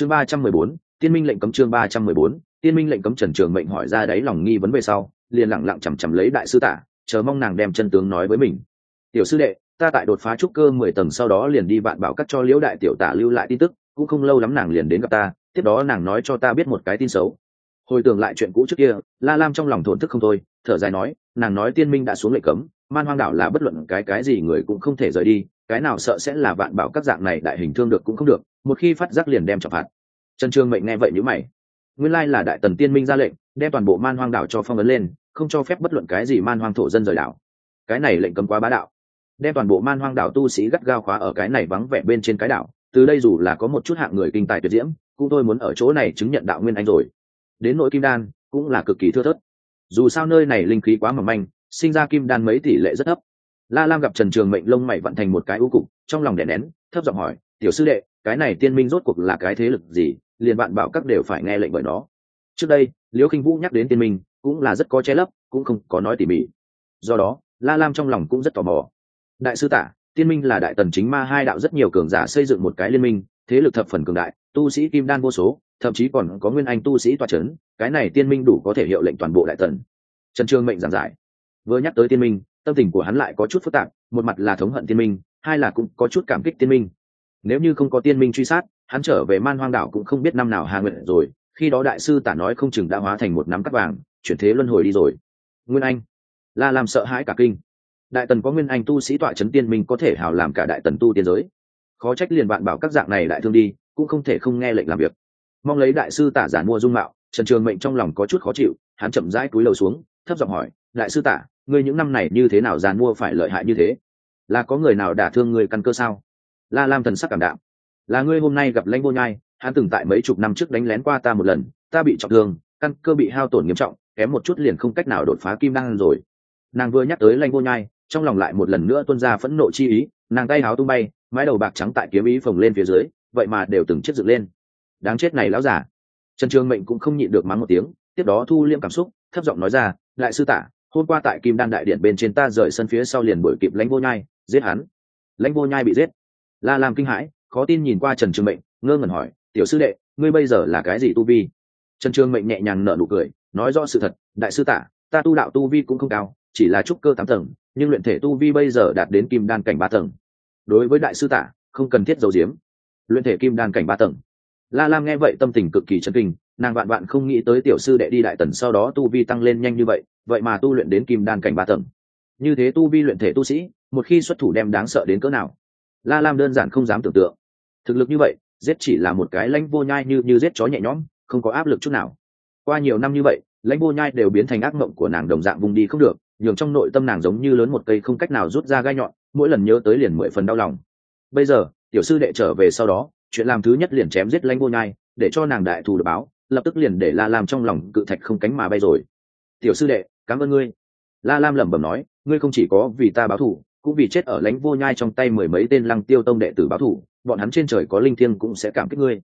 chương ba trăm mười bốn, tiên minh lệnh cấm chương ba trăm mười bốn, tiên minh lệnh cấm trần trường mệnh hỏi ra đáy lòng nghi vấn về sau, liền lặng lặng chằm chằm lấy đại sư tả chờ mong nàng đem chân tướng nói với mình. Tiểu sư đệ, ta tại đột phá trúc cơ mười tầng sau đó liền đi Vạn bảo cắt cho liễu đại tiểu tả lưu lại tin tức, cũng không lâu lắm nàng liền đến gặp ta, tiếp đó nàng nói cho ta biết một cái tin xấu. Hồi tưởng lại chuyện cũ trước kia, la lam trong lòng thổn thức không thôi, thở dài nói, nàng nói tiên minh đã xuống lệnh cấm, man hoang đảo là bất luận cái cái gì người cũng không thể rời đi, cái nào sợ sẽ là vạn bảo các dạng này đại hình thương được cũng không được một khi phát giác liền đem trọng phạt. Trần trương mệnh nghe vậy nhữ mày. Nguyên lai là đại tần tiên minh ra lệnh, đem toàn bộ man hoang đảo cho phong ấn lên, không cho phép bất luận cái gì man hoang thổ dân rời đảo. Cái này lệnh cấm quá bá đạo. Đem toàn bộ man hoang đảo tu sĩ gắt gao khóa ở cái này vắng vẻ bên trên cái đảo, từ đây dù là có một chút hạng người kinh tài tuyệt diễm, cũng tôi muốn ở chỗ này chứng nhận đạo nguyên anh rồi. Đến nội kim đan, cũng là cực kỳ thưa thớt. Dù sao nơi này linh khí quá mỏng manh, sinh ra kim đan mấy tỷ lệ rất thấp. La lam gặp trần trường mệnh lông mày vận thành một cái ưu cục, trong lòng đè nén, thấp giọng hỏi, tiểu sư đệ cái này tiên minh rốt cuộc là cái thế lực gì, liền bạn bảo các đều phải nghe lệnh bởi nó. Trước đây liễu khinh vũ nhắc đến tiên minh, cũng là rất có che lấp, cũng không có nói tỉ mỉ. Do đó, la lam trong lòng cũng rất tò mò. Đại sư tả tiên minh là đại tần chính ma hai đạo rất nhiều cường giả xây dựng một cái liên minh, thế lực thập phần cường đại, tu sĩ kim đan vô số, thậm chí còn có nguyên anh tu sĩ toa c h ấ n cái này tiên minh đủ có thể hiệu lệnh toàn bộ đại tần. Trần trương mệnh giảng giải. Vừa nhắc tới tiên minh, tâm tình của hắn lại có chút phức tạp, một mặt là thống hận tiên minh, hai là cũng có chút cảm kích tiên minh nếu như không có tiên minh truy sát, hắn trở về man hoang đảo cũng không biết năm nào hà nguyện rồi, khi đó đại sư tả nói không chừng đã hóa thành một nắm cắt vàng, chuyển thế luân hồi đi rồi. Nguyên anh. Là làm sợ hãi cả kinh. Đại tần có nguyên anh tu sĩ tọa c h ấ n tiên minh có thể hào làm cả đại tần tu tiên giới. Khó trách liền bạn bảo các dạng này đại thương đi, cũng không thể không nghe lệnh làm việc. Mong lấy đại sư tả giả mua dung mạo, trần trường mệnh trong lòng có chút khó chịu, hắn chậm rãi cúi đầu xuống, thấp giọng hỏi, đại sư tả, ngươi những năm này như thế nào giàn mua phải lợi hại như thế? Là có người nào đả thương người căn cơ sao? La lam thần sắc cảm đạm. Là ngươi hôm nay gặp lãnh vô nhai, hắn từng tại mấy chục năm trước đánh lén qua ta một lần, ta bị trọng thương, căn cơ bị hao tổn nghiêm trọng, kém một chút liền không cách nào đột phá kim đăng rồi. Nàng vừa nhắc tới lãnh vô nhai, trong lòng lại một lần nữa tuôn ra phẫn nộ chi ý, nàng tay háo tung bay, mái đầu bạc trắng tại kiếm ý phồng lên phía dưới, vậy mà đều từng chiếc dựng lên. Đáng chết này lão giả trần trường mệnh cũng không nhịn được mắng một tiếng, tiếp đó thu liêm cảm xúc, thấp giọng nói ra lại sư tả hôm qua tại kim đan đại điện bên trên ta rời sân phía sau liền đuổi kịp lãnh vô nhai, giết hắn. Lãnh vô nhai bị giết la làm kinh hãi, khó tin nhìn qua trần trường mệnh, ngơ ngẩn hỏi, tiểu sư đệ, ngươi bây giờ là cái gì tu vi? Trần trường mệnh nhẹ nhàng nở nụ cười, nói rõ sự thật, đại sư tả, ta tu đạo tu vi cũng không cao, chỉ là trúc cơ tám tầng, nhưng luyện thể tu vi bây giờ đạt đến kim đan cảnh ba tầng. Đối với đại sư tả, không cần thiết giấu diếm luyện thể kim đan cảnh ba tầng. La lam nghe vậy tâm tình cực kỳ chấn kinh, nàng vạn vạn không nghĩ tới tiểu sư đệ đi đại tần sau đó tu vi tăng lên nhanh như vậy vậy mà tu luyện đến kim đan cảnh ba tầng. Như thế tu vi luyện thể tu sĩ, một khi xuất thủ đem đáng sợ đến cỡ nào la lam đơn giản không dám tưởng tượng. Thực lực như vậy, giết chỉ là một cái lãnh vô nhai như như giết chó nhẹ nhõm, không có áp lực chút nào. Qua nhiều năm như vậy, lãnh vô nhai đều biến thành ác mộng của nàng đồng dạng vùng đi không được, nhường trong nội tâm nàng giống như lớn một cây không cách nào rút ra gai nhọn, mỗi lần nhớ tới liền mười phần đau lòng. Bây giờ, tiểu sư đệ trở về sau đó, chuyện làm thứ nhất liền chém giết lãnh vô nhai, để cho nàng đại thù được báo, lập tức liền để la lam trong lòng cự thạch không cánh mà bay rồi. Tiểu sư đệ, cảm ơn ngươi. La lam lẩm bẩm nói, ngươi không chỉ có vì ta báo thù cũng vì chết ở lãnh vô nhai trong tay mười mấy tên lăng tiêu tông đệ tử báo thủ, bọn hắn trên trời có linh thiêng cũng sẽ cảm kích ngươi.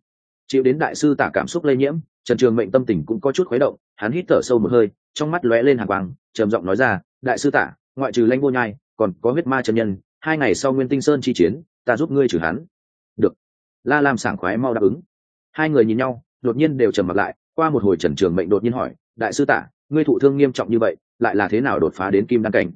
Chịu đến đại sư tả cảm xúc lây nhiễm trần trường mệnh tâm tình cũng có chút khuấy động hắn hít thở sâu một hơi trong mắt lóe lên hàng quang trầm giọng nói ra đại sư tả ngoại trừ lãnh vô nhai còn có huyết ma chân nhân hai ngày sau nguyên tinh sơn chi chiến ta giúp ngươi trừ hắn. Được. La lam sảng khoái mau đáp ứng. Hai người nhìn nhau đột nhiên đều trầm mặt lại qua một hồi trần trường mệnh đột nhiên hỏi đại sư tả ngươi thụ thương nghiêm trọng như vậy lại là thế nào đột phá đến kim đăng cảnh?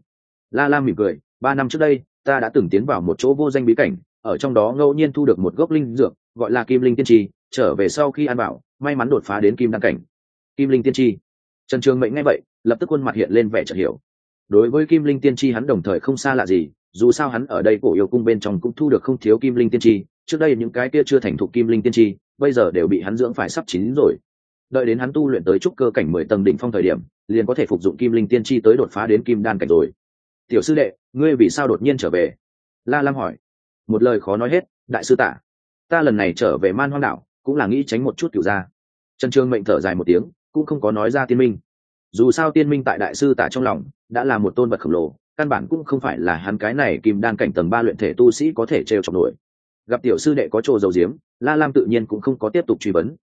La lam mỉm cười ba năm trước đây, ta đã từng tiến vào một chỗ vô danh bí cảnh, ở trong đó ngẫu nhiên thu được một gốc linh dược, gọi là kim linh tiên tri, trở về sau khi ăn bảo, may mắn đột phá đến kim đăng cảnh. Kim linh tiên tri. Trần trường mệnh nghe vậy, lập tức khuôn mặt hiện lên vẻ chợt hiểu. Đối với kim linh tiên tri hắn đồng thời không xa lạ gì, dù sao hắn ở đây cổ yêu cung bên trong cũng thu được không thiếu kim linh tiên tri, trước đây những cái kia chưa thành thục kim linh tiên tri, bây giờ đều bị hắn dưỡng phải sắp chín rồi. Đợi đến hắn tu luyện tới trúc cơ cảnh mười tầng đỉnh phong thời điểm, liền có thể phục dụng kim linh tiên tri tới đột phá đến kim đan cảnh rồi tiểu sư đệ, ngươi vì sao đột nhiên trở về? La lam hỏi. Một lời khó nói hết, đại sư tả ta lần này trở về man hoang đảo, cũng là nghĩ tránh một chút kiểu gia. Trần trương mệnh thở dài một tiếng, cũng không có nói ra tiên minh. Dù sao tiên minh tại đại sư tả trong lòng, đã là một tôn vật khổng lồ, căn bản cũng không phải là hắn cái này kim đan cảnh tầng ba luyện thể tu sĩ có thể trêu chọc nổi. Gặp tiểu sư đệ có trồ dầu diếm la lam tự nhiên cũng không có tiếp tục truy vấn.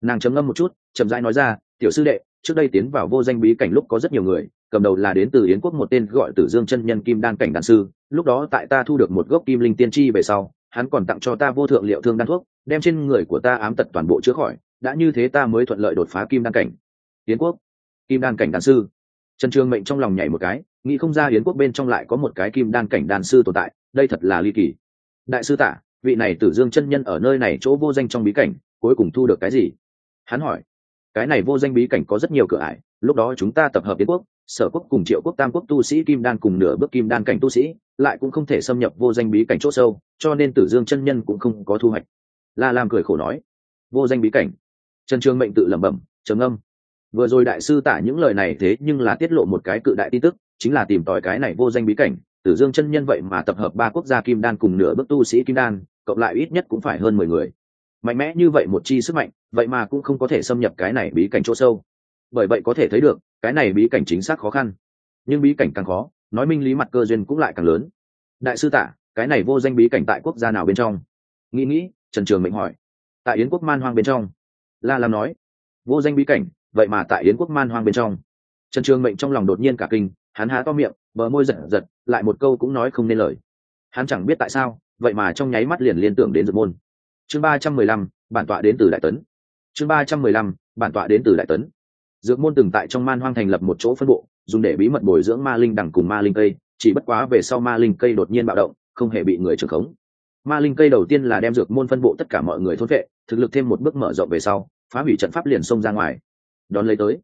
Nàng chấm ngâm một chút, chậm rãi nói ra, tiểu sư đệ, trước đây tiến vào vô danh bí cảnh lúc có rất nhiều người cầm đầu là đến từ yến quốc một tên gọi tử dương chân nhân kim đan cảnh đan sư. Lúc đó tại ta thu được một gốc kim linh tiên tri về sau, hắn còn tặng cho ta vô thượng liệu thương đan thuốc, đem trên người của ta ám tật toàn bộ chữa khỏi, đã như thế ta mới thuận lợi đột phá kim đan cảnh. Yến quốc, kim đan cảnh đan sư. Trần trường mệnh trong lòng nhảy một cái, nghĩ không ra yến quốc bên trong lại có một cái kim đan cảnh đan sư tồn tại, đây thật là ly kỳ. Đại sư tả vị này tử dương chân nhân ở nơi này chỗ vô danh trong bí cảnh, cuối cùng thu được cái gì? Hắn hỏi cái này vô danh bí cảnh có rất nhiều cửa ải, lúc đó chúng ta tập hợp yến quốc, sở quốc cùng triệu quốc, tam quốc tu sĩ kim đan cùng nửa bước kim đan cảnh tu sĩ, lại cũng không thể xâm nhập vô danh bí cảnh c h ỗ sâu, cho nên tử dương chân nhân cũng không có thu hoạch. La lam cười khổ nói, vô danh bí cảnh? Trần trường mệnh tự lẩm bẩm, trầm âm vừa rồi đại sư tả những lời này thế nhưng là tiết lộ một cái cự đại tin tức, chính là tìm tòi cái này vô danh bí cảnh. Tử dương chân nhân vậy mà tập hợp ba quốc gia kim đan cùng nửa bước tu sĩ kim đan, cộng lại ít nhất cũng phải hơn mười người. Mạnh mẽ như vậy một chi sức mạnh vậy mà cũng không có thể xâm nhập cái này bí cảnh chỗ sâu. Bởi vậy có thể thấy được cái này bí cảnh chính xác khó khăn. Nhưng bí cảnh càng khó nói minh lý mặt cơ duyên cũng lại càng lớn. Đại sư tạ, cái này vô danh bí cảnh tại quốc gia nào bên trong? Nghĩ nghĩ trần trường mệnh hỏi. Tại yến quốc man hoang bên trong. La làm nói. Vô danh bí cảnh vậy mà tại yến quốc man hoang bên trong. Trần trường mệnh trong lòng đột nhiên cả kinh hắn há to miệng bờ môi giật giật lại một câu cũng nói không nên lời. Hắn chẳng biết tại sao vậy mà trong nháy mắt liền liên tưởng đến dược môn. Chương ba trăm mười lăm bản tọa đến từ đại tấn chương ba trăm mười lăm, bản tọa đến từ đại tấn. Dược môn từng tại trong man hoang thành lập một chỗ phân bộ, dùng để bí mật bồi dưỡng ma linh đằng cùng ma linh cây, chỉ bất quá về sau ma linh cây đột nhiên bạo động, không hề bị người trưởng khống. Ma linh cây đầu tiên là đem dược môn phân bộ tất cả mọi người thôn vệ, thực lực thêm một bước mở rộng về sau, phá hủy trận pháp liền xông ra ngoài. Đón lấy tới,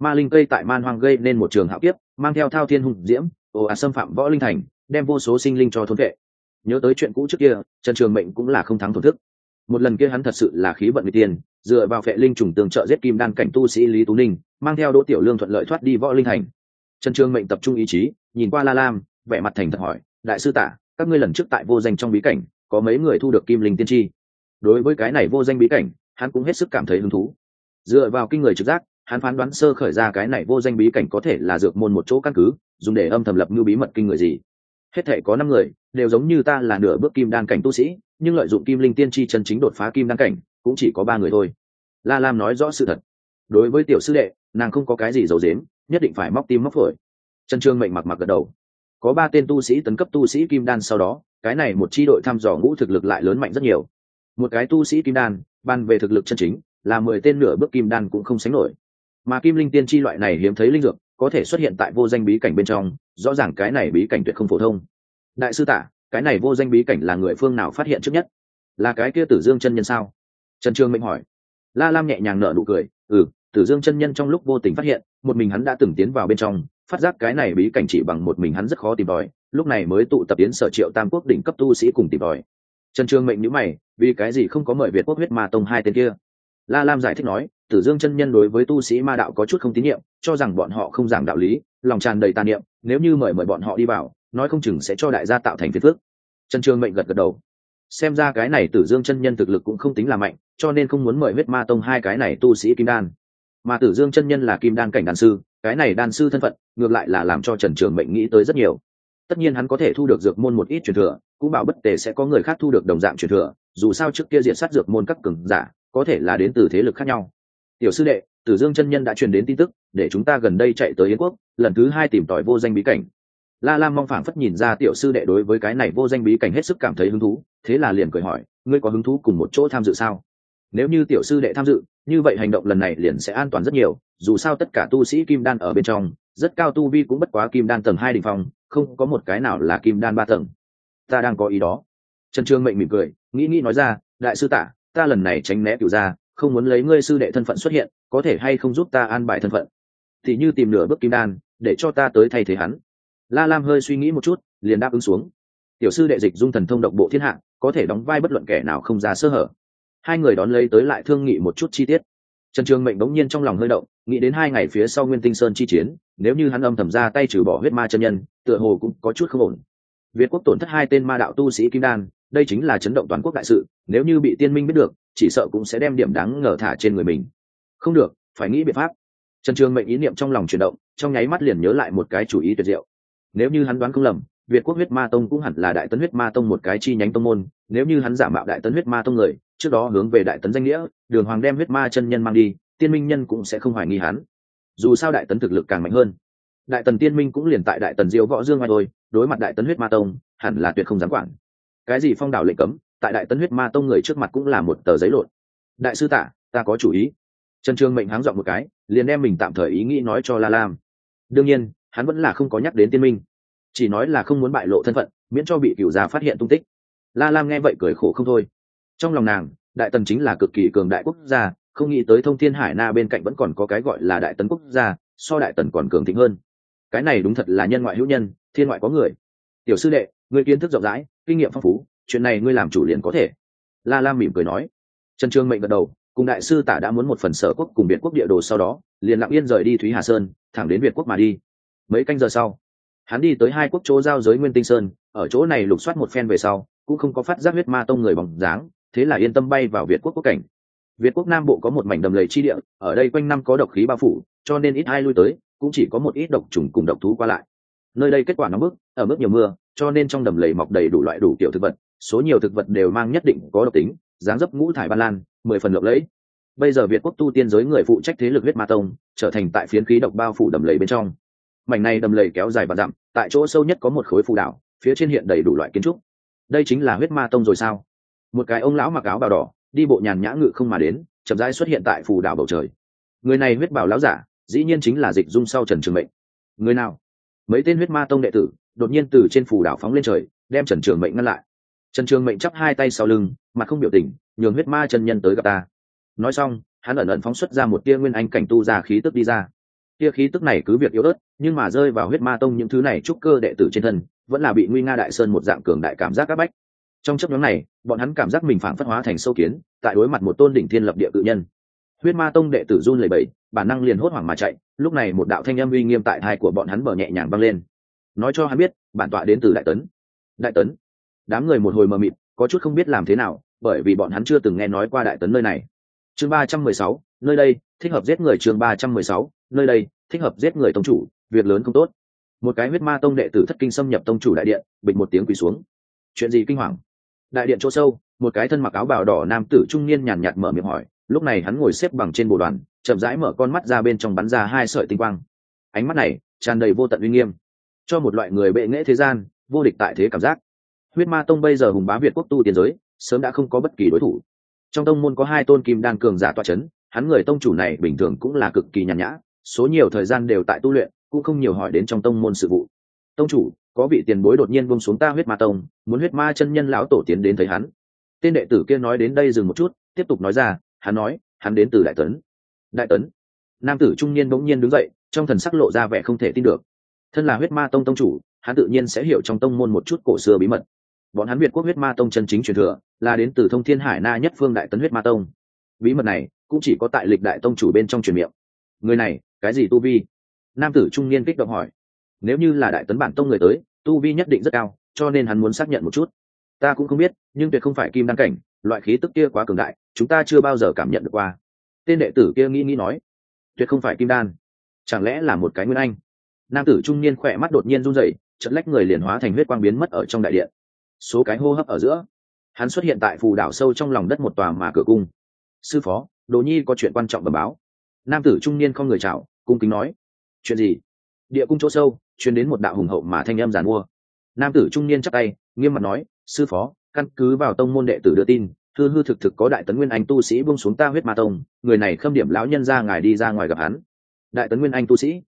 ma linh cây tại man hoang gây nên một trường hạo kiếp, mang theo thao thiên hùng diễm, ồ ạt xâm phạm võ linh thành, đem vô số sinh linh cho thôn vệ. Nhớ tới chuyện cũ trước kia, trần trường mệnh cũng là không thắng thổn thức một lần kia hắn thật sự là khí vận người tiền dựa vào phệ linh trùng tường trợ giết kim đan cảnh tu sĩ lý tú ninh, mang theo đỗ tiểu lương thuận lợi thoát đi võ linh thành. Trần trương mệnh tập trung ý chí, nhìn qua la lam, vẻ mặt thành thật hỏi, đại sư tả, các ngươi lần trước tại vô danh trong bí cảnh, có mấy người thu được kim linh tiên tri? Đối với cái này vô danh bí cảnh, hắn cũng hết sức cảm thấy hứng thú. Dựa vào kinh người trực giác, hắn phán đoán sơ khởi ra cái này vô danh bí cảnh có thể là dược môn một chỗ căn cứ, dùng để âm thầm lập mưu bí mật kinh người gì. Hết thể có năm người, đều giống như ta là nửa bước kim đan cảnh tu sĩ nhưng lợi dụng kim linh tiên tri chân chính đột phá kim đăng cảnh, cũng chỉ có ba người thôi. La lam nói rõ sự thật. Đối với tiểu sư đệ, nàng không có cái gì giấu dếm nhất định phải móc tim móc phổi. Trần trương mệnh mặc mặc gật đầu. Có ba tên tu sĩ tấn cấp tu sĩ kim đan sau đó, cái này một chi đội thăm dò ngũ thực lực lại lớn mạnh rất nhiều. Một cái tu sĩ kim đan, ban về thực lực chân chính, là mười tên nửa bước kim đan cũng không sánh nổi. Mà kim linh tiên chi loại này hiếm thấy linh dược, có thể xuất hiện tại vô danh bí cảnh bên trong, rõ ràng cái này bí cảnh tuyệt không phổ thông. Đại sư tả cái này vô danh bí cảnh là người phương nào phát hiện trước nhất? Là cái kia tử dương chân nhân sao? Trần trương mệnh hỏi. La lam nhẹ nhàng nở nụ cười. Ừ tử dương chân nhân trong lúc vô tình phát hiện, một mình hắn đã từng tiến vào bên trong, phát giác cái này bí cảnh chỉ bằng một mình hắn rất khó tìm tòi, lúc này mới tụ tập tiến sở triệu tam quốc đỉnh cấp tu sĩ cùng tìm tòi. Trần trương mệnh nhữ mày, vì cái gì không có mời việt quốc huyết ma tông hai tên kia? La lam giải thích nói, tử dương chân nhân đối với tu sĩ ma đạo có chút không tín nhiệm, cho rằng bọn họ không giảng đạo lý, lòng tràn đầy tàn niệm, nếu như mời mời bọn họ đi vào nói không chừng sẽ cho đại gia tạo thành phiền phước trần trường mệnh gật gật đầu. Xem ra cái này tử dương chân nhân thực lực cũng không tính là mạnh, cho nên không muốn mời huyết ma tông hai cái này tu sĩ kim đan. Mà tử dương chân nhân là kim đan cảnh đan sư, cái này đan sư thân phận, ngược lại là làm cho trần trường mệnh nghĩ tới rất nhiều. Tất nhiên hắn có thể thu được dược môn một ít truyền thừa, cũng bảo bất tề sẽ có người khác thu được đồng dạng truyền thừa, dù sao trước kia diện sát dược môn các cường giả, có thể là đến từ thế lực khác nhau. Tiểu sư đệ, tử dương chân nhân đã truyền đến tin tức, để chúng ta gần đây chạy tới yến quốc, lần thứ hai tìm tòi vô danh bí cảnh la lam mong phảng phất nhìn ra tiểu sư đệ đối với cái này vô danh bí cảnh hết sức cảm thấy hứng thú thế là liền cười hỏi ngươi có hứng thú cùng một chỗ tham dự sao? Nếu như tiểu sư đệ tham dự như vậy hành động lần này liền sẽ an toàn rất nhiều dù sao tất cả tu sĩ kim đan ở bên trong rất cao tu vi cũng bất quá kim đan tầng hai đỉnh phòng, phong không có một cái nào là kim đan ba tầng. Ta đang có ý đó. Trần trương mệnh mỉm cười nghĩ nghĩ nói ra đại sư tả ta lần này tránh né cựu ra không muốn lấy ngươi sư đệ thân phận xuất hiện có thể hay không giúp ta an bài thân phận? Thì như tìm nửa bước kim đan để cho ta tới thay thế hắn la lam hơi suy nghĩ một chút, liền đáp ứng xuống. Tiểu sư đệ dịch dung thần thông độc bộ thiên hạ, có thể đóng vai bất luận kẻ nào không ra sơ hở. Hai người đón lấy tới lại thương nghị một chút chi tiết. Trần trường mệnh bỗng nhiên trong lòng hơi động, nghĩ đến hai ngày phía sau nguyên tinh sơn chi chiến, nếu như hắn âm thầm ra tay trừ bỏ huyết ma chân nhân, tựa hồ cũng có chút không ổn. Việt quốc tổn thất hai tên ma đạo tu sĩ kim đan, đây chính là chấn động toàn quốc đại sự, nếu như bị tiên minh biết được, chỉ sợ cũng sẽ đem điểm đáng ngờ thả trên người mình. Không được, phải nghĩ biện pháp. Trần trường mệnh ý niệm trong lòng chuyển động, trong nháy mắt liền nhớ lại một cái chủ ý tuyệt diệu nếu như hắn đoán không lầm, việt quốc huyết ma tông cũng hẳn là đại tấn huyết ma tông một cái chi nhánh tông môn, nếu như hắn giả mạo đại tấn huyết ma tông người, trước đó hướng về đại tấn danh nghĩa, đường hoàng đem huyết ma chân nhân mang đi, tiên minh nhân cũng sẽ không hoài nghi hắn. Dù sao đại tấn thực lực càng mạnh hơn. Đại tần tiên minh cũng liền tại đại tần diêu võ dương ngoài thôi, đối mặt đại tấn huyết ma tông, hẳn là tuyệt không dám quản. Cái gì phong đảo lệnh cấm, tại đại tấn huyết ma tông người trước mặt cũng là một tờ giấy lộn. Đại sư tả ta có chủ ý. Trần trương mệnh háng dọn một cái, liền đem mình tạm thời ý nghĩ nói cho la lam. Đương nhiên hắn vẫn là không có nhắc đến tiên minh, chỉ nói là không muốn bại lộ thân phận, miễn cho bị cựu già phát hiện tung tích. La lam nghe vậy cười khổ không thôi. Trong lòng nàng, đại tần chính là cực kỳ cường đại quốc gia, không nghĩ tới thông thiên hải na bên cạnh vẫn còn có cái gọi là đại tấn quốc gia, so đại tần còn cường thịnh hơn. Cái này đúng thật là nhân ngoại hữu nhân, thiên ngoại có người. Tiểu sư đệ, ngươi kiến thức rộng rãi, kinh nghiệm phong phú, chuyện này ngươi làm chủ liền có thể. La lam mỉm cười nói. Trần trương mệnh gật đầu, cùng đại sư tả đã muốn một phần sở quốc cùng việt quốc địa đồ sau đó, liền lặng yên rời đi thúy hà sơn, thẳng đến việt quốc mà đi mấy canh giờ sau, hắn đi tới hai quốc chỗ giao giới nguyên tinh sơn, ở chỗ này lục soát một phen về sau, cũng không có phát giác huyết ma tông người bóng dáng, thế là yên tâm bay vào việt quốc quốc cảnh. Việt quốc nam bộ có một mảnh đầm lầy chi địa, ở đây quanh năm có độc khí bao phủ, cho nên ít ai lui tới, cũng chỉ có một ít độc trùng cùng độc thú qua lại. Nơi đây kết quả nóng bức, ở mức nhiều mưa, cho nên trong đầm lầy mọc đầy đủ loại đủ kiểu thực vật, số nhiều thực vật đều mang nhất định có độc tính, dáng dấp ngũ thải ban lan, mười phần lộng lẫy. Bây giờ việt quốc tu tiên giới người phụ trách thế lực huyết ma tông, trở thành tại phiến khí độc bao phủ đầm lầy bên trong mảnh này đầm lầy kéo dài và dặm, tại chỗ sâu nhất có một khối phù đảo, phía trên hiện đầy đủ loại kiến trúc. Đây chính là huyết ma tông rồi sao? Một cái ông lão mặc áo bào đỏ, đi bộ nhàn nhã ngự không mà đến, chậm rãi xuất hiện tại phù đảo bầu trời. Người này huyết bảo lão giả, dĩ nhiên chính là dịch dung sau trần trường mệnh. Người nào? Mấy tên huyết ma tông đệ tử, đột nhiên từ trên phù đảo phóng lên trời, đem trần trường mệnh ngăn lại. Trần trường mệnh chắp hai tay sau lưng, mặt không biểu tình, nhường huyết ma chân nhân tới gặp ta. Nói xong, hắn ẩn ẩn phóng xuất ra một tia nguyên anh cảnh tu ra khí tức đi ra tia khí tức này cứ việc yếu ớt, nhưng mà rơi vào huyết ma tông những thứ này trúc cơ đệ tử trên thân, vẫn là bị nguy nga đại sơn một dạng cường đại cảm giác áp bách. Trong chấp nhóm này, bọn hắn cảm giác mình phản phất hóa thành sâu kiến, tại đối mặt một tôn đỉnh thiên lập địa tự nhân. Huyết ma tông đệ tử run lẩy bẩy, bản năng liền hốt hoảng mà chạy, lúc này một đạo thanh âm uy nghiêm tại hai của bọn hắn bờ nhẹ nhàng vang lên. Nói cho hắn biết, bản tọa đến từ đại tấn. Đại tấn? Đám người một hồi mờ mịt, có chút không biết làm thế nào, bởi vì bọn hắn chưa từng nghe nói qua đại tấn nơi này. Chương ba trăm mười sáu, nơi đây, thích hợp giết người chương ba trăm mười sáu nơi đây, thích hợp giết người tông chủ, việc lớn không tốt. Một cái huyết ma tông đệ tử thất kinh xâm nhập tông chủ đại điện, bịch một tiếng quỳ xuống. Chuyện gì kinh hoàng? Đại điện chỗ sâu, một cái thân mặc áo bào đỏ nam tử trung niên nhàn nhạt mở miệng hỏi. Lúc này hắn ngồi xếp bằng trên bộ đoàn, chậm rãi mở con mắt ra bên trong bắn ra hai sợi tinh quang. Ánh mắt này tràn đầy vô tận uy nghiêm. Cho một loại người bệ nghễ thế gian, vô địch tại thế cảm giác. Huyết ma tông bây giờ hùng bá việt quốc tu tiến giới, sớm đã không có bất kỳ đối thủ. Trong tông môn có hai tôn kim đan cường giả toa c h ấ n hắn người tông chủ này bình thường cũng là cực kỳ nhàn nhã số nhiều thời gian đều tại tu luyện, cũng không nhiều hỏi đến trong tông môn sự vụ. Tông chủ, có vị tiền bối đột nhiên bông xuống ta huyết ma tông, muốn huyết ma chân nhân lão tổ tiến đến thấy hắn. Tên đệ tử kia nói đến đây dừng một chút, tiếp tục nói ra, hắn nói, hắn đến từ đại tấn. Đại tấn? Nam tử trung niên bỗng nhiên đứng dậy, trong thần sắc lộ ra vẻ không thể tin được. Thân là huyết ma tông tông chủ, hắn tự nhiên sẽ hiểu trong tông môn một chút cổ xưa bí mật. Bọn hắn việt quốc huyết ma tông chân chính truyền thừa, là đến từ thông thiên hải na nhất phương đại tấn huyết ma tông. Bí mật này, cũng chỉ có tại lịch đại tông chủ bên trong truyền miệng. Người này cái gì tu vi? Nam tử trung niên kích động hỏi. Nếu như là đại tấn bản tông người tới, tu vi nhất định rất cao, cho nên hắn muốn xác nhận một chút. Ta cũng không biết, nhưng tuyệt không phải kim đăng cảnh, loại khí tức kia quá cường đại, chúng ta chưa bao giờ cảm nhận được qua. Tên đệ tử kia nghĩ nghĩ nói. Tuyệt không phải kim đan. Chẳng lẽ là một cái nguyên anh? Nam tử trung niên khỏe mắt đột nhiên run rẩy trận lách người liền hóa thành huyết quang biến mất ở trong đại điện. Số cái hô hấp ở giữa, hắn xuất hiện tại phù đảo sâu trong lòng đất một tòa mà cửa cung. Sư phó, đồ nhi có chuyện quan trọng bẩm báo nam tử trung niên không người chào, cung kính nói, chuyện gì? Địa cung chỗ sâu, truyền đến một đạo hùng hậu mà thanh âm giàn mua. Nam tử trung niên chắc tay, nghiêm mặt nói, sư phó, căn cứ vào tông môn đệ tử đưa tin, hư hư thực thực có đại tấn nguyên anh tu sĩ buông xuống ta huyết ma tông, người này khâm điểm lão nhân ra ngài đi ra ngoài gặp hắn. Đại tấn nguyên anh tu sĩ.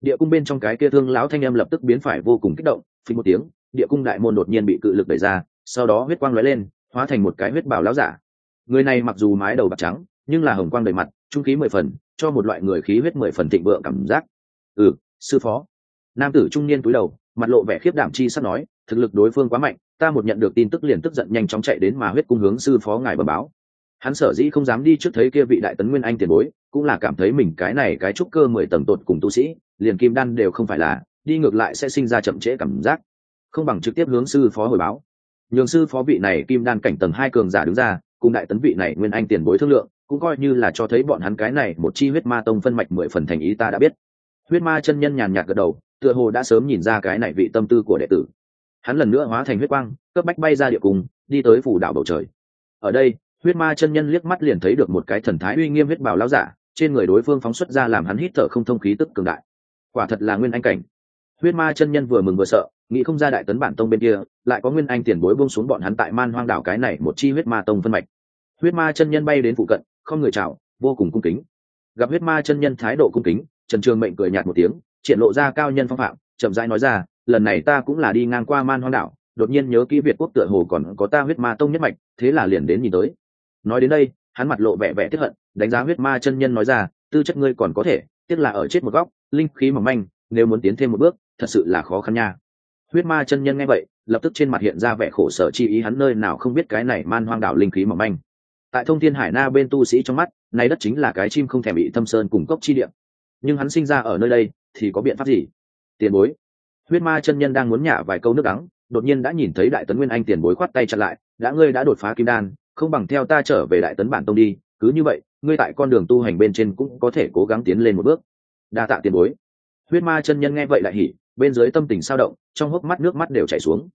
Địa cung bên trong cái kia thương lão thanh em lập tức biến phải vô cùng kích động, phí một tiếng, địa cung đại môn đột nhiên bị cự lực đẩy ra, sau đó huyết quang lóe lên, hóa thành một cái huyết bảo lão giả. Người này mặc dù mái đầu bạc trắng, nhưng là hồng quang đầy mặt, trung khí mười phần cho một loại người khí huyết mười phần thịnh vượng cảm giác. Ừ sư phó. Nam tử trung niên túi đầu, mặt lộ vẻ khiếp đảm chi sắp nói, thực lực đối phương quá mạnh, ta một nhận được tin tức liền tức giận nhanh chóng chạy đến mà huyết cung hướng sư phó ngài bờ báo. Hắn sở dĩ không dám đi trước thấy kia vị đại tấn nguyên anh tiền bối, cũng là cảm thấy mình cái này cái trúc cơ mười tầng tột cùng tu sĩ, liền kim đan đều không phải là, đi ngược lại sẽ sinh ra chậm trễ cảm giác. Không bằng trực tiếp hướng sư phó hồi báo. Nhường sư phó vị này kim đan cảnh tầng hai cường giả đứng ra, cùng đại tấn vị này nguyên anh tiền bối thương lượng cũng coi như là cho thấy bọn hắn cái này một chi huyết ma tông phân mạch mười phần thành ý ta đã biết. Huyết ma chân nhân nhàn nhạt gật đầu, tựa hồ đã sớm nhìn ra cái này vị tâm tư của đệ tử. Hắn lần nữa hóa thành huyết quang, cấp bách bay ra địa cung, đi tới phủ đảo bầu trời. Ở đây, huyết ma chân nhân liếc mắt liền thấy được một cái thần thái uy nghiêm huyết bảo lao giả, trên người đối phương phóng xuất ra làm hắn hít thở không thông khí tức cường đại. Quả thật là nguyên anh cảnh. Huyết ma chân nhân vừa mừng vừa sợ, nghĩ không ra đại tấn bản tông bên kia, lại có nguyên anh tiền bối buông xuống bọn hắn tại man hoang đảo cái này một chi huyết ma tông phân mạch. Huyết ma chân nhân bay đến phụ cận không người chào, vô cùng cung kính. Gặp huyết ma chân nhân thái độ cung kính, trần trường mệnh cười nhạt một tiếng, triển lộ ra cao nhân phong phạm, chậm rãi nói ra, lần này ta cũng là đi ngang qua man hoang đảo, đột nhiên nhớ kỹ việt quốc tựa hồ còn có ta huyết ma tông nhất mạch, thế là liền đến nhìn tới. Nói đến đây, hắn mặt lộ vẻ vẻ tiếp hận, đánh giá huyết ma chân nhân nói ra, tư chất ngươi còn có thể, tiếc là ở chết một góc, linh khí mỏng manh, nếu muốn tiến thêm một bước, thật sự là khó khăn nha. Huyết ma chân nhân nghe vậy, lập tức trên mặt hiện ra vẻ khổ sở chi ý, hắn nơi nào không biết cái này man hoang đảo linh khí mỏng manh tại thông thiên hải na bên tu sĩ trong mắt nay đất chính là cái chim không thèm bị thâm sơn cùng cốc chi điểm nhưng hắn sinh ra ở nơi đây thì có biện pháp gì? Tiền bối. Huyết ma chân nhân đang muốn nhả vài câu nước đắng, đột nhiên đã nhìn thấy đại tấn nguyên anh tiền bối khoát tay chặn lại, đã ngươi đã đột phá kim đan, không bằng theo ta trở về đại tấn bản tông đi, cứ như vậy, ngươi tại con đường tu hành bên trên cũng có thể cố gắng tiến lên một bước. Đa tạ tiền bối. Huyết ma chân nhân nghe vậy lại hỉ, bên dưới tâm tình sao động, trong hốc mắt nước mắt đều chảy xuống.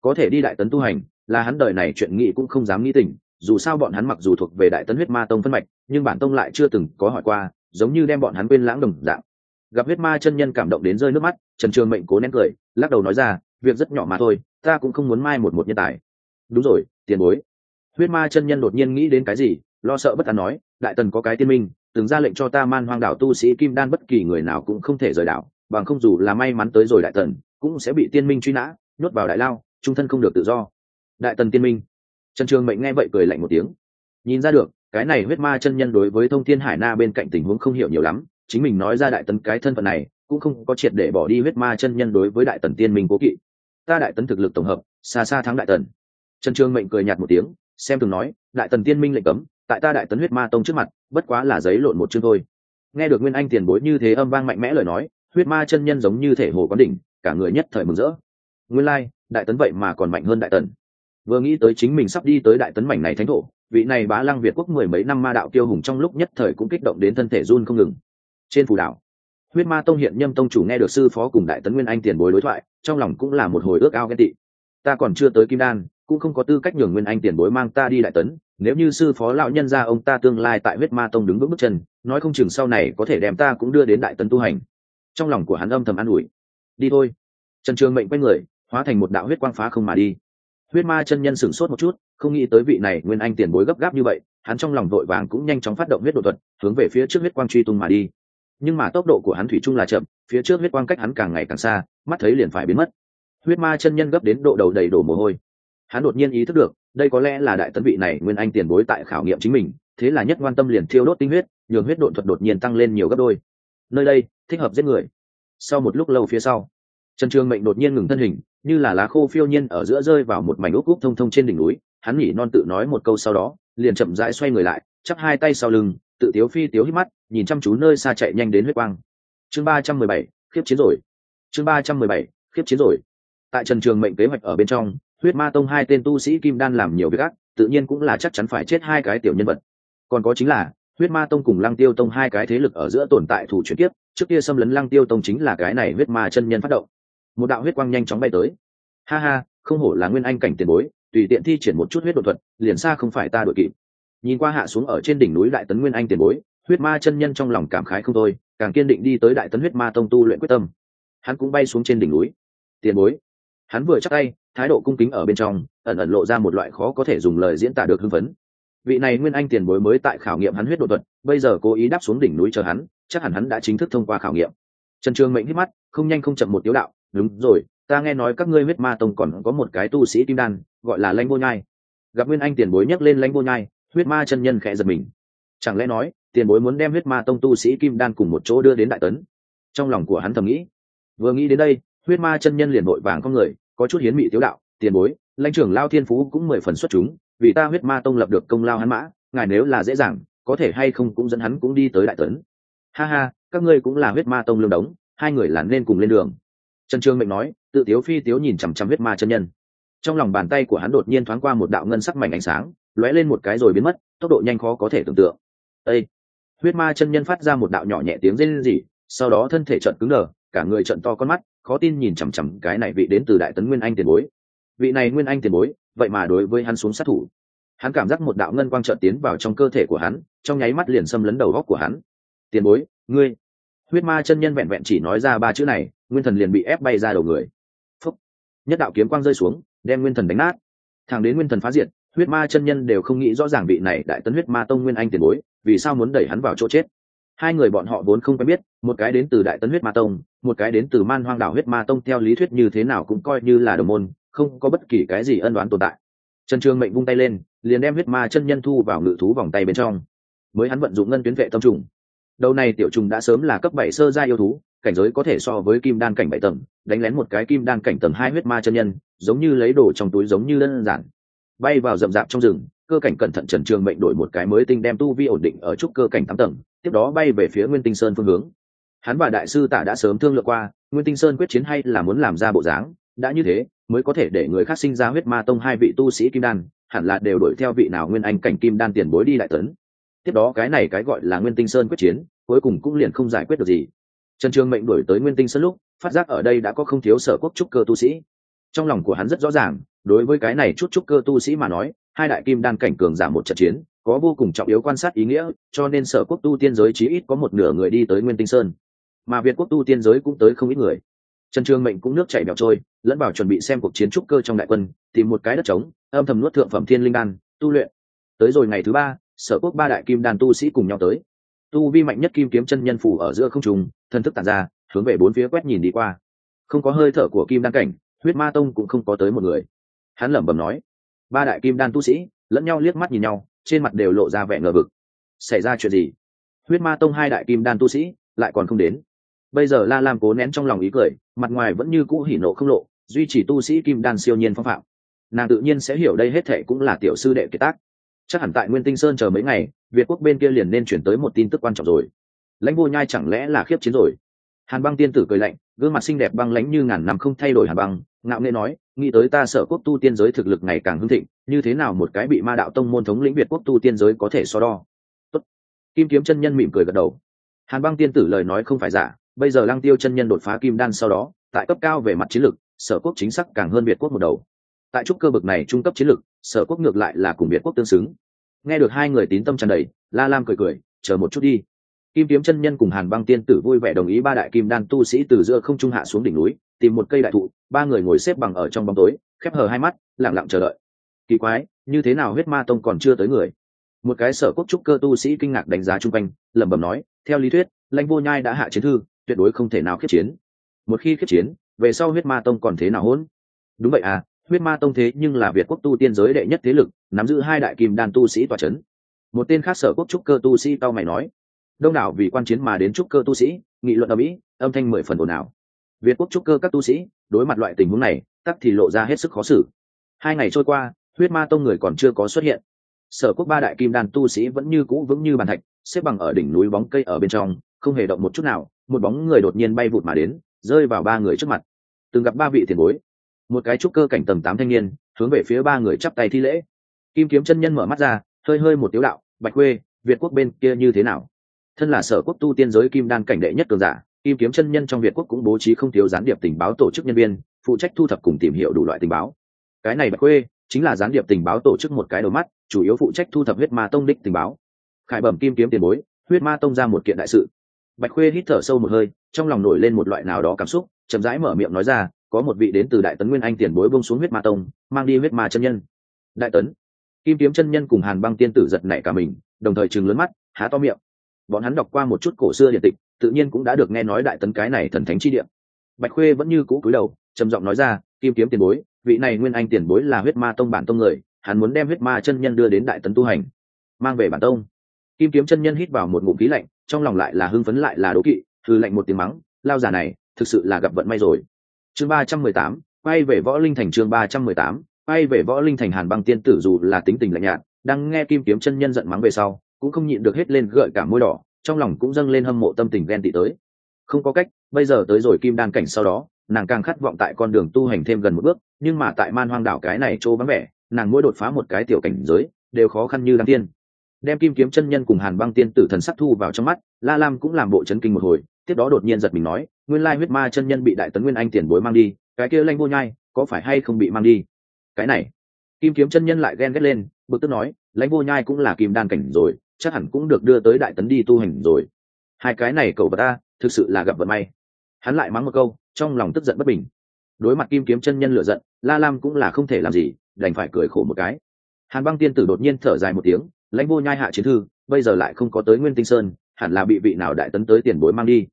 Có thể đi đại tấn tu hành, là hắn đời này chuyện nghị cũng không dám nghĩ tình dù sao bọn hắn mặc dù thuộc về đại tấn huyết ma tông phân mạch, nhưng bản tông lại chưa từng có hỏi qua, giống như đem bọn hắn quên lãng đồng dạng. Gặp huyết ma chân nhân cảm động đến rơi nước mắt, trần trường mệnh cố nén cười, lắc đầu nói ra, việc rất nhỏ mà thôi, ta cũng không muốn mai một một nhân tài. Đúng rồi, tiền bối. Huyết ma chân nhân đột nhiên nghĩ đến cái gì, lo sợ bất an nói, đại tần có cái tiên minh, từng ra lệnh cho ta man hoang đảo tu sĩ kim đan bất kỳ người nào cũng không thể rời đảo, bằng không dù là may mắn tới rồi đại tần, cũng sẽ bị tiên minh truy nã, nhốt vào đại lao, trung thân không được tự do. Đại tần tiên minh trần trường mệnh nghe vậy cười lạnh một tiếng. Nhìn ra được, cái này huyết ma chân nhân đối với thông thiên hải na bên cạnh tình huống không hiểu nhiều lắm, chính mình nói ra đại tấn cái thân phận này, cũng không có triệt để bỏ đi huyết ma chân nhân đối với đại tần tiên minh cố kỵ. Ta đại tấn thực lực tổng hợp, xa xa thắng đại tần trần trường mệnh cười nhạt một tiếng, xem từng nói, đại tần tiên minh lệnh cấm, tại ta đại tấn huyết ma tông trước mặt, bất quá là giấy lộn một chương thôi. Nghe được nguyên anh tiền bối như thế âm vang mạnh mẽ lời nói, huyết ma chân nhân giống như thể hồ quán đỉnh, cả người nhất thời mừng rỡ. Nguyên lai, đại tấn vậy mà còn mạnh hơn đại tần vừa nghĩ tới chính mình sắp đi tới đại tấn mảnh này thánh thổ, vị này bá lăng việt quốc mười mấy năm ma đạo tiêu hùng trong lúc nhất thời cũng kích động đến thân thể run không ngừng. Trên phù đảo, huyết ma tông hiện nhâm tông chủ nghe được sư phó cùng đại tấn nguyên anh tiền bối đối thoại, trong lòng cũng là một hồi ước ao ghen tị. Ta còn chưa tới kim đan, cũng không có tư cách nhường nguyên anh tiền bối mang ta đi đại tấn, nếu như sư phó lão nhân gia ông ta tương lai tại huyết ma tông đứng bước bước chân, nói không chừng sau này có thể đem ta cũng đưa đến đại tấn tu hành. Trong lòng của hắn âm thầm an ủi. Đi thôi. Trần trường mệnh quay người, hóa thành một đạo huyết quang phá không mà đi huyết ma chân nhân sửng sốt một chút, không nghĩ tới vị này nguyên anh tiền bối gấp gáp như vậy, hắn trong lòng vội vàng cũng nhanh chóng phát động huyết độ thuật, hướng về phía trước huyết quang truy tung mà đi. Nhưng mà tốc độ của hắn thủy chung là chậm, phía trước huyết quang cách hắn càng ngày càng xa, mắt thấy liền phải biến mất. Huyết ma chân nhân gấp đến độ đầu đầy đổ mồ hôi. Hắn đột nhiên ý thức được, đây có lẽ là đại tấn vị này nguyên anh tiền bối tại khảo nghiệm chính mình, thế là nhất quan tâm liền thiêu đốt tinh huyết, nhường huyết độn thuật đột nhiên tăng lên nhiều gấp đôi. Nơi đây, thích hợp giết người. Sau một lúc lâu phía sau trần trường mệnh đột nhiên ngừng thân hình, như là lá khô phiêu nhiên ở giữa rơi vào một mảnh úp úp thông thông trên đỉnh núi. Hắn nhỉ non tự nói một câu sau đó, liền chậm rãi xoay người lại, chắp hai tay sau lưng, tự tiếu phi tiếu hít mắt, nhìn chăm chú nơi xa chạy nhanh đến huyết quang. Chương ba trăm mười bảy, khiếp chiến rồi. Chương ba trăm mười bảy, khiếp chiến rồi. Tại trần trường mệnh kế hoạch ở bên trong, huyết ma tông hai tên tu sĩ kim đan làm nhiều việc ác, tự nhiên cũng là chắc chắn phải chết hai cái tiểu nhân vật. Còn có chính là, huyết ma tông cùng lăng tiêu tông hai cái thế lực ở giữa tồn tại thủ chuyển kiếp, trước kia xâm lấn lăng tiêu tông chính là cái này huyết ma chân nhân phát động một đạo huyết quang nhanh chóng bay tới. Ha ha, không hổ là nguyên anh cảnh tiền bối, tùy tiện thi triển một chút huyết đột thuật, liền xa không phải ta đội kịp. Nhìn qua hạ xuống ở trên đỉnh núi đại tấn nguyên anh tiền bối, huyết ma chân nhân trong lòng cảm khái không thôi, càng kiên định đi tới đại tấn huyết ma tông tu luyện quyết tâm. Hắn cũng bay xuống trên đỉnh núi. Tiền bối, hắn vừa chắc tay, thái độ cung kính ở bên trong, ẩn ẩn lộ ra một loại khó có thể dùng lời diễn tả được hưng phấn. Vị này nguyên anh tiền bối mới tại khảo nghiệm hắn huyết đột thuật, bây giờ cố ý đáp xuống đỉnh núi chờ hắn, chắc hẳn hắn đã chính thức thông qua khảo nghiệm. Trần trường mệnh hít mắt, không nhanh không chậm một tiếu đạo đúng rồi, ta nghe nói các ngươi huyết ma tông còn có một cái tu sĩ kim đan, gọi là lãnh vô nhai. Gặp nguyên anh tiền bối nhắc lên lãnh vô nhai, huyết ma chân nhân khẽ giật mình. Chẳng lẽ nói, tiền bối muốn đem huyết ma tông tu sĩ kim đan cùng một chỗ đưa đến đại tấn? Trong lòng của hắn thầm nghĩ. Vừa nghĩ đến đây, huyết ma chân nhân liền vội vàng con người, có chút hiến mị tiếu đạo, tiền bối, lãnh trưởng lao thiên phú cũng mười phần xuất chúng, vì ta huyết ma tông lập được công lao hắn mã, ngài nếu là dễ dàng, có thể hay không cũng dẫn hắn cũng đi tới đại tấn. Ha ha, các ngươi cũng là huyết ma tông lương đống, hai người là nên cùng lên đường trần trương mệnh nói tự tiếu phi tiếu nhìn chằm chằm huyết ma chân nhân. Trong lòng bàn tay của hắn đột nhiên thoáng qua một đạo ngân sắc mảnh ánh sáng lóe lên một cái rồi biến mất tốc độ nhanh khó có thể tưởng tượng. Đây, huyết ma chân nhân phát ra một đạo nhỏ nhẹ tiếng rên rỉ sau đó thân thể trận cứng đờ cả người trận to con mắt khó tin nhìn chằm chằm cái này vị đến từ đại tấn nguyên anh tiền bối. Vị này nguyên anh tiền bối vậy mà đối với hắn xuống sát thủ. Hắn cảm giác một đạo ngân quang trợn tiến vào trong cơ thể của hắn trong nháy mắt liền xâm lấn đầu góc của hắn. Tiền bối ngươi huyết ma chân nhân vẹn vẹn chỉ nói ra ba chữ này, nguyên thần liền bị ép bay ra đầu người. Phúc. nhất đạo kiếm quang rơi xuống, đem nguyên thần đánh nát. Thẳng đến nguyên thần phá diệt, huyết ma chân nhân đều không nghĩ rõ ràng vị này đại tấn huyết ma tông nguyên anh tiền bối, vì sao muốn đẩy hắn vào chỗ chết. Hai người bọn họ vốn không quen biết, một cái đến từ đại tấn huyết ma tông, một cái đến từ man hoang đảo huyết ma tông, theo lý thuyết như thế nào cũng coi như là đồng môn, không có bất kỳ cái gì ân đoán tồn tại. Trần trường mệnh vung tay lên, liền đem huyết ma chân nhân thu vào ngự thú vòng tay bên trong. Mới hắn vận dụng ngân tuyến vệ tâm trùng đầu này tiểu trùng đã sớm là cấp bảy sơ gia yêu thú, cảnh giới có thể so với kim đan cảnh bảy tầng, đánh lén một cái kim đan cảnh tầng hai huyết ma chân nhân, giống như lấy đồ trong túi giống như đơn giản. Bay vào rậm rạp trong rừng, cơ cảnh cẩn thận trần trường mệnh đổi một cái mới tinh đem tu vi ổn định ở trúc cơ cảnh tám tầng, tiếp đó bay về phía nguyên tinh sơn phương hướng. Hắn và đại sư tả đã sớm thương lượng qua, nguyên tinh sơn quyết chiến hay là muốn làm ra bộ dáng, đã như thế, mới có thể để người khác sinh ra huyết ma tông hai vị tu sĩ kim đan, hẳn là đều đổi theo vị nào nguyên anh cảnh kim đan tiền bối đi đại tấn tiếp đó cái này cái gọi là nguyên tinh sơn quyết chiến, cuối cùng cũng liền không giải quyết được gì. Trần trường mệnh đổi tới nguyên tinh sơn lúc, phát giác ở đây đã có không thiếu sở quốc trúc cơ tu sĩ. Trong lòng của hắn rất rõ ràng, đối với cái này chút trúc cơ tu sĩ mà nói, hai đại kim đan cảnh cường giảm một trận chiến, có vô cùng trọng yếu quan sát ý nghĩa, cho nên sở quốc tu tiên giới chí ít có một nửa người đi tới nguyên tinh sơn. Mà việt quốc tu tiên giới cũng tới không ít người. Trần trường mệnh cũng nước chảy bẹo trôi, lẫn vào chuẩn bị xem cuộc chiến trúc cơ trong đại quân, tìm một cái đất trống, âm thầm nuốt thượng phẩm thiên linh đan, tu luyện. Tới rồi ngày thứ ba sở quốc ba đại kim đan tu sĩ cùng nhau tới. Tu vi mạnh nhất kim kiếm chân nhân phủ ở giữa không trùng thân thức tàn ra, hướng về bốn phía quét nhìn đi qua. Không có hơi thở của kim đan cảnh, huyết ma tông cũng không có tới một người. Hắn lẩm bẩm nói, ba đại kim đan tu sĩ, lẫn nhau liếc mắt nhìn nhau, trên mặt đều lộ ra vẻ ngờ vực. Xảy ra chuyện gì? Huyết ma tông hai đại kim đan tu sĩ lại còn không đến. Bây giờ la lam cố nén trong lòng ý cười, mặt ngoài vẫn như cũ hỉ nộ không lộ, duy trì tu sĩ kim đan siêu nhiên phong phạm. Nàng tự nhiên sẽ hiểu đây hết thệ cũng là tiểu sư đệ kế tác chắc hẳn tại nguyên tinh sơn chờ mấy ngày, việt quốc bên kia liền nên chuyển tới một tin tức quan trọng rồi. Lãnh vô nhai chẳng lẽ là khiếp chiến rồi? Hàn băng tiên tử cười lạnh, gương mặt xinh đẹp băng lãnh như ngàn năm không thay đổi hàn băng, ngạo nghệ nói, nghĩ tới ta sở quốc tu tiên giới thực lực ngày càng hưng thịnh, như thế nào một cái bị ma đạo tông môn thống lĩnh việt quốc tu tiên giới có thể so đo? Tốt. kim kiếm chân nhân mỉm cười gật đầu. Hàn băng tiên tử lời nói không phải giả, bây giờ lăng tiêu chân nhân đột phá kim đan sau đó, tại cấp cao về mặt chiến lược sở quốc chính xác càng hơn việt quốc một đầu tại trúc cơ bực này trung cấp chiến lược sở quốc ngược lại là cùng việt quốc tương xứng. Nghe được hai người tín tâm tràn đầy, la lam cười cười, chờ một chút đi. Kim kiếm chân nhân cùng hàn băng tiên tử vui vẻ đồng ý ba đại kim đan tu sĩ từ giữa không trung hạ xuống đỉnh núi, tìm một cây đại thụ, ba người ngồi xếp bằng ở trong bóng tối, khép hờ hai mắt, lặng lặng chờ đợi. Kỳ quái, như thế nào huyết ma tông còn chưa tới người? Một cái sở quốc trúc cơ tu sĩ kinh ngạc đánh giá chung quanh, lẩm bẩm nói, theo lý thuyết, lãnh vô nhai đã hạ chiến thư, tuyệt đối không thể nào khiết chiến. Một khi khiết chiến, về sau huyết ma tông còn thế nào hỗn? Đúng vậy à huyết ma tông thế nhưng là việt quốc tu tiên giới đệ nhất thế lực, nắm giữ hai đại kim đan tu sĩ tòa c h ấ n một tên khác sở quốc trúc cơ tu sĩ tao mày nói, đông đảo vì quan chiến mà đến trúc cơ tu sĩ, nghị luận ở mỹ âm thanh mười phần ồn ào. Việt quốc trúc cơ các tu sĩ, đối mặt loại tình huống này, tắc thì lộ ra hết sức khó xử. Hai ngày trôi qua, huyết ma tông người còn chưa có xuất hiện. Sở quốc ba đại kim đan tu sĩ vẫn như cũ vững như bàn thạch, xếp bằng ở đỉnh núi bóng cây ở bên trong, không hề động một chút nào, một bóng người đột nhiên bay vụt mà đến, rơi vào ba người trước mặt. Từng gặp ba vị tiền bối một cái trúc cơ cảnh tầng tám thanh niên, hướng về phía ba người chắp tay thi lễ. Kim kiếm chân nhân mở mắt ra, hơi hơi một tiếu đạo, bạch quê việt quốc bên kia như thế nào? Thân là sở quốc tu tiên giới kim đan cảnh đệ nhất cường giả, kim kiếm chân nhân trong việt quốc cũng bố trí không thiếu gián điệp tình báo tổ chức nhân viên, phụ trách thu thập cùng tìm hiểu đủ loại tình báo. Cái này bạch quê chính là gián điệp tình báo tổ chức một cái đầu mắt, chủ yếu phụ trách thu thập huyết ma tông đích tình báo. Khải bẩm kim kiếm tiền bối, huyết ma tông ra một kiện đại sự. Bạch khuê hít thở sâu một hơi, trong lòng nổi lên một loại nào đó cảm xúc, chậm rãi mở miệng nói ra có một vị đến từ đại tấn nguyên anh tiền bối bông xuống huyết ma tông, mang đi huyết ma chân nhân. Đại tấn, kim kiếm chân nhân cùng hàn băng tiên tử giật nảy cả mình, đồng thời chừng lớn mắt, há to miệng. Bọn hắn đọc qua một chút cổ xưa điện tịch, tự nhiên cũng đã được nghe nói đại tấn cái này thần thánh chi điện bạch khuê vẫn như cũ cúi đầu, trầm giọng nói ra, kim kiếm tiền bối, vị này nguyên anh tiền bối là huyết ma tông bản tông người, hắn muốn đem huyết ma chân nhân đưa đến đại tấn tu hành, mang về bản tông. Kim kiếm chân nhân hít vào một ngụm khí lạnh, trong lòng lại là hưng phấn lại là đố kỵ thư lạnh một tiếng mắng, lao giả này, thực sự là gặp vận may rồi chương ba trăm mười tám, quay về võ linh thành chương ba trăm mười tám, quay về võ linh thành hàn băng tiên tử dù là tính tình lạnh nhạt, đang nghe kim kiếm chân nhân giận mắng về sau, cũng không nhịn được hết lên gợi cả môi đỏ, trong lòng cũng dâng lên hâm mộ tâm tình ghen tị tới. Không có cách, bây giờ tới rồi kim đan cảnh sau đó, nàng càng khát vọng tại con đường tu hành thêm gần một bước, nhưng mà tại man hoang đảo cái này chỗ vắng vẻ, nàng mỗi đột phá một cái tiểu cảnh giới, đều khó khăn như đăng tiên. Đem kim kiếm chân nhân cùng hàn băng tiên tử thần sắc thu vào trong mắt la lam cũng làm bộ chấn kinh một hồi, tiếp đó đột nhiên giật mình nói, nguyên lai huyết ma chân nhân bị đại tấn nguyên anh tiền bối mang đi, cái kia lanh vô nhai, có phải hay không bị mang đi? Cái này, kim kiếm chân nhân lại ghen ghét lên, bực tức nói lãnh vô nhai cũng là kim đan cảnh rồi, chắc hẳn cũng được đưa tới đại tấn đi tu hành rồi. Hai cái này cậu và ta, thực sự là gặp vận may. Hắn lại mắng một câu, trong lòng tức giận bất bình. Đối mặt kim kiếm chân nhân lựa giận, la lam cũng là không thể làm gì, đành phải cười khổ một cái. Hàn băng tiên tử đột nhiên thở dài một tiếng lãnh vô nhai hạ chiến thư, bây giờ lại không có tới nguyên tinh sơn hẳn là bị vị nào đại tấn tới tiền bối mang đi.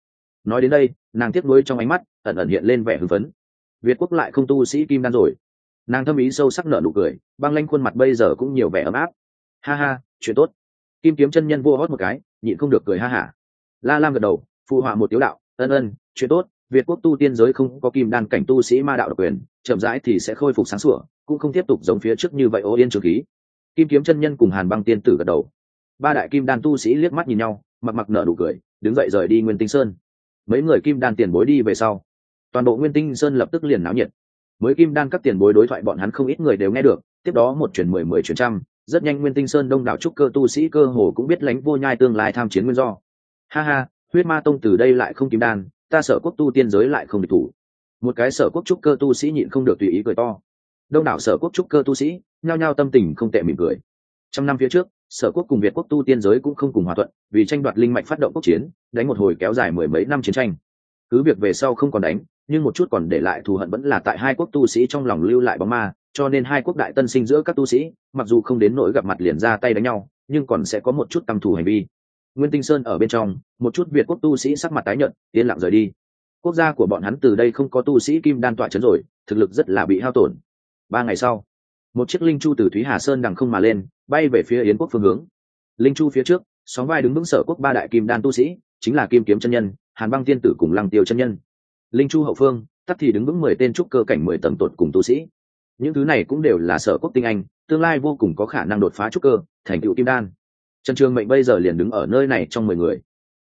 Nói đến đây, nàng tiếc nuối trong ánh mắt, ẩn ẩn hiện lên vẻ hưng phấn. Việt quốc lại không tu sĩ kim đan rồi. Nàng thâm ý sâu sắc nở nụ cười, băng lanh khuôn mặt bây giờ cũng nhiều vẻ ấm áp. Ha ha, chuyện tốt. Kim kiếm chân nhân vua hót một cái, nhịn không được cười ha hả. La lam gật đầu, phụ họa một tiếu đạo, ân ân, chuyện tốt, việt quốc tu tiên giới không có kim đan cảnh tu sĩ ma đạo độc quyền, chậm rãi thì sẽ khôi phục sáng sủa, cũng không tiếp tục giống phía trước như vậy ô yên trường khí. Kim kiếm chân nhân cùng hàn băng tiên tử gật đầu. Ba đại kim đan tu sĩ liếc mắt nhìn nhau mặc mặc nở nụ cười, đứng dậy rời đi nguyên tinh sơn. Mấy người kim đan tiền bối đi về sau. Toàn bộ nguyên tinh sơn lập tức liền náo nhiệt. Mới kim đan các tiền bối đối thoại bọn hắn không ít người đều nghe được, tiếp đó một chuyển mười mười chuyển trăm, rất nhanh nguyên tinh sơn đông đảo trúc cơ tu sĩ cơ hồ cũng biết lánh vô nhai tương lai tham chiến nguyên do. Ha ha, huyết ma tông từ đây lại không kim đan, ta sợ quốc tu tiên giới lại không địch thủ. Một cái sở quốc trúc cơ tu sĩ nhịn không được tùy ý cười to. Đông đảo sở quốc trúc cơ tu sĩ, nhao nhao tâm tình không tệ mỉm cười. Trăm năm phía trước sở quốc cùng việt quốc tu tiên giới cũng không cùng hòa thuận, vì tranh đoạt linh mạch phát động quốc chiến, đánh một hồi kéo dài mười mấy năm chiến tranh. Cứ việc về sau không còn đánh, nhưng một chút còn để lại thù hận vẫn là tại hai quốc tu sĩ trong lòng lưu lại bóng ma, cho nên hai quốc đại tân sinh giữa các tu sĩ, mặc dù không đến nỗi gặp mặt liền ra tay đánh nhau, nhưng còn sẽ có một chút tâm thù hành vi. Nguyên tinh sơn ở bên trong, một chút việt quốc tu sĩ sắc mặt tái nhợt, yên lặng rời đi. Quốc gia của bọn hắn từ đây không có tu sĩ kim đan tọa chấn rồi, thực lực rất là bị hao tổn. Ba ngày sau một chiếc linh chu từ thúy hà sơn đằng không mà lên, bay về phía yến quốc phương hướng. Linh chu phía trước, sóng vai đứng vững sở quốc ba đại kim đan tu sĩ, chính là kim kiếm chân nhân, hàn băng tiên tử cùng lăng tiêu chân nhân. Linh chu hậu phương tắt thì đứng vững mười tên trúc cơ cảnh mười tầng tột cùng tu sĩ. Những thứ này cũng đều là sở quốc tinh anh, tương lai vô cùng có khả năng đột phá trúc cơ, thành tựu kim đan. Trần trường mệnh bây giờ liền đứng ở nơi này trong mười người.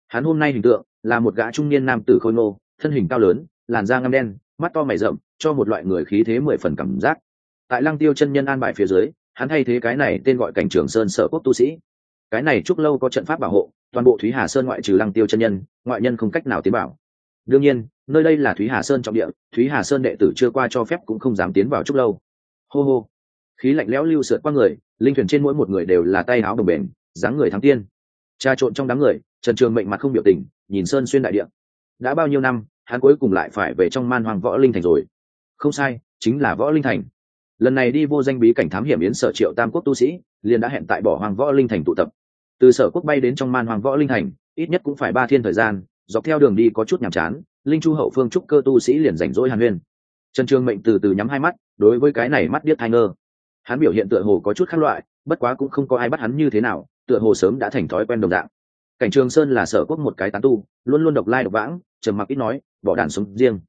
Hắn hôm nay hình tượng, là một gã trung niên nam tử khôi ngô, thân hình cao lớn, làn da ngăm đen, mắt to mày rậm, cho một loại người khí thế mười phần cảm giác tại lăng tiêu chân nhân an bài phía dưới, hắn thay thế cái này tên gọi cảnh trường sơn sở quốc tu sĩ. Cái này chúc lâu có trận pháp bảo hộ, toàn bộ thúy hà sơn ngoại trừ lăng tiêu chân nhân, ngoại nhân không cách nào tiến bảo đương nhiên, nơi đây là thúy hà sơn trọng địa, thúy hà sơn đệ tử chưa qua cho phép cũng không dám tiến vào chúc lâu. Hô hô. Khí lạnh lẽo lưu sượt qua người, linh thuyền trên mỗi một người đều là tay áo đồng bền dáng người thắng tiên. Tra trộn trong đám người, trần trường mệnh mặt không biểu tình, nhìn sơn xuyên đại địa. Đã bao nhiêu năm, hắn cuối cùng lại phải về trong man hoàng võ linh thành rồi. Không sai, chính là võ linh thành lần này đi vô danh bí cảnh thám hiểm yến sở triệu tam quốc tu sĩ, liền đã hẹn tại bỏ hoàng võ linh thành tụ tập. Từ sở quốc bay đến trong man hoàng võ linh thành, ít nhất cũng phải ba thiên thời gian, dọc theo đường đi có chút nhàm chán, linh chu hậu phương trúc cơ tu sĩ liền rảnh rỗi hàn huyên. Trần trương mệnh từ từ nhắm hai mắt, đối với cái này mắt điếc thai ngơ. Hắn biểu hiện tựa hồ có chút khác loại, bất quá cũng không có ai bắt hắn như thế nào, tựa hồ sớm đã thành thói quen đồng dạng. Cảnh trường sơn là sở quốc một cái tán tu, luôn luôn độc lai độc vãng, trầm mặc ít nói, bỏ đàn sống riêng.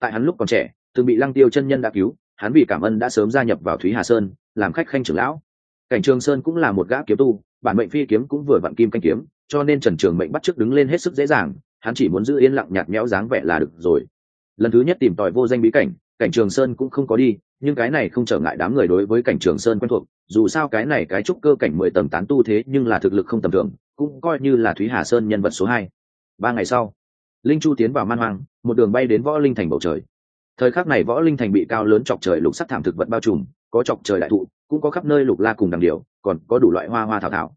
Tại hắn lúc còn trẻ, từng bị lăng tiêu chân nhân đã cứu hắn vì cảm ơn đã sớm gia nhập vào thúy hà sơn, làm khách khanh trưởng lão. Cảnh trường sơn cũng là một gã kiếm tu, bản mệnh phi kiếm cũng vừa vặn kim canh kiếm, cho nên trần trường mệnh bắt trước đứng lên hết sức dễ dàng, hắn chỉ muốn giữ yên lặng nhạt nhẽo dáng vẻ là được rồi. Lần thứ nhất tìm tòi vô danh bí cảnh cảnh trường sơn cũng không có đi, nhưng cái này không trở ngại đám người đối với cảnh trường sơn quen thuộc, dù sao cái này cái trúc cơ cảnh mười tầng tán tu thế nhưng là thực lực không tầm thường, cũng coi như là thúy hà sơn nhân vật số hai. Ba ngày sau, linh chu tiến vào man hoang, một đường bay đến võ linh thành bầu trời thời khắc này võ linh thành bị cao lớn chọc trời lục sắc thảm thực vật bao trùm, có chọc trời đại thụ, cũng có khắp nơi lục la cùng đằng điều còn có đủ loại hoa hoa thảo thảo.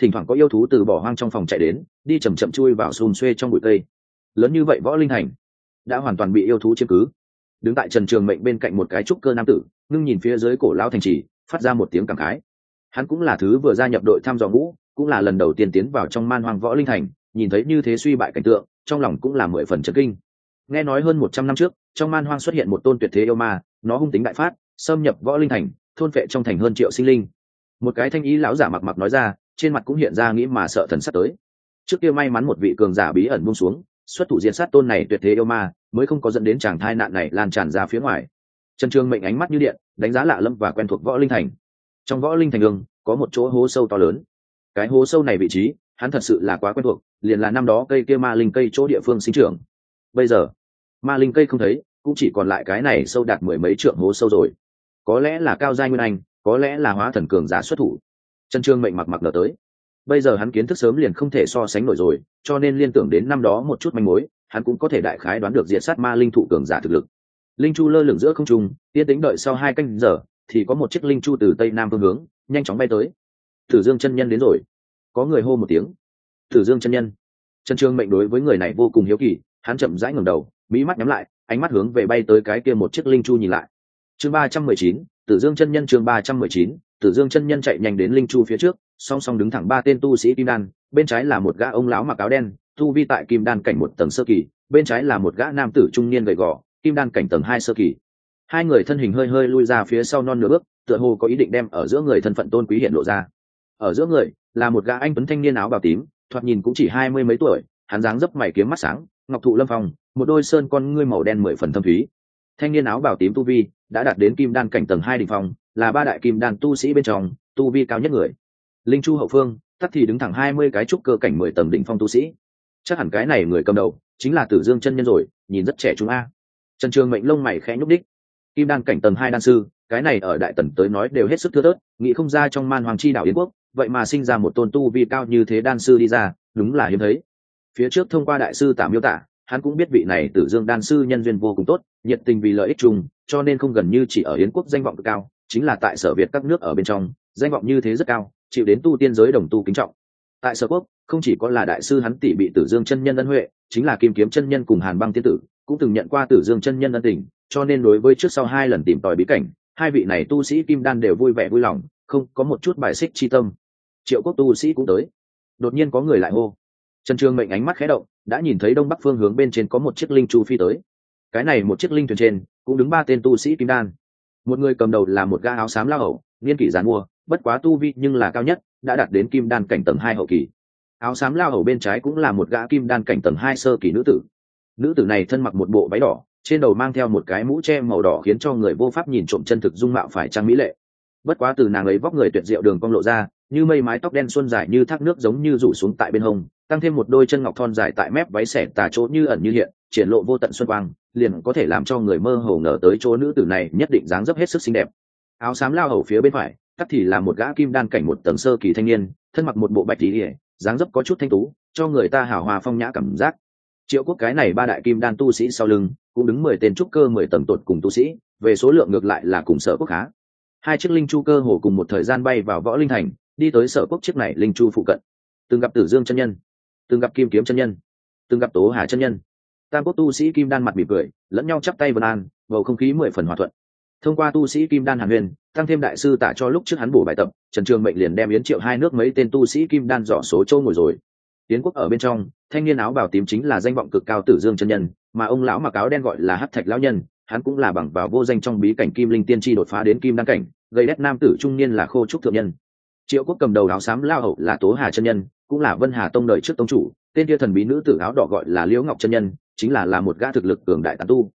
Thỉnh thoảng có yêu thú từ bỏ hoang trong phòng chạy đến, đi chầm chậm chui vào xùm xuê trong bụi cây. Lớn như vậy võ linh thành, đã hoàn toàn bị yêu thú chiếm cứ. Đứng tại trần trường mệnh bên cạnh một cái trúc cơ nam tử, ngưng nhìn phía dưới cổ lao thành trì, phát ra một tiếng cảm khái. Hắn cũng là thứ vừa gia nhập đội thăm dò ngũ, cũng là lần đầu tiên tiến vào trong man hoang võ linh thành, nhìn thấy như thế suy bại cảnh tượng, trong lòng cũng là mười phần trấn kinh nghe nói hơn một trăm năm trước, trong man hoang xuất hiện một tôn tuyệt thế yêu ma, nó hung tính đại phát, xâm nhập võ linh thành, thôn vệ trong thành hơn triệu sinh linh. Một cái thanh ý lão giả mặc mặc nói ra, trên mặt cũng hiện ra nghĩ mà sợ thần sắp tới. Trước kia may mắn một vị cường giả bí ẩn buông xuống, xuất thủ diện sát tôn này tuyệt thế yêu ma, mới không có dẫn đến chàng thai nạn này lan tràn ra phía ngoài. Trần trương mệnh ánh mắt như điện, đánh giá lạ lâm và quen thuộc võ linh thành. Trong võ linh thành ương, có một chỗ hố sâu to lớn. Cái hố sâu này vị trí, hắn thật sự là quá quen thuộc, liền là năm đó cây kia ma linh cây chỗ địa phương sinh trưởng. Bây giờ ma linh cây không thấy, cũng chỉ còn lại cái này sâu đạt mười mấy trượng hố sâu rồi. Có lẽ là cao giai nguyên anh, có lẽ là hóa thần cường giả xuất thủ. Trần trương mệnh mặc mặc nở tới. Bây giờ hắn kiến thức sớm liền không thể so sánh nổi rồi, cho nên liên tưởng đến năm đó một chút manh mối, hắn cũng có thể đại khái đoán được diện sát ma linh thụ cường giả thực lực. Linh chu lơ lửng giữa không trung tiên tính đợi sau hai canh giờ, thì có một chiếc linh chu từ tây nam phương hướng, nhanh chóng bay tới. Tử dương chân nhân đến rồi. Có người hô một tiếng. Tử dương chân nhân. Trần trương mệnh đối với người này vô cùng hiếu kỳ hắn chậm rãi ngẩng đầu mỹ mắt nhắm lại, ánh mắt hướng về bay tới cái kia một chiếc linh chu nhìn lại. Chương ba trăm mười chín, tử dương chân nhân chương ba trăm mười chín, tử dương chân nhân chạy nhanh đến linh chu phía trước, song song đứng thẳng ba tên tu sĩ kim đan, bên trái là một gã ông lão mặc áo đen, tu vi tại kim đan cảnh một tầng sơ kỳ, bên trái là một gã nam tử trung niên gầy gò, kim đan cảnh tầng hai sơ kỳ. Hai người thân hình hơi hơi lui ra phía sau non nửa bước, tựa hồ có ý định đem ở giữa người thân phận tôn quý hiện lộ ra. Ở giữa người, là một gã anh tuấn thanh niên áo bào tím, thoạt nhìn cũng chỉ hai mươi mấy tuổi, hắn dáng dấp mày kiếm mắt sáng ngọc thụ lâm phong, một đôi sơn con ngươi màu đen mười phần thâm thúy. Thanh niên áo bảo tím tu vi đã đạt đến kim đan cảnh tầng hai đình phong, là ba đại kim đan tu sĩ bên trong tu vi cao nhất người. Linh chu hậu phương tắt thì đứng thẳng hai mươi cái trúc cơ cảnh mười tầng đỉnh phong tu sĩ. Chắc hẳn cái này người cầm đầu chính là tử dương chân nhân rồi, nhìn rất trẻ chúng a. Trần trường mệnh lông mày khẽ nhúc đích kim đan cảnh tầng hai đan sư, cái này ở đại tần tới nói đều hết sức thưa thớt, nghĩ không ra trong man hoàng chi đảo yến quốc, vậy mà sinh ra một tôn tu vi cao như thế đan sư đi ra, đúng là hiếm thấy phía trước thông qua đại sư tả miêu tả, hắn cũng biết vị này tử dương đan sư nhân duyên vô cùng tốt, nhiệt tình vì lợi ích chung, cho nên không gần như chỉ ở yến quốc danh vọng cực cao, chính là tại sở việt các nước ở bên trong, danh vọng như thế rất cao, chịu đến tu tiên giới đồng tu kính trọng. Tại sở quốc, không chỉ có là đại sư hắn tỷ bị tử dương chân nhân ân huệ, chính là kim kiếm chân nhân cùng hàn băng tiên tử, cũng từng nhận qua tử dương chân nhân ân tình, cho nên đối với trước sau hai lần tìm tòi bí cảnh, hai vị này tu sĩ kim đan đều vui vẻ vui lòng, không có một chút bài xích chi tâm. Triệu quốc tu sĩ cũng tới. Đột nhiên có người lại hô trần trường mệnh ánh mắt khé động, đã nhìn thấy đông bắc phương hướng bên trên có một chiếc linh chu phi tới. Cái này một chiếc linh thuyền trên, cũng đứng ba tên tu sĩ kim đan. Một người cầm đầu là một ga áo xám lao hậu niên kỷ gián mua, bất quá tu vi nhưng là cao nhất, đã đạt đến kim đan cảnh tầng hai hậu kỳ. Áo xám lao hậu bên trái cũng là một gã kim đan cảnh tầng hai sơ kỳ nữ tử. Nữ tử này thân mặc một bộ váy đỏ, trên đầu mang theo một cái mũ che màu đỏ khiến cho người vô pháp nhìn trộm chân thực dung mạo phải trang mỹ lệ. Bất quá từ nàng ấy vóc người tuyệt diệu đường cong lộ ra, như mây mái tóc đen xuân dài như thác nước giống như rủ xuống tại bên hông tăng thêm một đôi chân ngọc thon dài tại mép váy xẻ tà chỗ như ẩn như hiện, triển lộ vô tận xuân quang, liền có thể làm cho người mơ hồ ngờ tới chỗ nữ tử này nhất định dáng dấp hết sức xinh đẹp. Áo xám lao hầu phía bên phải, tắt thì là một gã kim đan cảnh một tầng sơ kỳ thanh niên, thân mặc một bộ bạch tỉ ỉa dáng dấp có chút thanh tú, cho người ta hào hòa phong nhã cảm giác. Triệu quốc cái này ba đại kim đan tu sĩ sau lưng, cũng đứng mười tên trúc cơ mười tầng tột cùng tu sĩ, về số lượng ngược lại là cùng sở quốc khá. Hai chiếc linh chu cơ hồ cùng một thời gian bay vào võ linh thành, đi tới sở quốc chiếc này linh chu phụ cận. Từng gặp tử dương chân nhân từng gặp kim kiếm chân nhân. Từng gặp tố hà chân nhân. Tam quốc tu sĩ kim đan mặt mỉm cười, lẫn nhau chắp tay vân an, bầu không khí mười phần hòa thuận. Thông qua tu sĩ kim đan hàn huyền tăng thêm đại sư tả cho lúc trước hắn bổ bài tập, trần trường mệnh liền đem yến triệu hai nước mấy tên tu sĩ kim đan dọ số châu ngồi rồi. Yến quốc ở bên trong, thanh niên áo bào tím chính là danh vọng cực cao tử dương chân nhân, mà ông lão mặc áo đen gọi là hát thạch lão nhân, hắn cũng là bằng vào vô danh trong bí cảnh kim linh tiên tri đột phá đến kim đan cảnh, gây đét nam tử trung niên là khô trúc thượng nhân. Triệu quốc cầm đầu áo xám lao hậu là tố hà chân nhân cũng là vân hà tông đời trước tông chủ, tên kia thần bí nữ tử áo đỏ gọi là liễu ngọc chân nhân, chính là là một gã thực lực cường đại tàn tu.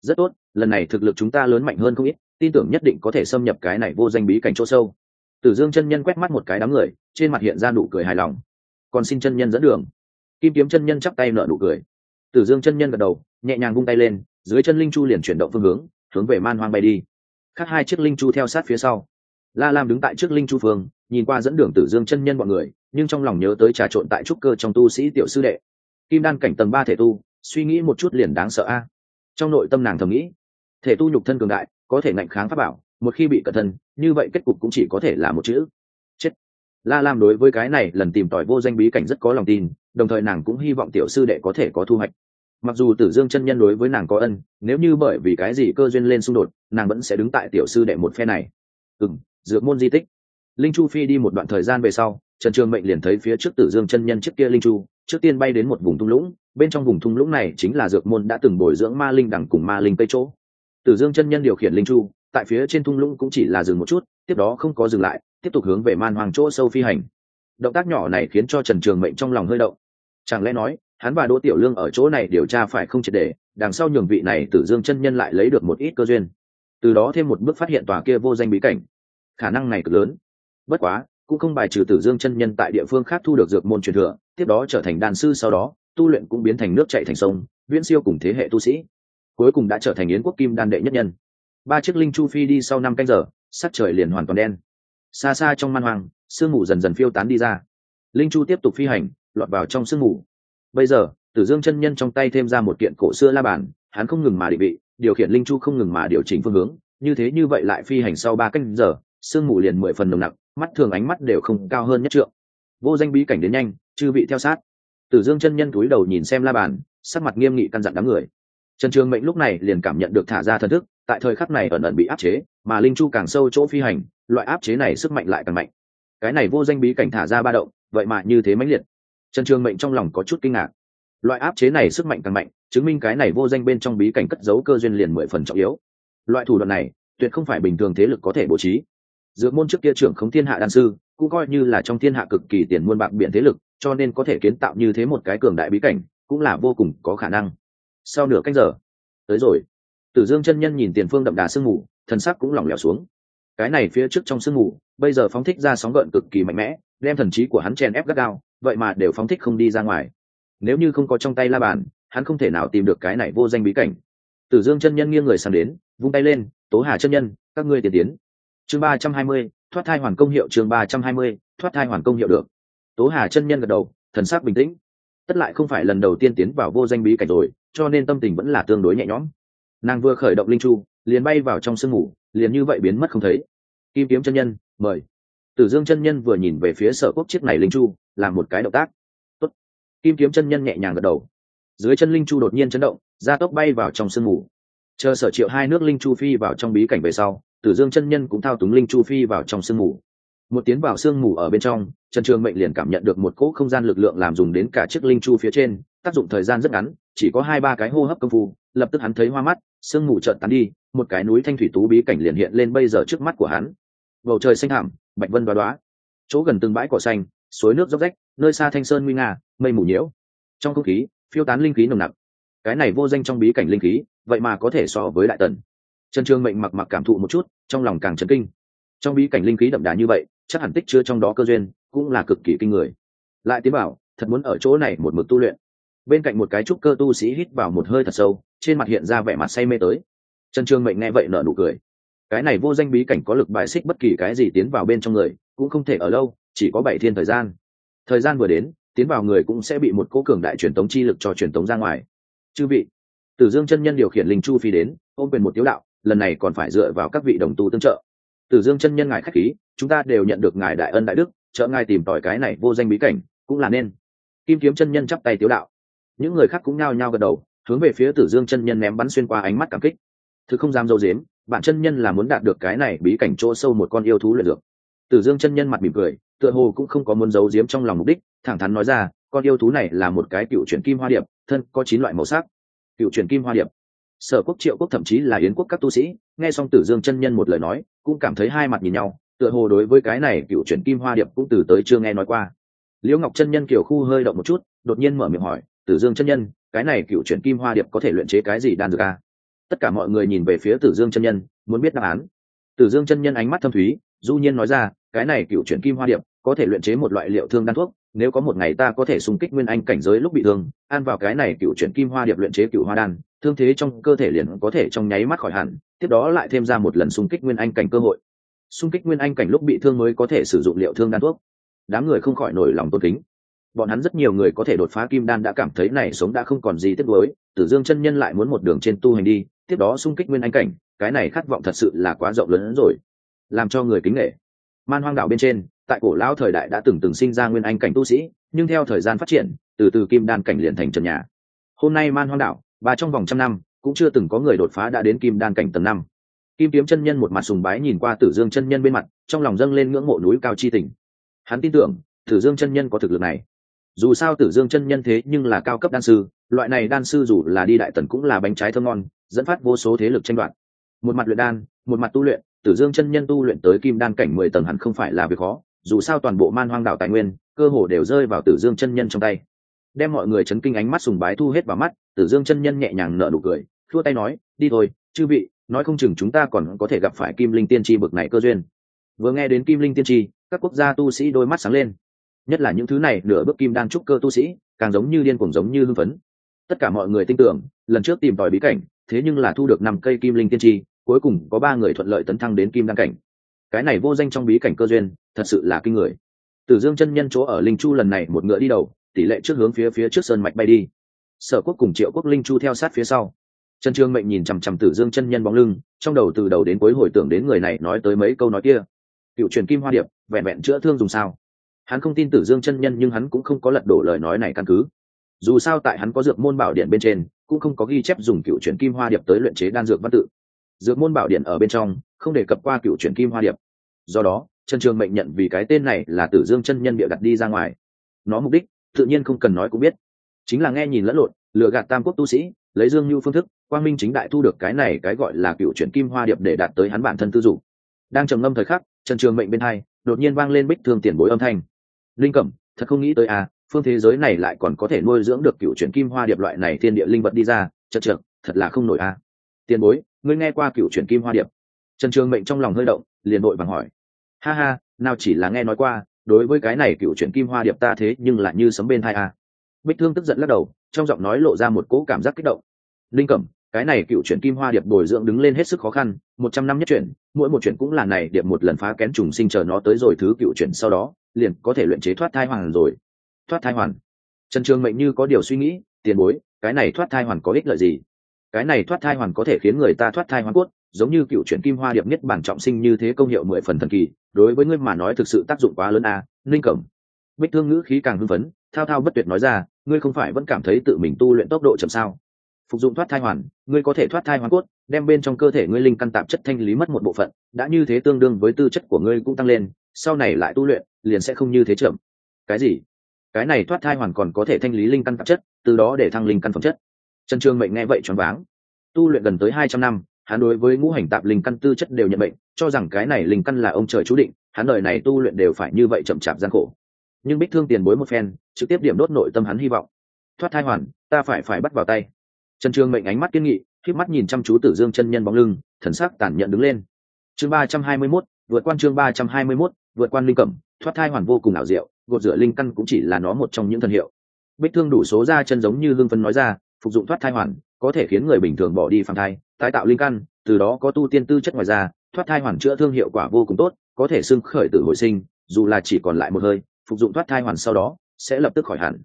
Rất tốt, lần này thực lực chúng ta lớn mạnh hơn không ít, tin tưởng nhất định có thể xâm nhập cái này vô danh bí cảnh chỗ sâu. Tử dương chân nhân quét mắt một cái đám người, trên mặt hiện ra nụ cười hài lòng. Còn xin chân nhân dẫn đường. Kim kiếm chân nhân chắp tay nợ nụ cười. Tử dương chân nhân gật đầu, nhẹ nhàng vung tay lên, dưới chân linh chu liền chuyển động phương hướng hướng về man hoang bay đi. Khác hai chiếc linh chu theo sát phía sau la lam đứng tại trước linh chu phương, nhìn qua dẫn đường tử dương chân nhân b ọ n người, nhưng trong lòng nhớ tới trà trộn tại trúc cơ trong tu sĩ tiểu sư đệ. Kim đan cảnh tầng ba thể tu, suy nghĩ một chút liền đáng sợ a. Trong nội tâm nàng thầm nghĩ, thể tu nhục thân cường đại, có thể ngạnh kháng pháp bảo, một khi bị cẩn thân, như vậy kết cục cũng chỉ có thể là một chữ. Chết. La lam đối với cái này lần tìm tòi vô danh bí cảnh rất có lòng tin, đồng thời nàng cũng hy vọng tiểu sư đệ có thể có thu hoạch. Mặc dù tử dương chân nhân đối với nàng có ân, nếu như bởi vì cái gì cơ duyên lên xung đột, nàng vẫn sẽ đứng tại tiểu sư đệ một phe này. Ừ m dược môn di tích. Linh chu phi đi một đoạn thời gian về sau, trần trường mệnh liền thấy phía trước tử dương chân nhân trước kia linh chu, trước tiên bay đến một vùng thung lũng, bên trong vùng thung lũng này chính là dược môn đã từng bồi dưỡng ma linh đẳng cùng ma linh tây chỗ. Tử dương chân nhân điều khiển linh chu, tại phía trên thung lũng cũng chỉ là dừng một chút, tiếp đó không có dừng lại, tiếp tục hướng về man hoàng chỗ sâu phi hành. Động tác nhỏ này khiến cho trần trường mệnh trong lòng hơi động. Chẳng lẽ nói, hắn và đỗ tiểu lương ở chỗ này điều tra phải không triệt để, đằng sau nhường vị này tử dương chân nhân lại lấy được một ít cơ duyên. Từ đó thêm một bước phát hiện tòa kia vô danh bí cảnh khả năng này cực lớn. Bất quá, cũng không bài trừ tử dương chân nhân tại địa phương khác thu được dược môn truyền thừa, tiếp đó trở thành đàn sư sau đó, tu luyện cũng biến thành nước chạy thành sông, viễn siêu cùng thế hệ tu sĩ. Cuối cùng đã trở thành yến quốc kim đan đệ nhất nhân. Ba chiếc linh chu phi đi sau năm canh giờ, sắc trời liền hoàn toàn đen. Xa xa trong man hoang, sương mù dần dần phiêu tán đi ra. Linh chu tiếp tục phi hành, lọt vào trong sương mù. Bây giờ, tử dương chân nhân trong tay thêm ra một kiện cổ xưa la bàn, hắn không ngừng mà định vị, điều khiển linh chu không ngừng mà điều chỉnh phương hướng, như thế như vậy lại phi hành sau ba canh giờ sương mù liền mười phần nồng nặc, mắt thường ánh mắt đều không cao hơn nhất trượng. Vô danh bí cảnh đến nhanh, chư vị theo sát. Tử dương chân nhân cúi đầu nhìn xem la bàn, sắc mặt nghiêm nghị căn dặn đám người. Trần trường mệnh lúc này liền cảm nhận được thả ra thần thức, tại thời khắc này ẩn ẩn bị áp chế, mà linh chu càng sâu chỗ phi hành, loại áp chế này sức mạnh lại càng mạnh. Cái này vô danh bí cảnh thả ra ba động, vậy mà như thế mãnh liệt. Trần trường mệnh trong lòng có chút kinh ngạc. Loại áp chế này sức mạnh càng mạnh, chứng minh cái này vô danh bên trong bí cảnh cất giấu cơ duyên liền mười phần trọng yếu. Loại thủ đoạn này, tuyệt không phải bình thường thế lực có thể bố trí dược môn trước kia trưởng khống thiên hạ đan sư, cũng coi như là trong thiên hạ cực kỳ tiền muôn bạc biện thế lực, cho nên có thể kiến tạo như thế một cái cường đại bí cảnh, cũng là vô cùng có khả năng. Sau nửa cách giờ, tới rồi. Tử dương chân nhân nhìn tiền phương đậm đà sương mù thân sắc cũng lỏng lẻo xuống. Cái này phía trước trong sương mù, bây giờ phóng thích ra sóng gợn cực kỳ mạnh mẽ, đem thần trí của hắn chèn ép gắt gao, vậy mà đều phóng thích không đi ra ngoài. Nếu như không có trong tay la bàn, hắn không thể nào tìm được cái này vô danh bí cảnh. Tử dương chân nhân nghiêng người sang đến, vung tay lên, tố hà chân nhân, các ngươi tiền tiến chương ba trăm hai mươi, thoát thai hoàn công hiệu chương ba trăm hai mươi, thoát thai hoàn công hiệu được. Tố hà chân nhân gật đầu, thần sắc bình tĩnh. Tất lại không phải lần đầu tiên tiến vào vô danh bí cảnh rồi, cho nên tâm tình vẫn là tương đối nhẹ nhõm. Nàng vừa khởi động linh chu, liền bay vào trong sương mù, liền như vậy biến mất không thấy. Kim kiếm chân nhân, mời. Tử dương chân nhân vừa nhìn về phía sở quốc chiếc này linh chu, làm một cái động tác. Tốt. kim kiếm chân nhân nhẹ nhàng gật đầu. Dưới chân linh chu đột nhiên chấn động ra tốc bay vào trong sương mù chờ sở triệu hai nước linh chu phi vào trong bí cảnh về sau, tử dương chân nhân cũng thao túng linh chu phi vào trong sương mù. Một tiến vào sương mù ở bên trong, trần trường mệnh liền cảm nhận được một cỗ không gian lực lượng làm dùng đến cả chiếc linh chu phía trên, tác dụng thời gian rất ngắn, chỉ có hai ba cái hô hấp công phu, lập tức hắn thấy hoa mắt, sương mù trợn tắn đi, một cái núi thanh thủy tú bí cảnh liền hiện lên bây giờ trước mắt của hắn. Bầu trời xanh hẳm bạch vân đoá đoá chỗ gần từng bãi cỏ xanh, suối nước dốc rách, nơi xa thanh sơn nguy nga, mây mù nhiễu. Trong không khí, phiêu tán linh khí nồng nặc. Cái này vô danh trong bí cảnh linh khí vậy mà có thể so với đại tần. Trần trường mệnh mặc mặc cảm thụ một chút, trong lòng càng chấn kinh. Trong bí cảnh linh khí đậm đà như vậy, chắc hẳn tích chứa trong đó cơ duyên, cũng là cực kỳ kinh người. Lại tiến bảo, thật muốn ở chỗ này một mực tu luyện. Bên cạnh một cái trúc cơ tu sĩ hít vào một hơi thật sâu, trên mặt hiện ra vẻ mặt say mê tới. Trần trường mệnh nghe vậy nở nụ cười. Cái này vô danh bí cảnh có lực bài xích bất kỳ cái gì tiến vào bên trong người, cũng không thể ở lâu, chỉ có bảy thiên thời gian. Thời gian vừa đến, tiến vào người cũng sẽ bị một cố cường đại truyền tống chi lực cho truyền tống ra ngoài. Chư vị tử dương chân nhân điều khiển linh chu phi đến, ôm quyền một tiếu đạo, lần này còn phải dựa vào các vị đồng tu tương trợ. Tử dương chân nhân ngài khách khí, chúng ta đều nhận được ngài đại ân đại đức trợ ngài tìm tỏi cái này vô danh bí cảnh, cũng là nên. Kim kiếm chân nhân chắp tay tiếu đạo. Những người khác cũng nhao nhao gật đầu, hướng về phía tử dương chân nhân ném bắn xuyên qua ánh mắt cảm kích. Thứ không dám dâu dếm, bạn chân nhân là muốn đạt được cái này bí cảnh chỗ sâu một con yêu thú luyện dược. Tử dương chân nhân mặt mỉm cười, tựa hồ cũng không có muốn giấu giếm trong lòng mục đích, thẳng thắn nói ra, con yêu thú này là một cái cựu chuyển kim hoa điệp, thân có chín loại màu sắc cựu truyền kim hoa điệp. Sở quốc triệu quốc thậm chí là yến quốc các tu sĩ, nghe xong tử dương chân nhân một lời nói, cũng cảm thấy hai mặt nhìn nhau, tựa hồ đối với cái này cựu truyền kim hoa điệp cũng từ tới chưa nghe nói qua. Liễu ngọc chân nhân kiểu khu hơi động một chút, đột nhiên mở miệng hỏi, tử dương chân nhân, cái này cựu truyền kim hoa điệp có thể luyện chế cái gì đan dược a? Tất cả mọi người nhìn về phía tử dương chân nhân, muốn biết đáp án. Tử dương chân nhân ánh mắt thâm thúy, du nhiên nói ra, cái này cựu truyền kim hoa điệp có thể luyện chế một loại liệu thương đan thuốc nếu có một ngày ta có thể xung kích nguyên anh cảnh giới lúc bị thương ăn vào cái này cựu chuyển kim hoa điệp luyện chế cựu hoa đan, thương thế trong cơ thể liền có thể trong nháy mắt khỏi hẳn, tiếp đó lại thêm ra một lần xung kích nguyên anh cảnh cơ hội. Xung kích nguyên anh cảnh lúc bị thương mới có thể sử dụng liệu thương đan thuốc. Đám người không khỏi nổi lòng tôn kính. Bọn hắn rất nhiều người có thể đột phá kim đan đã cảm thấy này sống đã không còn gì tiếc nuối, tử dương chân nhân lại muốn một đường trên tu hành đi, tiếp đó xung kích nguyên anh cảnh, cái này khát vọng thật sự là quá rộng lớn hơn rồi. Làm cho người kính nghệ man hoang đảo bên trên tại cổ lão thời đại đã từng từng sinh ra nguyên anh cảnh tu sĩ, nhưng theo thời gian phát triển, từ từ kim đan cảnh liền thành trần nhà. Hôm nay man hoang đảo, và trong vòng trăm năm, cũng chưa từng có người đột phá đã đến kim đan cảnh tầng năm. Kim kiếm chân nhân một mặt sùng bái nhìn qua tử dương chân nhân bên mặt, trong lòng dâng lên ngưỡng mộ núi cao chi tình. Hắn tin tưởng, tử dương chân nhân có thực lực này. Dù sao tử dương chân nhân thế nhưng là cao cấp đan sư, loại này đan sư dù là đi đại tần cũng là bánh trái thơm ngon, dẫn phát vô số thế lực tranh đoạt. Một mặt luyện đan, một mặt tu luyện, tử dương chân nhân tu luyện tới kim đan cảnh mười tầng hẳn không phải là việc khó dù sao toàn bộ man hoang đảo tài nguyên, cơ hồ đều rơi vào tử dương chân nhân trong tay. Đem mọi người chấn kinh ánh mắt sùng bái thu hết vào mắt, tử dương chân nhân nhẹ nhàng nở nụ cười, thua tay nói, đi thôi, chư vị, nói không chừng chúng ta còn có thể gặp phải kim linh tiên tri bực này cơ duyên. Vừa nghe đến kim linh tiên tri, các quốc gia tu sĩ đôi mắt sáng lên. Nhất là những thứ này, nửa bước kim đang trúc cơ tu sĩ, càng giống như điên cuồng giống như hưng phấn. Tất cả mọi người tin tưởng, lần trước tìm tòi bí cảnh, thế nhưng là thu được năm cây kim linh tiên tri, cuối cùng có ba người thuận lợi tấn thăng đến kim đan cảnh cái này vô danh trong bí cảnh cơ duyên, thật sự là kinh người. Tử dương chân nhân chỗ ở linh chu lần này một ngựa đi đầu, tỷ lệ trước hướng phía phía trước sơn mạch bay đi. Sở quốc cùng triệu quốc linh chu theo sát phía sau. Trần trương mệnh nhìn chằm chằm tử dương chân nhân bóng lưng, trong đầu từ đầu đến cuối hồi tưởng đến người này nói tới mấy câu nói kia. Cựu truyền kim hoa điệp, vẹn vẹn chữa thương dùng sao? Hắn không tin tử dương chân nhân nhưng hắn cũng không có lật đổ lời nói này căn cứ. Dù sao tại hắn có dược môn bảo điện bên trên, cũng không có ghi chép dùng cựu truyền kim hoa điệp tới luyện chế đan dược văn tự. Dược môn bảo điện ở bên trong, không đề cập qua cựu truyền kim hoa điệp do đó, trần trường mệnh nhận vì cái tên này là tử dương chân nhân bịa đặt đi ra ngoài. Nó mục đích, tự nhiên không cần nói cũng biết. Chính là nghe nhìn lẫn lộn, lừa gạt tam quốc tu sĩ, lấy dương như phương thức, quang minh chính đại thu được cái này cái gọi là cựu chuyển kim hoa điệp để đạt tới hắn bản thân tư dụng đang trầm ngâm thời khắc, trần trường mệnh bên hai, đột nhiên vang lên bích thương tiền bối âm thanh. Linh cẩm, thật không nghĩ tới à phương thế giới này lại còn có thể nuôi dưỡng được cựu chuyển kim hoa điệp loại này thiên địa linh vật đi ra, chật trượt thật là không nổi à. Tiền bối, ngươi nghe qua cựu chuyển kim hoa điệp. Trần trường mệnh trong lòng hơi động liền đội vàng hỏi. Ha ha, nào chỉ là nghe nói qua, đối với cái này cựu chuyện kim hoa điệp ta thế nhưng lại như sấm bên thai à. bích thương tức giận lắc đầu, trong giọng nói lộ ra một cỗ cảm giác kích động. Linh cẩm, cái này cựu chuyển kim hoa điệp bồi dưỡng đứng lên hết sức khó khăn, một trăm năm nhất chuyển mỗi một chuyển cũng là này điệp một lần phá kén trùng sinh chờ nó tới rồi thứ cựu chuyển sau đó, liền có thể luyện chế thoát thai hoàn rồi. Thoát thai hoàn. Trần trường mệnh như có điều suy nghĩ, tiền bối, cái này thoát thai hoàn có ích lợi gì? Cái này thoát thai hoàn có thể khiến người ta thoát thai hoàn cốt giống như cựu chuyển kim hoa điệp nhất bản trọng sinh như thế công hiệu mười phần thần kỳ đối với ngươi mà nói thực sự tác dụng quá lớn à, ninh cẩm. Bích thương ngữ khí càng hưng phấn thao thao bất tuyệt nói ra ngươi không phải vẫn cảm thấy tự mình tu luyện tốc độ chậm sao? Phục dụng thoát thai hoàn ngươi có thể thoát thai hoàn cốt đem bên trong cơ thể ngươi linh căn tạp chất thanh lý mất một bộ phận đã như thế tương đương với tư chất của ngươi cũng tăng lên sau này lại tu luyện liền sẽ không như thế chậm. Cái gì? Cái này thoát thai hoàn còn có thể thanh lý linh căn tạp chất từ đó để thăng linh căn phẩm chất trần trương mệnh nghe vậy choáng váng. Tu luyện gần tới hai trăm năm, hắn đối với ngũ hành tạp linh căn tư chất đều nhận bệnh, cho rằng cái này linh căn là ông trời chú định, hắn đời này tu luyện đều phải như vậy chậm chạp gian khổ. Nhưng bích thương tiền bối một phen, trực tiếp điểm đốt nội tâm hắn hy vọng. Thoát thai hoàn, ta phải phải bắt vào tay. Trần trường mệnh ánh mắt kiên nghị khiếp mắt nhìn chăm chú tử dương chân nhân bóng lưng, thần sắc tản nhận đứng lên. Chương ba trăm hai mươi mốt, vượt quan chương ba trăm hai mươi mốt, vượt quan linh cẩm, thoát thai hoàn vô cùng ảo diệu, gột rửa linh căn cũng chỉ là nó một trong những thần hiệu. Bích thương đủ số ra chân giống như Dương phân nói ra phục dụng thoát thai hoàn, có thể khiến người bình thường bỏ đi phàm thai, tái tạo linh căn, từ đó có tu tiên tư chất ngoài ra, thoát thai hoàn chữa thương hiệu quả vô cùng tốt, có thể xưng khởi tử hồi sinh, dù là chỉ còn lại một hơi, phục dụng thoát thai hoàn sau đó, sẽ lập tức khỏi hẳn.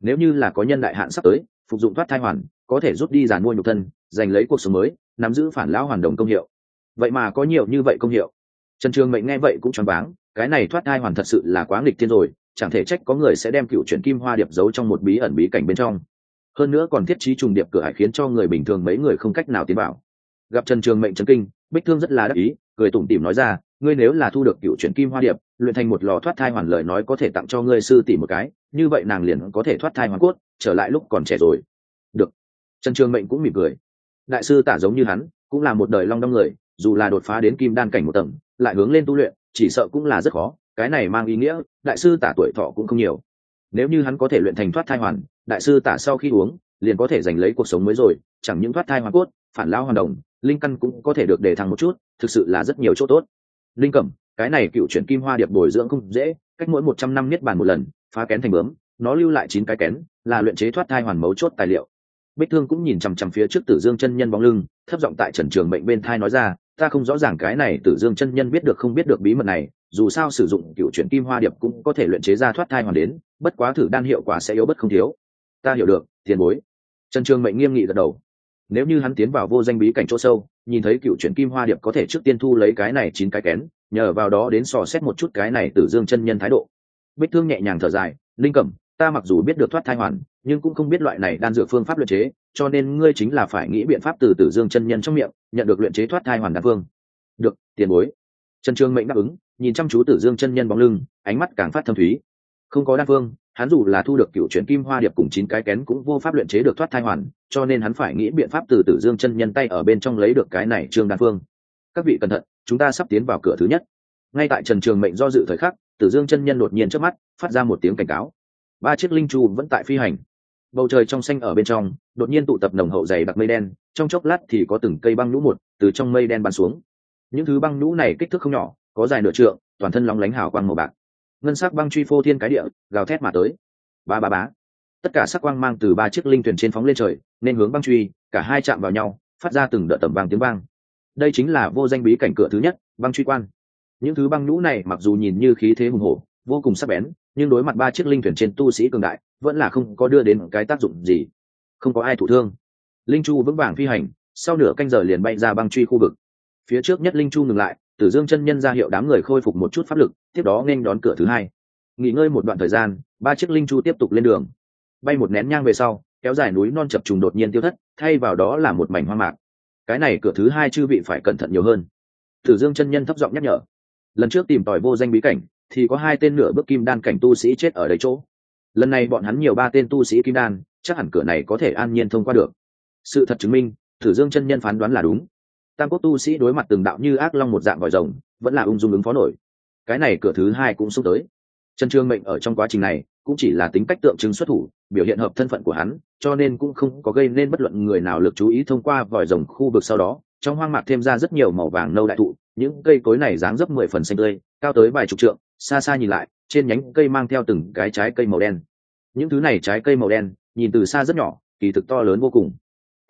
Nếu như là có nhân đại hạn sắp tới, phục dụng thoát thai hoàn, có thể rút đi giàn mua nhục thân, giành lấy cuộc sống mới, nắm giữ phản lão hoàn đồng công hiệu. Vậy mà có nhiều như vậy công hiệu. Trần trường mệnh nghe vậy cũng choáng váng, cái này thoát thai hoàn thật sự là quá nghịch thiên rồi, chẳng thể trách có người sẽ đem cựu chuyển kim hoa điệp giấu trong một bí ẩn bí cảnh bên trong hơn nữa còn thiết trí trùng điệp cửa hải khiến cho người bình thường mấy người không cách nào tiến vào. Gặp trần trường mệnh trấn kinh, bích thương rất là đắc ý, cười tủm tỉm nói ra, ngươi nếu là thu được cựu chuyển kim hoa điệp, luyện thành một lò thoát thai hoàn lời nói có thể tặng cho ngươi sư tỷ một cái, như vậy nàng liền có thể thoát thai hoàn cốt, trở lại lúc còn trẻ rồi. Được. Trần trường mệnh cũng mỉm cười. Đại sư tả giống như hắn, cũng là một đời long đong người, dù là đột phá đến kim đan cảnh một tầng, lại hướng lên tu luyện, chỉ sợ cũng là rất khó, cái này mang ý nghĩa, đại sư tả tuổi thọ cũng không nhiều. Nếu như hắn có thể luyện thành thoát thai hoàn đại sư tả sau khi uống, liền có thể giành lấy cuộc sống mới rồi, chẳng những thoát thai hoa cốt, phản lao hoàn đồng, linh căn cũng có thể được đề thăng một chút, thực sự là rất nhiều chỗ tốt. Linh cẩm, cái này cựu chuyển kim hoa điệp bồi dưỡng không dễ, cách mỗi một trăm năm niết bàn một lần, phá kén thành bướm, nó lưu lại chín cái kén, là luyện chế thoát thai hoàn mấu chốt tài liệu. Bích thương cũng nhìn chằm chằm phía trước tử dương chân nhân bóng lưng, thấp giọng tại trần trường mệnh bên thai nói ra, ta không rõ ràng cái này tử dương chân nhân biết được không biết được bí mật này, dù sao sử dụng cựu chuyển kim hoa điệp cũng có thể luyện chế ra thoát thai hoàn đến, bất quá thử đan hiệu quả sẽ yếu bất không thiếu ta hiểu được, tiền bối. Trần trường mệnh nghiêm nghị gật đầu. Nếu như hắn tiến vào vô danh bí cảnh chỗ sâu, nhìn thấy cựu chuyển kim hoa điệp có thể trước tiên thu lấy cái này chín cái kén, nhờ vào đó đến sò xét một chút cái này tử dương chân nhân thái độ. Bích thương nhẹ nhàng thở dài, linh cẩm, ta mặc dù biết được thoát thai hoàn, nhưng cũng không biết loại này đan dược phương pháp luyện chế, cho nên ngươi chính là phải nghĩ biện pháp từ tử dương chân nhân trong miệng, nhận được luyện chế thoát thai hoàn đan phương. Được, tiền bối. Trần trương mệnh đáp ứng, nhìn chăm chú tử dương chân nhân bóng lưng, ánh mắt càng phát thâm thúy. Không có đan phương hắn dù là thu được cựu chuyển kim hoa điệp cùng chín cái kén cũng vô pháp luyện chế được thoát thai hoàn, cho nên hắn phải nghĩ biện pháp từ tử dương chân nhân tay ở bên trong lấy được cái này trương đan phương. Các vị cẩn thận, chúng ta sắp tiến vào cửa thứ nhất. Ngay tại trần trường mệnh do dự thời khắc, tử dương chân nhân đột nhiên trước mắt, phát ra một tiếng cảnh cáo. Ba chiếc linh chu vẫn tại phi hành. Bầu trời trong xanh ở bên trong, đột nhiên tụ tập nồng hậu dày đặc mây đen, trong chốc lát thì có từng cây băng nhũ một từ trong mây đen bắn xuống. Những thứ băng nhũ này kích thước không nhỏ, có dài nửa trượng, toàn thân lóng lánh hào quang màu bạc ngân sắc băng truy phô thiên cái địa, gào thét mà tới. Ba ba bá tất cả sắc quang mang từ ba chiếc linh thuyền trên phóng lên trời, nên hướng băng truy, cả hai chạm vào nhau, phát ra từng đợt tầm vàng tiếng vang. Đây chính là vô danh bí cảnh cửa thứ nhất, băng truy quan. Những thứ băng nhũ này mặc dù nhìn như khí thế hùng hổ, vô cùng sắc bén, nhưng đối mặt ba chiếc linh thuyền trên tu sĩ cường đại, vẫn là không có đưa đến cái tác dụng gì. Không có ai thụ thương. Linh chu vững vàng phi hành, sau nửa canh giờ liền bay ra băng truy khu vực. Phía trước nhất linh chu ngừng lại tử dương chân nhân ra hiệu đám người khôi phục một chút pháp lực, tiếp đó nên đón cửa thứ hai. Nghỉ ngơi một đoạn thời gian, ba chiếc linh chu tiếp tục lên đường. Bay một nén nhang về sau, kéo dài núi non chập trùng đột nhiên tiêu thất, thay vào đó là một mảnh hoang mạc. Cái này cửa thứ hai chư vị phải cẩn thận nhiều hơn. Tử dương chân nhân thấp giọng nhắc nhở. Lần trước tìm tòi vô danh bí cảnh, thì có hai tên nửa bước kim đan cảnh tu sĩ chết ở đấy chỗ. Lần này bọn hắn nhiều ba tên tu sĩ kim đan, chắc hẳn cửa này có thể an nhiên thông qua được. Sự thật chứng minh, tử dương chân nhân phán đoán là đúng tam quốc tu sĩ đối mặt từng đạo như ác long một dạng vòi rồng, vẫn là ung dung ứng phó nổi. Cái này cửa thứ hai cũng xúc tới. Trần trương mệnh ở trong quá trình này, cũng chỉ là tính cách tượng trưng xuất thủ, biểu hiện hợp thân phận của hắn, cho nên cũng không có gây nên bất luận người nào lực chú ý thông qua vòi rồng khu vực sau đó. Trong hoang mạc thêm ra rất nhiều màu vàng nâu đại thụ, những cây cối này dáng dấp mười phần xanh tươi, cao tới vài chục trượng, xa xa nhìn lại, trên nhánh cây mang theo từng cái trái cây màu đen. Những thứ này trái cây màu đen, nhìn từ xa rất nhỏ, kỳ thực to lớn vô cùng.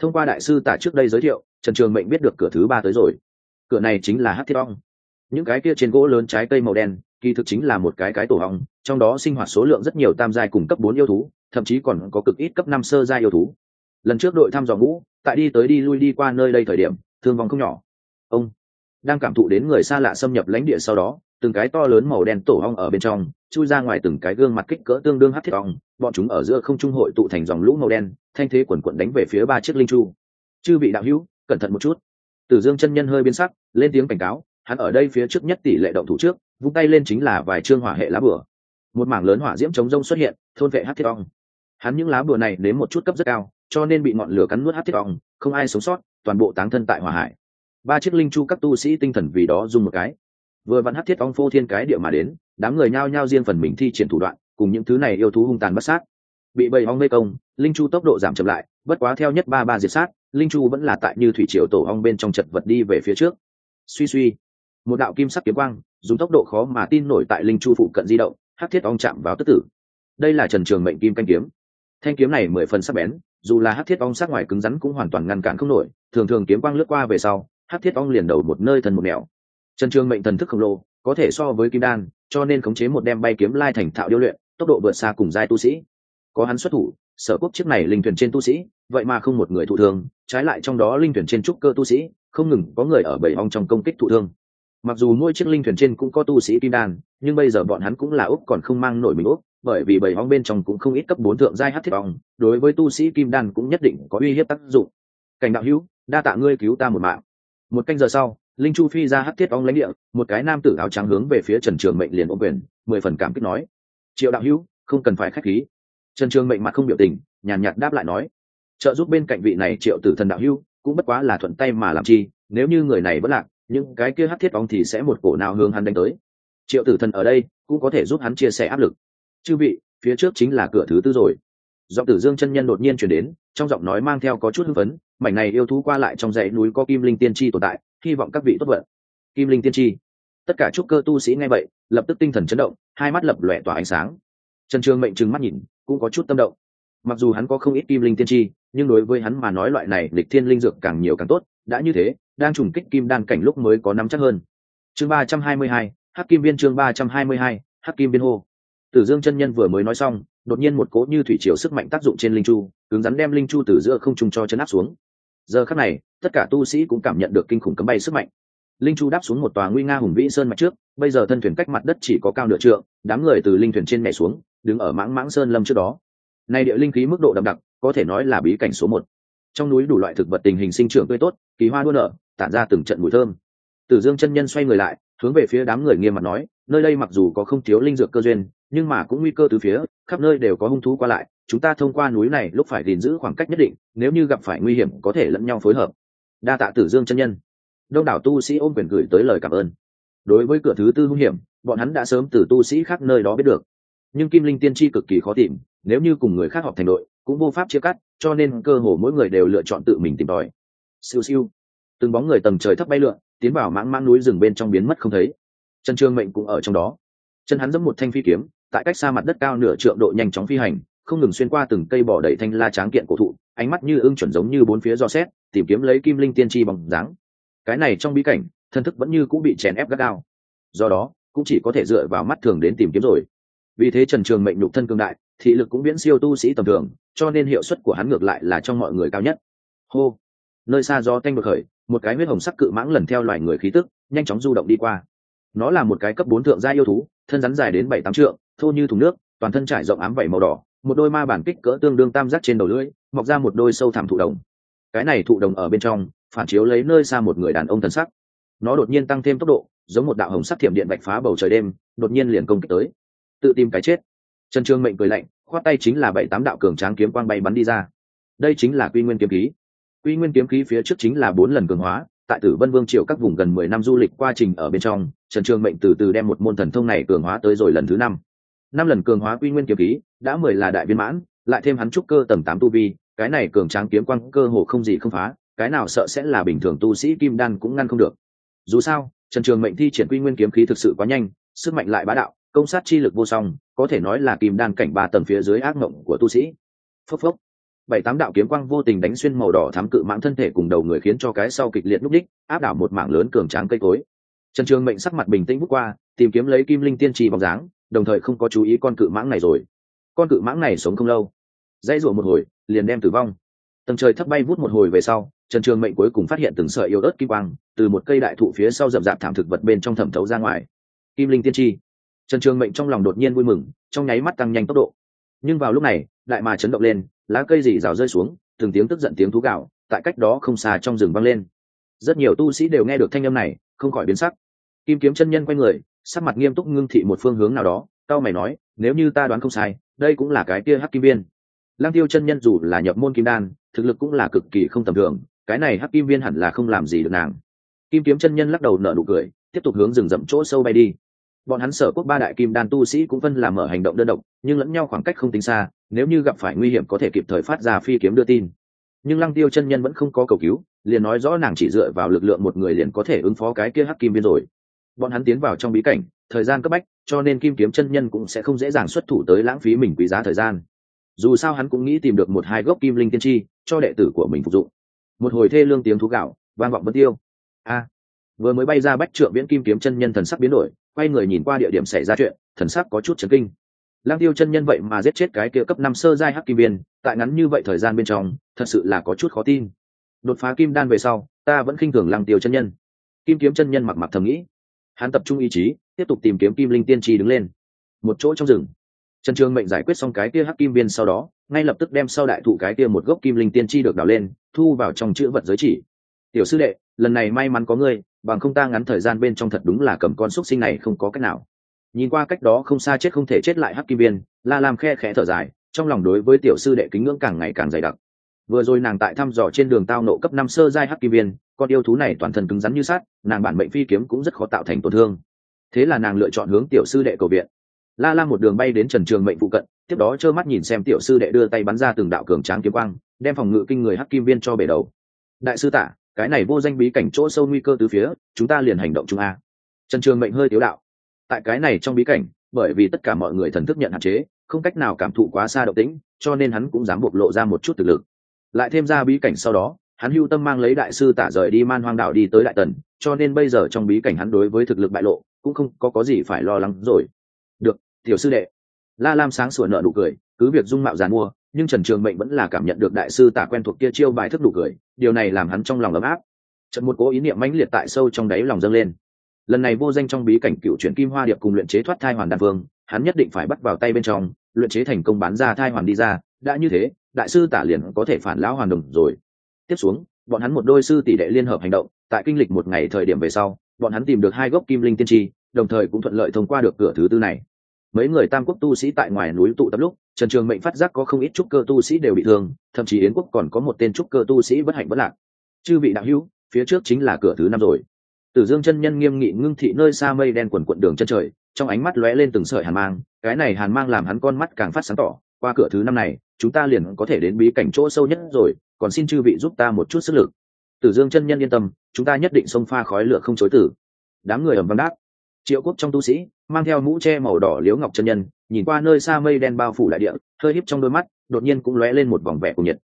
Thông qua đại sư tả trước đây giới thiệu trần trường mệnh biết được cửa thứ ba tới rồi. Cửa này chính là hát thiết ong. Những cái kia trên gỗ lớn trái cây màu đen, kỳ thực chính là một cái cái tổ ong, trong đó sinh hoạt số lượng rất nhiều tam giai cùng cấp bốn yêu thú, thậm chí còn có cực ít cấp năm sơ giai yêu thú. Lần trước đội thăm dò ngũ, tại đi tới đi lui đi qua nơi đây thời điểm, thương vong không nhỏ. Ông đang cảm thụ đến người xa lạ xâm nhập lãnh địa sau đó, từng cái to lớn màu đen tổ ong ở bên trong, chui ra ngoài từng cái gương mặt kích cỡ tương đương hát thiết ong, bọn chúng ở giữa không trung hội tụ thành dòng lũ màu đen, thanh thế quần quận đánh về phía ba chiếc linh chu. Chư vị đạo hữu cẩn thận một chút. Tử dương chân nhân hơi biến sắc, lên tiếng cảnh cáo, hắn ở đây phía trước nhất tỷ lệ động thủ trước, vung tay lên chính là vài chương hỏa hệ lá bửa một mảng lớn hỏa diễm chống rông xuất hiện, thôn vệ hát thiết ong. Hắn những lá bửa này đến một chút cấp rất cao, cho nên bị ngọn lửa cắn nuốt hát thiết ong, không ai sống sót, toàn bộ táng thân tại hỏa hải. Ba chiếc linh chu các tu sĩ tinh thần vì đó dùng một cái. Vừa vặn hát thiết ong phô thiên cái địa mà đến, đám người nhao nhao riêng phần mình thi triển thủ đoạn, cùng những thứ này yêu thú hung tàn bắt sát. Bị bầy ong mê công, linh chu tốc độ giảm chậm lại, bất quá theo nhất ba ba diệt sát linh chu vẫn là tại như thủy triều tổ ong bên trong chật vật đi về phía trước. Suy suy, một đạo kim sắc kiếm quang, dùng tốc độ khó mà tin nổi tại linh chu phụ cận di động hát thiết ong chạm vào tức tử. Đây là trần trường mệnh kim canh kiếm. Thanh kiếm này mười phần sắc bén, dù là hát thiết ong sát ngoài cứng rắn cũng hoàn toàn ngăn cản không nổi, thường thường kiếm quang lướt qua về sau hát thiết ong liền đầu một nơi thần một nẻo. Trần trường mệnh thần thức khổng lồ, có thể so với kim đan, cho nên khống chế một đem bay kiếm lai thành thạo điêu luyện, tốc độ vượt xa cùng giai tu sĩ. Có hắn xuất thủ sở quốc chiếc này linh thuyền trên tu sĩ, vậy mà không một người thụ thương, trái lại trong đó linh thuyền trên trúc cơ tu sĩ, không ngừng có người ở bảy ong trong công kích thụ thương. Mặc dù nuôi chiếc linh thuyền trên cũng có tu sĩ kim đan, nhưng bây giờ bọn hắn cũng là úc còn không mang nổi mình úc, bởi vì bảy ong bên trong cũng không ít cấp bốn thượng giai hát thiết ong, đối với tu sĩ kim đan cũng nhất định có uy hiếp tác dụng. Cảnh đạo hữu, đa tạ ngươi cứu ta một mạng. Một canh giờ sau, linh chu phi ra hát thiết ong lãnh địa, một cái nam tử áo trắng hướng về phía trần trường mệnh liền ôm quyền, mười phần cảm kích nói. Triệu đạo hữu, không cần phải khách khí trần trường mệnh mặt không biểu tình, nhàn nhạt đáp lại nói, trợ giúp bên cạnh vị này triệu tử thần đạo hữu, cũng bất quá là thuận tay mà làm chi, nếu như người này vẫn lạc, những cái kia hát thiết bóng thì sẽ một cổ nào hướng hắn đánh tới. Triệu tử thần ở đây, cũng có thể giúp hắn chia sẻ áp lực. Chư vị, phía trước chính là cửa thứ tư rồi. Giọng tử dương chân nhân đột nhiên chuyển đến, trong giọng nói mang theo có chút hưng phấn, mảnh này yêu thú qua lại trong dãy núi có kim linh tiên tri tồn tại, hy vọng các vị tốt vận. Kim linh tiên tri tất cả trúc cơ tu sĩ nghe vậy, lập tức tinh thần chấn động, hai mắt lập lòe tỏa ánh sáng. Trần trường mệnh trừng mắt nhìn cũng có chút tâm động. Mặc dù hắn có không ít kim linh tiên tri, nhưng đối với hắn mà nói loại này lịch thiên linh dược càng nhiều càng tốt, đã như thế, đang trùng kích kim đan cảnh lúc mới có nắm chắc hơn. Chương ba trăm hai mươi hai, hắc kim viên chương ba trăm hai mươi hai, hắc kim viên hô. Tử dương chân nhân vừa mới nói xong, đột nhiên một cỗ như thủy triều sức mạnh tác dụng trên linh chu, cứng rắn đem linh chu từ giữa không trung cho chấn áp xuống. Giờ khắc này, tất cả tu sĩ cũng cảm nhận được kinh khủng cấm bay sức mạnh. Linh chu đáp xuống một tòa nguy nga hùng vĩ sơn mạch trước, bây giờ thân thuyền cách mặt đất chỉ có cao nửa trượng, đám người từ linh thuyền trên nhảy xuống đứng ở mãng mãng sơn lâm trước đó. Nay địa linh khí mức độ đậm đặc, có thể nói là bí cảnh số một. Trong núi đủ loại thực vật tình hình sinh trưởng tươi tốt, kỳ hoa đua nở, tản ra từng trận mùi thơm. Tử dương chân nhân xoay người lại, hướng về phía đám người nghiêm mặt nói, nơi đây mặc dù có không thiếu linh dược cơ duyên, nhưng mà cũng nguy cơ từ phía, khắp nơi đều có hung thú qua lại, chúng ta thông qua núi này lúc phải gìn giữ khoảng cách nhất định, nếu như gặp phải nguy hiểm có thể lẫn nhau phối hợp. Đa tạ tử dương chân nhân. Đông đảo tu sĩ ôm quyền gửi tới lời cảm ơn. Đối với cửa thứ tư hung hiểm, bọn hắn đã sớm từ tu sĩ khác nơi đó biết được nhưng kim linh tiên tri cực kỳ khó tìm, nếu như cùng người khác họp thành đội, cũng vô pháp chia cắt, cho nên cơ hồ mỗi người đều lựa chọn tự mình tìm tòi. Siêu siêu. Từng bóng người tầng trời thấp bay lượn, tiến vào mãng mãng núi rừng bên trong biến mất không thấy. Chân trương mệnh cũng ở trong đó. Chân hắn giẫm một thanh phi kiếm, tại cách xa mặt đất cao nửa trượng độ nhanh chóng phi hành, không ngừng xuyên qua từng cây bỏ đầy thanh la tráng kiện cổ thụ, ánh mắt như ưng chuẩn giống như bốn phía do xét, tìm kiếm lấy kim linh tiên tri bằng dáng. Cái này trong bí cảnh, thân thức vẫn như cũng bị chèn ép gắt gao. Do đó, cũng chỉ có thể dựa vào mắt thường đến tìm kiếm rồi vì thế trần trường mệnh nhục thân cương đại, thị lực cũng viễn siêu tu sĩ tầm thường, cho nên hiệu suất của hắn ngược lại là trong mọi người cao nhất. Hô! Nơi xa do tanh bực khởi, một cái huyết hồng sắc cự mãng lần theo loài người khí tức, nhanh chóng du động đi qua. Nó là một cái cấp bốn thượng gia yêu thú, thân rắn dài đến bảy tám trượng, thô như thùng nước, toàn thân trải rộng ám vảy màu đỏ, một đôi ma bản kích cỡ tương đương tam giác trên đầu lưỡi, mọc ra một đôi sâu thẳm thụ đồng. Cái này thụ đồng ở bên trong, phản chiếu lấy nơi xa một người đàn ông thần sắc. Nó đột nhiên tăng thêm tốc độ, giống một đạo hồng sắc thiểm điện bạch phá bầu trời đêm, đột nhiên liền công kích tới tự tìm cái chết. Trần trương mệnh cười lạnh, khoát tay chính là bảy tám đạo cường tráng kiếm quang bay bắn đi ra. Đây chính là quy nguyên kiếm khí. Quy nguyên kiếm khí phía trước chính là bốn lần cường hóa, tại tử vân vương triều các vùng gần mười năm du lịch quá trình ở bên trong, trần trương mệnh từ từ đem một môn thần thông này cường hóa tới rồi lần thứ năm. Năm lần cường hóa quy nguyên kiếm khí, đã mười là đại viên mãn, lại thêm hắn trúc cơ tầng tám tu vi, cái này cường tráng kiếm quang cơ hồ không gì không phá, cái nào sợ sẽ là bình thường tu sĩ kim đan cũng ngăn không được. Dù sao, trần trường mệnh thi triển quy nguyên kiếm khí thực sự quá nhanh, sức mạnh lại bá đạo công sát chi lực vô song, có thể nói là kim đan cảnh ba tầng phía dưới ác mộng của tu sĩ. Phốc phốc. Bảy tám đạo kiếm quang vô tình đánh xuyên màu đỏ thám cự mãng thân thể cùng đầu người khiến cho cái sau kịch liệt núp đích, áp đảo một mảng lớn cường tráng cây cối. Trần trường mệnh sắc mặt bình tĩnh bước qua, tìm kiếm lấy kim linh tiên trì bóng dáng, đồng thời không có chú ý con cự mãng này rồi. Con cự mãng này sống không lâu. Dãy rủa một hồi, liền đem tử vong. Tầng trời thấp bay vút một hồi về sau, trần trường mệnh cuối cùng phát hiện từng sợi yêu ớt kim quang từ một cây đại thụ phía sau rậm rạp thảm thực vật bên trong thẩm thấu ra ngoài. Kim linh tiên tri trần trường mệnh trong lòng đột nhiên vui mừng, trong nháy mắt tăng nhanh tốc độ. Nhưng vào lúc này, đại mà chấn động lên, lá cây dì rào rơi xuống, từng tiếng tức giận tiếng thú gạo tại cách đó không xa trong rừng vang lên. Rất nhiều tu sĩ đều nghe được thanh âm này, không khỏi biến sắc. Kim kiếm chân nhân quay người, sắc mặt nghiêm túc ngưng thị một phương hướng nào đó cao mày nói, nếu như ta đoán không sai, đây cũng là cái kia hắc kim viên. Lăng tiêu chân nhân dù là nhập môn kim đan, thực lực cũng là cực kỳ không tầm thường, cái này hắc kim viên hẳn là không làm gì được nàng. Kim kiếm chân nhân lắc đầu nở nụ cười, tiếp tục hướng rừng rậm chỗ sâu bay đi bọn hắn sở quốc ba đại kim đan tu sĩ cũng phân làm mở hành động đơn độc, nhưng lẫn nhau khoảng cách không tính xa, nếu như gặp phải nguy hiểm có thể kịp thời phát ra phi kiếm đưa tin. Nhưng lăng tiêu chân nhân vẫn không có cầu cứu, liền nói rõ nàng chỉ dựa vào lực lượng một người liền có thể ứng phó cái kia hắc kim viên rồi. Bọn hắn tiến vào trong bí cảnh, thời gian cấp bách, cho nên kim kiếm chân nhân cũng sẽ không dễ dàng xuất thủ tới lãng phí mình quý giá thời gian. Dù sao hắn cũng nghĩ tìm được một hai gốc kim linh tiên tri, cho đệ tử của mình phục dụng. Một hồi thê lương tiếng thú gạo, vang vọng vân tiêu. A, vừa mới bay ra bách trượng viễn kim kiếm chân nhân thần sắc biến đổi quay người nhìn qua địa điểm xảy ra chuyện, thần sắc có chút chấn kinh. Lang tiêu chân nhân vậy mà giết chết cái kia cấp năm sơ giai hắc kim viên, tại ngắn như vậy thời gian bên trong, thật sự là có chút khó tin. Đột phá kim đan về sau, ta vẫn khinh thường lang tiêu chân nhân. Kim kiếm chân nhân mặc mặc thầm nghĩ. Hắn tập trung ý chí, tiếp tục tìm kiếm kim linh tiên tri đứng lên. Một chỗ trong rừng. Trần trường mệnh giải quyết xong cái kia hắc kim viên sau đó, ngay lập tức đem sau đại thụ cái kia một gốc kim linh tiên tri được đào lên, thu vào trong chữ vật giới chỉ. Tiểu sư đệ, lần này may mắn có ngươi bằng không ta ngắn thời gian bên trong thật đúng là cầm con xúc sinh này không có cách nào. Nhìn qua cách đó không xa chết không thể chết lại hắc kim viên, la làm khe khẽ thở dài, trong lòng đối với tiểu sư đệ kính ngưỡng càng ngày càng dày đặc. Vừa rồi nàng tại thăm dò trên đường tao nộ cấp năm sơ giai hắc kim viên, con yêu thú này toàn thân cứng rắn như sắt, nàng bản mệnh phi kiếm cũng rất khó tạo thành tổn thương. Thế là nàng lựa chọn hướng tiểu sư đệ cầu viện. La la một đường bay đến trần trường mệnh phụ cận, tiếp đó trơ mắt nhìn xem tiểu sư đệ đưa tay bắn ra từng đạo cường tráng kiếm quang, đem phòng ngự kinh người hắc kim viên cho bể đầu. Đại sư tả cái này vô danh bí cảnh chỗ sâu nguy cơ từ phía, chúng ta liền hành động chung a. Trần trường mệnh hơi tiếu đạo. Tại cái này trong bí cảnh, bởi vì tất cả mọi người thần thức nhận hạn chế, không cách nào cảm thụ quá xa động tĩnh, cho nên hắn cũng dám bộc lộ ra một chút thực lực. Lại thêm ra bí cảnh sau đó, hắn hưu tâm mang lấy đại sư tả rời đi man hoang đảo đi tới đại tần, cho nên bây giờ trong bí cảnh hắn đối với thực lực bại lộ, cũng không có có gì phải lo lắng rồi. Được, tiểu sư đệ. La lam sáng sủa nợ nụ cười, cứ việc dung mạo giàn mua nhưng trần trường mệnh vẫn là cảm nhận được đại sư tả quen thuộc kia chiêu bài thức đủ cười, điều này làm hắn trong lòng ấm áp. Trận một cố ý niệm mãnh liệt tại sâu trong đáy lòng dâng lên. Lần này vô danh trong bí cảnh cựu chuyển kim hoa điệp cùng luyện chế thoát thai hoàn đan vương, hắn nhất định phải bắt vào tay bên trong, luyện chế thành công bán ra thai hoàn đi ra, đã như thế, đại sư tả liền có thể phản lão hoàn đồng rồi. Tiếp xuống, bọn hắn một đôi sư tỷ đệ liên hợp hành động, tại kinh lịch một ngày thời điểm về sau, bọn hắn tìm được hai gốc kim linh tiên tri, đồng thời cũng thuận lợi thông qua được cửa thứ tư này mấy người tam quốc tu sĩ tại ngoài núi tụ tập lúc, trần trường mệnh phát giác có không ít trúc cơ tu sĩ đều bị thương, thậm chí yến quốc còn có một tên trúc cơ tu sĩ bất hạnh bất lạc. Chư vị đạo hữu, phía trước chính là cửa thứ năm rồi. Tử dương chân nhân nghiêm nghị ngưng thị nơi xa mây đen quần quận đường chân trời, trong ánh mắt lóe lên từng sợi hàn mang, cái này hàn mang làm hắn con mắt càng phát sáng tỏ. Qua cửa thứ năm này, chúng ta liền có thể đến bí cảnh chỗ sâu nhất rồi, còn xin chư vị giúp ta một chút sức lực. Tử dương chân nhân yên tâm, chúng ta nhất định xông pha khói lửa không chối tử. Đám người ẩm văng đáp triệu quốc trong tu sĩ, mang theo mũ che màu đỏ liếu ngọc chân nhân, nhìn qua nơi xa mây đen bao phủ đại địa, hơi híp trong đôi mắt, đột nhiên cũng lóe lên một vòng vẻ của nhiệt.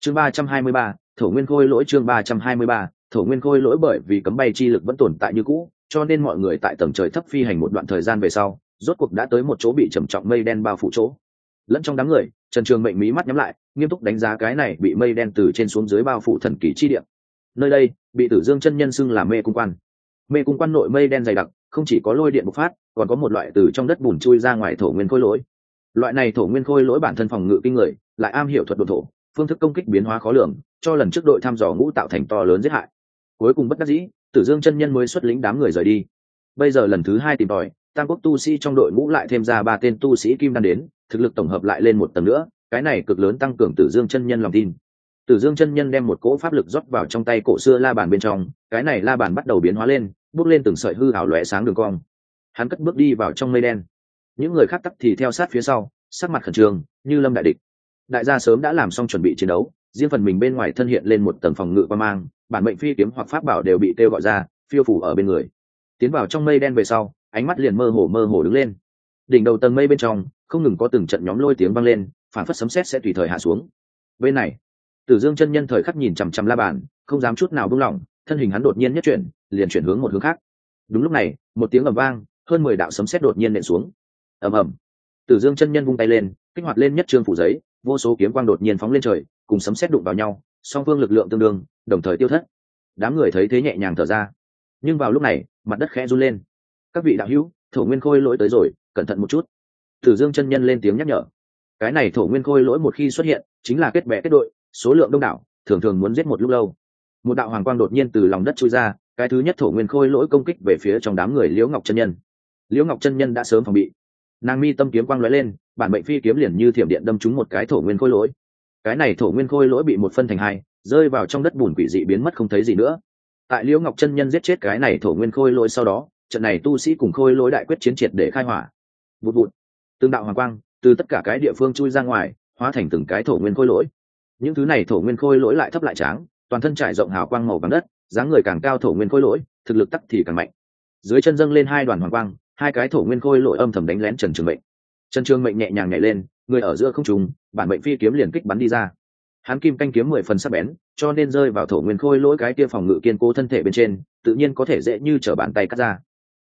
Chương ba trăm hai mươi ba, thổ nguyên khôi lỗi chương ba trăm hai mươi ba, thổ nguyên khôi lỗi bởi vì cấm bay chi lực vẫn tồn tại như cũ, cho nên mọi người tại tầng trời thấp phi hành một đoạn thời gian về sau, rốt cuộc đã tới một chỗ bị trầm trọng mây đen bao phủ chỗ. Lẫn trong đám người, trần trường mệnh mí mắt nhắm lại, nghiêm túc đánh giá cái này bị mây đen từ trên xuống dưới bao phủ thần kỳ chi điện nơi đây, bị tử dương chân nhân xưng là mê cung quan. Mê cung quan nội mây đen dày đặc không chỉ có lôi điện bộc phát, còn có một loại từ trong đất bùn chui ra ngoài thổ nguyên khôi lỗi. Loại này thổ nguyên khôi lỗi bản thân phòng ngự kinh người, lại am hiểu thuật đ thổ, phương thức công kích biến hóa khó lường, cho lần trước đội thăm dò ngũ tạo thành to lớn giết hại. Cuối cùng bất đắc dĩ, tử dương chân nhân mới xuất lĩnh đám người rời đi. Bây giờ lần thứ hai tìm tòi, tam quốc tu sĩ trong đội ngũ lại thêm ra ba tên tu sĩ kim đan đến, thực lực tổng hợp lại lên một tầng nữa, cái này cực lớn tăng cường tử dương chân nhân lòng tin. Tử dương chân nhân đem một cỗ pháp lực rót vào trong tay cổ xưa la bàn bên trong, cái này la bàn bắt đầu biến hóa lên bước lên từng sợi hư ảo lóe sáng đường cong. Hắn cất bước đi vào trong mây đen. Những người khác tắc thì theo sát phía sau, sắc mặt khẩn trương, như lâm đại địch. Đại gia sớm đã làm xong chuẩn bị chiến đấu, riêng phần mình bên ngoài thân hiện lên một tầng phòng ngự qua mang, bản mệnh phi kiếm hoặc pháp bảo đều bị kêu gọi ra, phiêu phủ ở bên người. Tiến vào trong mây đen về sau, ánh mắt liền mơ hồ mơ hồ đứng lên. Đỉnh đầu tầng mây bên trong, không ngừng có từng trận nhóm lôi tiếng vang lên, phản phất sấm sét sẽ tùy thời hạ xuống. Bên này, tử dương chân nhân thời khắc nhìn chằm chằm la bàn, không dám chút nào buông lỏng thân hình hắn đột nhiên nhất chuyển, liền chuyển hướng một hướng khác. Đúng lúc này, một tiếng ầm vang, hơn mười đạo sấm sét đột nhiên nện xuống. Ầm ầm. Tử dương chân nhân vung tay lên, kích hoạt lên nhất trương phủ giấy, vô số kiếm quang đột nhiên phóng lên trời, cùng sấm sét đụng vào nhau, song phương lực lượng tương đương, đồng thời tiêu thất. Đám người thấy thế nhẹ nhàng thở ra. Nhưng vào lúc này, mặt đất khẽ run lên. Các vị đạo hữu, thổ nguyên khôi lỗi tới rồi, cẩn thận một chút. Tử dương chân nhân lên tiếng nhắc nhở. Cái này thổ nguyên khôi lỗi một khi xuất hiện, chính là kết bè kết đội, số lượng đông đảo, thường thường muốn giết một lúc lâu một đạo hoàng quang đột nhiên từ lòng đất chui ra, cái thứ nhất thổ nguyên khôi lỗi công kích về phía trong đám người liễu ngọc chân nhân. Liễu ngọc chân nhân đã sớm phòng bị. Nàng mi tâm kiếm quang lóe lên, bản mệnh phi kiếm liền như thiểm điện đâm trúng một cái thổ nguyên khôi lỗi. Cái này thổ nguyên khôi lỗi bị một phân thành hai, rơi vào trong đất bùn quỷ dị biến mất không thấy gì nữa. Tại liễu ngọc chân nhân giết chết cái này thổ nguyên khôi lỗi sau đó, trận này tu sĩ cùng khôi lỗi đại quyết chiến triệt để khai hỏa. Vụt vụt. Tương đạo hoàng quang, từ tất cả cái địa phương chui ra ngoài, hóa thành từng cái thổ nguyên khôi lỗi. Những thứ này thổ nguyên khôi lỗi lại thấp lại tráng toàn thân trải rộng hào quang màu vàng đất, dáng người càng cao thổ nguyên khôi lỗi, thực lực tắc thì càng mạnh. Dưới chân dâng lên hai đoàn hoàng quang, hai cái thổ nguyên khôi lỗi âm thầm đánh lén trần trường mệnh. Trần trường mệnh nhẹ nhàng nhảy lên, người ở giữa không trùng bản mệnh phi kiếm liền kích bắn đi ra. Hắn kim canh kiếm mười phần sắc bén, cho nên rơi vào thổ nguyên khôi lỗi cái kia phòng ngự kiên cố thân thể bên trên, tự nhiên có thể dễ như t r ở bàn tay cắt ra.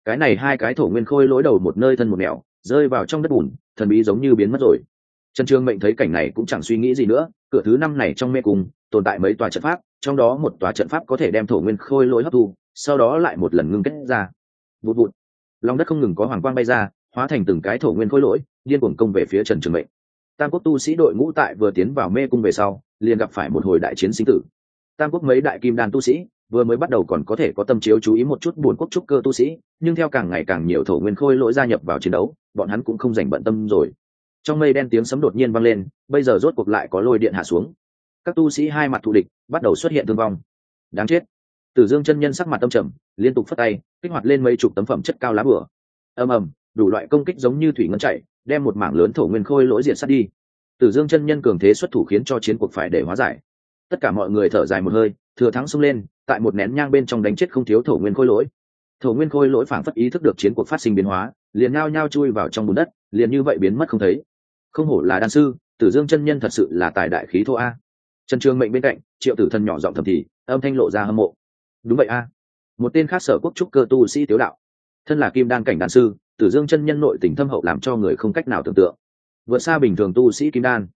Cái này hai cái thổ nguyên khôi lỗi đầu một nơi thân một mẹo, rơi vào trong đất bùn, thần bí giống như biến mất rồi. Trần trường mệnh thấy cảnh này cũng chẳng suy nghĩ gì nữa, cửa thứ năm này trong mê cung tồn tại mấy tòa trận pháp, trong đó một tòa trận pháp có thể đem thổ nguyên khôi lỗi hấp thu, sau đó lại một lần ngưng kết ra. Vụt vụt. Lòng đất không ngừng có hoàng quang bay ra, hóa thành từng cái thổ nguyên khôi lỗi, điên cuồng công về phía trần trường mệnh. Tam quốc tu sĩ đội ngũ tại vừa tiến vào mê cung về sau, liền gặp phải một hồi đại chiến sinh tử. Tam quốc mấy đại kim đàn tu sĩ, vừa mới bắt đầu còn có thể có tâm chiếu chú ý một chút buồn quốc trúc cơ tu sĩ, nhưng theo càng ngày càng nhiều thổ nguyên khôi lỗi gia nhập vào chiến đấu, bọn hắn cũng không dành bận tâm rồi. Trong mây đen tiếng sấm đột nhiên vang lên, bây giờ rốt cuộc lại có lôi điện hạ xuống các tu sĩ hai mặt thù địch, bắt đầu xuất hiện thương vong. Đáng chết. Tử dương chân nhân sắc mặt tâm trầm, liên tục phất tay, kích hoạt lên mấy chục tấm phẩm chất cao lá bửa. Ầm ầm, đủ loại công kích giống như thủy ngân chạy, đem một mảng lớn thổ nguyên khôi lỗi diện sát đi. Tử dương chân nhân cường thế xuất thủ khiến cho chiến cuộc phải để hóa giải. Tất cả mọi người thở dài một hơi, thừa thắng xông lên, tại một nén nhang bên trong đánh chết không thiếu thổ nguyên khôi lỗi. Thổ nguyên khôi lỗi phảng phất ý thức được chiến cuộc phát sinh biến hóa, liền ngao nhao chui vào trong bùn đất, liền như vậy biến mất không thấy. Không hổ là đan sư, tử dương chân nhân thật sự là tài đại khí thô a trần trường mệnh bên cạnh, triệu tử thần nhỏ giọng thầm thì, âm thanh lộ ra hâm mộ. Đúng vậy a, một tên khác sở quốc trúc cơ tu sĩ tiếu đạo. Thân là kim đan cảnh đan sư, tử dương chân nhân nội tình thâm hậu làm cho người không cách nào tưởng tượng. Vượt xa bình thường tu sĩ kim đan.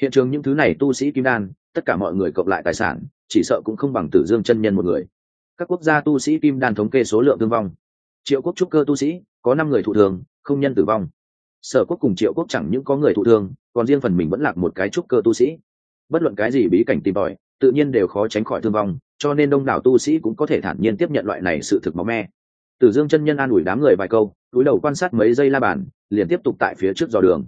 Hiện trường những thứ này tu sĩ kim đan, tất cả mọi người cộng lại tài sản, chỉ sợ cũng không bằng tử dương chân nhân một người. Các quốc gia tu sĩ kim đan thống kê số lượng thương vong. Triệu quốc trúc cơ tu sĩ, có năm người thụ thường không nhân tử vong. Sở quốc cùng triệu quốc chẳng những có người thụ thương, còn riêng phần mình vẫn lạc một cái trúc cơ tu sĩ bất luận cái gì bí cảnh tìm tòi, tự nhiên đều khó tránh khỏi thương vong, cho nên đông đảo tu sĩ cũng có thể thản nhiên tiếp nhận loại này sự thực máu me. Tử dương chân nhân an ủi đám người vài câu, túi đầu quan sát mấy giây la bàn, liền tiếp tục tại phía trước dò đường.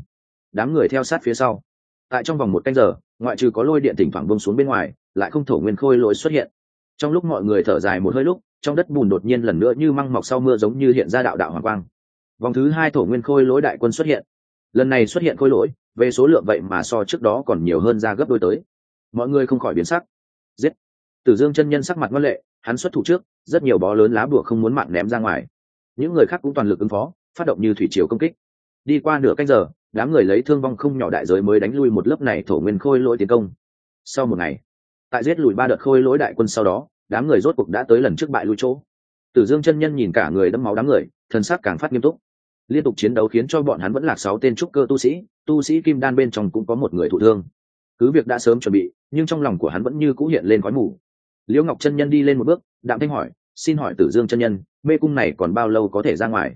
Đám người theo sát phía sau. Tại trong vòng một canh giờ, ngoại trừ có lôi điện thỉnh thoảng bông xuống bên ngoài, lại không thổ nguyên khôi lỗi xuất hiện. Trong lúc mọi người thở dài một hơi lúc, trong đất bùn đột nhiên lần nữa như măng mọc sau mưa giống như hiện ra đạo đạo hoàng quang. Vòng thứ hai thổ nguyên khôi lỗi đại quân xuất hiện. Lần này xuất hiện khôi lỗi về số lượng vậy mà so trước đó còn nhiều hơn ra gấp đôi tới. Mọi người không khỏi biến sắc. Giết. Tử dương chân nhân sắc mặt ngoan lệ, hắn xuất thủ trước, rất nhiều bó lớn lá bùa không muốn mạng ném ra ngoài. Những người khác cũng toàn lực ứng phó, phát động như thủy triều công kích. Đi qua nửa canh giờ, đám người lấy thương vong không nhỏ đại giới mới đánh lui một lớp này thổ nguyên khôi lỗi tiến công. Sau một ngày, tại giết lùi ba đợt khôi lỗi đại quân sau đó, đám người rốt cuộc đã tới lần trước bại lui chỗ. Tử dương chân nhân nhìn cả người đẫm máu đám người thân xác càng phát nghiêm túc. Liên tục chiến đấu khiến cho bọn hắn vẫn lạc sáu tên trúc cơ tu sĩ tu sĩ kim đan bên trong cũng có một người thụ thương. Cứ việc đã sớm chuẩn bị, nhưng trong lòng của hắn vẫn như cũ hiện lên khói mù. Liễu ngọc chân nhân đi lên một bước, đạm thanh hỏi, xin hỏi tử dương chân nhân, mê cung này còn bao lâu có thể ra ngoài?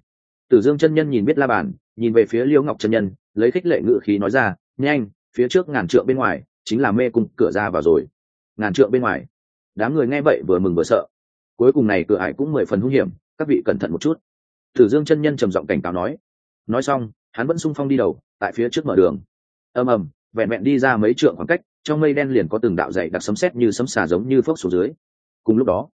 Tử dương chân nhân nhìn biết la bàn, nhìn về phía liễu ngọc chân nhân, lấy khích lệ ngự khí nói ra, nhanh, phía trước ngàn trượng bên ngoài, chính là mê cung, cửa ra vào rồi. Ngàn trượng bên ngoài. Đám người nghe vậy vừa mừng vừa sợ. Cuối cùng này cửa ải cũng mười phần hung hiểm, các vị cẩn thận một chút. Tử dương chân nhân trầm giọng cảnh cáo nói. Nói xong, hắn vẫn sung phong đi đầu tại phía trước mở đường. Ầm ầm, vẹn vẹn đi ra mấy trượng khoảng cách, trong mây đen liền có từng đạo dày đặc sấm sét như sấm xà giống như phốc xuống dưới. Cùng lúc đó,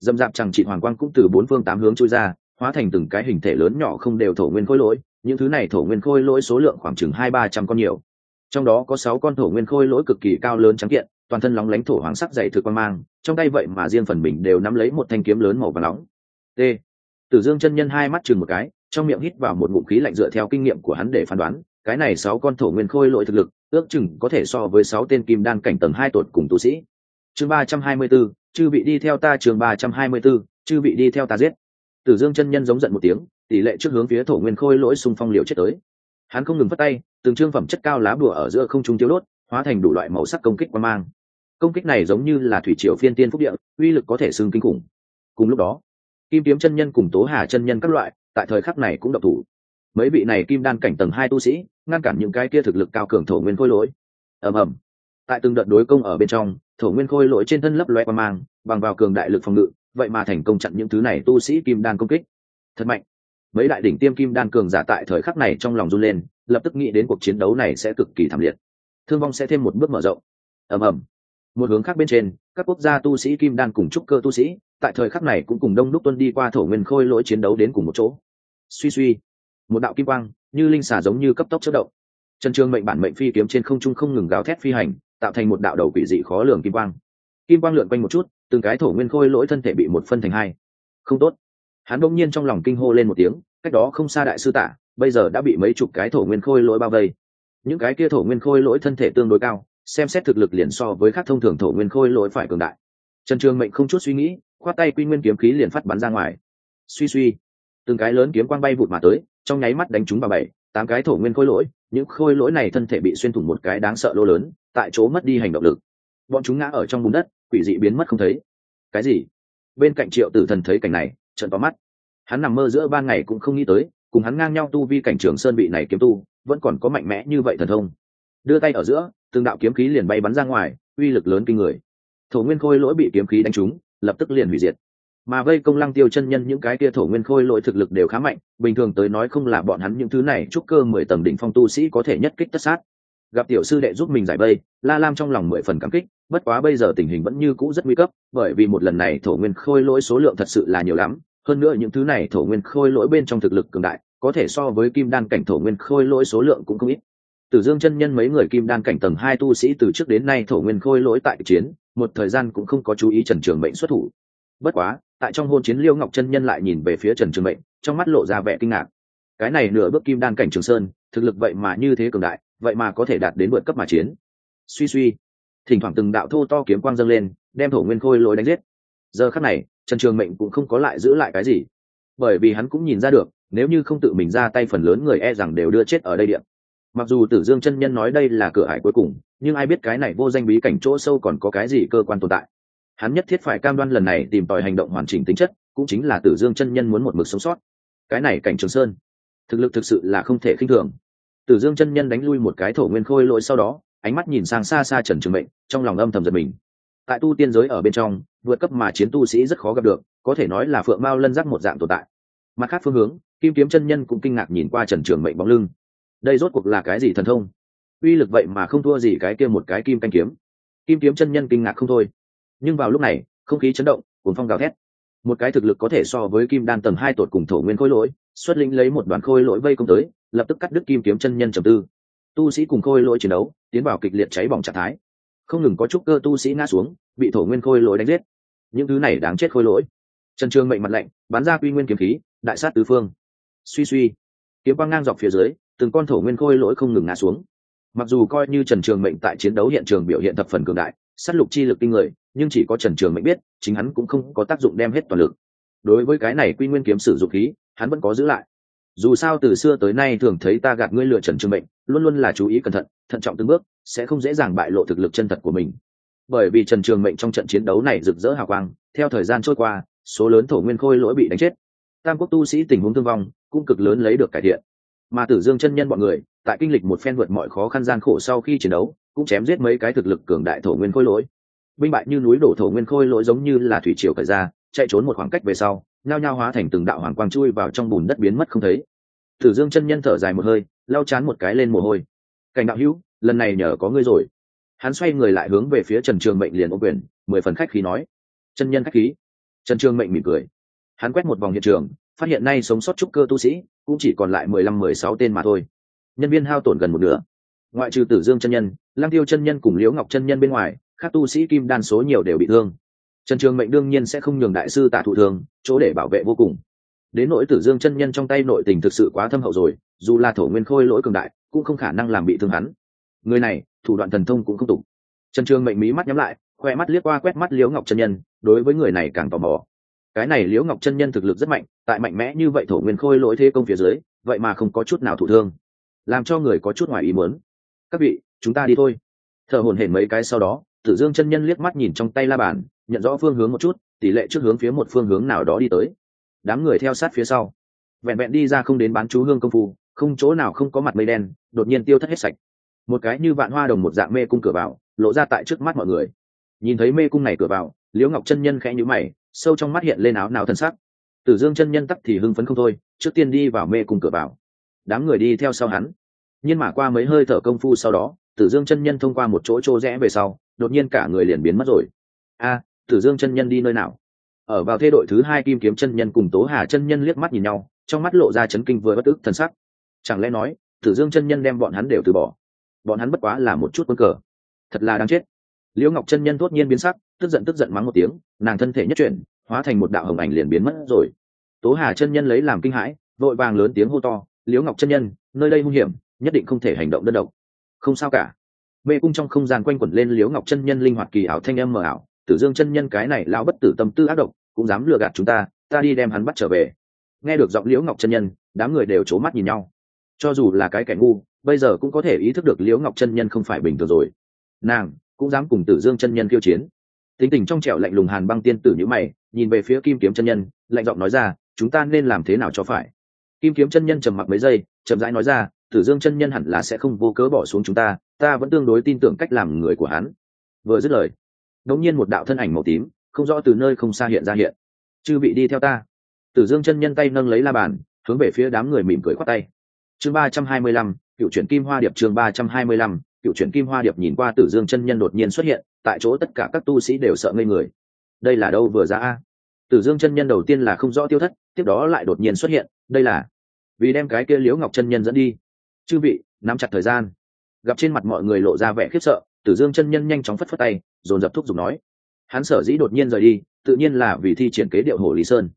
dâm dạp chẳng chị hoàng quang cũng từ bốn phương tám hướng trôi ra, hóa thành từng cái hình thể lớn nhỏ không đều thổ nguyên khôi lỗi, những thứ này thổ nguyên khôi lỗi số lượng khoảng chừng hai ba trăm con nhiều. Trong đó có sáu con thổ nguyên khôi lỗi cực kỳ cao lớn trắng kiện, toàn thân lóng lánh thổ hoàng sắc dày thực quan mang, trong tay vậy mà riêng phần mình đều nắm lấy một thanh kiếm lớn màu và nóng. T. Tử dương chân nhân hai mắt chừng một cái, trong miệng hít vào một ngụm khí lạnh dựa theo kinh nghiệm của hắn để phán đoán cái này sáu con thổ nguyên khôi lỗi thực lực ước chừng có thể so với sáu tên kim đan cảnh tầng hai tột cùng tu sĩ. Chương ba trăm hai mươi 324, chư vị đi theo ta chương ba trăm hai mươi 324, chư vị đi theo ta giết. Tử dương chân nhân giống giận một tiếng tỷ lệ trước hướng phía thổ nguyên khôi lỗi xung phong liều chết tới. Hắn không ngừng vất tay từng trương phẩm chất cao lá bùa ở giữa không trung tiêu đốt hóa thành đủ loại màu sắc công kích qua mang. Công kích này giống như là thủy triều phiên tiên phúc địa uy lực có thể xưng kinh khủng. Cùng lúc đó kim kiếm chân nhân cùng tố hà chân nhân các loại tại thời khắc này cũng độc thủ mấy vị này kim đan cảnh tầng hai tu sĩ, ngăn cản những cái kia thực lực cao cường thổ nguyên khôi lỗi. Ầm ầm. Tại từng đợt đối công ở bên trong, thổ nguyên khôi lỗi trên thân lấp loe qua mang, bằng vào cường đại lực phòng ngự, vậy mà thành công chặn những thứ này tu sĩ kim đan công kích. Thật mạnh. Mấy đại đỉnh tiêm kim đan cường giả tại thời khắc này trong lòng run lên, lập tức nghĩ đến cuộc chiến đấu này sẽ cực kỳ thảm liệt. Thương vong sẽ thêm một bước mở rộng. Ầm ầm. Một hướng khác bên trên, các quốc gia tu sĩ kim đan cùng trúc cơ tu sĩ, tại thời khắc này cũng cùng đông đúc tuân đi qua thổ nguyên khôi lỗi chiến đấu đến cùng một chỗ. Suy suy một đạo kim quang, như linh xà giống như cấp tốc chất động. Trần trương mệnh bản mệnh phi kiếm trên không trung không ngừng gáo thét phi hành, tạo thành một đạo đầu quỷ dị khó lường kim quang. Kim quang lượn quanh một chút, từng cái thổ nguyên khôi lỗi thân thể bị một phân thành hai. Không tốt. Hắn bỗng nhiên trong lòng kinh hô lên một tiếng, cách đó không xa đại sư tả, bây giờ đã bị mấy chục cái thổ nguyên khôi lỗi bao vây. Những cái kia thổ nguyên khôi lỗi thân thể tương đối cao, xem xét thực lực liền so với các thông thường thổ nguyên khôi lỗi phải cường đại. Trần trường mệnh không chút suy nghĩ, khoát tay quy nguyên kiếm khí liền phát bắn ra ngoài. Suy suy. Từng cái lớn kiếm quang bay vụt mà tới trong nháy mắt đánh chúng vào bảy, tám cái thổ nguyên khôi lỗi, những khôi lỗi này thân thể bị xuyên thủng một cái đáng sợ lô lớn, tại chỗ mất đi hành động lực. Bọn chúng ngã ở trong bùn đất, quỷ dị biến mất không thấy. Cái gì? Bên cạnh triệu tử thần thấy cảnh này trận có mắt. Hắn nằm mơ giữa ban ngày cũng không nghĩ tới, cùng hắn ngang nhau tu vi cảnh trường sơn bị này kiếm tu, vẫn còn có mạnh mẽ như vậy thần thông. Đưa tay ở giữa, từng đạo kiếm khí liền bay bắn ra ngoài, uy lực lớn kinh người. Thổ nguyên khôi lỗi bị kiếm khí đánh trúng, lập tức liền hủy diệt mà vây công lăng tiêu chân nhân những cái kia thổ nguyên khôi lỗi thực lực đều khá mạnh, bình thường tới nói không là bọn hắn những thứ này, chúc cơ mười tầng đỉnh phong tu sĩ có thể nhất kích tất sát. Gặp tiểu sư đệ giúp mình giải vây, la lam trong lòng mười phần cảm kích, bất quá bây giờ tình hình vẫn như cũ rất nguy cấp, bởi vì một lần này thổ nguyên khôi lỗi số lượng thật sự là nhiều lắm, hơn nữa những thứ này thổ nguyên khôi lỗi bên trong thực lực cường đại, có thể so với kim đan cảnh thổ nguyên khôi lỗi số lượng cũng không ít. Tử dương chân nhân mấy người kim đan cảnh tầng hai tu sĩ từ trước đến nay thổ nguyên khôi lỗi tại chiến, một thời gian cũng không có chú ý trần trường mệnh xuất thủ. Bất quá tại trong hôn chiến liêu ngọc chân nhân lại nhìn về phía trần trường mệnh, trong mắt lộ ra vẻ kinh ngạc. Cái này nửa bước kim đan cảnh trường sơn, thực lực vậy mà như thế cường đại, vậy mà có thể đạt đến vượt cấp mà chiến. Suy suy, thỉnh thoảng từng đạo thô to kiếm quang dâng lên, đem thổ nguyên khôi lối đánh giết. Giờ khắc này, trần trường mệnh cũng không có lại giữ lại cái gì, bởi vì hắn cũng nhìn ra được, nếu như không tự mình ra tay phần lớn người e rằng đều đưa chết ở đây điện mặc dù tử dương chân nhân nói đây là cửa ải cuối cùng, nhưng ai biết cái này vô danh bí cảnh chỗ sâu còn có cái gì cơ quan tồn tại hắn nhất thiết phải cam đoan lần này tìm tòi hành động hoàn chỉnh tính chất, cũng chính là tử dương chân nhân muốn một mực sống sót. Cái này cảnh trường sơn, thực lực thực sự là không thể khinh thường. Tử dương chân nhân đánh lui một cái thổ nguyên khôi lỗi sau đó, ánh mắt nhìn sang xa xa trần trường mệnh, trong lòng âm thầm giật mình. Tại tu tiên giới ở bên trong, vượt cấp mà chiến tu sĩ rất khó gặp được, có thể nói là phượng mao lân giác một dạng tồn tại. Mặt khác phương hướng, kim kiếm chân nhân cũng kinh ngạc nhìn qua trần trường mệnh bóng lưng. Đây rốt cuộc là cái gì thần thông? Uy lực vậy mà không thua gì cái kia một cái kim canh kiếm. Kim kiếm chân nhân kinh ngạc không thôi nhưng vào lúc này, không khí chấn động cuốn phong gào thét. Một cái thực lực có thể so với kim đan tầng hai tột cùng thổ nguyên khôi lỗi, xuất lĩnh lấy một đoàn khôi lỗi vây công tới, lập tức cắt đứt kim kiếm chân nhân trầm tư. Tu sĩ cùng khôi lỗi chiến đấu, tiến vào kịch liệt cháy bỏng trạng thái. Không ngừng có chút cơ tu sĩ ngã xuống, bị thổ nguyên khôi lỗi đánh giết. Những thứ này đáng chết khôi lỗi. Trần trương mệnh mặt lạnh, bắn ra quy nguyên kiếm khí, đại sát tứ phương. Suy suy, kiếm quang ngang dọc phía dưới, từng con thổ nguyên khôi lỗi không ngừng ngã xuống. Mặc dù coi như trần trường mệnh tại chiến đấu hiện trường biểu hiện thập phần cường đại s á t lục chi lực kinh người, nhưng chỉ có trần trường mệnh biết, chính hắn cũng không có tác dụng đem hết toàn lực. Đối với cái này quy nguyên kiếm sử dụng khí, hắn vẫn có giữ lại. Dù sao từ xưa tới nay thường thấy ta gạt ngươi lựa trần trường mệnh, luôn luôn là chú ý cẩn thận thận trọng từng bước, sẽ không dễ dàng bại lộ thực lực chân thật của mình. Bởi vì trần trường mệnh trong trận chiến đấu này rực rỡ hào quang, theo thời gian trôi qua, số lớn thổ nguyên khôi lỗi bị đánh chết. Tam quốc tu sĩ tình huống thương vong, cũng cực lớn lấy được cải thiện. Mà tử dương chân nhân bọn người, tại kinh lịch một phen vượt mọi khó khăn gian khổ sau khi chiến đấu cũng chém giết mấy cái thực lực cường đại thổ nguyên khôi lỗi. Binh bại như núi đổ thổ nguyên khôi lỗi giống như là thủy triều cởi ra, chạy trốn một khoảng cách về sau, nhao nhao hóa thành từng đạo hoàng quang chui vào trong bùn đất biến mất không thấy. Tử dương chân nhân thở dài một hơi, lau chán một cái lên mồ hôi. Cảnh đạo hữu, lần này nhờ có ngươi rồi. Hắn xoay người lại hướng về phía trần trường mệnh liền ô quyền, mười phần khách khí nói. Chân nhân khách khí. Trần trường mệnh mỉm cười. Hắn quét một vòng hiện trường, phát hiện nay sống sót trúc cơ tu sĩ, cũng chỉ còn lại mười lăm, mười sáu tên mà thôi. Nhân viên hao tổn gần một nửa ngoại trừ tử dương chân nhân lang tiêu chân nhân cùng liễu ngọc chân nhân bên ngoài các tu sĩ kim đan số nhiều đều bị thương. Trần trường mệnh đương nhiên sẽ không nhường đại sư tả thụ thương chỗ để bảo vệ vô cùng. Đến nỗi tử dương chân nhân trong tay nội tình thực sự quá thâm hậu rồi, dù là thổ nguyên khôi lỗi cường đại, cũng không khả năng làm bị thương hắn. Người này, thủ đoạn thần thông cũng không tục trần trường mệnh mí mắt nhắm lại, khoe mắt liếc qua quét mắt liễu ngọc chân nhân, đối với người này càng tò mò. Cái này liễu ngọc chân nhân thực lực rất mạnh, tại mạnh mẽ như vậy thổ nguyên khôi lỗi thế công phía dưới, vậy mà không có chút nào thụ thương. Làm cho người có chút ngoài ý muốn các vị, chúng ta đi thôi. Thở hồn hển mấy cái sau đó, tử dương chân nhân liếc mắt nhìn trong tay la bàn, nhận rõ phương hướng một chút, tỷ lệ trước hướng phía một phương hướng nào đó đi tới. Đám người theo sát phía sau. Vẹn vẹn đi ra không đến bán chú hương công phu, không chỗ nào không có mặt mây đen, đột nhiên tiêu thất hết sạch. Một cái như vạn hoa đồng một dạng mê cung cửa vào, lộ ra tại trước mắt mọi người. Nhìn thấy mê cung này cửa vào, liễu ngọc chân nhân khẽ nhữ mày, sâu trong mắt hiện lên áo nào thân sắc. Tử dương chân nhân tắc thì hưng phấn không thôi, trước tiên đi vào mê cung cửa vào. Đám người đi theo sau hắn nhưng mà qua mấy hơi thở công phu sau đó, tử dương chân nhân thông qua một chỗ chỗ rẽ về sau, đột nhiên cả người liền biến mất rồi. A, tử dương chân nhân đi nơi nào? Ở vào thê đội thứ hai kim kiếm chân nhân cùng tố hà chân nhân liếc mắt nhìn nhau, trong mắt lộ ra chấn kinh vừa bất ức thần sắc. Chẳng lẽ nói, tử dương chân nhân đem bọn hắn đều từ bỏ? Bọn hắn bất quá là một chút quân cờ. Thật là đáng chết. Liễu ngọc chân nhân thốt nhiên biến sắc, tức giận tức giận mắng một tiếng, nàng thân thể nhất chuyển, hóa thành một đạo hồng ảnh liền biến mất rồi. Tố hà chân nhân lấy làm kinh hãi, vội vàng lớn tiếng hô to, liễu ngọc chân nhân, nơi đây hung hiểm nhất định không thể hành động đơn độc. Không sao cả. Mê cung trong không gian quanh quẩn lên liễu ngọc chân nhân linh hoạt kỳ ảo thanh âm mờ ảo. Tử dương chân nhân cái này lao bất tử tâm tư ác độc, cũng dám lừa gạt chúng ta ta đi đem hắn bắt trở về. Nghe được giọng liễu ngọc chân nhân, đám người đều c h ố mắt nhìn nhau. Cho dù là cái kẻ ngu, bây giờ cũng có thể ý thức được liễu ngọc chân nhân không phải bình thường rồi. Nàng cũng dám cùng tử dương chân nhân kiêu chiến. Tính tình trong trẻo lạnh lùng hàn băng tiên tử nhữ mày, nhìn về phía kim kiếm chân nhân, lạnh giọng nói ra, chúng ta nên làm thế nào cho phải? Kim kiếm chân nhân trầm mặc mấy giây, chậm rãi nói ra tử dương chân nhân hẳn là sẽ không vô cớ bỏ xuống chúng ta ta vẫn tương đối tin tưởng cách làm người của hắn. Vừa dứt lời, đột nhiên một đạo thân ảnh màu tím, không rõ từ nơi không xa hiện ra hiện. Chư vị đi theo ta. Tử dương chân nhân tay nâng lấy la bàn, hướng về phía đám người mỉm cười khoát tay. Chương ba trăm hai mươi lăm, cựu chuyển kim hoa điệp chương ba trăm hai mươi lăm, cựu chuyển kim hoa điệp nhìn qua tử dương chân nhân đột nhiên xuất hiện, tại chỗ tất cả các tu sĩ đều sợ ngây người. Đây là đâu vừa ra a? Tử dương chân nhân đầu tiên là không rõ tiêu thất, tiếp đó lại đột nhiên xuất hiện, đây là vì đem cái kia liễu ngọc chân nhân dẫn đi chư vị, nắm chặt thời gian. Gặp trên mặt mọi người lộ ra vẻ khiếp sợ, tử dương chân nhân nhanh chóng phất phất tay, dồn dập thúc giục nói. Hắn sở dĩ đột nhiên rời đi, tự nhiên là vì thi triển kế điệu hồ lý sơn.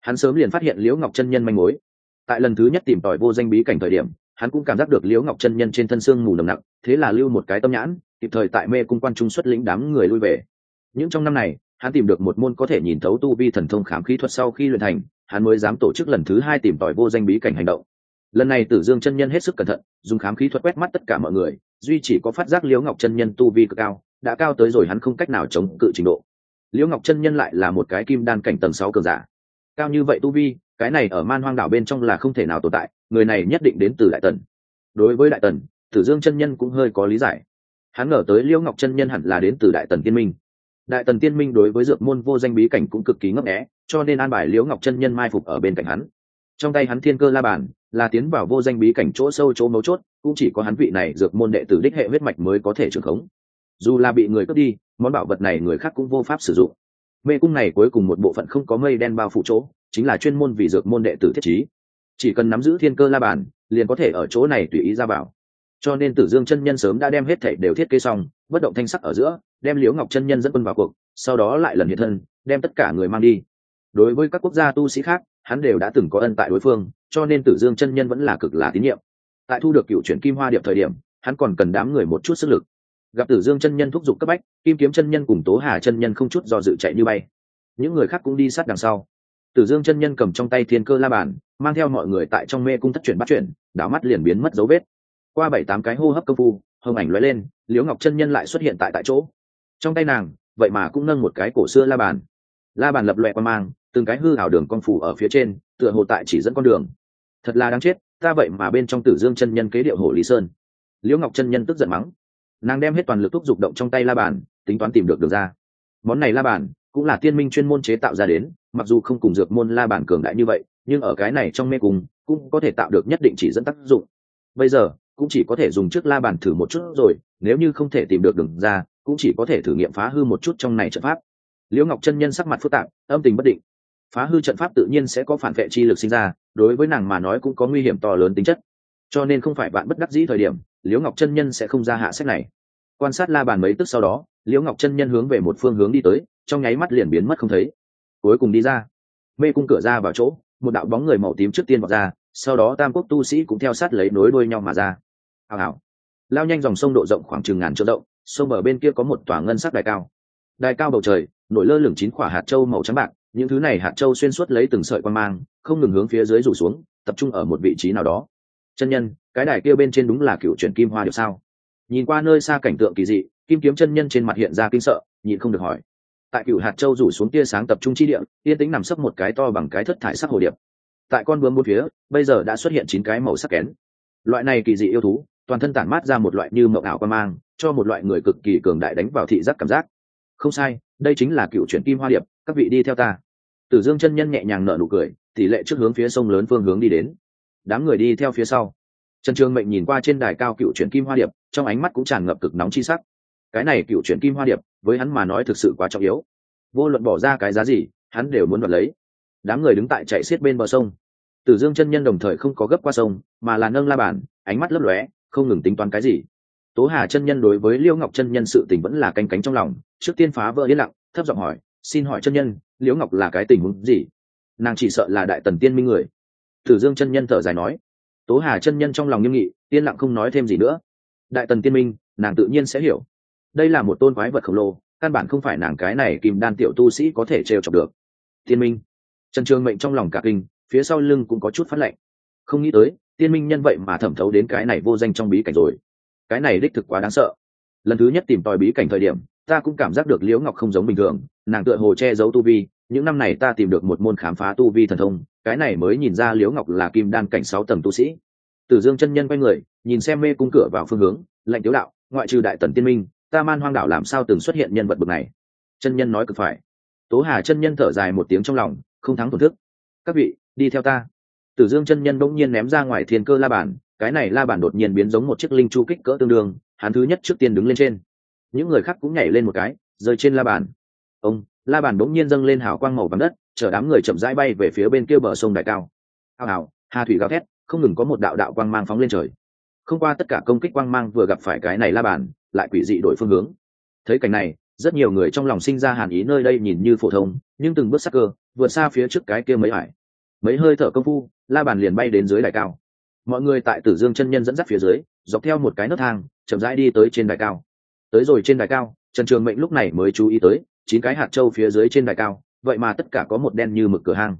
Hắn sớm liền phát hiện liễu ngọc chân nhân manh mối. Tại lần thứ nhất tìm tòi vô danh bí cảnh thời điểm, hắn cũng cảm giác được liễu ngọc chân nhân trên thân xương mù nồng nặng thế là lưu một cái tâm nhãn, kịp thời tại mê cung quan trung xuất lĩnh đám người lui về. Những trong năm này, hắn tìm được một môn có thể nhìn thấu tu vi thần thông khám khí thuật sau khi luyện thành, hắn mới dám tổ chức lần thứ hai tìm tòi vô danh bí cảnh hành động lần này tử dương chân nhân hết sức cẩn thận, dùng khám khí thuật quét mắt tất cả mọi người, duy chỉ có phát giác liễu ngọc chân nhân tu vi cực cao, đã cao tới rồi hắn không cách nào chống cự trình độ. Liễu ngọc chân nhân lại là một cái kim đan cảnh tầng sáu cường giả. Cao như vậy tu vi, cái này ở man hoang đảo bên trong là không thể nào tồn tại, người này nhất định đến từ đại tần. Đối với đại tần, tử dương chân nhân cũng hơi có lý giải. Hắn ngờ tới liễu ngọc chân nhân hẳn là đến từ đại tần tiên minh. Đại tần tiên minh đối với dược môn vô danh bí cảnh cũng cực kỳ ngấp nghẽ cho nên an bài liễu ngọc chân nhân mai phục ở bên cạnh hắn trong tay hắn thiên cơ la bàn, là tiến vào vô danh bí cảnh chỗ sâu chỗ mấu chốt, cũng chỉ có hắn vị này dược môn đệ tử đích hệ huyết mạch mới có thể trưởng khống. Dù là bị người cướp đi, món bảo vật này người khác cũng vô pháp sử dụng. Mê cung này cuối cùng một bộ phận không có mây đen bao phủ chỗ, chính là chuyên môn vì dược môn đệ tử thiết trí. Chỉ cần nắm giữ thiên cơ la bàn, liền có thể ở chỗ này tùy ý ra bảo. Cho nên tử dương chân nhân sớm đã đem hết thảy đều thiết kế xong, bất động thanh sắc ở giữa, đem liễu ngọc chân nhân dẫn quân vào cuộc, sau đó lại lần hiện thân, đem tất cả người mang đi đối với các quốc gia tu sĩ khác, hắn đều đã từng có ân tại đối phương, cho nên tử dương chân nhân vẫn là cực là tín nhiệm. Tại thu được cựu chuyển kim hoa điệp thời điểm, hắn còn cần đám người một chút sức lực. Gặp tử dương chân nhân thúc giục cấp bách, kim kiếm chân nhân cùng tố hà chân nhân không chút do dự chạy như bay. Những người khác cũng đi sát đằng sau. Tử dương chân nhân cầm trong tay thiên cơ la bàn, mang theo mọi người tại trong mê cung thất chuyển bắt chuyển đảo mắt liền biến mất dấu vết. Qua bảy tám cái hô hấp công phu, hồng ảnh lóe lên, liễu ngọc chân nhân lại xuất hiện tại tại chỗ. Trong tay nàng, vậy mà cũng nâng một cái cổ xưa la bàn. La bàn lập loẹ qua mang từng cái hư hảo đường con phủ ở phía trên, tựa hồ tại chỉ dẫn con đường. Thật là đáng chết, ta vậy mà bên trong tử dương chân nhân kế điệu hồ lý sơn. Liễu ngọc chân nhân tức giận mắng. Nàng đem hết toàn lực thúc dục động trong tay la bàn, tính toán tìm được được ra. Món này la bàn cũng là tiên minh chuyên môn chế tạo ra đến, mặc dù không cùng dược môn la bàn cường đại như vậy, nhưng ở cái này trong mê cung cũng có thể tạo được nhất định chỉ dẫn tác dụng. Bây giờ, cũng chỉ có thể dùng trước la bàn thử một chút rồi, nếu như không thể tìm được đường ra, cũng chỉ có thể thử nghiệm phá hư một chút trong này trận pháp. Liễu ngọc chân nhân sắc mặt phức tạp, âm tình bất định phá hư trận pháp tự nhiên sẽ có phản vệ chi lực sinh ra, đối với nàng mà nói cũng có nguy hiểm to lớn tính chất. Cho nên không phải bạn bất đắc dĩ thời điểm, liễu ngọc chân nhân sẽ không ra hạ sách này. Quan sát la bàn mấy tức sau đó, liễu ngọc chân nhân hướng về một phương hướng đi tới, trong nháy mắt liền biến mất không thấy. Cuối cùng đi ra. Mê cung cửa ra vào chỗ, một đạo bóng người màu tím trước tiên vào ra, sau đó tam quốc tu sĩ cũng theo sát lấy nối đuôi nhau mà ra. Hào hào. Lao nhanh dòng sông độ rộng khoảng chừng ngàn chỗ rộng, sông bờ bên kia có một tòa ngân sắc đài cao. Đài cao bầu trời, nổi lơ lửng chín quả hạt châu màu trắng bạc những thứ này hạt châu xuyên suốt lấy từng sợi quan mang, không ngừng hướng phía dưới rủ xuống, tập trung ở một vị trí nào đó. Chân nhân, cái đài kia bên trên đúng là cựu chuyển kim hoa được sao? Nhìn qua nơi xa cảnh tượng kỳ dị, kim kiếm chân nhân trên mặt hiện ra kinh sợ nhìn không được hỏi. Tại cựu hạt châu rủ xuống tia sáng tập trung chi địa, yên tĩnh nằm sấp một cái to bằng cái thất thải sắc hồ điệp. Tại con bướm bốn phía, bây giờ đã xuất hiện chín cái màu sắc kén. Loại này kỳ dị yêu thú, toàn thân tản mát ra một loại như mộng ảo quan mang, cho một loại người cực kỳ cường đại đánh vào thị giác cảm giác. Không sai, đây chính là cựu chuyển kim hoa điệp, các vị đi theo ta tử dương chân nhân nhẹ nhàng nở nụ cười, tỷ lệ trước hướng phía sông lớn phương hướng đi đến. Đám người đi theo phía sau. Trần trường mệnh nhìn qua trên đài cao cựu chuyển kim hoa điệp, trong ánh mắt cũng tràn ngập cực nóng chi sắc. Cái này cựu chuyển kim hoa điệp, với hắn mà nói thực sự quá trọng yếu. Vô luận bỏ ra cái giá gì, hắn đều muốn đoạt lấy. Đám người đứng tại chạy xiết bên bờ sông. Tử dương chân nhân đồng thời không có gấp qua sông, mà là nâng la bàn, ánh mắt lấp lóe, không ngừng tính toán cái gì. Tố hà chân nhân đối với liêu ngọc chân nhân sự tình vẫn là canh cánh trong lòng, trước tiên phá vỡ yên lặng, thấp giọng hỏi, xin hỏi chân nhân liễu ngọc là cái tình huống gì? Nàng chỉ sợ là đại tần tiên minh người. Tử dương chân nhân thở dài nói. Tố hà chân nhân trong lòng nghiêm nghị, yên lặng không nói thêm gì nữa. Đại tần tiên minh, nàng tự nhiên sẽ hiểu. Đây là một tôn quái vật khổng lồ, căn bản không phải nàng cái này kim đan tiểu tu sĩ có thể trêu chọc được. Tiên minh. Trần trường mệnh trong lòng cả kinh, phía sau lưng cũng có chút phát lệnh. Không nghĩ tới, tiên minh nhân vậy mà thẩm thấu đến cái này vô danh trong bí cảnh rồi. Cái này đích thực quá đáng sợ. Lần thứ nhất tìm tòi bí cảnh thời điểm ta cũng cảm giác được liễu ngọc không giống bình thường, nàng tựa hồ che giấu tu vi, những năm này ta tìm được một môn khám phá tu vi thần thông, cái này mới nhìn ra liễu ngọc là kim đan cảnh sáu tầng tu sĩ. Tử dương chân nhân quay người, nhìn xem mê cung cửa vào phương hướng lệnh tiếu đạo, ngoại trừ đại tần tiên minh, ta man hoang đảo làm sao từng xuất hiện nhân vật bậc này? Chân nhân nói cực phải. Tố hà chân nhân thở dài một tiếng trong lòng, không thắng thổn thức. Các vị, đi theo ta. Tử dương chân nhân bỗng nhiên ném ra ngoài thiên cơ la bàn, cái này la bàn đột nhiên biến giống một chiếc linh chu kích cỡ tương đương, hắn thứ nhất trước tiên đứng lên trên những người khác cũng nhảy lên một cái, rơi trên la bàn. Ông, la bàn bỗng nhiên dâng lên hào quang màu vàng đất, chở đám người chậm rãi bay về phía bên kia bờ sông đại cao. Hào hào, hà thủy gào thét, không ngừng có một đạo đạo quang mang phóng lên trời. Không qua tất cả công kích quang mang vừa gặp phải cái này la bàn, lại quỷ dị đổi phương hướng. Thấy cảnh này, rất nhiều người trong lòng sinh ra hàn ý nơi đây nhìn như phổ thông, nhưng từng bước sắc cơ, vượt xa phía trước cái kia mấy hải. Mấy hơi thở công phu, la bàn liền bay đến dưới đài cao. Mọi người tại tử dương chân nhân dẫn dắt phía dưới, dọc theo một cái nấc thang, chậm rãi đi tới trên đài cao tới rồi trên đài cao, trần trường mệnh lúc này mới chú ý tới, chín cái hạt trâu phía dưới trên đài cao, vậy mà tất cả có một đen như mực cửa hang.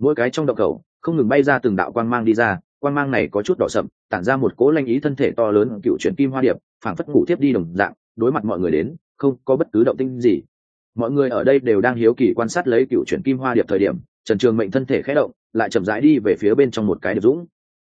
Mỗi cái trong động cầu, không ngừng bay ra từng đạo quang mang đi ra, quang mang này có chút đỏ sậm, tản ra một cố lanh ý thân thể to lớn cựu chuyển kim hoa điệp, phảng phất ngủ tiếp đi đồng dạng, đối mặt mọi người đến, không có bất cứ động tinh gì. Mọi người ở đây đều đang hiếu kỳ quan sát lấy cựu chuyển kim hoa điệp thời điểm, trần trường mệnh thân thể khẽ động, lại chậm rãi đi về phía bên trong một cái điệp dũng.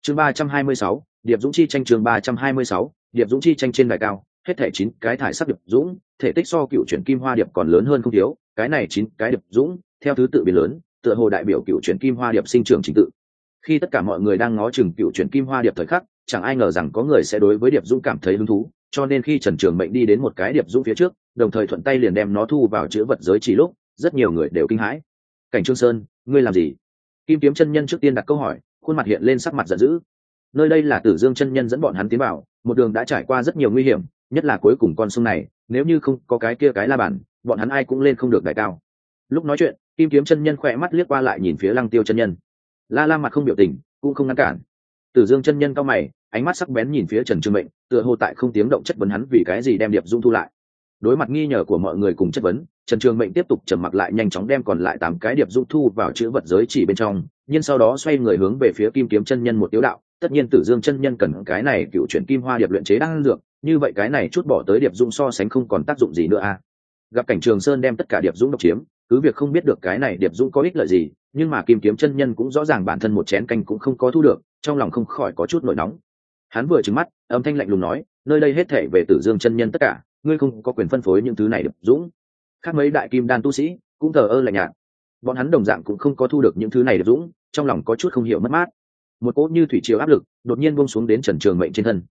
Chương ba trăm hai mươi sáu, điệp dũng chi tranh chương ba trăm hai mươi sáu, điệp dũng chi tranh trên đài cao hết thể chín cái thải sắc điệp dũng, thể tích so cựu chuyển kim hoa điệp còn lớn hơn không thiếu, cái này chín cái điệp dũng, theo thứ tự biến lớn, tựa hồ đại biểu cựu chuyển kim hoa điệp sinh trưởng trình tự. Khi tất cả mọi người đang ngó chừng cựu chuyển kim hoa điệp thời khắc, chẳng ai ngờ rằng có người sẽ đối với điệp dũng cảm thấy hứng thú, cho nên khi trần trường mệnh đi đến một cái điệp dũng phía trước, đồng thời thuận tay liền đem nó thu vào chữ vật giới chỉ lúc, rất nhiều người đều kinh hãi. Cảnh trương sơn, ngươi làm gì? Kim kiếm chân nhân trước tiên đặt câu hỏi, khuôn mặt hiện lên sắc mặt giận dữ. Nơi đây là tử dương chân nhân dẫn bọn hắn tiến vào, một đường đã trải qua rất nhiều nguy hiểm nhất là cuối cùng con sông này, nếu như không có cái kia cái la bàn, bọn hắn ai cũng lên không được đại cao. Lúc nói chuyện, kim kiếm chân nhân khỏe mắt liếc qua lại nhìn phía lăng tiêu chân nhân. La la mặt không biểu tình, cũng không ngăn cản. Tử dương chân nhân cao mày, ánh mắt sắc bén nhìn phía trần trương mệnh, tựa hồ tại không tiếng động chất vấn hắn vì cái gì đem điệp dung thu lại đối mặt nghi ngờ của mọi người cùng chất vấn, trần trường mệnh tiếp tục trầm mặc lại nhanh chóng đem còn lại tám cái điệp dung thu vào chữ vật giới chỉ bên trong, nhưng sau đó xoay người hướng về phía kim kiếm chân nhân một tiếu đạo. Tất nhiên tử dương chân nhân cần cái này cựu chuyển kim hoa điệp luyện chế đang dược, như vậy cái này chút bỏ tới điệp dung so sánh không còn tác dụng gì nữa a à? gặp cảnh trường sơn đem tất cả điệp dung độc chiếm, cứ việc không biết được cái này điệp dung có ích lợi gì, nhưng mà kim kiếm chân nhân cũng rõ ràng bản thân một chén canh cũng không có thu được, trong lòng không khỏi có chút nổi nóng. Hắn vừa trừng mắt, âm thanh lạnh lùng nói, nơi đây hết thể về tử dương chân nhân tất cả ngươi không có quyền phân phối những thứ này được, dũng. Khác mấy đại kim đan tu sĩ, cũng thờ ơ lạnh nhạt. Bọn hắn đồng dạng cũng không có thu được những thứ này được, dũng, trong lòng có chút không hiểu mất mát. Một cỗ như thủy triều áp lực đột nhiên buông xuống đến trần trường mệnh trên thân.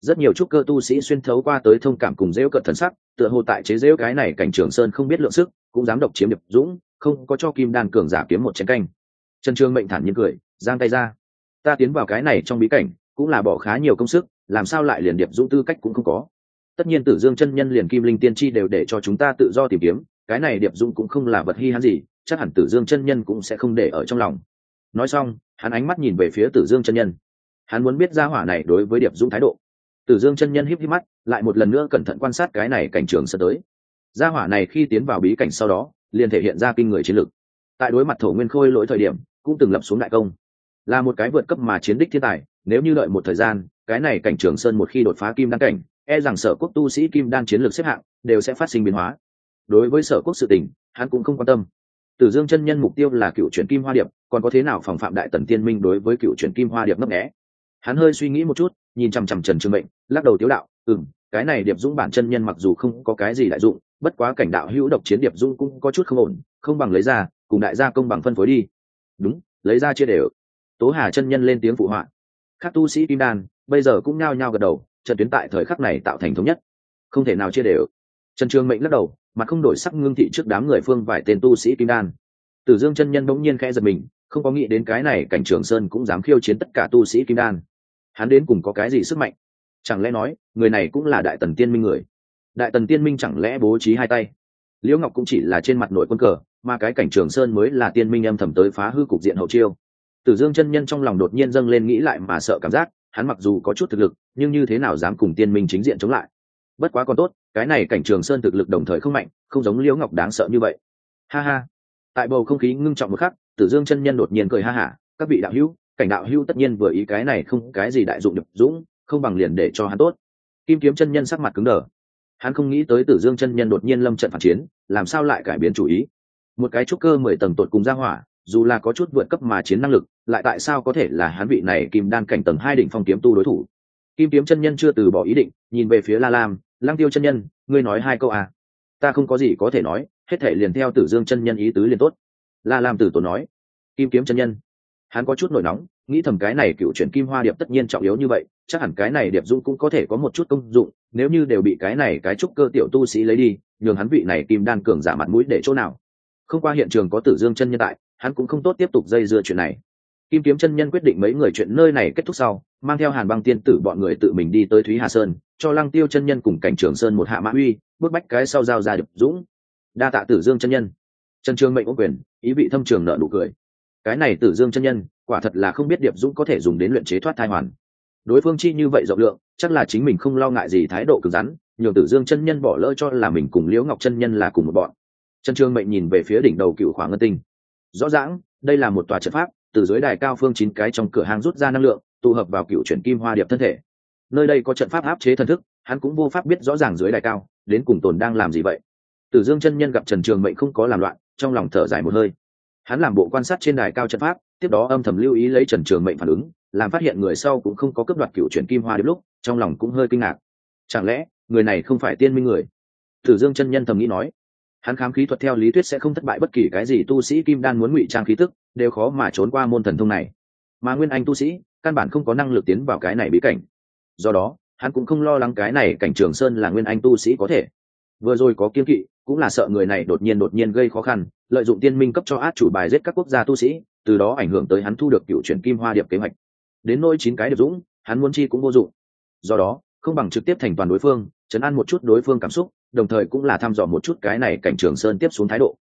Rất nhiều trúc cơ tu sĩ xuyên thấu qua tới thông cảm cùng rêu cận thần sắc, tựa hồ tại chế rêu cái này cảnh trường sơn không biết lượng sức, cũng dám độc chiếm điệp dũng, không có cho kim đan cường giả kiếm một chén canh. Trần trường mệnh thản nhiên cười, giang tay ra. Ta tiến vào cái này trong bí cảnh, cũng là bỏ khá nhiều công sức, làm sao lại liền điệp dũng tư cách cũng không có tất nhiên tử dương chân nhân liền kim linh tiên tri đều để cho chúng ta tự do tìm kiếm, cái này điệp dũng cũng không là vật hy hắn gì, chắc hẳn tử dương chân nhân cũng sẽ không để ở trong lòng. Nói xong, hắn ánh mắt nhìn về phía tử dương chân nhân. Hắn muốn biết gia hỏa này đối với điệp dũng thái độ. Tử dương chân nhân híp híp mắt, lại một lần nữa cẩn thận quan sát cái này cảnh trường sắp tới. Gia hỏa này khi tiến vào bí cảnh sau đó, liền thể hiện ra kinh người chiến lực. Tại đối mặt thổ nguyên khôi lỗi thời điểm, cũng từng lập xuống đại công. Là một cái vượt cấp mà chiến đích thiên tài, nếu như đợi một thời gian, cái này cảnh trường sơn một khi đột phá kim đăng cảnh e rằng sở quốc tu sĩ kim đan chiến lược xếp hạng đều sẽ phát sinh biến hóa. Đối với sở quốc sự tình, hắn cũng không quan tâm. Tử dương chân nhân mục tiêu là cựu chuyển kim hoa điệp, còn có thế nào phòng phạm đại tần tiên minh đối với cựu chuyển kim hoa điệp ngấp nghẽ hắn hơi suy nghĩ một chút, nhìn chằm chằm trần trường mệnh, lắc đầu tiếu đạo ừ m cái này điệp dũng bản chân nhân mặc dù không có cái gì đại dụng, bất quá cảnh đạo hữu độc chiến điệp dũng cũng có chút không ổn, không bằng lấy ra, cùng đại gia công bằng phân phối đi. Đúng, lấy ra chia đều. Tố hà chân nhân lên tiếng phụ họa. Các tu sĩ kim đan, bây giờ cũng nhao nhao gật đầu trận tuyến tại thời khắc này tạo thành thống nhất. Không thể nào chia đều. Trần trường mệnh lắc đầu, mà không đổi sắc ngưng thị trước đám người phương vài tên tu sĩ kim đan. Tử dương chân nhân bỗng nhiên khẽ giật mình, không có nghĩ đến cái này cảnh trường sơn cũng dám khiêu chiến tất cả tu sĩ kim đan. Hắn đến cùng có cái gì sức mạnh? Chẳng lẽ nói, người này cũng là đại tần tiên minh người? Đại tần tiên minh chẳng lẽ bố trí hai tay? Liễu ngọc cũng chỉ là trên mặt nội quân cờ, mà cái cảnh trường sơn mới là tiên minh âm thầm tới phá hư cục diện hậu chiêu. Tử dương chân nhân trong lòng đột nhiên dâng lên nghĩ lại mà sợ cảm giác, hắn mặc dù có chút thực lực nhưng như thế nào dám cùng tiên minh chính diện chống lại? Bất quá còn tốt, cái này cảnh trường sơn thực lực đồng thời không mạnh, không giống liễu ngọc đáng sợ như vậy. Ha ha. Tại bầu không khí ngưng trọng một khắc, tử dương chân nhân đột nhiên cười ha hả, các vị đạo hữu, cảnh đạo hữu tất nhiên vừa ý cái này không cái gì đại dụng được, dũng, không bằng liền để cho hắn tốt. Kim kiếm chân nhân sắc mặt cứng đờ. Hắn không nghĩ tới tử dương chân nhân đột nhiên lâm trận phản chiến, làm sao lại cải biến chủ ý? Một cái trúc cơ mười tầng tột cùng ra hỏa, dù là có chút vượt cấp mà chiến năng lực, lại tại sao có thể là hắn vị này kim đan cảnh tầng hai đỉnh phong kiếm tu đối thủ? Kim kiếm chân nhân chưa từ bỏ ý định, nhìn về phía la lam, lăng tiêu chân nhân, ngươi nói hai câu à? Ta không có gì có thể nói, hết thể liền theo tử dương chân nhân ý tứ liền tốt. La lam tử tổ nói, kim kiếm chân nhân, hắn có chút nổi nóng, nghĩ thầm cái này cựu chuyển kim hoa điệp tất nhiên trọng yếu như vậy, chắc hẳn cái này điệp dung cũng có thể có một chút công dụng, nếu như đều bị cái này cái trúc cơ tiểu tu sĩ lấy đi, nhường hắn vị này kim đan cường giả mặt mũi để chỗ nào? Không qua hiện trường có tử dương chân nhân tại, hắn cũng không tốt tiếp tục dây dưa chuyện này. Kim kiếm chân nhân quyết định mấy người chuyện nơi này kết thúc sau mang theo hàn băng tiên tử bọn người tự mình đi tới thúy hà sơn, cho lăng tiêu chân nhân cùng cảnh trường sơn một hạ mã uy, bước bách cái sau giao ra điệp dũng. Đa tạ tử dương chân nhân. Trần trường mệnh ô quyền, ý vị thâm trường nợ nụ cười. Cái này tử dương chân nhân, quả thật là không biết điệp dũng có thể dùng đến luyện chế thoát thai hoàn. Đối phương chi như vậy rộng lượng, chắc là chính mình không lo ngại gì thái độ cứng rắn, nhường tử dương chân nhân bỏ lỡ cho là mình cùng liễu ngọc chân nhân là cùng một bọn. Trần trường mệnh nhìn về phía đỉnh đầu cựu khoảng ngân tinh. Rõ ràng, đây là một tòa trận pháp, từ dưới đài cao phương chín cái trong cửa hàng rút ra năng lượng tụ hợp vào cựu chuyển kim hoa điệp thân thể. Nơi đây có trận pháp áp chế thần thức, hắn cũng vô pháp biết rõ ràng dưới đài cao, đến cùng tồn đang làm gì vậy. Tử dương chân nhân gặp trần trường mệnh không có làm loạn, trong lòng thở dài một hơi. Hắn làm bộ quan sát trên đài cao trận pháp, tiếp đó âm thầm lưu ý lấy trần trường mệnh phản ứng, làm phát hiện người sau cũng không có cấp đoạt cựu chuyển kim hoa đến lúc, trong lòng cũng hơi kinh ngạc. Chẳng lẽ, người này không phải tiên minh người? Tử dương chân nhân thầm nghĩ nói. Hắn khám khí thuật theo lý thuyết sẽ không thất bại bất kỳ cái gì, tu sĩ kim đan muốn ngụy trang khí tức, đều khó mà trốn qua môn thần thông này. Mà nguyên anh tu sĩ căn bản không có năng lực tiến vào cái này bí cảnh. Do đó, hắn cũng không lo lắng cái này cảnh trường sơn là nguyên anh tu sĩ có thể. Vừa rồi có kiên kỵ, cũng là sợ người này đột nhiên đột nhiên gây khó khăn, lợi dụng tiên minh cấp cho át chủ bài giết các quốc gia tu sĩ, từ đó ảnh hưởng tới hắn thu được cựu chuyển kim hoa điệp kế hoạch. Đến nỗi chín cái điệp dũng, hắn muốn chi cũng vô dụng. Do đó, không bằng trực tiếp thành toàn đối phương chấn an một chút đối phương cảm xúc, đồng thời cũng là thăm dò một chút cái này cảnh trường sơn tiếp xuống thái độ.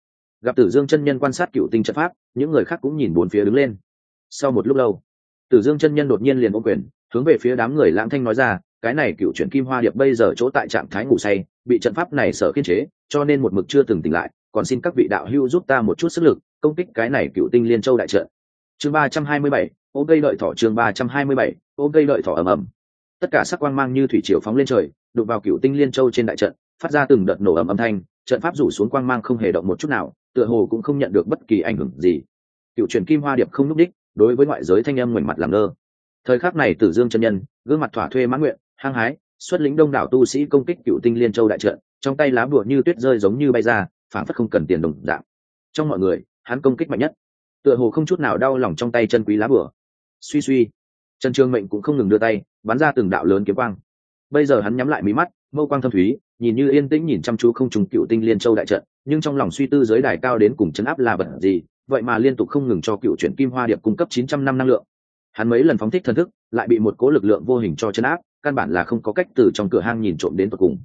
Gặp tử dương chân nhân quan sát cựu tinh trận pháp, những người khác cũng nhìn bốn phía đứng lên. Sau một lúc lâu tử dương chân nhân đột nhiên liền ô quyền, hướng về phía đám người lãng thanh nói ra, cái này cựu chuyển kim hoa điệp bây giờ chỗ tại trạng thái ngủ say, bị trận pháp này sở khiên chế, cho nên một mực chưa từng tỉnh lại, còn xin các vị đạo hữu giúp ta một chút sức lực, công kích cái này cựu tinh liên châu đại trận. Chương ba trăm hai mươi bảy, ô gây đợi thỏ chương ba trăm hai mươi bảy, ô gây đợi thỏ ầm ầm. Tất cả sắc quang mang như thủy triều phóng lên trời đục vào cựu tinh liên châu trên đại trận, phát ra từng đợt nổ ầm âm thanh, trận pháp rủ xuống quang mang không hề động một chút nào, tựa hồ cũng không nhận được bất kỳ ảnh hưởng gì. Cựu truyền kim hoa điệp không núp đích đối với ngoại giới thanh âm ngoảnh mặt làm ngơ. Thời khắc này tử dương chân nhân, gương mặt thỏa thuê mãn nguyện, hăng hái, xuất lĩnh đông đảo tu sĩ công kích cựu tinh liên châu đại trận, trong tay lá bùa như tuyết rơi giống như bay ra phản phất không cần tiền đồng dạng. Trong mọi người, hắn công kích mạnh nhất. Tựa hồ không chút nào đau lòng trong tay chân quý lá bùa. Suy suy, trần trương mệnh cũng không ngừng đưa tay, bắn ra từng đạo lớn kiếm quang. Bây giờ hắn nhắm lại mí mắt, mâu quang thâm thúy, nhìn như yên tĩnh nhìn chăm chú không trùng cựu tinh liên châu đại trận, nhưng trong lòng suy tư giới đài cao đến cùng chấn áp là vật gì vậy mà liên tục không ngừng cho cựu chuyển kim hoa điệp cung cấp chín trăm năm năng lượng. Hắn mấy lần phóng thích thần thức, lại bị một cố lực lượng vô hình cho chấn áp, căn bản là không có cách từ trong cửa hang nhìn trộm đến tận cùng.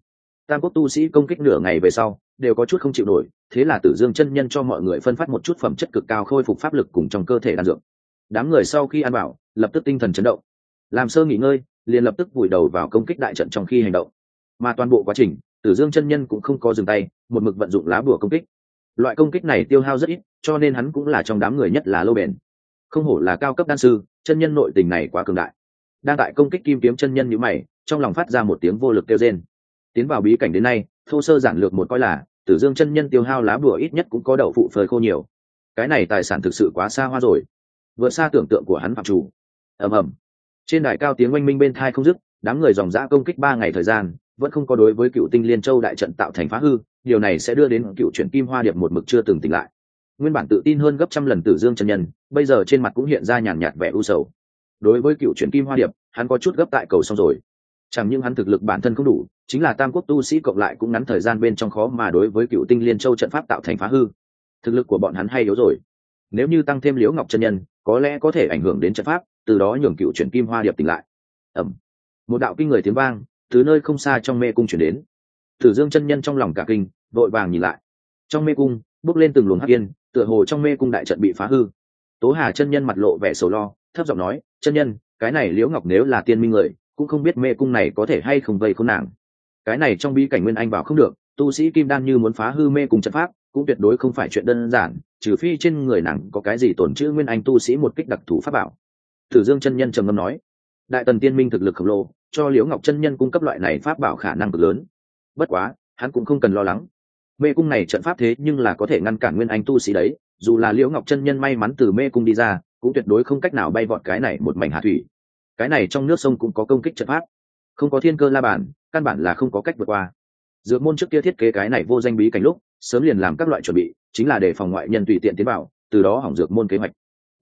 Tam quốc tu sĩ công kích nửa ngày về sau, đều có chút không chịu nổi, thế là tử dương chân nhân cho mọi người phân phát một chút phẩm chất cực cao khôi phục pháp lực cùng trong cơ thể đan dược. Đám người sau khi ăn bảo, lập tức tinh thần chấn động. Làm sơ nghỉ ngơi, liền lập tức vùi đầu vào công kích đại trận trong khi hành động. Mà toàn bộ quá trình, tử dương chân nhân cũng không có dừng tay, một mực vận dụng lá bùa công kích. Loại công kích này tiêu hao rất ít cho nên hắn cũng là trong đám người nhất là lâu bền. Không hổ là cao cấp đan sư, chân nhân nội tình này quá cường đại. Đang tại công kích kim kiếm chân nhân như mày, trong lòng phát ra một tiếng vô lực kêu rên. Tiến vào bí cảnh đến nay, thô sơ giản lược một coi là, tử dương chân nhân tiêu hao lá bùa ít nhất cũng có đậu phụ phơi khô nhiều. Cái này tài sản thực sự quá xa hoa rồi. Vượt xa tưởng tượng của hắn phạm chủ. Ầm ầm. Trên đài cao tiếng oanh minh bên thai không dứt, đám người dòng dã công kích ba ngày thời gian, vẫn không có đối với cựu tinh liên châu đại trận tạo thành phá hư, điều này sẽ đưa đến cựu chuyển kim hoa điệp một mực chưa từng tỉnh lại nguyên bản tự tin hơn gấp trăm lần tử dương chân nhân, bây giờ trên mặt cũng hiện ra nhàn nhạt vẻ u sầu. Đối với cựu truyền kim hoa điệp, hắn có chút gấp tại cầu xong rồi. Chẳng những hắn thực lực bản thân không đủ, chính là tam quốc tu sĩ cộng lại cũng ngắn thời gian bên trong khó mà đối với cựu tinh liên châu trận pháp tạo thành phá hư. Thực lực của bọn hắn hay yếu rồi. Nếu như tăng thêm liễu ngọc chân nhân, có lẽ có thể ảnh hưởng đến trận pháp, từ đó nhường cựu chuyển kim hoa điệp tỉnh lại. Ẩm một đạo kinh người tiếng vang, từ nơi không xa trong mê cung chuyển đến. Tử dương chân nhân trong lòng cả kinh, vội vàng nhìn lại. Trong mê cung, bước lên từng luồng hắc yên tựa hồ trong mê cung đại trận bị phá hư. Tố hà chân nhân mặt lộ vẻ sầu lo, thấp giọng nói, chân nhân, cái này liễu ngọc nếu là tiên minh người, cũng không biết mê cung này có thể hay không vây không nàng. Cái này trong bi cảnh nguyên anh bảo không được, tu sĩ kim đan như muốn phá hư mê cung trận pháp, cũng tuyệt đối không phải chuyện đơn giản, trừ phi trên người nàng có cái gì tổn chữ nguyên anh tu sĩ một kích đặc thù pháp bảo. Tử dương chân nhân trầm ngâm nói, đại tần tiên minh thực lực khổng lồ, cho liễu ngọc chân nhân cung cấp loại này pháp bảo khả năng cực lớn. Bất quá, hắn cũng không cần lo lắng mê cung này trận pháp thế nhưng là có thể ngăn cản nguyên anh tu sĩ đấy, dù là liễu ngọc chân nhân may mắn từ mê cung đi ra, cũng tuyệt đối không cách nào bay vọt cái này một mảnh hạ thủy. Cái này trong nước sông cũng có công kích trận pháp. Không có thiên cơ la bản, căn bản là không có cách vượt qua. Dược môn trước kia thiết kế cái này vô danh bí cảnh lúc, sớm liền làm các loại chuẩn bị, chính là để phòng ngoại nhân tùy tiện tiến vào, từ đó hỏng dược môn kế hoạch.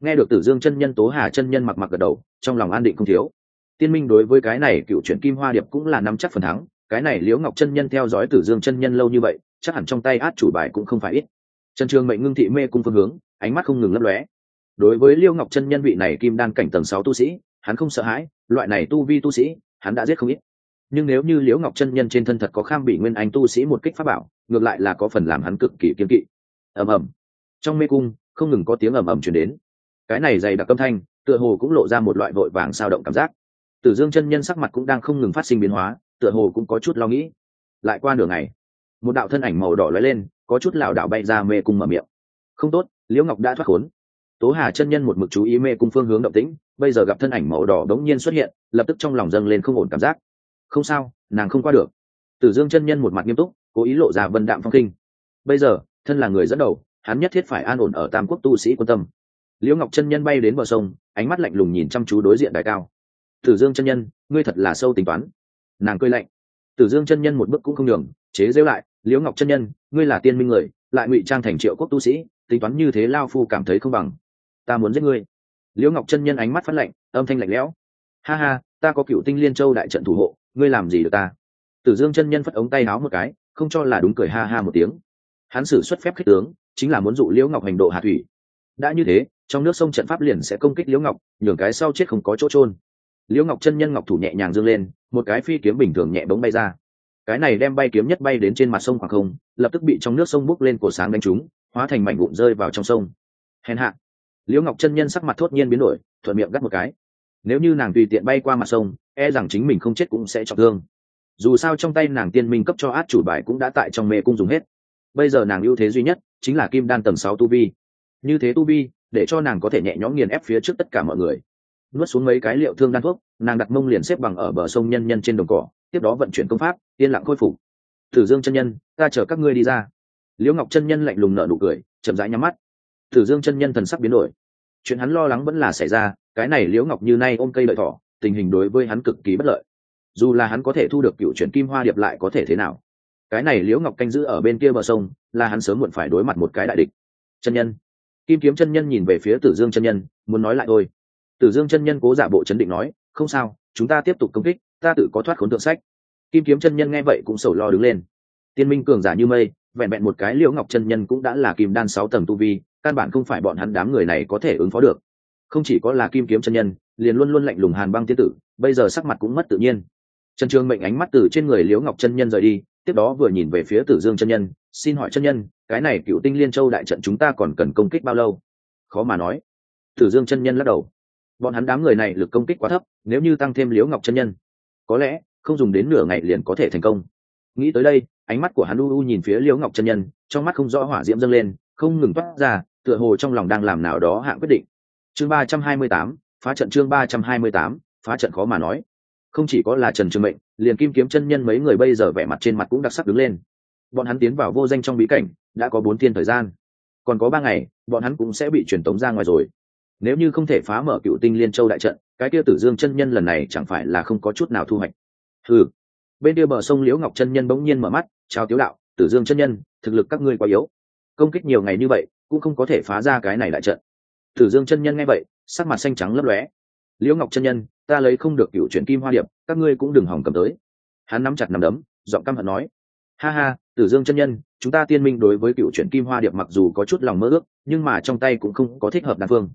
Nghe được tử dương chân nhân, tố hà chân nhân mặc mặc gật đầu, trong lòng an định không thiếu. Tiên minh đối với cái này cựu chuyện kim hoa điệp cũng là nắm chắc phần thắng, cái này liễu ngọc chân nhân theo dõi tử dương chân nhân lâu như vậy chắc hẳn trong tay át chủ bài cũng không phải ít. Trần trường mệnh ngưng thị mê cung phương hướng, ánh mắt không ngừng lấp lóe. Đối với liêu ngọc chân nhân vị này kim đan cảnh tầng sáu tu sĩ, hắn không sợ hãi, loại này tu vi tu sĩ, hắn đã giết không ít. Nhưng nếu như liễu ngọc chân nhân trên thân thật có kham bị nguyên anh tu sĩ một kích pháp bảo, ngược lại là có phần làm hắn cực kỳ kiên kỵ. Ầm ầm. Trong mê cung, không ngừng có tiếng ầm ầm chuyển đến. Cái này dày đặc âm thanh, tựa hồ cũng lộ ra một loại vội vàng sao động cảm giác. Tử dương chân nhân sắc mặt cũng đang không ngừng phát sinh biến hóa, tựa hồ cũng có chút lo nghĩ. Lại qua nửa ngày một đạo thân ảnh màu đỏ lóe lên, có chút lảo đảo bay ra mê cung mở miệng. Không tốt, liễu ngọc đã thoát khốn. Tố hà chân nhân một mực chú ý mê cung phương hướng động tĩnh, bây giờ gặp thân ảnh màu đỏ đống nhiên xuất hiện, lập tức trong lòng dâng lên không ổn cảm giác. Không sao, nàng không qua được. Tử dương chân nhân một mặt nghiêm túc, cố ý lộ ra vân đạm phong kinh bây giờ, thân là người dẫn đầu, hắn nhất thiết phải an ổn ở tam quốc tu sĩ quan tâm. Liễu ngọc chân nhân bay đến bờ sông, ánh mắt lạnh lùng nhìn chăm chú đối diện đại cao. Tử dương chân nhân, ngươi thật là sâu tính toán. Nàng cười lạnh. Tử dương chân nhân một bước cũng không đường chế giễu lại, liễu ngọc chân nhân, ngươi là tiên minh người, lại ngụy trang thành triệu quốc tu sĩ, tính toán như thế lao phu cảm thấy không bằng. Ta muốn giết ngươi. Liễu ngọc chân nhân ánh mắt phát lạnh, âm thanh lạnh lẽo. Ha ha, ta có cựu tinh liên châu đại trận thủ hộ, ngươi làm gì được ta? Tử dương chân nhân phất ống tay áo một cái, không cho là đúng cười ha ha một tiếng. Hắn xử xuất phép khích tướng, chính là muốn dụ liễu ngọc hành độ hạ thủy. Đã như thế, trong nước sông trận pháp liền sẽ công kích liễu ngọc, nhường cái sau chết không có chỗ trôn liễu ngọc chân nhân ngọc thủ nhẹ nhàng dương lên, một cái phi kiếm bình thường nhẹ bóng bay ra cái này đem bay kiếm nhất bay đến trên mặt sông khoảng không, lập tức bị trong nước sông bốc lên cổ sáng đánh trúng, hóa thành mảnh vụn rơi vào trong sông. Hèn hạ. Liễu ngọc chân nhân sắc mặt thốt nhiên biến đổi, thuận miệng gắt một cái. Nếu như nàng tùy tiện bay qua mặt sông e rằng chính mình không chết cũng sẽ trọng thương. Dù sao trong tay nàng tiên minh cấp cho át chủ bài cũng đã tại trong mê cung dùng hết. Bây giờ nàng ưu thế duy nhất chính là kim đan tầng sáu tu vi. Như thế tu vi, để cho nàng có thể nhẹ nhõm nghiền ép phía trước tất cả mọi người. Nuốt xuống mấy cái liệu thương đan thuốc, nàng đặt mông liền xếp bằng ở bờ sông nhân nhân trên đồng cỏ tiếp đó vận chuyển công pháp, yên lặng khôi phục. Thử dương chân nhân, ta chở các ngươi đi ra. Liễu ngọc chân nhân lạnh lùng nở nụ cười, chậm rãi nhắm mắt. Thử dương chân nhân thần sắc biến đổi. Chuyện hắn lo lắng vẫn là xảy ra, cái này liễu ngọc như nay ôm cây lợi thỏ, tình hình đối với hắn cực kỳ bất lợi. Dù là hắn có thể thu được cựu chuyển kim hoa điệp lại có thể thế nào? Cái này liễu ngọc canh giữ ở bên kia bờ sông, là hắn sớm muộn phải đối mặt một cái đại địch. Chân nhân. Kim kiếm chân nhân nhìn về phía tử dương chân nhân, muốn nói lại thôi. Tử dương chân nhân cố giả bộ chấn định nói, không sao, chúng ta tiếp tục công kích ta tự có thoát khốn tượng sách. Kim kiếm chân nhân nghe vậy cũng sầu lo đứng lên. Tiên minh cường giả như mây, vẹn vẹn một cái liễu ngọc chân nhân cũng đã là kim đan sáu tầng tu vi, căn bản không phải bọn hắn đám người này có thể ứng phó được. Không chỉ có là kim kiếm chân nhân, liền luôn luôn lạnh lùng hàn băng tiên tử, bây giờ sắc mặt cũng mất tự nhiên. Trần trường mệnh ánh mắt từ trên người liễu ngọc chân nhân rời đi, tiếp đó vừa nhìn về phía tử dương chân nhân, xin hỏi chân nhân, cái này cựu tinh liên châu đại trận chúng ta còn cần công kích bao lâu? Khó mà nói. Tử dương chân nhân lắc đầu. Bọn hắn đám người này lực công kích quá thấp, nếu như tăng thêm liễu ngọc chân nhân có lẽ, không dùng đến nửa ngày liền có thể thành công. Nghĩ tới đây, ánh mắt của hắn u u nhìn phía liễu ngọc chân nhân, trong mắt không rõ hỏa diễm dâng lên, không ngừng toát ra, tựa hồ trong lòng đang làm nào đó hạng quyết định. Chương ba trăm hai mươi tám, phá trận chương ba trăm hai mươi tám, phá trận khó mà nói. Không chỉ có là trần trường mệnh, liền kim kiếm chân nhân mấy người bây giờ vẻ mặt trên mặt cũng đặc sắc đứng lên. Bọn hắn tiến vào vô danh trong bí cảnh, đã có bốn thiên thời gian. Còn có ba ngày, bọn hắn cũng sẽ bị truyền tống ra ngoài rồi. Nếu như không thể phá mở cựu tinh liên châu đại trận cái kia tử dương chân nhân lần này chẳng phải là không có chút nào thu hoạch. Ừ bên kia bờ sông liễu ngọc chân nhân bỗng nhiên mở mắt, chào tiếu đạo, tử dương chân nhân, thực lực các ngươi quá yếu. Công kích nhiều ngày như vậy, cũng không có thể phá ra cái này lại trận. Tử dương chân nhân nghe vậy, sắc mặt xanh trắng lấp lóe. Liễu ngọc chân nhân, ta lấy không được cựu chuyển kim hoa điệp, các ngươi cũng đừng hỏng cầm tới. Hắn nắm chặt nắm đấm, giọng căm hận nói. Ha ha, tử dương chân nhân, chúng ta tiên minh đối với cựu chuyển kim hoa điệp mặc dù có chút lòng mơ ước, nhưng mà trong tay cũng không có thích hợp đan phương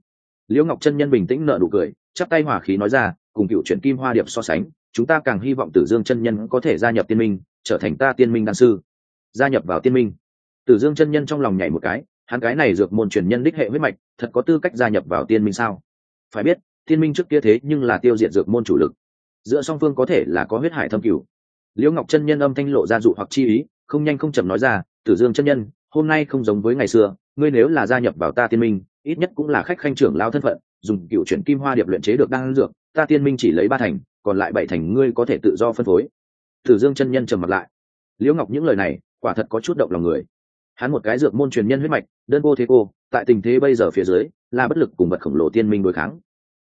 liễu ngọc chân nhân bình tĩnh nợ nụ cười, chắp tay hỏa khí nói ra, cùng cựu chuyển kim hoa điệp so sánh, chúng ta càng hy vọng tử dương chân nhân có thể gia nhập tiên minh, trở thành ta tiên minh đan sư. Gia nhập vào tiên minh. Tử dương chân nhân trong lòng nhảy một cái, hắn cái này dược môn truyền nhân đích hệ huyết mạch, thật có tư cách gia nhập vào tiên minh sao? Phải biết, tiên minh trước kia thế nhưng là tiêu diệt dược môn chủ lực. Giữa song phương có thể là có huyết hải thâm cửu. Liễu ngọc chân nhân âm thanh lộ ra dụ hoặc chi ý, không nhanh không chậm nói ra, tử dương chân nhân, hôm nay không giống với ngày xưa, ngươi nếu là gia nhập vào ta tiên minh ít nhất cũng là khách khanh trưởng lao thân phận, dùng cựu chuyển kim hoa điệp luyện chế được đan dược, ta tiên minh chỉ lấy ba thành, còn lại bảy thành ngươi có thể tự do phân phối. Tử dương chân nhân trầm mặt lại. Liễu ngọc những lời này, quả thật có chút động lòng người. Hắn một cái dược môn truyền nhân huyết mạch, đơn vô thế cô, tại tình thế bây giờ phía dưới, là bất lực cùng vật khổng lồ tiên minh đối kháng.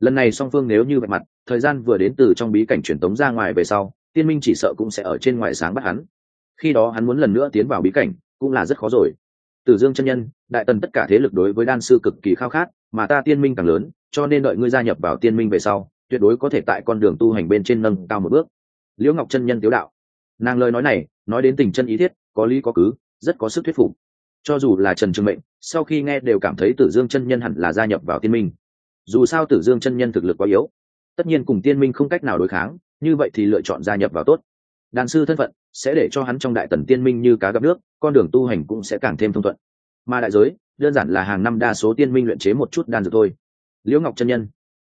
Lần này song phương nếu như vạch mặt, thời gian vừa đến từ trong bí cảnh truyền tống ra ngoài về sau, tiên minh chỉ sợ cũng sẽ ở trên ngoài sáng bắt hắn. Khi đó hắn muốn lần nữa tiến vào bí cảnh, cũng là rất khó rồi tử dương chân nhân, đại tần tất cả thế lực đối với đan sư cực kỳ khao khát, mà ta tiên minh càng lớn, cho nên đợi ngươi gia nhập vào tiên minh về sau, tuyệt đối có thể tại con đường tu hành bên trên nâng cao một bước. Liễu ngọc chân nhân tiếu đạo. Nàng lời nói này, nói đến tình chân ý thiết, có lý có cứ, rất có sức thuyết phục. Cho dù là trần trường mệnh, sau khi nghe đều cảm thấy tử dương chân nhân hẳn là gia nhập vào tiên minh. Dù sao tử dương chân nhân thực lực quá yếu. Tất nhiên cùng tiên minh không cách nào đối kháng, như vậy thì lựa chọn gia nhập vào tốt. Đan sư thân phận sẽ để cho hắn trong đại tần tiên minh như cá gặp nước, con đường tu hành cũng sẽ càng thêm thông thuận. Mà đại giới, đơn giản là hàng năm đa số tiên minh luyện chế một chút đan dược thôi. Liễu ngọc chân nhân.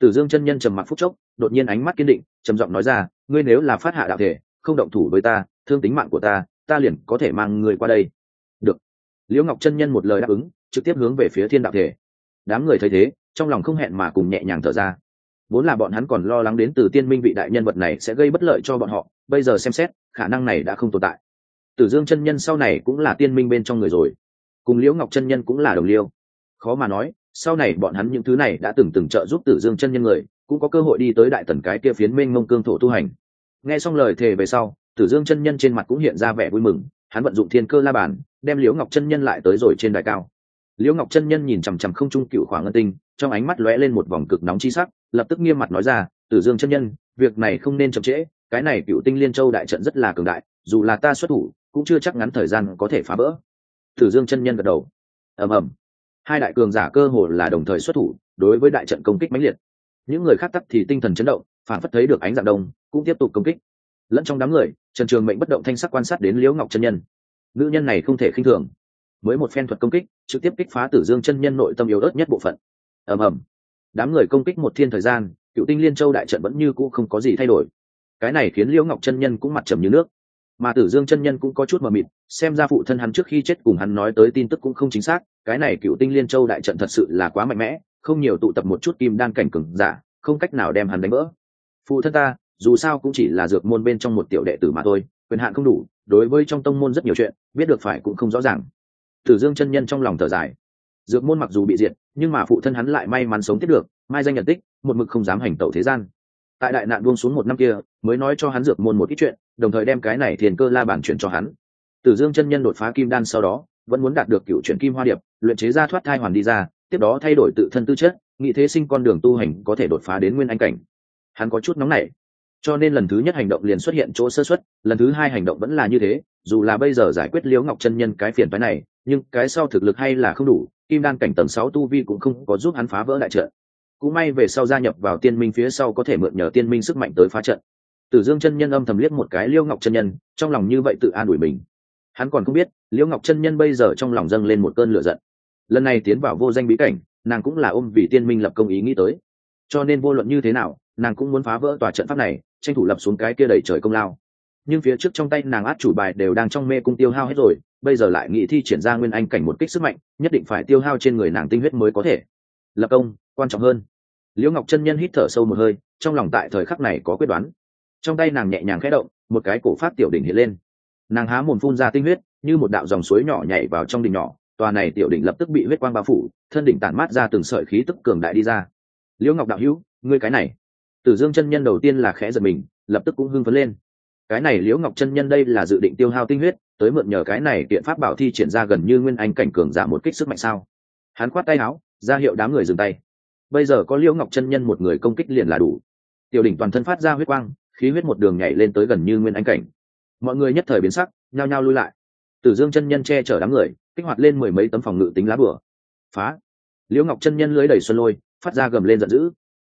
Tử dương chân nhân trầm mặc phúc chốc, đột nhiên ánh mắt kiên định, trầm giọng nói ra, ngươi nếu là phát hạ đạo thể, không động thủ với ta, thương tính mạng của ta ta liền có thể mang người qua đây. Được. Liễu ngọc chân nhân một lời đáp ứng, trực tiếp hướng về phía thiên đạo thể. Đám người thấy thế, trong lòng không hẹn mà cùng nhẹ nhàng thở ra. Vốn là bọn hắn còn lo lắng đến từ tiên minh vị đại nhân vật này sẽ gây bất lợi cho bọn họ, bây giờ xem xét khả năng này đã không tồn tại. Tử dương chân nhân sau này cũng là tiên minh bên trong người rồi. Cùng liễu ngọc chân nhân cũng là đồng liêu. Khó mà nói, sau này bọn hắn những thứ này đã từng từng trợ giúp tử dương chân nhân người, cũng có cơ hội đi tới đại tần cái kia phiến mênh mông cương thổ tu hành. Nghe xong lời thề về sau, tử dương chân nhân trên mặt cũng hiện ra vẻ vui mừng, hắn vận dụng thiên cơ la bàn, đem liễu ngọc chân nhân lại tới rồi trên đài cao. Liễu ngọc chân nhân nhìn chằm chằm không trung cựu khoảng ngân tinh, trong ánh mắt lóe lên một vòng cực nóng chi sắc, lập tức nghiêm mặt nói ra, tử dương chân nhân, việc này không nên chậm trễ cái này cựu tinh liên châu đại trận rất là cường đại, dù là ta xuất thủ, cũng chưa chắc ngắn thời gian có thể phá vỡ. Tử dương chân nhân gật đầu. Ầm ầm. Hai đại cường giả cơ hồ là đồng thời xuất thủ, đối với đại trận công kích mãnh liệt. Những người khác tắt thì tinh thần chấn động, phản phất thấy được ánh dạng đông, cũng tiếp tục công kích. Lẫn trong đám người, trần trường mệnh bất động thanh sắc quan sát đến liễu ngọc chân nhân. Nữ nhân này không thể khinh thường. Mới một phen thuật công kích, trực tiếp kích phá tử dương chân nhân nội tâm yếu ớt nhất bộ phận. Ầm ầm. Đám người công kích một thiên thời gian, cựu tinh liên châu đại trận vẫn như cũ không có gì thay đổi cái này khiến liễu ngọc chân nhân cũng mặt trầm như nước. Mà tử dương chân nhân cũng có chút mờ mịt, xem ra phụ thân hắn trước khi chết cùng hắn nói tới tin tức cũng không chính xác, cái này cựu tinh liên châu đại trận thật sự là quá mạnh mẽ, không nhiều tụ tập một chút kim đan cảnh cừng giả, không cách nào đem hắn đánh vỡ. Phụ thân ta, dù sao cũng chỉ là dược môn bên trong một tiểu đệ tử mà thôi, quyền hạn không đủ, đối với trong tông môn rất nhiều chuyện, biết được phải cũng không rõ ràng. Tử dương chân nhân trong lòng thở dài. Dược môn mặc dù bị diệt, nhưng mà phụ thân hắn lại may mắn sống tiếp được, mai danh nhận tích, một mực không dám hành tẩu thế gian tại đại nạn buông xuống một năm kia, mới nói cho hắn dược môn một ít chuyện, đồng thời đem cái này thiền cơ la bản chuyển cho hắn. Tử dương chân nhân đột phá kim đan sau đó, vẫn muốn đạt được cựu chuyển kim hoa điệp, luyện chế ra thoát thai hoàn đi ra, tiếp đó thay đổi tự thân tư chất nghị thế sinh con đường tu hành có thể đột phá đến nguyên anh cảnh. Hắn có chút nóng nảy. Cho nên lần thứ nhất hành động liền xuất hiện chỗ sơ xuất lần thứ hai hành động vẫn là như thế, dù là bây giờ giải quyết liễu ngọc chân nhân cái phiền phái này, nhưng cái sau thực lực hay là không đủ, kim đan cảnh tầng sáu tu vi cũng không có giúp hắn phá vỡ đại trận cũng may về sau gia nhập vào tiên minh phía sau có thể mượn nhờ tiên minh sức mạnh tới phá trận. Tử dương chân nhân âm thầm liếc một cái liễu ngọc chân nhân, trong lòng như vậy tự an ủi mình. Hắn còn không biết liễu ngọc chân nhân bây giờ trong lòng dâng lên một cơn lửa giận. Lần này tiến vào vô danh bí cảnh, nàng cũng là ôm vì tiên minh lập công ý nghĩ tới. Cho nên vô luận như thế nào, nàng cũng muốn phá vỡ tòa trận pháp này, tranh thủ lập xuống cái kia đầy trời công lao. Nhưng phía trước trong tay nàng át chủ bài đều đang trong mê cung tiêu hao hết rồi, bây giờ lại nghĩ thi triển ra nguyên anh cảnh một kích sức mạnh, nhất định phải tiêu hao trên người nàng tinh huyết mới có thể. Lập công, quan trọng hơn liễu ngọc chân nhân hít thở sâu một hơi, trong lòng tại thời khắc này có quyết đoán. Trong tay nàng nhẹ nhàng khẽ động, một cái cổ phát tiểu đỉnh hiện lên. Nàng há mồm phun ra tinh huyết, như một đạo dòng suối nhỏ nhảy vào trong đỉnh nhỏ, tòa này tiểu đỉnh lập tức bị huyết quang bao phủ, thân đỉnh tản mát ra từng sợi khí tức cường đại đi ra. Liễu ngọc đạo hữu, ngươi cái này. Tử dương chân nhân đầu tiên là khẽ giật mình, lập tức cũng hưng phấn lên. Cái này liễu ngọc chân nhân đây là dự định tiêu hao tinh huyết, tới mượn nhờ cái này kiện pháp bảo thi triển ra gần như nguyên anh cảnh cường giả một kích sức mạnh sao? Hắn khoát tay áo, ra hiệu đám người dừng tay bây giờ có liễu ngọc chân nhân một người công kích liền là đủ. Tiểu đỉnh toàn thân phát ra huyết quang, khí huyết một đường nhảy lên tới gần như nguyên anh cảnh. Mọi người nhất thời biến sắc, nhao nhao lui lại. Tử dương chân nhân che chở đám người, kích hoạt lên mười mấy tấm phòng ngự tính lá bửa phá! Liễu ngọc chân nhân lưới đẩy xuân lôi, phát ra gầm lên giận dữ.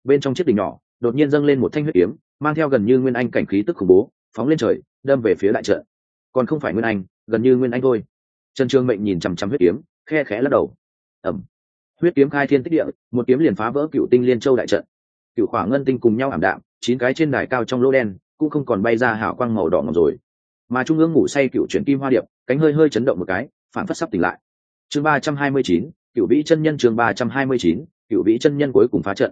Bên trong chiếc đỉnh nhỏ, đột nhiên dâng lên một thanh huyết kiếm, mang theo gần như nguyên anh cảnh khí tức khủng bố, phóng lên trời, đâm về phía đại trận. Còn không phải nguyên anh, gần như nguyên anh thôi. Trần trương mệnh nhìn chằm chằm huyết kiếm, khe khẽ lắc đầu. Ẩm huyết kiếm khai thiên tích địa, một kiếm liền phá vỡ cựu tinh liên châu đại trận. Cựu khỏa ngân tinh cùng nhau ảm đạm, chín cái trên đài cao trong lỗ đen, cũng không còn bay ra hảo quang màu đỏ ngọc rồi. Mà trung ương ngủ say cựu chuyển kim hoa điệp, cánh hơi hơi chấn động một cái, phản phất sắp tỉnh lại. Chương ba trăm hai mươi chín, cựu vĩ chân nhân chương ba trăm hai mươi chín, cựu vĩ chân nhân cuối cùng phá trận.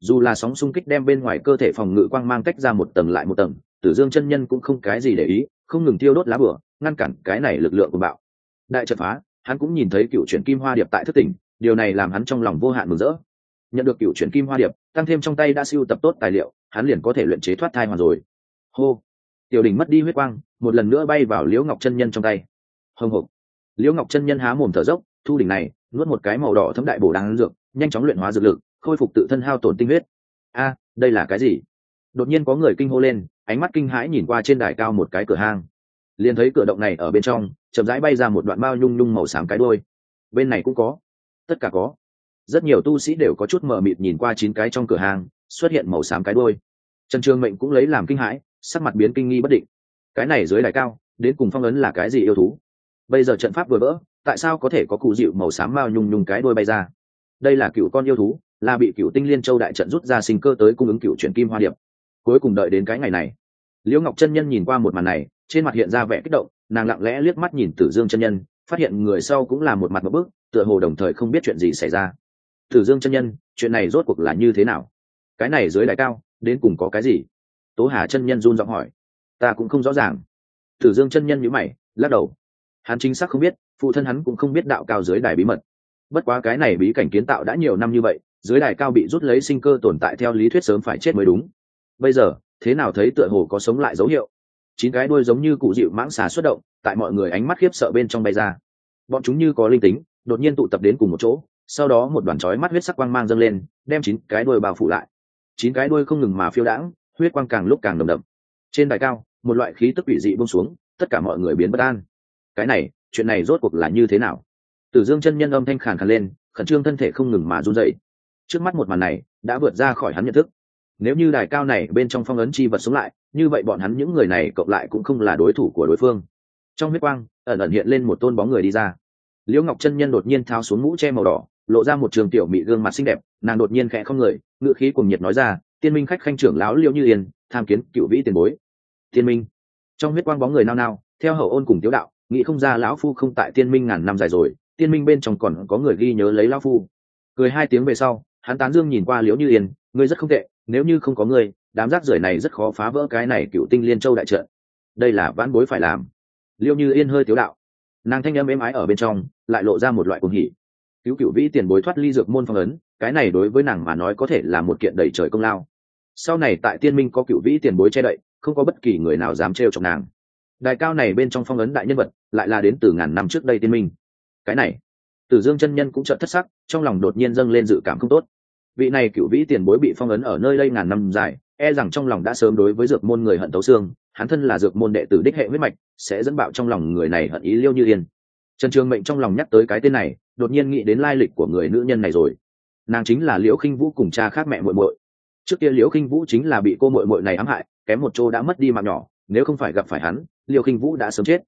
Dù là sóng xung kích đem bên ngoài cơ thể phòng ngự quang mang cách ra một tầng lại một tầng, tử dương chân nhân cũng không cái gì để ý, không ngừng thiêu đốt lá bửa, ngăn cản cái này lực lượng của bạo. Đại trận phá, hắn cũng nhìn thấy cựu chuyển kim hoa điệp tại thất tỉnh điều này làm hắn trong lòng vô hạn mừng rỡ. Nhận được cựu chuyển kim hoa điệp, tăng thêm trong tay đã siêu tập tốt tài liệu, hắn liền có thể luyện chế thoát thai hoàn rồi. Hô! Tiểu đỉnh mất đi huyết quang, một lần nữa bay vào liễu ngọc chân nhân trong tay. Hồng hộc! Liễu ngọc chân nhân há mồm thở dốc, thu đỉnh này, nuốt một cái màu đỏ thấm đại bổ đáng dược, nhanh chóng luyện hóa dược lực, khôi phục tự thân hao tổn tinh huyết. A, đây là cái gì? Đột nhiên có người kinh hô lên, ánh mắt kinh hãi nhìn qua trên đài cao một cái cửa hang. Liền thấy cửa động này ở bên trong, chậm rãi bay ra một đoạn bao nhung nhung màu xám cái đôi bên này cũng có tất cả có. Rất nhiều tu sĩ đều có chút mờ mịt nhìn qua chín cái trong cửa hàng, xuất hiện màu xám cái đôi trần trường mệnh cũng lấy làm kinh hãi, sắc mặt biến kinh nghi bất định. Cái này dưới đài cao, đến cùng phong ấn là cái gì yêu thú? Bây giờ trận pháp vừa vỡ, tại sao có thể có cụ dịu màu xám mao nhung nhung cái đôi bay ra? Đây là cựu con yêu thú, là bị cựu tinh liên châu đại trận rút ra sinh cơ tới cung ứng cựu chuyển kim hoa điệp. Cuối cùng đợi đến cái ngày này. Liễu ngọc chân nhân nhìn qua một màn này, trên mặt hiện ra vẻ kích động, nàng lặng lẽ liếc mắt nhìn tử dương chân nhân phát hiện người sau cũng là một mặt một bước tựa hồ đồng thời không biết chuyện gì xảy ra. Tử dương chân nhân, chuyện này rốt cuộc là như thế nào? Cái này dưới đại cao, đến cùng có cái gì? Tố hà chân nhân run giọng hỏi. Ta cũng không rõ ràng. Tử dương chân nhân nhữ mày, lắc đầu. Hắn chính xác không biết, phụ thân hắn cũng không biết đạo cao dưới đài bí mật. Bất quá cái này bí cảnh kiến tạo đã nhiều năm như vậy, dưới đài cao bị rút lấy sinh cơ tồn tại theo lý thuyết sớm phải chết mới đúng. Bây giờ, thế nào thấy tựa hồ có sống lại dấu hiệu? Chín cái đuôi giống như cụ dịu mãng xà xuất động, tại mọi người ánh mắt khiếp sợ bên trong bay ra. Bọn chúng như có linh tính, đột nhiên tụ tập đến cùng một chỗ, sau đó một đoàn chói mắt huyết sắc quang mang dâng lên, đem chín cái đuôi bao phủ lại. Chín cái đuôi không ngừng mà phiêu đãng, huyết quang càng lúc càng nồng đậm. Trên đài cao, một loại khí tức quỷ dị bông xuống, tất cả mọi người biến bất an. Cái này, chuyện này rốt cuộc là như thế nào? Tử dương chân nhân âm thanh khàn khàn lên, khẩn trương thân thể không ngừng mà run dậy trước mắt một màn này, đã vượt ra khỏi hắn nhận thức nếu như đài cao này bên trong phong ấn chi vật sống lại, như vậy bọn hắn những người này cộng lại cũng không là đối thủ của đối phương. Trong huyết quang, ẩn ẩn hiện lên một tôn bóng người đi ra. Liễu ngọc chân nhân đột nhiên tháo xuống mũ che màu đỏ, lộ ra một trường tiểu mị gương mặt xinh đẹp, nàng đột nhiên khẽ không người ngự khí cùng nhiệt nói ra, tiên minh khách khanh trưởng lão liễu như yên, tham kiến cựu vĩ tiền bối. Tiên minh? Trong huyết quang bóng người nao nao, theo hậu ôn cùng tiếu đạo, nghĩ không ra lão phu không tại tiên minh ngàn năm dài rồi, tiên minh bên trong còn có người ghi nhớ lấy lão phu. Cười hai tiếng về sau, hắn tán dương nhìn qua liễu như yên, ngươi rất không tệ nếu như không có ngươi, đám rác rưởi này rất khó phá vỡ cái này cựu tinh liên châu đại trận. Đây là vãn bối phải làm. Liêu như yên hơi tiếu đạo. Nàng thanh âm êm ái ở bên trong, lại lộ ra một loại cuồng hỉ. Cứu cựu vĩ tiền bối thoát ly dược môn phong ấn, cái này đối với nàng mà nói có thể là một kiện đầy trời công lao. Sau này tại tiên minh có cựu vĩ tiền bối che đậy, không có bất kỳ người nào dám trêu chọc nàng. Đại cao này bên trong phong ấn đại nhân vật, lại là đến từ ngàn năm trước đây tiên minh. Cái này tử dương chân nhân cũng chợt thất sắc, trong lòng đột nhiên dâng lên dự cảm không tốt vị này cựu vĩ tiền bối bị phong ấn ở nơi đây ngàn năm dài e rằng trong lòng đã sớm đối với dược môn người hận tấu xương, hắn thân là dược môn đệ tử đích hệ huyết mạch, sẽ dẫn bạo trong lòng người này hận ý liêu như yên. Trần trường mệnh trong lòng nhắc tới cái tên này, đột nhiên nghĩ đến lai lịch của người nữ nhân này rồi. Nàng chính là liễu khinh vũ cùng cha khác mẹ muội muội. Trước kia liễu khinh vũ chính là bị cô muội muội này ám hại, kém một chỗ đã mất đi mạng nhỏ, nếu không phải gặp phải hắn, liễu khinh vũ đã sớm chết.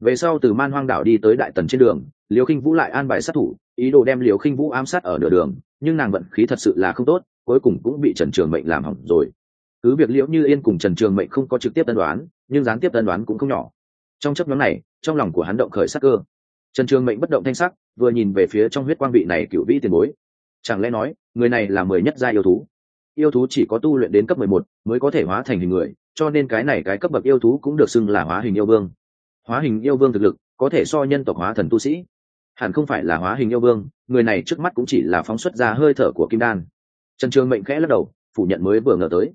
Về sau từ man hoang đảo đi tới đại tần trên đường, liễu khinh vũ lại an bài sát thủ ý đồ đem liễu khinh vũ ám sát ở nửa đường, nhưng nàng vận khí thật sự là không tốt, cuối cùng cũng bị trần trường mệnh làm hỏng rồi. Cứ việc liễu như yên cùng trần trường mệnh không có trực tiếp tân đoán nhưng gián tiếp tân đoán cũng không nhỏ. Trong chấp nhóm này, trong lòng của hắn động khởi sắc cơ. Trần trường mệnh bất động thanh sắc, vừa nhìn về phía trong huyết quang vị này cựu vĩ tiền bối. Chẳng lẽ nói, người này là mười nhất gia yêu thú? Yêu thú chỉ có tu luyện đến cấp mười một mới có thể hóa thành hình người, cho nên cái này cái cấp bậc yêu thú cũng được xưng là hóa hình yêu vương. Hóa hình yêu vương thực lực có thể so nhân tộc hóa thần tu sĩ hẳn không phải là hóa hình yêu vương, người này trước mắt cũng chỉ là phóng xuất ra hơi thở của kim đan. Trần trường mệnh khẽ lắc đầu, phủ nhận mới vừa ngờ tới.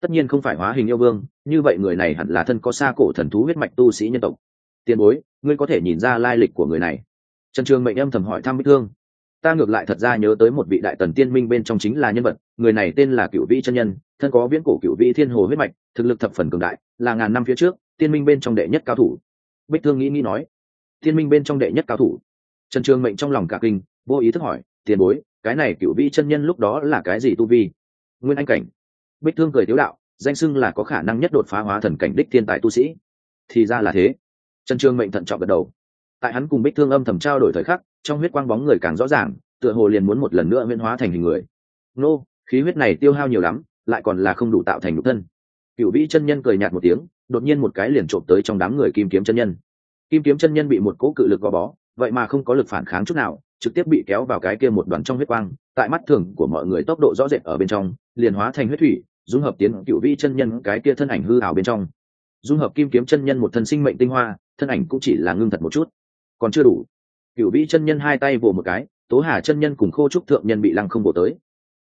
Tất nhiên không phải hóa hình yêu vương, như vậy người này hẳn là thân có xa cổ thần thú huyết mạch tu sĩ nhân tộc. Tiền bối, ngươi có thể nhìn ra lai lịch của người này. Trần trường mệnh âm thầm hỏi thăm bích thương. Ta ngược lại thật ra nhớ tới một vị đại tần tiên minh bên trong chính là nhân vật, người này tên là cựu vĩ chân nhân, thân có viễn cổ cựu vĩ thiên hồ huyết mạch, thực lực thập phần cường đại, là ngàn năm phía trước, tiên minh bên trong đệ nhất cao thủ. Bích thương nghĩ nghĩ nói, tiên minh bên trong đệ nhất cao thủ trần trường mệnh trong lòng cả kinh, vô ý thức hỏi, tiền bối, cái này cựu vĩ chân nhân lúc đó là cái gì tu vi? Nguyên anh cảnh. Bích thương cười tiếu đạo, danh xưng là có khả năng nhất đột phá hóa thần cảnh đích thiên tài tu sĩ. Thì ra là thế. Trần trường mệnh thận trọng gật đầu. Tại hắn cùng bích thương âm thầm trao đổi thời khắc, trong huyết quang bóng người càng rõ ràng, tựa hồ liền muốn một lần nữa huyễn hóa thành hình người. Nô, khí huyết này tiêu hao nhiều lắm, lại còn là không đủ tạo thành nhục thân. Cựu vĩ chân nhân cười nhạt một tiếng, đột nhiên một cái liền trộm tới trong đám người kim kiếm chân nhân. Kim kiếm chân nhân bị một cỗ cự lực gò bó vậy mà không có lực phản kháng chút nào, trực tiếp bị kéo vào cái kia một đoàn trong huyết quang, tại mắt thường của mọi người tốc độ rõ rệt ở bên trong, liền hóa thành huyết thủy, dung hợp tiến cựu vi chân nhân cái kia thân ảnh hư ảo bên trong. Dung hợp kim kiếm chân nhân một thân sinh mệnh tinh hoa, thân ảnh cũng chỉ là ngưng thật một chút. Còn chưa đủ. Cựu vi chân nhân hai tay vồ một cái, tố hà chân nhân cùng khô trúc thượng nhân bị lăng không vồ tới.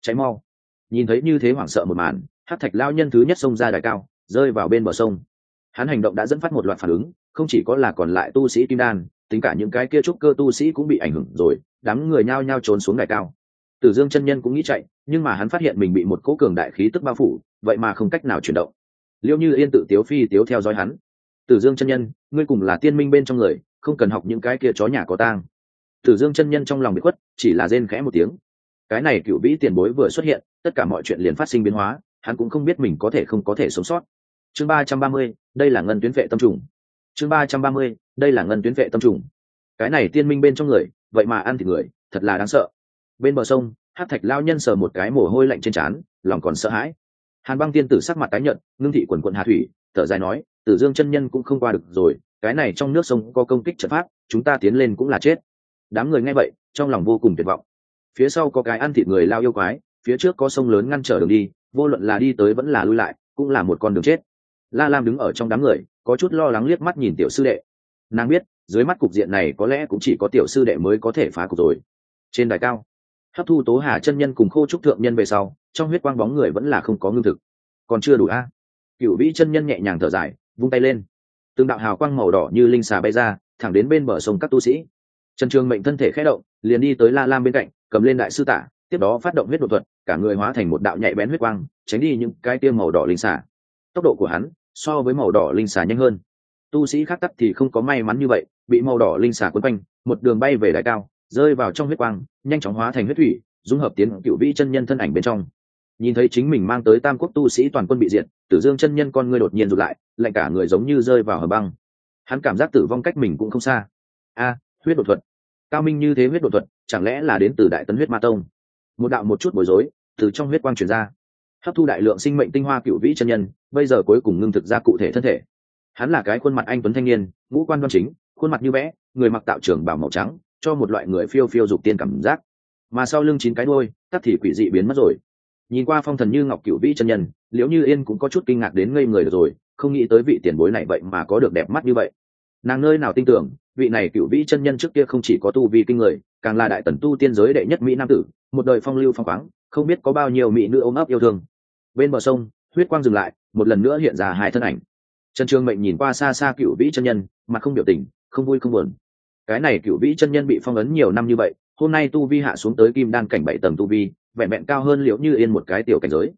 Cháy mau. Nhìn thấy như thế hoảng sợ một màn hát thạch lao nhân thứ nhất xông ra đài cao, rơi vào bên bờ sông. Hắn hành động đã dẫn phát một loạt phản ứng không chỉ có là còn lại tu sĩ kim đan, tính cả những cái kia trúc cơ tu sĩ cũng bị ảnh hưởng rồi, đám người nhao nhao trốn xuống đài cao. Tử dương chân nhân cũng nghĩ chạy, nhưng mà hắn phát hiện mình bị một cỗ cường đại khí tức bao phủ, vậy mà không cách nào chuyển động. Liêu như yên tự tiếu phi tiếu theo dõi hắn. Tử dương chân nhân, ngươi cùng là tiên minh bên trong người, không cần học những cái kia chó nhà có tang. Tử dương chân nhân trong lòng bị khuất, chỉ là rên khẽ một tiếng. Cái này cựu vĩ tiền bối vừa xuất hiện, tất cả mọi chuyện liền phát sinh biến hóa, hắn cũng không biết mình có thể không có thể sống sót. Chương ba trăm ba mươi, đây là ngân tuyến vệ tâm trùng chương ba trăm ba mươi, đây là ngân tuyến vệ tâm trùng. Cái này tiên minh bên trong người, vậy mà ăn thịt người, thật là đáng sợ. Bên bờ sông, hát thạch lao nhân sờ một cái mồ hôi lạnh trên trán, lòng còn sợ hãi. Hàn băng tiên tử sắc mặt tái nhợt, ngưng thị quần quận hà thủy, thở dài nói, tử dương chân nhân cũng không qua được rồi, cái này trong nước sông có công kích trận pháp, chúng ta tiến lên cũng là chết. Đám người nghe vậy, trong lòng vô cùng tuyệt vọng. Phía sau có cái ăn thịt người lao yêu quái, phía trước có sông lớn ngăn trở đường đi, vô luận là đi tới vẫn là lui lại, cũng là một con đường chết. La lam đứng ở trong đám người có chút lo lắng liếc mắt nhìn tiểu sư đệ. Nàng biết, dưới mắt cục diện này có lẽ cũng chỉ có tiểu sư đệ mới có thể phá cục rồi. Trên đài cao, hấp thu tố hà chân nhân cùng khô trúc thượng nhân về sau, trong huyết quang bóng người vẫn là không có ngưng thực. Còn chưa đủ a. Cựu vĩ chân nhân nhẹ nhàng thở dài, vung tay lên. Từng đạo hào quang màu đỏ như linh xà bay ra, thẳng đến bên bờ sông các tu sĩ. Trần trường mệnh thân thể khẽ động, liền đi tới la lam bên cạnh, cầm lên đại sư tả tiếp đó phát động huyết đột thuật, cả người hóa thành một đạo nhạy bén huyết quang, tránh đi những cái tiêm màu đỏ linh xà. Tốc độ của hắn so với màu đỏ linh xà nhanh hơn. Tu sĩ khác tắt thì không có may mắn như vậy, bị màu đỏ linh xà quấn quanh, một đường bay về đại cao, rơi vào trong huyết quang, nhanh chóng hóa thành huyết thủy, dung hợp tiến cựu vĩ chân nhân thân ảnh bên trong. Nhìn thấy chính mình mang tới tam quốc tu sĩ toàn quân bị diệt, tử dương chân nhân con ngươi đột nhiên rụt lại, lạnh cả người giống như rơi vào hầm băng. Hắn cảm giác tử vong cách mình cũng không xa. A, huyết đột thuật. Cao minh như thế huyết đột thuật, chẳng lẽ là đến từ đại tấn huyết ma tông? Một đạo một chút bối rối từ trong huyết quang truyền ra hấp thu đại lượng sinh mệnh tinh hoa cựu vĩ chân nhân, bây giờ cuối cùng ngưng thực ra cụ thể thân thể. Hắn là cái khuôn mặt anh tuấn thanh niên, ngũ quan đoan chính, khuôn mặt như vẽ, người mặc tạo trường bảo màu trắng, cho một loại người phiêu phiêu dục tiên cảm giác. Mà sau lưng chín cái đôi tắc thì quỷ dị biến mất rồi. Nhìn qua phong thần như ngọc cựu vĩ chân nhân, liễu như yên cũng có chút kinh ngạc đến ngây người được rồi, không nghĩ tới vị tiền bối này vậy mà có được đẹp mắt như vậy. Nàng nơi nào tin tưởng, vị này cựu vĩ chân nhân trước kia không chỉ có tu vi kinh người, càng là đại tần tu tiên giới đệ nhất mỹ nam tử, một đời phong lưu phong khoáng không biết có bao nhiêu mỹ nữ ôm ấp yêu thương. Bên bờ sông, huyết quang dừng lại, một lần nữa hiện ra hai thân ảnh. Trần trường mệnh nhìn qua xa xa cựu vĩ chân nhân mà không biểu tình, không vui không buồn. Cái này cựu vĩ chân nhân bị phong ấn nhiều năm như vậy, hôm nay tu vi hạ xuống tới kim đan cảnh bảy tầng tu vi, vẹn vẹn cao hơn liệu như yên một cái tiểu cảnh giới.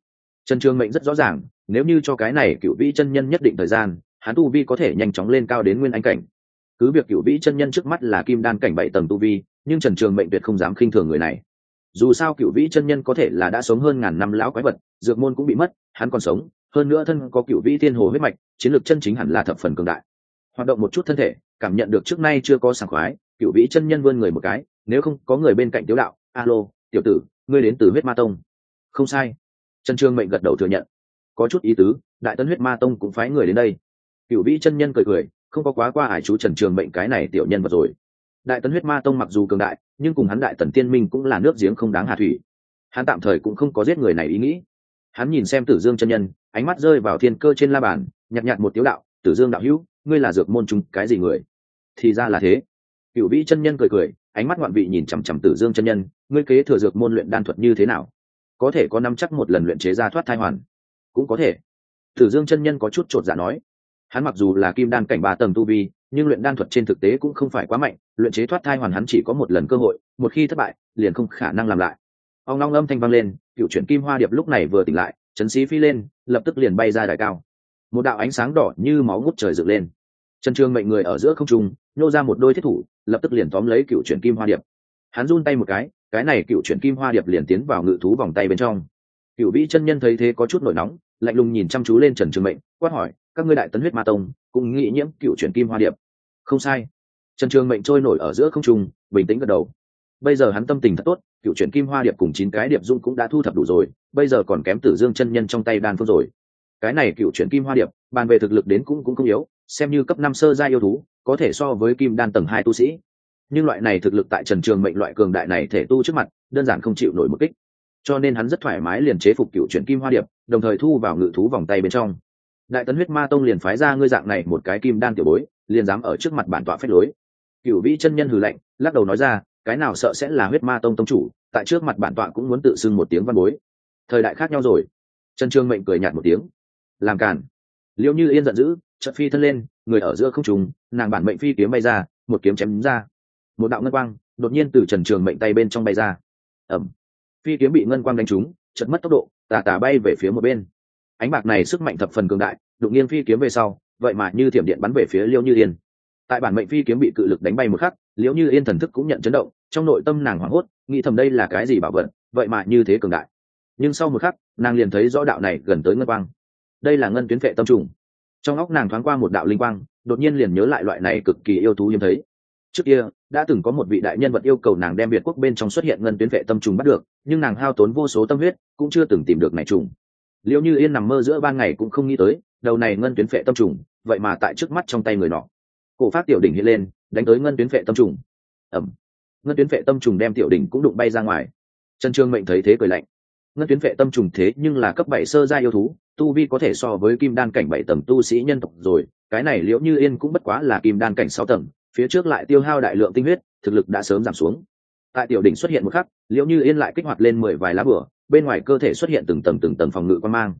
Trần trường mệnh rất rõ ràng, nếu như cho cái này cựu vĩ chân nhân nhất định thời gian, hắn tu vi có thể nhanh chóng lên cao đến nguyên anh cảnh. Cứ việc cựu vĩ chân nhân trước mắt là kim đan cảnh bảy tầng tu vi, nhưng trần trường mệnh tuyệt không dám khinh thường người này dù sao cựu vĩ chân nhân có thể là đã sống hơn ngàn năm lão quái vật, dược môn cũng bị mất, hắn còn sống, hơn nữa thân có cựu vĩ thiên hồ huyết mạch, chiến lược chân chính hẳn là thập phần cường đại. Hoạt động một chút thân thể, cảm nhận được trước nay chưa có sảng khoái, cựu vĩ chân nhân vươn người một cái, nếu không có người bên cạnh tiếu đạo, alo, tiểu tử, ngươi đến từ huyết ma tông. Không sai. Trần trương mệnh gật đầu thừa nhận. Có chút ý tứ, đại tân huyết ma tông cũng phái người đến đây. Cựu vĩ chân nhân cười cười, không có quá qua ải chú trần trường mệnh cái này tiểu nhân vật rồi đại tấn huyết ma tông mặc dù cường đại, nhưng cùng hắn đại tần tiên minh cũng là nước giếng không đáng hà thủy. Hắn tạm thời cũng không có giết người này ý nghĩ. Hắn nhìn xem tử dương chân nhân, ánh mắt rơi vào thiên cơ trên la bàn, nhặt nhặt một tiếu đạo, tử dương đạo hữu, ngươi là dược môn chúng cái gì người? Thì ra là thế. Cựu vĩ chân nhân cười cười, ánh mắt ngoạn vị nhìn chằm chằm tử dương chân nhân, ngươi kế thừa dược môn luyện đan thuật như thế nào? Có thể có năm chắc một lần luyện chế ra thoát thai hoàn. Cũng có thể. Tử dương chân nhân có chút t r ộ t dạ nói. Hắn mặc dù là kim đan cảnh ba tầng tu vi, nhưng luyện đan thuật trên thực tế cũng không phải quá mạnh luyện chế thoát thai hoàn hắn chỉ có một lần cơ hội, một khi thất bại, liền không khả năng làm lại. Ông long âm thanh vang lên, cựu chuyển kim hoa điệp lúc này vừa tỉnh lại, chấn sĩ phi lên, lập tức liền bay ra đài cao. Một đạo ánh sáng đỏ như máu ngút trời dựng lên. Trần trường mệnh người ở giữa không trung, nhô ra một đôi thiết thủ, lập tức liền tóm lấy cựu chuyển kim hoa điệp. Hắn run tay một cái cái này cựu chuyển kim hoa điệp liền tiến vào ngự thú vòng tay bên trong. Cựu vĩ chân nhân thấy thế có chút nổi nóng, lạnh lùng nhìn chăm chú lên trần trường mệnh, quát hỏi, các ngươi đại tấn huyết ma tông cùng nghĩ nhiễm cựu chuyển kim hoa điệp? Không sai trần trường mệnh trôi nổi ở giữa không trung, bình tĩnh gật đầu. Bây giờ hắn tâm tình thật tốt, cựu chuyển kim hoa điệp cùng chín cái điệp dung cũng đã thu thập đủ rồi, bây giờ còn kém tử dương chân nhân trong tay đan phương rồi. Cái này cựu chuyển kim hoa điệp, bàn về thực lực đến cũng cũng không yếu, xem như cấp năm sơ gia yêu thú, có thể so với kim đan tầng hai tu sĩ. Nhưng loại này thực lực tại trần trường mệnh loại cường đại này thể tu trước mặt, đơn giản không chịu nổi một kích. Cho nên hắn rất thoải mái liền chế phục cựu chuyển kim hoa điệp, đồng thời thu vào ngự thú vòng tay bên trong. Đại tấn huyết ma tông liền phái ra ngươi dạng này một cái kim đan tiểu bối, liền dám ở trước mặt bản tọa phép lối cựu vĩ chân nhân hừ lạnh, lắc đầu nói ra, cái nào sợ sẽ là huyết ma tông tông chủ, tại trước mặt bản tọa cũng muốn tự xưng một tiếng văn bối. Thời đại khác nhau rồi. Trần trương mệnh cười nhạt một tiếng. Làm càn. Liệu như yên giận dữ, chợt phi thân lên, người ở giữa không trùng, nàng bản mệnh phi kiếm bay ra, một kiếm chém ra. Một đạo ngân quang, đột nhiên từ trần trường mệnh tay bên trong bay ra. Ẩm phi kiếm bị ngân quang đánh trúng chật mất tốc độ, tà tà bay về phía một bên. Ánh bạc này sức mạnh thập phần cường đại đụng nghiêng phi kiếm về sau, vậy mà như thiểm điện bắn về phía liêu như yên tại bản mệnh phi kiếm bị cự lực đánh bay một khắc, liễu như yên thần thức cũng nhận chấn động, trong nội tâm nàng hoảng hốt, nghĩ thầm đây là cái gì bảo vật, vậy mà như thế cường đại. Nhưng sau một khắc, nàng liền thấy rõ đạo này gần tới ngân quang. Đây là ngân tuyến vệ tâm trùng. Trong óc nàng thoáng qua một đạo linh quang, đột nhiên liền nhớ lại loại này cực kỳ yêu thú hiếm thấy. Trước kia, đã từng có một vị đại nhân vật yêu cầu nàng đem việt quốc bên trong xuất hiện ngân tuyến vệ tâm trùng bắt được, nhưng nàng hao tốn vô số tâm huyết, cũng chưa từng tìm được này trùng. Liệu như yên nằm mơ giữa ban ngày cũng không nghĩ tới, đầu này ngân tuyến vệ tâm trùng, vậy mà tại trước mắt trong tay người nọ cổ phát tiểu đỉnh hiện lên, đánh tới ngân tuyến vệ tâm trùng. Ẩm ngân tuyến vệ tâm trùng đem tiểu đỉnh cũng đụng bay ra ngoài. Trần trương mệnh thấy thế cười lạnh. Ngân tuyến vệ tâm trùng thế nhưng là cấp bảy sơ gia yêu thú, tu vi có thể so với kim đan cảnh bảy tầng tu sĩ nhân tộc rồi, cái này liễu như yên cũng bất quá là kim đan cảnh sáu tầng, phía trước lại tiêu hao đại lượng tinh huyết, thực lực đã sớm giảm xuống. Tại tiểu đỉnh xuất hiện một khắc, liễu như yên lại kích hoạt lên mười vài lá bửa bên ngoài cơ thể xuất hiện từng tầng từng tầng phòng ngự quan mang.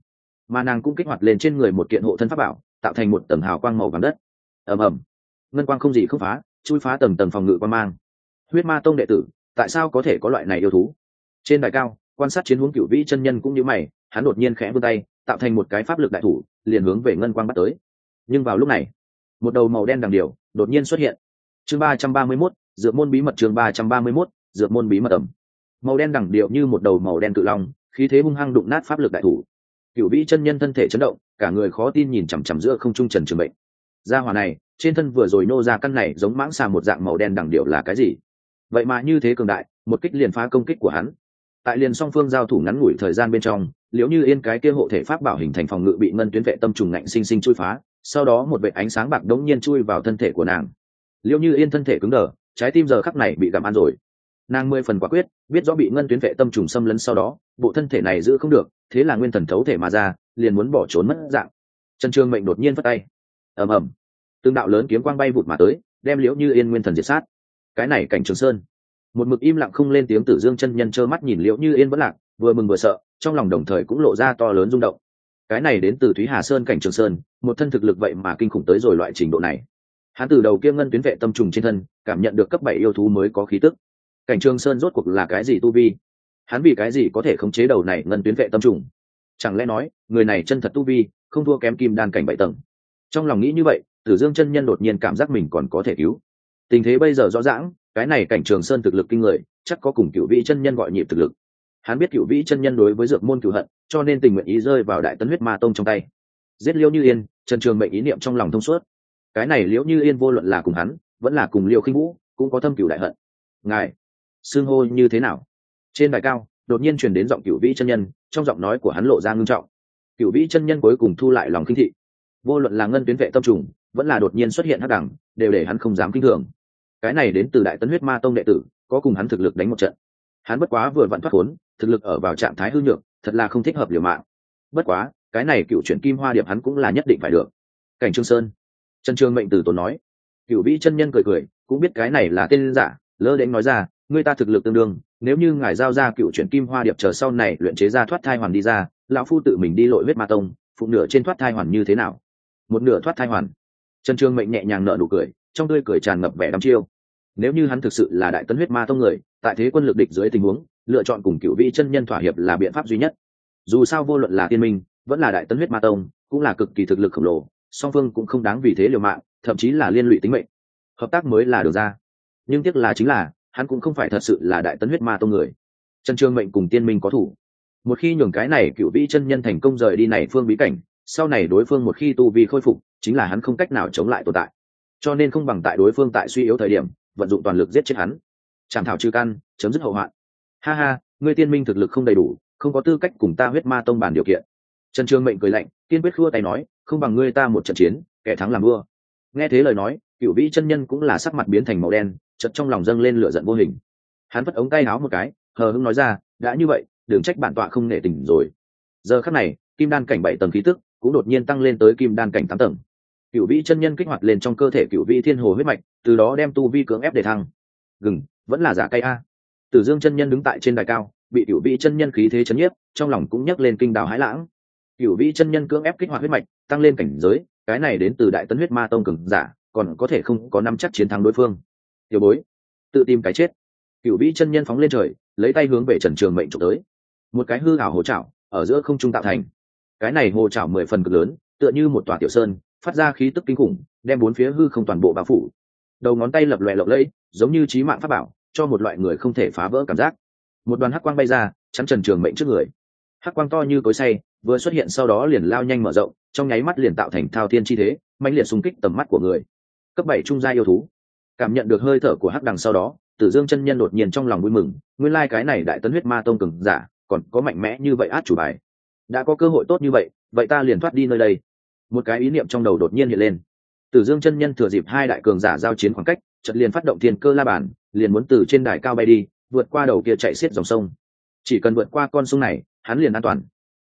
Mà nàng cũng kích hoạt lên trên người một kiện hộ thân pháp bảo, tạo thành một tầng hào quang màu vàng đất. Ầm ầm ngân quang không gì không phá, chui phá tầng tầng phòng ngự quan mang. Huyết ma tông đệ tử, tại sao có thể có loại này yêu thú? Trên đài cao, quan sát chiến hướng cựu vĩ chân nhân cũng như mày, hắn đột nhiên khẽ vươn tay, tạo thành một cái pháp lực đại thủ, liền hướng về ngân quang bắt tới. Nhưng vào lúc này, một đầu màu đen đằng điều đột nhiên xuất hiện. Chương ba trăm ba mươi mốt, dược môn bí mật chương ba trăm ba mươi mốt, dược môn bí mật ẩm. Màu đen đằng điệu như một đầu màu đen cự long, khí thế hung hăng đụng nát pháp lực đại thủ. Cựu vĩ chân nhân thân thể chấn động, cả người khó tin nhìn chằm chằm giữa không trung trần trường bệnh gia hỏa này trên thân vừa rồi nô ra căn này giống mãng xà một dạng màu đen đằng điệu là cái gì? Vậy mà như thế cường đại, một kích liền phá công kích của hắn. Tại liền song phương giao thủ ngắn ngủi thời gian bên trong, liễu như yên cái kia hộ thể pháp bảo hình thành phòng ngự bị ngân tuyến vệ tâm trùng ngạnh sinh sinh chui phá, sau đó một vệ ánh sáng bạc đống nhiên chui vào thân thể của nàng. Liễu như yên thân thể cứng đờ, trái tim giờ khắc này bị gặm ăn rồi. Nàng mười phần quả quyết, biết rõ bị ngân tuyến vệ tâm trùng xâm lấn sau đó, bộ thân thể này giữ không được, thế là nguyên thần thấu thể mà ra, liền muốn bỏ trốn mất dạng. Trần trương mệnh đột nhiên phất tay. Ầm ầm tương đạo lớn kiếm quang bay vụt mà tới, đem liễu như yên nguyên thần diệt sát. Cái này cảnh trường sơn. Một mực im lặng không lên tiếng tử dương chân nhân trơ mắt nhìn liễu như yên vẫn lạc, vừa mừng vừa sợ, trong lòng đồng thời cũng lộ ra to lớn rung động. Cái này đến từ thúy hà sơn cảnh trường sơn, một thân thực lực vậy mà kinh khủng tới rồi loại trình độ này. Hắn từ đầu kia ngân tuyến vệ tâm trùng trên thân, cảm nhận được cấp bảy yêu thú mới có khí tức. Cảnh trường sơn rốt cuộc là cái gì tu vi? Hắn vì cái gì có thể khống chế đầu này ngân tuyến vệ tâm trùng? Chẳng lẽ nói, người này chân thật tu vi, không thua kém kim đan cảnh bảy tầng? Trong lòng nghĩ như vậy tử dương chân nhân đột nhiên cảm giác mình còn có thể cứu. Tình thế bây giờ rõ ràng, cái này cảnh trường sơn thực lực kinh người, chắc có cùng cựu vị chân nhân gọi nhịp thực lực. Hắn biết cựu vĩ chân nhân đối với dược môn cựu hận, cho nên tình nguyện ý rơi vào đại tấn huyết ma tông trong tay. Giết liêu như yên, trần trường mệnh ý niệm trong lòng thông suốt. Cái này liễu như yên vô luận là cùng hắn, vẫn là cùng liêu khinh vũ, cũng có thâm cựu đại hận. Ngài xương hô như thế nào? Trên đài cao, đột nhiên truyền đến giọng cựu vĩ chân nhân, trong giọng nói của hắn lộ ra ngưng trọng. Cựu vĩ chân nhân cuối cùng thu lại lòng kinh thị. Vô luận là ngân tuyến vệ tâm trùng vẫn là đột nhiên xuất hiện hắc đẳng, đều để hắn không dám kinh thường. Cái này đến từ đại tấn huyết ma tông đệ tử, có cùng hắn thực lực đánh một trận. Hắn bất quá vừa vặn thoát khốn, thực lực ở vào trạng thái hư nhược, thật là không thích hợp liều mạng. Bất quá, cái này cựu chuyển kim hoa điệp hắn cũng là nhất định phải được. Cảnh trương sơn. Trần trương mệnh tử tốn nói. Cựu vĩ chân nhân cười cười, cũng biết cái này là tên giả lơ đến nói ra người ta thực lực tương đương, nếu như ngài giao ra cựu chuyển kim hoa điệp chờ sau này luyện chế ra thoát thai hoàn đi ra, lão phu tự mình đi lội huyết ma tông, phụ nửa trên thoát thai hoàn như thế nào? Một nửa thoát thai hoàn trần trương mệnh nhẹ nhàng nở nụ cười, trong tươi cười tràn ngập vẻ đắm chiêu. Nếu như hắn thực sự là đại tấn huyết ma tông người, tại thế quân lực địch dưới tình huống, lựa chọn cùng cựu vị chân nhân thỏa hiệp là biện pháp duy nhất. Dù sao vô luận là tiên minh, vẫn là đại tấn huyết ma tông, cũng là cực kỳ thực lực khổng lồ, song phương cũng không đáng vì thế liều mạng, thậm chí là liên lụy tính mệnh. Hợp tác mới là được ra. Nhưng tiếc là chính là, hắn cũng không phải thật sự là đại tấn huyết ma tông người. Trần trương mệnh cùng tiên minh có thủ. Một khi nhường cái này cựu vĩ chân nhân thành công rời đi này phương bí cảnh sau này đối phương một khi tu vi khôi phục, chính là hắn không cách nào chống lại tồn tại. Cho nên không bằng tại đối phương tại suy yếu thời điểm, vận dụng toàn lực giết chết hắn. Chảm thảo trừ căn, chấm dứt hậu hoạn. Ha ha, ngươi tiên minh thực lực không đầy đủ, không có tư cách cùng ta huyết ma tông bàn điều kiện. Trần trương mệnh cười lạnh, kiên quyết khua tay nói, không bằng ngươi ta một trận chiến, kẻ thắng làm vua. Nghe thế lời nói, cựu vĩ chân nhân cũng là sắc mặt biến thành màu đen chật trong lòng dâng lên lửa giận vô hình. Hắn vất ống tay áo một cái, hờ hững nói ra, đã như vậy, đừng trách bản tọa không nể tình rồi. Giờ khắc này, kim đan cảnh bảy tầng khí tức cũng đột nhiên tăng lên tới kim đan cảnh tám tầng. Cựu vĩ chân nhân kích hoạt lên trong cơ thể cựu vĩ thiên hồ huyết mạch, từ đó đem tu vi cưỡng ép để thăng. Gừng, vẫn là giả cây a. Tử dương chân nhân đứng tại trên đài cao, bị cựu vĩ chân nhân khí thế chấn nhiếp, trong lòng cũng nhấc lên kinh đào hãi lãng. Cựu vĩ chân nhân cưỡng ép kích hoạt huyết mạch, tăng lên cảnh giới, cái này đến từ đại tấn huyết ma tông cường giả, còn có thể không có năm chắc chiến thắng đối phương. Tiểu bối, tự tìm cái chết. Cựu vĩ chân nhân phóng lên trời, lấy tay hướng về trần trường mệnh trục tới. Một cái hư ảo hồ trảo, ở giữa không trung tạo thành cái này hồ trảo mười phần cực lớn, tựa như một tòa tiểu sơn, phát ra khí tức kinh khủng, đem bốn phía hư không toàn bộ bao phủ. Đầu ngón tay lập lòe lộng lẫy, giống như trí mạng pháp bảo, cho một loại người không thể phá vỡ cảm giác. Một đoàn hắc quang bay ra, chắn trần trường mệnh trước người. Hắc quang to như cối say, vừa xuất hiện sau đó liền lao nhanh mở rộng, trong nháy mắt liền tạo thành thao thiên chi thế mạnh liệt xung kích tầm mắt của người. Cấp bảy trung gia yêu thú. Cảm nhận được hơi thở của hắc đằng sau đó, tử dương chân nhân đột nhiên trong lòng vui mừng, nguyên lai cái này đại tấn huyết ma tông cường giả, còn có mạnh mẽ như vậy át chủ bài đã có cơ hội tốt như vậy vậy ta liền thoát đi nơi đây. Một cái ý niệm trong đầu đột nhiên hiện lên. Tử dương chân nhân thừa dịp hai đại cường giả giao chiến khoảng cách trận liền phát động thiên cơ la bản liền muốn từ trên đài cao bay đi, vượt qua đầu kia chạy xiết dòng sông. Chỉ cần vượt qua con sông này, hắn liền an toàn.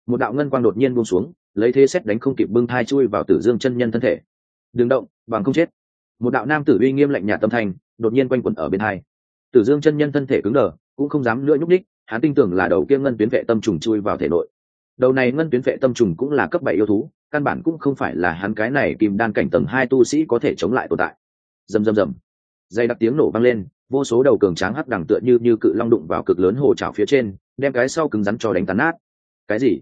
Một đạo ngân quang đột nhiên buông xuống, lấy thế xét đánh không kịp bưng thai chui vào tử dương chân nhân thân thể. Đừng động, bằng không chết. Một đạo nam tử uy nghiêm lạnh nhạt tâm thành đột nhiên quanh quẩn ở bên hai. Tử dương chân nhân thân thể cứng đờ, cũng không dám nữa nhúc ních hắn tin tưởng là đầu kia ngân tuyến vệ tâm trùng chui vào thể nội đầu này ngân tuyến vệ tâm trùng cũng là cấp bảy yêu thú, căn bản cũng không phải là hắn cái này kim đan cảnh tầng hai tu sĩ có thể chống lại tồn tại. Rầm rầm rầm. Dây đặc tiếng nổ vang lên, vô số đầu cường tráng hắc đằng tựa như như cự long đụng vào cực lớn hồ trào phía trên, đem cái sau cứng rắn cho đánh tàn nát. Cái gì?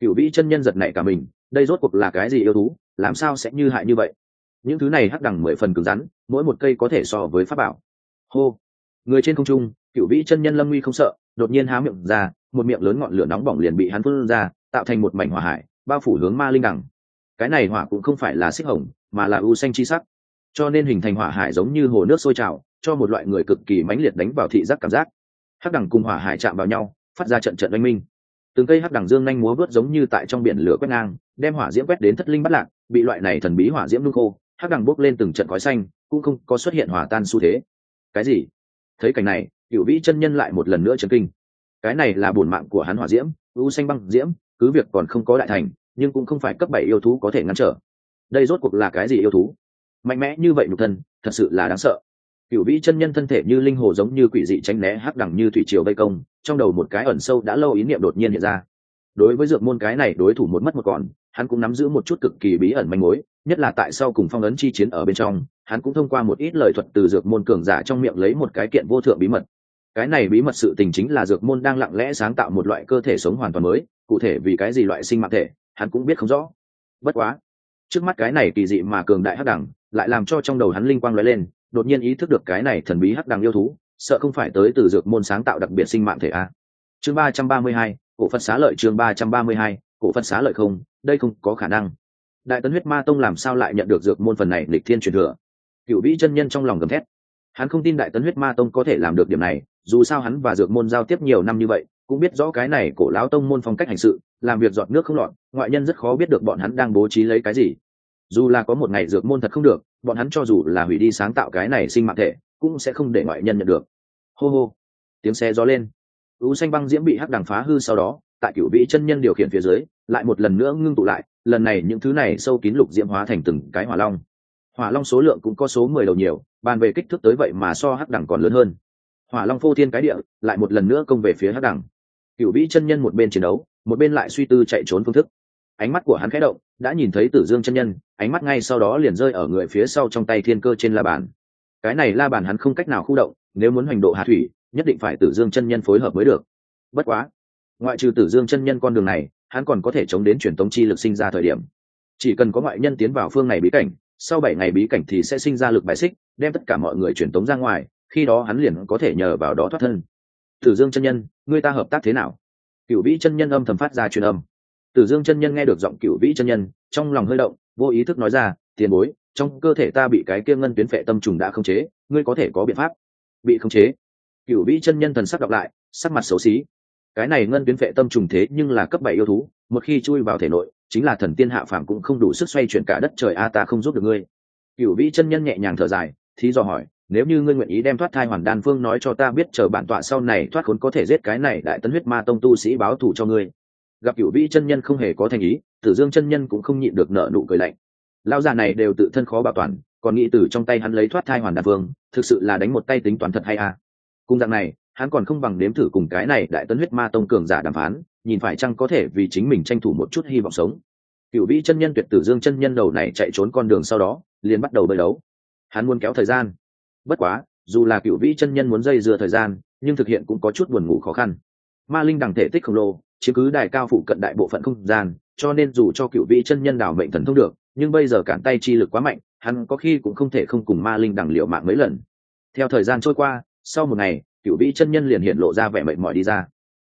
Cựu vĩ chân nhân giật nảy cả mình, đây rốt cuộc là cái gì yêu thú? Làm sao sẽ như hại như vậy? Những thứ này hắc đằng mười phần cứng rắn, mỗi một cây có thể so với pháp bảo. Hô. Người trên không trung cựu vĩ chân nhân lâm nguy không sợ, đột nhiên há miệng ra một miệng lớn ngọn lửa nóng bỏng liền bị hắn phun ra, tạo thành một mảnh hỏa hải, bao phủ hướng ma linh đằng. Cái này hỏa cũng không phải là xích hồng, mà là u xanh chi sắc. Cho nên hình thành hỏa hải giống như hồ nước sôi trào, cho một loại người cực kỳ mãnh liệt đánh vào thị giác cảm giác. Hắc đẳng cùng hỏa hải chạm vào nhau, phát ra trận trận oanh minh. Từng cây hắc đẳng dương nhanh múa vớt giống như tại trong biển lửa quét ngang, đem hỏa diễm quét đến thất linh bắt lạc, bị loại này thần bí hỏa diễm nung khô, hắc đẳng bốc lên từng trận khói xanh, cũng không có xuất hiện hỏa tan xu thế. Cái gì? Thấy cảnh này cựu vĩ chân nhân lại một lần nữa chấn kinh cái này là bổn mạng của hắn hỏa diễm, u xanh băng diễm, cứ việc còn không có đại thành, nhưng cũng không phải cấp bảy yêu thú có thể ngăn trở. Đây rốt cuộc là cái gì yêu thú? Mạnh mẽ như vậy nhục thân, thật sự là đáng sợ. Cựu vĩ chân nhân thân thể như linh hồ giống như quỷ dị tránh né hắc đẳng như thủy triều vây công, trong đầu một cái ẩn sâu đã lâu ý niệm đột nhiên hiện ra. Đối với dược môn cái này đối thủ một mất một còn, hắn cũng nắm giữ một chút cực kỳ bí ẩn manh mối, nhất là tại sao cùng phong ấn chi chiến ở bên trong, hắn cũng thông qua một ít lời thuật từ dược môn cường giả trong miệng lấy một cái kiện vô thượng bí mật cái này bí mật sự tình chính là dược môn đang lặng lẽ sáng tạo một loại cơ thể sống hoàn toàn mới, cụ thể vì cái gì loại sinh mạng thể, hắn cũng biết không rõ. Bất quá, trước mắt cái này kỳ dị mà cường đại hắc đẳng, lại làm cho trong đầu hắn linh quang lóe lên, đột nhiên ý thức được cái này thần bí hắc đẳng yêu thú, sợ không phải tới từ dược môn sáng tạo đặc biệt sinh mạng thể a. Chương ba trăm ba mươi hai, cổ phật xá lợi chương ba trăm ba mươi hai, cổ phật xá lợi không, đây không có khả năng. Đại tấn huyết ma tông làm sao lại nhận được dược môn phần này lịch thiên truyền thừa? Cựu vĩ chân nhân trong lòng gầm thét. Hắn không tin đại tấn huyết ma tông có thể làm được điểm này dù sao hắn và dược môn giao tiếp nhiều năm như vậy, cũng biết rõ cái này cổ lão tông môn phong cách hành sự, làm việc dọn nước không lọt, ngoại nhân rất khó biết được bọn hắn đang bố trí lấy cái gì. Dù là có một ngày dược môn thật không được, bọn hắn cho dù là hủy đi sáng tạo cái này sinh mạng thể, cũng sẽ không để ngoại nhân nhận được. Hô hô. Tiếng xe gió lên. Ú xanh băng diễm bị hắc đằng phá hư sau đó, tại cựu vị chân nhân điều khiển phía dưới, lại một lần nữa ngưng tụ lại, lần này những thứ này sâu kín lục diễm hóa thành từng cái hỏa long. Hỏa long số lượng cũng có số mười đầu nhiều, bàn về kích thước tới vậy mà so hắc đẳng còn lớn hơn hỏa long phô thiên cái địa, lại một lần nữa công về phía hắc đẳng cựu vĩ chân nhân một bên chiến đấu, một bên lại suy tư chạy trốn phương thức. Ánh mắt của hắn khẽ động, đã nhìn thấy tử dương chân nhân, ánh mắt ngay sau đó liền rơi ở người phía sau trong tay thiên cơ trên la bàn. Cái này la bàn hắn không cách nào khu động, nếu muốn hành độ hạ thủy, nhất định phải tử dương chân nhân phối hợp mới được. Bất quá, ngoại trừ tử dương chân nhân con đường này, hắn còn có thể chống đến truyền tống chi lực sinh ra thời điểm. Chỉ cần có ngoại nhân tiến vào phương này bí cảnh, sau bảy ngày bí cảnh thì sẽ sinh ra lực bài xích, đem tất cả mọi người truyền tống ra ngoài khi đó hắn liền có thể nhờ vào đó thoát thân. Tử dương chân nhân, người ta hợp tác thế nào? Cựu vĩ chân nhân âm thầm phát ra truyền âm. Tử dương chân nhân nghe được giọng cựu vĩ chân nhân, trong lòng hơi động, vô ý thức nói ra, tiền bối, trong cơ thể ta bị cái kia ngân tuyến phệ tâm trùng đã khống chế, ngươi có thể có biện pháp? Bị khống chế? Cựu vĩ chân nhân thần sắc đọc lại, sắc mặt xấu xí. Cái này ngân tuyến phệ tâm trùng thế nhưng là cấp bảy yêu thú, một khi chui vào thể nội, chính là thần tiên hạ phàm cũng không đủ sức xoay chuyển cả đất trời a, ta không giúp được ngươi. Cựu vĩ chân nhân nhẹ nhàng thở dài, thí do hỏi nếu như ngươi nguyện ý đem thoát thai hoàn đan phương nói cho ta biết, chờ bản tọa sau này thoát khốn có thể giết cái này đại tấn huyết ma tông tu sĩ báo thù cho ngươi. Gặp cựu vĩ chân nhân không hề có thành ý, tử dương chân nhân cũng không nhịn được nợ nụ cười lạnh. Lao già này đều tự thân khó bảo toàn, còn nghĩ từ trong tay hắn lấy thoát thai hoàn đan phương, thực sự là đánh một tay tính toán thật hay à. Cùng dạng này, hắn còn không bằng nếm thử cùng cái này đại tấn huyết ma tông cường giả đàm phán, nhìn phải chăng có thể vì chính mình tranh thủ một chút hy vọng sống. Cựu vĩ chân nhân tuyệt tử dương chân nhân đầu này chạy trốn con đường sau đó, liền bắt đầu bơi đấu. Hắn muốn kéo thời gian bất quá, dù là cựu vĩ chân nhân muốn dây dưa thời gian, nhưng thực hiện cũng có chút buồn ngủ khó khăn. Ma linh đằng thể tích khổng lồ, chiếm cứ đài cao phụ cận đại bộ phận không gian, cho nên dù cho cựu vĩ chân nhân đảo mệnh thần thông được, nhưng bây giờ cản tay chi lực quá mạnh, hắn có khi cũng không thể không cùng ma linh đằng liệu mạng mấy lần. Theo thời gian trôi qua, sau một ngày, cựu vĩ chân nhân liền hiện lộ ra vẻ mệnh mỏi đi ra.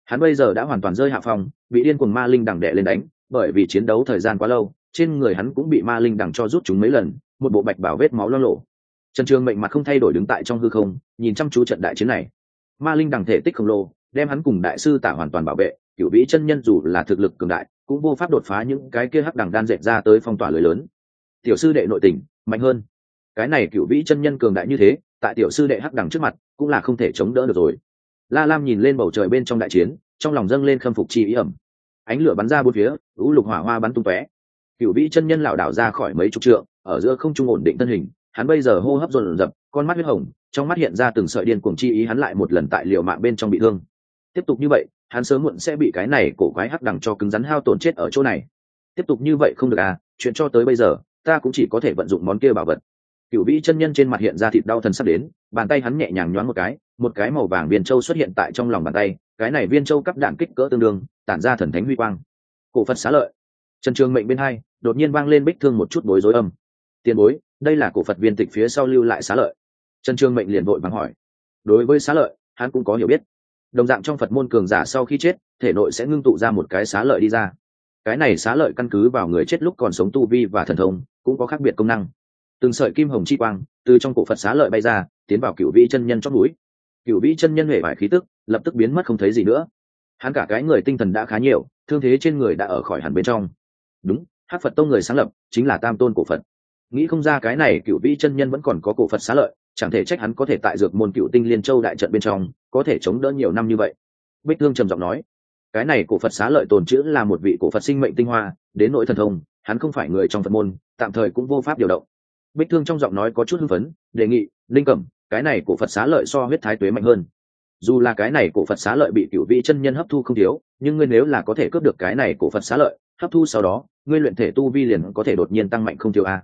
Hắn bây giờ đã hoàn toàn rơi hạ phòng bị điên cuồng ma linh đằng đệ lên đánh, bởi vì chiến đấu thời gian quá lâu, trên người hắn cũng bị ma linh đằng cho rút chúng mấy lần, một bộ bạch bảo vết máu lo lộ trần trường mệnh mặt không thay đổi đứng tại trong hư không, nhìn chăm chú trận đại chiến này. Ma linh đằng thể tích khổng lồ, đem hắn cùng đại sư tả hoàn toàn bảo vệ cựu vĩ chân nhân dù là thực lực cường đại, cũng vô pháp đột phá những cái kia hắc đằng đan dệt ra tới phong tỏa lưới lớn. Tiểu sư đệ nội tình, mạnh hơn. Cái này cựu vĩ chân nhân cường đại như thế, tại tiểu sư đệ hắc đằng trước mặt, cũng là không thể chống đỡ được rồi. La lam nhìn lên bầu trời bên trong đại chiến, trong lòng dâng lên khâm phục chi ý ẩm. Ánh lửa bắn ra bốn phía, lũ lục hỏa hoa bắn tung tóe. Cựu vĩ chân nhân lảo đảo ra khỏi mấy chục trượng, ở giữa không trung ổn định thân hình hắn bây giờ hô hấp dồn dập, con mắt huyết hồng, trong mắt hiện ra từng sợi điên cuồng chi ý hắn lại một lần tại liều mạng bên trong bị thương. Tiếp tục như vậy, hắn sớm muộn sẽ bị cái này cổ quái hắc đằng cho cứng rắn hao tổn chết ở chỗ này. Tiếp tục như vậy không được à chuyện cho tới bây giờ, ta cũng chỉ có thể vận dụng món kia bảo vật. Cựu vĩ chân nhân trên mặt hiện ra thịt đau thần sắp đến, bàn tay hắn nhẹ nhàng nhoáng một cái một cái màu vàng viên châu xuất hiện tại trong lòng bàn tay, cái này viên châu cắp đạn kích cỡ tương đương, tản ra thần thánh huy quang. Cổ phật xá lợi. Trần trường mệnh bên hai, đột nhiên vang lên bích thương một chút bối rối âm. Tiền bối đây là cổ phật viên tịch phía sau lưu lại xá lợi. Trần Trương mệnh liền vội vắng hỏi. Đối với xá lợi, hắn cũng có hiểu biết. Đồng dạng trong phật môn cường giả sau khi chết, thể nội sẽ ngưng tụ ra một cái xá lợi đi ra. Cái này xá lợi căn cứ vào người chết lúc còn sống tu vi và thần thông, cũng có khác biệt công năng. Từng sợi kim hồng chi quang từ trong cổ phật xá lợi bay ra, tiến vào cựu vĩ chân nhân chót núi. Cựu vĩ chân nhân hề vải khí tức, lập tức biến mất không thấy gì nữa. Hắn cả cái người tinh thần đã khá nhiều, thương thế trên người đã ở khỏi hẳn bên trong. Đúng hát phật tông người sáng lập chính là tam tôn cổ phật nghĩ không ra cái này cựu vĩ chân nhân vẫn còn có cổ phật xá lợi, chẳng thể trách hắn có thể tại dược môn cựu tinh liên châu đại trận bên trong, có thể chống đỡ nhiều năm như vậy. Bích thương trầm giọng nói, cái này cổ phật xá lợi tồn chữ là một vị cổ phật sinh mệnh tinh hoa, đến nội thần thông, hắn không phải người trong phật môn, tạm thời cũng vô pháp điều động. Bích thương trong giọng nói có chút hưng phấn, đề nghị, linh cẩm, cái này cổ phật xá lợi so huyết thái tuế mạnh hơn. Dù là cái này cổ phật xá lợi bị cựu vị chân nhân hấp thu không thiếu, nhưng ngươi nếu là có thể cướp được cái này cổ phật xá lợi, hấp thu sau đó, ngươi luyện thể tu vi liền có thể đột nhiên tăng mạnh không thiếu a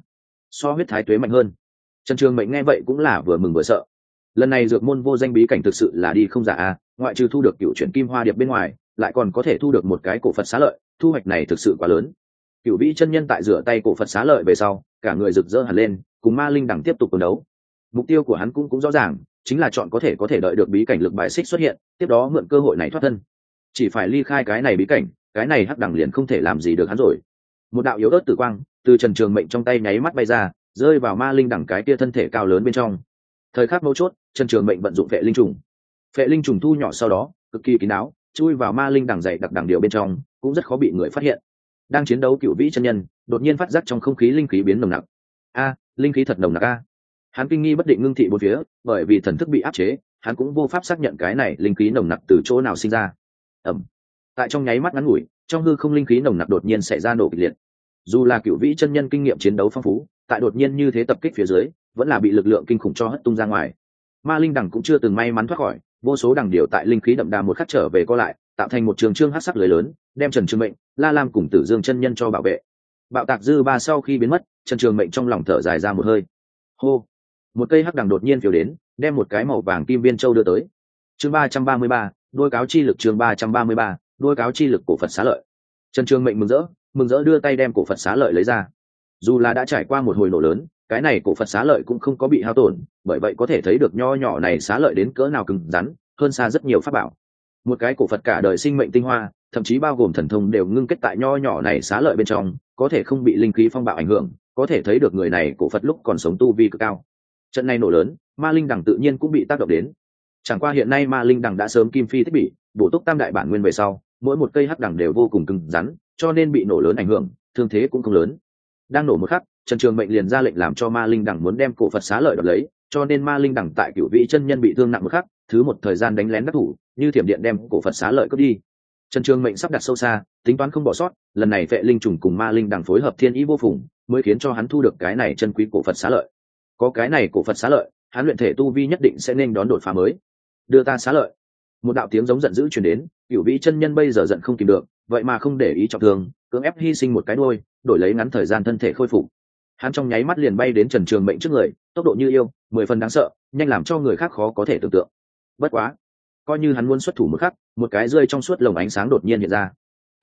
so huyết thái tuế mạnh hơn. Trần trường mệnh nghe vậy cũng là vừa mừng vừa sợ. Lần này dược môn vô danh bí cảnh thực sự là đi không giả a, ngoại trừ thu được cựu chuyển kim hoa điệp bên ngoài, lại còn có thể thu được một cái cổ phật xá lợi, thu hoạch này thực sự quá lớn. Cựu vĩ chân nhân tại rửa tay cổ phật xá lợi về sau, cả người rực rỡ hẳn lên, cùng ma linh đẳng tiếp tục chiến đấu. Mục tiêu của hắn cũng cũng rõ ràng, chính là chọn có thể có thể đợi được bí cảnh lực bài xích xuất hiện, tiếp đó mượn cơ hội này thoát thân. Chỉ phải ly khai cái này bí cảnh, cái này hắc đẳng liền không thể làm gì được hắn rồi một đạo yếu ớt tử quang từ trần trường mệnh trong tay nháy mắt bay ra, rơi vào ma linh đẳng cái kia thân thể cao lớn bên trong. Thời khắc mấu chốt, trần trường mệnh vận dụng vệ linh trùng. Vệ linh trùng thu nhỏ sau đó, cực kỳ kín đáo, chui vào ma linh đẳng dày đặc đẳng điều bên trong, cũng rất khó bị người phát hiện. Đang chiến đấu cựu vĩ chân nhân, đột nhiên phát giác trong không khí linh khí biến nồng nặc. A, linh khí thật nồng nặc a. Hắn kinh nghi bất định ngưng thị bốn phía, bởi vì thần thức bị áp chế, hắn cũng vô pháp xác nhận cái này linh khí nồng nặc từ chỗ nào sinh ra. Ẩm tại trong nháy mắt ngắn ngủi trong hư không linh khí nồng nặc đột nhiên xảy ra nổ kịch liệt. Dù là cựu vĩ chân nhân kinh nghiệm chiến đấu phong phú, tại đột nhiên như thế tập kích phía dưới, vẫn là bị lực lượng kinh khủng cho hất tung ra ngoài. Ma linh đằng cũng chưa từng may mắn thoát khỏi, vô số đằng điều tại linh khí đậm đà một khắc trở về co lại, tạo thành một trường trương hát sắc lưới lớn, đem trần trường mệnh, la lam cùng tử dương chân nhân cho bảo vệ. Bạo tạc dư ba sau khi biến mất, trần trường mệnh trong lòng thở dài ra một hơi. Hô! Một cây hắc đằng đột nhiên phiêu đến, đem một cái màu vàng kim viên châu đưa tới. Chương ba trăm ba mươi ba, đôi cáo chi lực chương ba trăm ba mươi ba đôi cáo chi lực cổ phật xá lợi. Trần trường mệnh mừng rỡ mừng rỡ đưa tay đem cổ phật xá lợi lấy ra. Dù là đã trải qua một hồi nổ lớn, cái này cổ phật xá lợi cũng không có bị hao tổn, bởi vậy có thể thấy được nho nhỏ này xá lợi đến cỡ nào cứng rắn, hơn xa rất nhiều pháp bảo. Một cái cổ phật cả đời sinh mệnh tinh hoa, thậm chí bao gồm thần thông đều ngưng kết tại nho nhỏ này xá lợi bên trong, có thể không bị linh khí phong bạo ảnh hưởng, có thể thấy được người này cổ phật lúc còn sống tu vi cực cao. Trận này nổ lớn, ma linh đằng tự nhiên cũng bị tác động đến. Chẳng qua hiện nay ma linh đằng đã sớm kim phi thiết bị, bổ túc tam đại bản nguyên về sau mỗi một cây hắc đẳng đều vô cùng cứng rắn, cho nên bị nổ lớn ảnh hưởng, thương thế cũng không lớn. Đang nổ một khắc, trần trường mệnh liền ra lệnh làm cho ma linh đẳng muốn đem cổ phật xá lợi đoạt lấy, cho nên ma linh đẳng tại cựu vị chân nhân bị thương nặng một khắc, thứ một thời gian đánh lén đắc thủ, như thiểm điện đem cổ phật xá lợi cướp đi. Trần trường mệnh sắp đặt sâu xa, tính toán không bỏ sót, lần này vệ linh trùng cùng ma linh đẳng phối hợp thiên ý vô phùng, mới khiến cho hắn thu được cái này chân quý cổ phật xá lợi. Có cái này cổ phật xá lợi, hắn luyện thể tu vi nhất định sẽ nên đón đột phá mới. Đưa ta xá lợi. Một đạo tiếng giống giận dữ chuyển đến cựu Vĩ chân nhân bây giờ giận không kìm được, vậy mà không để ý trọng thương, cưỡng ép hy sinh một cái đôi đổi lấy ngắn thời gian thân thể khôi phục. Hắn trong nháy mắt liền bay đến trần trường mệnh trước người, tốc độ như yêu, mười phần đáng sợ, nhanh làm cho người khác khó có thể tưởng tượng. Bất quá, coi như hắn muốn xuất thủ một khắc, một cái rơi trong suốt lồng ánh sáng đột nhiên hiện ra.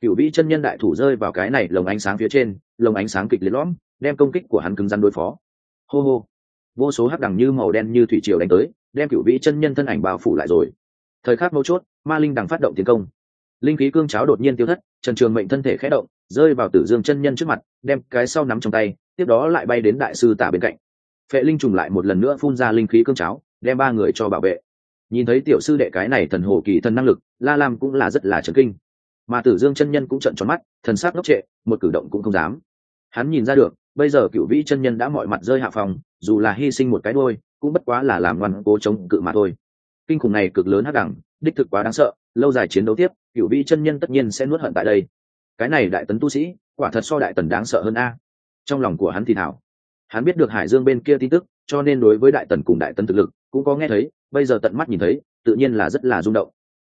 Cựu vĩ chân nhân đại thủ rơi vào cái này lồng ánh sáng phía trên, lồng ánh sáng kịch liệt lõm, đem công kích của hắn cứng rắn đối phó. Hô hô. Vô số hắc đằng như màu đen như thủy triều đánh tới, đem cựu vĩ chân nhân thân ảnh bao phủ lại rồi thời khắc mấu chốt, ma linh đằng phát động tiến công. Linh khí cương cháo đột nhiên tiêu thất, trần trường mệnh thân thể khẽ động, rơi vào tử dương chân nhân trước mặt, đem cái sau nắm trong tay, tiếp đó lại bay đến đại sư tả bên cạnh. Phệ linh trùng lại một lần nữa phun ra linh khí cương cháo, đem ba người cho bảo vệ. Nhìn thấy tiểu sư đệ cái này thần hồ kỳ thần năng lực, la lam cũng là rất là trấn kinh. Mà tử dương chân nhân cũng trận tròn mắt, thần sắc ngốc trệ, một cử động cũng không dám. Hắn nhìn ra được, bây giờ cựu vĩ chân nhân đã mọi mặt rơi hạ phòng, dù là hy sinh một cái đôi cũng bất quá là làm ngoan cố chống cự mà thôi kinh khủng này cực lớn hắc đẳng, đích thực quá đáng sợ, lâu dài chiến đấu tiếp cựu vĩ chân nhân tất nhiên sẽ nuốt hận tại đây. Cái này đại tấn tu sĩ, quả thật so đại tần đáng sợ hơn a. Trong lòng của hắn thì thảo. Hắn biết được hải dương bên kia tin tức, cho nên đối với đại tần cùng đại tấn thực lực, cũng có nghe thấy, bây giờ tận mắt nhìn thấy, tự nhiên là rất là rung động.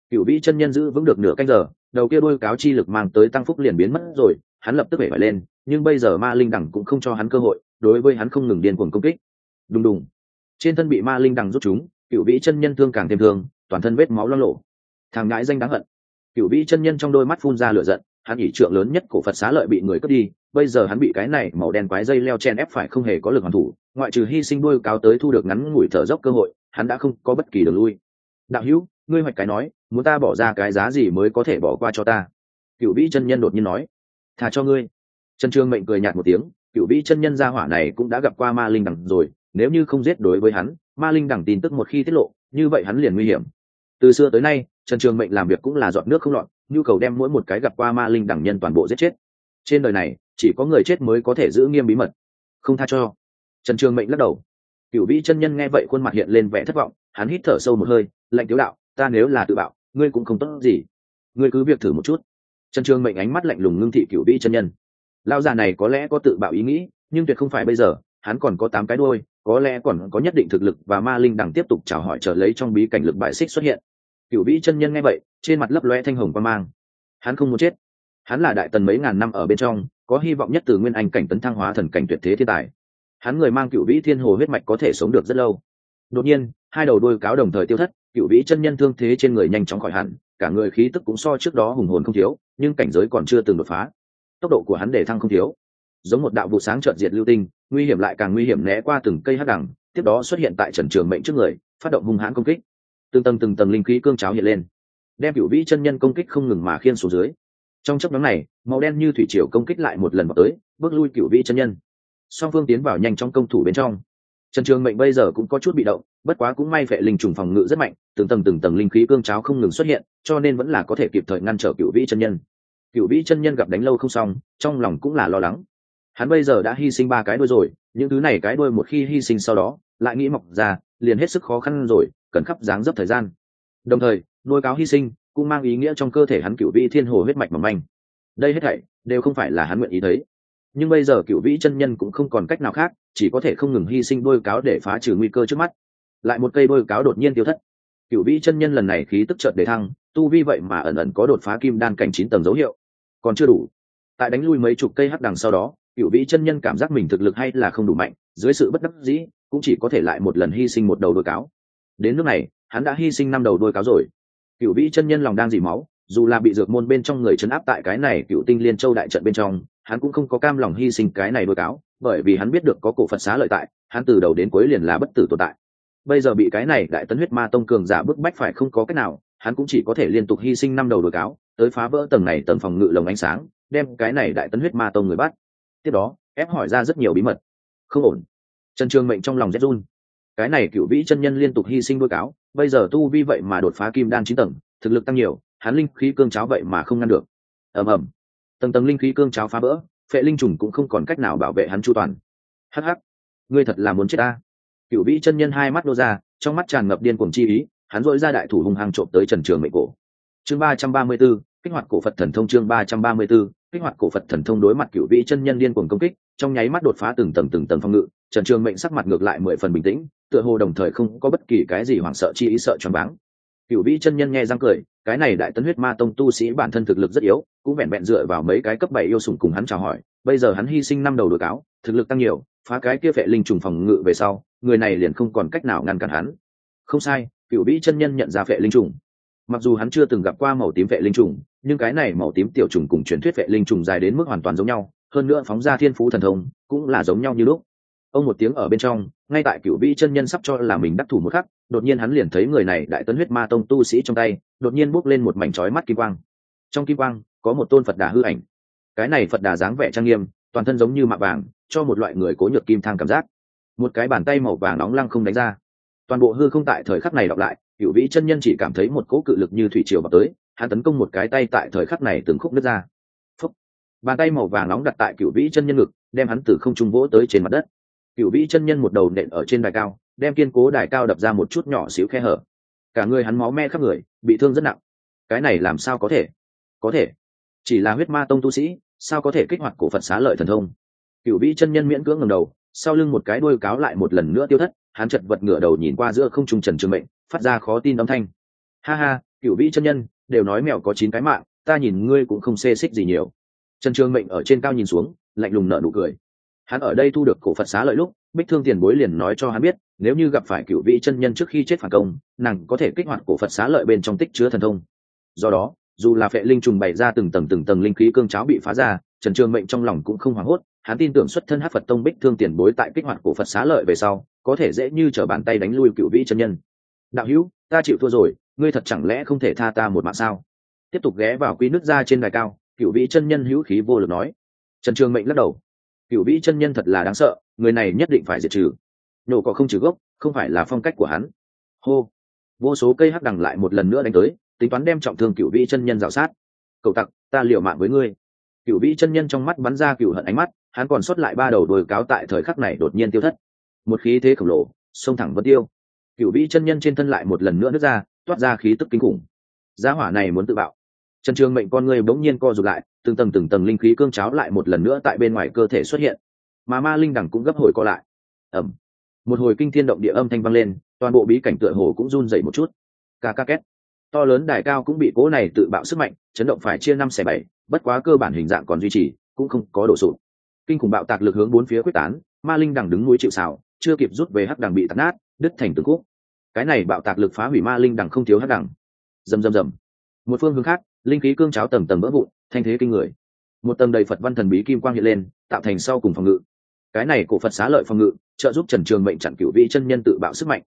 Cựu vĩ chân nhân giữ vững được nửa canh giờ, đầu kia đôi cáo chi lực mang tới tăng phúc liền biến mất rồi, hắn lập tức phải phải lên, nhưng bây giờ ma linh đẳng cũng không cho hắn cơ hội, đối với hắn không ngừng điên cuồng công kích. Đùng đùng. Trên thân bị ma linh đằng rút chúng cựu vĩ chân nhân thương càng thêm thương, toàn thân vết máu lo lộ. Thằng ngãi danh đáng hận. Cựu vĩ chân nhân trong đôi mắt phun ra lửa giận, hắn ỷ trượng lớn nhất cổ phật xá lợi bị người cướp đi, bây giờ hắn bị cái này màu đen quái dây leo chen ép phải không hề có lực hoàn thủ, ngoại trừ hy sinh đôi cáo tới thu được ngắn ngủi thở dốc cơ hội, hắn đã không có bất kỳ đường lui. Đạo hữu, ngươi hoạch cái nói, muốn ta bỏ ra cái giá gì mới có thể bỏ qua cho ta? Cựu vĩ chân nhân đột nhiên nói. Thà cho ngươi. Trần trương mệnh cười nhạt một tiếng, cựu vĩ chân nhân gia hỏa này cũng đã gặp qua ma linh đằng rồi, nếu như không giết đối với hắn ma linh đẳng tin tức một khi tiết lộ, như vậy hắn liền nguy hiểm. Từ xưa tới nay, trần trường mệnh làm việc cũng là dọn nước không lọt, nhu cầu đem mỗi một cái gặp qua ma linh đẳng nhân toàn bộ giết chết. Trên đời này, chỉ có người chết mới có thể giữ nghiêm bí mật. Không tha cho. Trần trường mệnh lắc đầu. Cựu vĩ chân nhân nghe vậy khuôn mặt hiện lên vẻ thất vọng, hắn hít thở sâu một hơi, lạnh tiếu đạo, ta nếu là tự bạo, ngươi cũng không tốt gì. Ngươi cứ việc thử một chút. Trần trường mệnh ánh mắt lạnh lùng ngưng thị cựu vĩ chân nhân. Lao già này có lẽ có tự bạo ý nghĩ, nhưng tuyệt không phải bây giờ, hắn còn có tám cái đôi có lẽ còn có nhất định thực lực và ma linh đằng tiếp tục chào hỏi trở lấy trong bí cảnh lực bại xích xuất hiện. Cựu vĩ chân nhân nghe vậy, trên mặt lấp loe thanh hồng qua mang. Hắn không muốn chết. Hắn là đại tần mấy ngàn năm ở bên trong, có hy vọng nhất từ nguyên anh cảnh tấn thăng hóa thần cảnh tuyệt thế thiên tài. Hắn người mang cựu vĩ thiên hồ huyết mạch có thể sống được rất lâu. Đột nhiên, hai đầu đôi cáo đồng thời tiêu thất cựu vĩ chân nhân thương thế trên người nhanh chóng khỏi hẳn, cả người khí tức cũng so trước đó hùng hồn không thiếu, nhưng cảnh giới còn chưa từng đột phá. Tốc độ của hắn để thăng không thiếu. Giống một đạo vụ sáng trợn diệt lưu tinh nguy hiểm lại càng nguy hiểm né qua từng cây hắc đẳng tiếp đó xuất hiện tại trần trường mệnh trước người, phát động hung hãn công kích. Từng tầng từng tầng linh khí cương cháo hiện lên, đem cựu vĩ chân nhân công kích không ngừng mà khiên xuống dưới. Trong chấp nhóm này, màu đen như thủy triều công kích lại một lần vào tới, bước lui cựu vĩ chân nhân. Song phương tiến vào nhanh trong công thủ bên trong. Trần trường mệnh bây giờ cũng có chút bị động, bất quá cũng may vệ linh trùng phòng ngự rất mạnh, từng tầng từng tầng linh khí cương cháo không ngừng xuất hiện, cho nên vẫn là có thể kịp thời ngăn trở cựu vĩ chân nhân. Cựu vĩ chân nhân gặp đánh lâu không xong, trong lòng cũng là lo lắng hắn bây giờ đã hy sinh ba cái đôi rồi, những thứ này cái đôi một khi hy sinh sau đó, lại nghĩ mọc ra, liền hết sức khó khăn rồi, cần khắp dáng dấp thời gian. Đồng thời, nuôi cáo hy sinh cũng mang ý nghĩa trong cơ thể hắn cựu vĩ thiên hồ huyết mạch mầm manh. Đây hết thảy đều không phải là hắn nguyện ý thấy. Nhưng bây giờ cựu vĩ chân nhân cũng không còn cách nào khác, chỉ có thể không ngừng hy sinh đôi cáo để phá trừ nguy cơ trước mắt. Lại một cây đôi cáo đột nhiên tiêu thất. Cựu vĩ chân nhân lần này khí tức trợt để thăng, tu vi vậy mà ẩn ẩn có đột phá kim đan cảnh chín tầng dấu hiệu. Còn chưa đủ. Tại đánh lui mấy chục cây hắc đằng sau đó cựu vĩ chân nhân cảm giác mình thực lực hay là không đủ mạnh, dưới sự bất đắc dĩ, cũng chỉ có thể lại một lần hy sinh một đầu đôi cáo. Đến lúc này, hắn đã hy sinh năm đầu đôi cáo rồi. Cựu vĩ chân nhân lòng đang dỉ máu, dù là bị dược môn bên trong người chấn áp tại cái này cựu tinh liên châu đại trận bên trong, hắn cũng không có cam lòng hy sinh cái này đôi cáo, bởi vì hắn biết được có cổ phật xá lợi tại, hắn từ đầu đến cuối liền là bất tử tồn tại. Bây giờ bị cái này đại tấn huyết ma tông cường giả bức bách phải không có cách nào, hắn cũng chỉ có thể liên tục hy sinh năm đầu đôi cáo, tới phá vỡ tầng này tầng phòng ngự lồng ánh sáng, đem cái này đại tấn huyết ma tông người bắt tiếp đó, ép hỏi ra rất nhiều bí mật. Không ổn. Trần trường mệnh trong lòng rét run. Cái này cựu vĩ chân nhân liên tục hy sinh đôi cáo, bây giờ tu vi vậy mà đột phá kim đan chín tầng, thực lực tăng nhiều, hắn linh khí cương cháo vậy mà không ngăn được. Ầm ầm. Tầng tầng linh khí cương cháo phá vỡ, phệ linh trùng cũng không còn cách nào bảo vệ hắn chu toàn. Hh ngươi thật là muốn chết ta. Cựu vĩ chân nhân hai mắt đô ra, trong mắt tràn ngập điên cuồng chi ý, hắn dội ra đại thủ hung hăng trộm tới trần trường mệnh cổ. Chương ba trăm ba mươi b ố kích hoạt cổ phật thần thông chương ba trăm ba mươi b ố kích hoạt cổ phật thần thông đối mặt cựu vĩ chân nhân điên cuồng công kích, trong nháy mắt đột phá từng tầng từng tầng phong ngự, trần trường mệnh sắc mặt ngược lại mười phần bình tĩnh, tựa hồ đồng thời không có bất kỳ cái gì hoảng sợ chi ý sợ choáng váng. Cựu vĩ chân nhân nghe răng cười, cái này đại tấn huyết ma tông tu sĩ bản thân thực lực rất yếu, cũng vẹn vẹn dựa vào mấy cái cấp bảy yêu sủng cùng hắn chào hỏi, bây giờ hắn hy sinh năm đầu đội cáo, thực lực tăng nhiều, phá cái kia vệ linh trùng phòng ngự về sau, người này liền không còn cách nào ngăn cản hắn. Không sai cựu vĩ chân nhân nhận ra vệ linh trùng. Mặc dù hắn chưa từng gặp qua màu tím vệ linh trùng nhưng cái này màu tím tiểu trùng cùng truyền thuyết vệ linh trùng dài đến mức hoàn toàn giống nhau, hơn nữa phóng ra thiên phú thần thông, cũng là giống nhau như lúc. Ông một tiếng ở bên trong, ngay tại cựu vĩ chân nhân sắp cho là mình đắc thủ một khắc, đột nhiên hắn liền thấy người này đại tấn huyết ma tông tu sĩ trong tay, đột nhiên bốc lên một mảnh trói mắt kim quang. Trong kim quang, có một tôn phật đà hư ảnh. Cái này phật đà dáng vẻ trang nghiêm, toàn thân giống như mạ vàng, cho một loại người cố nhược kim thang cảm giác. Một cái bàn tay màu vàng nóng lăng không đánh ra. Toàn bộ hư không tại thời khắc này đọc lại cựu vĩ chân nhân chỉ cảm thấy một cỗ cự lực như thủy triều vào tới hắn tấn công một cái tay tại thời khắc này từng khúc nứt ra. Phúc. bàn tay màu vàng nóng đặt tại cựu vĩ chân nhân ngực, đem hắn từ không trung vỗ tới trên mặt đất. Cựu vĩ chân nhân một đầu nện ở trên đài cao, đem kiên cố đài cao đập ra một chút nhỏ xíu khe hở. Cả người hắn máu me khắp người, bị thương rất nặng. Cái này làm sao có thể? Có thể. Chỉ là huyết ma tông tu sĩ, sao có thể kích hoạt cổ phật xá lợi thần thông? Cựu vĩ chân nhân miễn cưỡng ngầm đầu, sau lưng một cái đuôi cáo lại một lần nữa tiêu thất, hắn chật vật ngửa đầu nhìn qua giữa không trung trần trường mệnh, phát ra khó tin âm thanh. Ha ha cựu vĩ chân nhân đều nói mèo có chín cái mạng, ta nhìn ngươi cũng không xê xích gì nhiều. Trần trường mệnh ở trên cao nhìn xuống, lạnh lùng nở nụ cười. Hắn ở đây thu được cổ phật xá lợi lúc, bích thương tiền bối liền nói cho hắn biết, nếu như gặp phải cựu vị chân nhân trước khi chết phản công, nàng có thể kích hoạt cổ phật xá lợi bên trong tích chứa thần thông. Do đó, dù là phệ linh trùng bày ra từng tầng từng tầng linh khí cương cháo bị phá ra, trần trường mệnh trong lòng cũng không hoảng hốt, hắn tin tưởng xuất thân hát phật tông bích thương tiền bối tại kích hoạt cổ phật xá lợi về sau, có thể dễ như t r ở bàn tay đánh lui cựu vị chân nhân. Đạo hữu, ta chịu thua rồi ngươi thật chẳng lẽ không thể tha ta một mạng sao? Tiếp tục ghé vào quy nước ra trên đài cao cựu vĩ chân nhân hữu khí vô lực nói. Trần trường mệnh lắc đầu. Cựu vĩ chân nhân thật là đáng sợ, người này nhất định phải diệt trừ. Nổ cỏ không trừ gốc, không phải là phong cách của hắn. Hô. Vô số cây hắc đằng lại một lần nữa đánh tới, tính toán đem trọng thương cựu vĩ chân nhân rào sát. Cậu tặc, ta liều mạng với ngươi. Cựu vĩ chân nhân trong mắt bắn ra cựu hận ánh mắt, hắn còn sót lại ba đầu đồi cáo tại thời khắc này đột nhiên tiêu thất. Một khí thế khổng lồ, xông thẳng vân tiêu. Cựu vĩ chân nhân trên thân lại một lần nữa nước ra toát ra khí tức kinh khủng. Giá hỏa này muốn tự bạo. Trần trường mệnh con người bỗng nhiên co rụt lại, từng tầng từng tầng linh khí cương cháo lại một lần nữa tại bên ngoài cơ thể xuất hiện. Mà ma linh đẳng cũng gấp hồi co lại. Ẩm một hồi kinh thiên động địa âm thanh vang lên, toàn bộ bí cảnh tựa hồ cũng run dậy một chút. Ca ca két. To lớn đài cao cũng bị cố này tự bạo sức mạnh, chấn động phải chia năm xẻ bảy, bất quá cơ bản hình dạng còn duy trì, cũng không có đổ sụt kinh khủng bạo tạc lực hướng bốn phía quyết tán, ma linh đằng đứng núi chịu xào chưa kịp rút về hắc đằng bị tạt nát, đứt thành từng khúc cái này bạo tạc lực phá hủy ma linh đằng không thiếu hắc đằng. Rầm rầm rầm. Một phương hướng khác, linh khí cương cháo tầng tầng vỡ vụn, thanh thế kinh người. Một tầng đầy phật văn thần bí kim quang hiện lên, tạo thành sau cùng phòng ngự. Cái này cổ phật xá lợi phòng ngự, trợ giúp trần trường mệnh chặn cựu vị chân nhân tự bạo sức mạnh.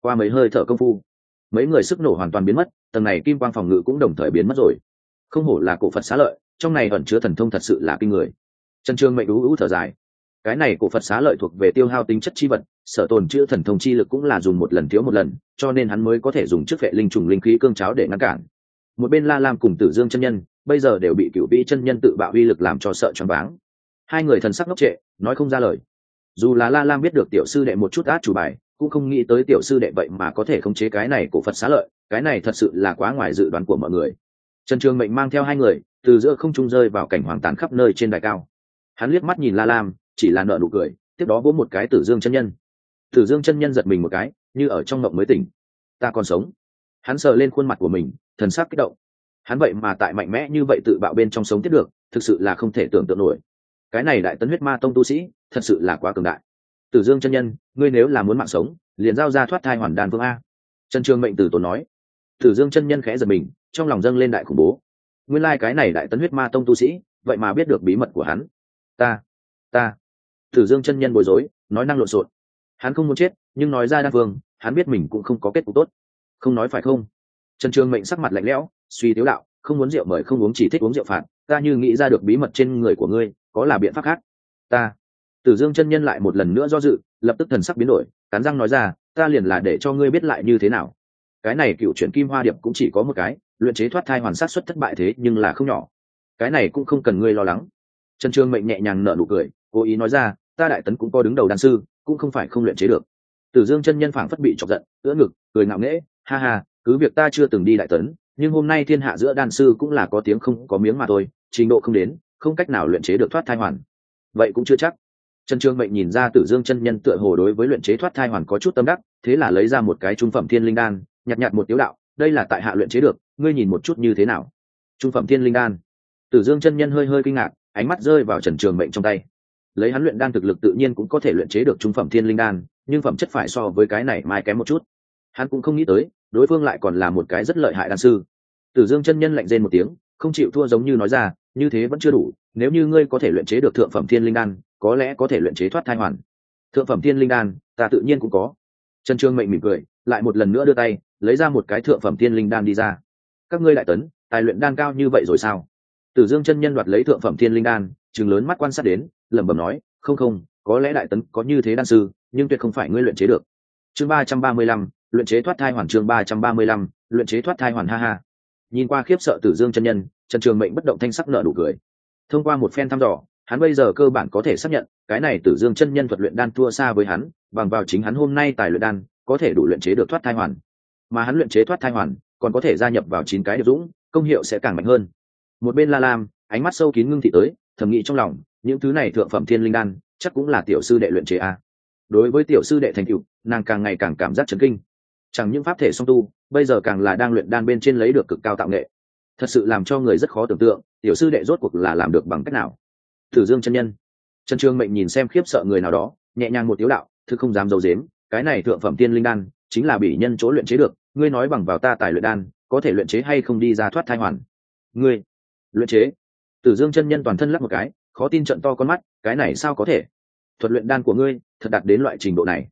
Qua mấy hơi thở công phu, mấy người sức nổ hoàn toàn biến mất, tầng này kim quang phòng ngự cũng đồng thời biến mất rồi. Không hổ là cổ phật xá lợi, trong này ẩn chứa thần thông thật sự là kinh người. Trần trường mệnh ú ú thở dài cái này cổ phật xá lợi thuộc về tiêu hao tính chất chi vật, sở tồn chữ thần thông chi lực cũng là dùng một lần thiếu một lần, cho nên hắn mới có thể dùng chức vệ linh trùng linh khí cương cháo để ngăn cản. Một bên la lam cùng tử dương chân nhân, bây giờ đều bị cựu vĩ chân nhân tự bạo uy lực làm cho sợ choáng váng. Hai người thần sắc ngốc trệ, nói không ra lời. Dù là la lam biết được tiểu sư đệ một chút át chủ bài, cũng không nghĩ tới tiểu sư đệ vậy mà có thể khống chế cái này của phật xá lợi, cái này thật sự là quá ngoài dự đoán của mọi người. Trần trường mệnh mang theo hai người, từ giữa không trung rơi vào cảnh hoàng tàn khắp nơi trên đài cao. Hắn liếc mắt nhìn la lam chỉ là nợ nụ cười, tiếp đó vỗ một cái tử dương chân nhân. Tử dương chân nhân giật mình một cái, như ở trong mộng mới tỉnh. Ta còn sống. Hắn sờ lên khuôn mặt của mình, thần sắc kích động. Hắn vậy mà tại mạnh mẽ như vậy tự bạo bên trong sống tiếp được, thực sự là không thể tưởng tượng nổi. Cái này đại tấn huyết ma tông tu sĩ, thật sự là quá cường đại. Tử dương chân nhân, ngươi nếu là muốn mạng sống, liền giao ra thoát thai hoàn đàn phương a. Trần trường mệnh tử tốn nói. Tử dương chân nhân khẽ giật mình, trong lòng dâng lên đại khủng bố. Nguyên lai、like、cái này đại tấn huyết ma tông tu sĩ, vậy mà biết được bí mật của hắn. Ta ta tử dương chân nhân bối rối nói năng lộn xộn. Hắn không muốn chết nhưng nói ra đa vương, hắn biết mình cũng không có kết cục tốt. Không nói phải không? Trần trường mệnh sắc mặt lạnh lẽo suy tiếu đạo không muốn rượu mời không uống chỉ thích uống rượu phạt ta như nghĩ ra được bí mật trên người của ngươi có là biện pháp khác? Ta. Tử dương chân nhân lại một lần nữa do dự lập tức thần sắc biến đổi cắn răng nói ra ta liền là để cho ngươi biết lại như thế nào. Cái này cựu chuyển kim hoa điệp cũng chỉ có một cái luyện chế thoát thai hoàn sát xuất thất bại thế nhưng là không nhỏ. Cái này cũng không cần ngươi lo lắng. Trần trương mệnh nhẹ nhàng nở nụ cười cố ý nói ra ta đại tấn cũng có đứng đầu đan sư, cũng không phải không luyện chế được. Tử dương chân nhân phảng phất bị chọc giận, ưỡn ngực, cười ngạo nghễ, ha ha, cứ việc ta chưa từng đi đại tấn, nhưng hôm nay thiên hạ giữa đan sư cũng là có tiếng không có miếng mà thôi, trình độ không đến, không cách nào luyện chế được thoát thai hoàn. Vậy cũng chưa chắc. Trần trương mệnh nhìn ra tử dương chân nhân tựa hồ đối với luyện chế thoát thai hoàn có chút tâm đắc, thế là lấy ra một cái trung phẩm thiên linh đan, nhặt nhặt một tiếu đạo, đây là tại hạ luyện chế được, ngươi nhìn một chút như thế nào? Trung phẩm thiên linh đan. Tử dương chân nhân hơi hơi kinh ngạc, ánh mắt rơi vào trần trường mệnh trong tay lấy hắn luyện đan thực lực tự nhiên cũng có thể luyện chế được trung phẩm thiên linh đan, nhưng phẩm chất phải so với cái này mai kém một chút. Hắn cũng không nghĩ tới, đối phương lại còn là một cái rất lợi hại đan sư. Tử dương chân nhân lạnh rên một tiếng, không chịu thua giống như nói ra, như thế vẫn chưa đủ, nếu như ngươi có thể luyện chế được thượng phẩm thiên linh đan, có lẽ có thể luyện chế thoát thai hoàn. Thượng phẩm thiên linh đan, ta tự nhiên cũng có. Trần trương mệnh mỉm cười, lại một lần nữa đưa tay, lấy ra một cái thượng phẩm thiên linh đan đi ra. Các ngươi đại tấn, tài luyện đan cao như vậy rồi sao? Tử dương chân nhân đoạt lấy thượng phẩm thiên linh đan chừng lớn mắt quan sát đến, lẩm bẩm nói, không không, có lẽ đại tấn có như thế đan sư, nhưng tuyệt không phải ngươi luyện chế được. Chương ba trăm ba mươi lăm, luyện chế thoát thai hoàn chương ba trăm ba mươi lăm, luyện chế thoát thai hoàn, ha ha. Nhìn qua khiếp sợ tử dương chân nhân, trần trường mệnh bất động thanh sắc nợ đủ cười. Thông qua một phen thăm dò, hắn bây giờ cơ bản có thể xác nhận, cái này tử dương chân nhân thuật luyện đan thua xa với hắn, bằng vào chính hắn hôm nay tài luyện đan, có thể đủ luyện chế được thoát thai hoàn. Mà hắn luyện chế thoát thai hoàn, còn có thể gia nhập vào chín cái điệp dũng, công hiệu sẽ càng mạnh hơn. Một bên la lam, ánh mắt sâu kín ngưng thị tới thầm nghĩ trong lòng, những thứ này thượng phẩm thiên linh đan, chắc cũng là tiểu sư đệ luyện chế a. Đối với tiểu sư đệ thành cựu nàng càng ngày càng cảm giác chấn kinh. Chẳng những pháp thể song tu, bây giờ càng là đang luyện đan bên trên lấy được cực cao tạo nghệ. Thật sự làm cho người rất khó tưởng tượng, tiểu sư đệ rốt cuộc là làm được bằng cách nào. Thử dương chân nhân. Trần trương mệnh nhìn xem khiếp sợ người nào đó, nhẹ nhàng một tiếu đạo thư không dám d i ấ u dếm cái này thượng phẩm tiên linh đan chính là bị nhân chỗ luyện chế được, ngươi nói bằng vào ta tài luyện đan, có thể luyện chế hay không đi ra thoát thai hoàn. Ngươi luyện chế? Tử dương chân nhân toàn thân lắc một cái, khó tin trận to con mắt, cái này sao có thể? Thuật luyện đan của ngươi, thật đạt đến loại trình độ này.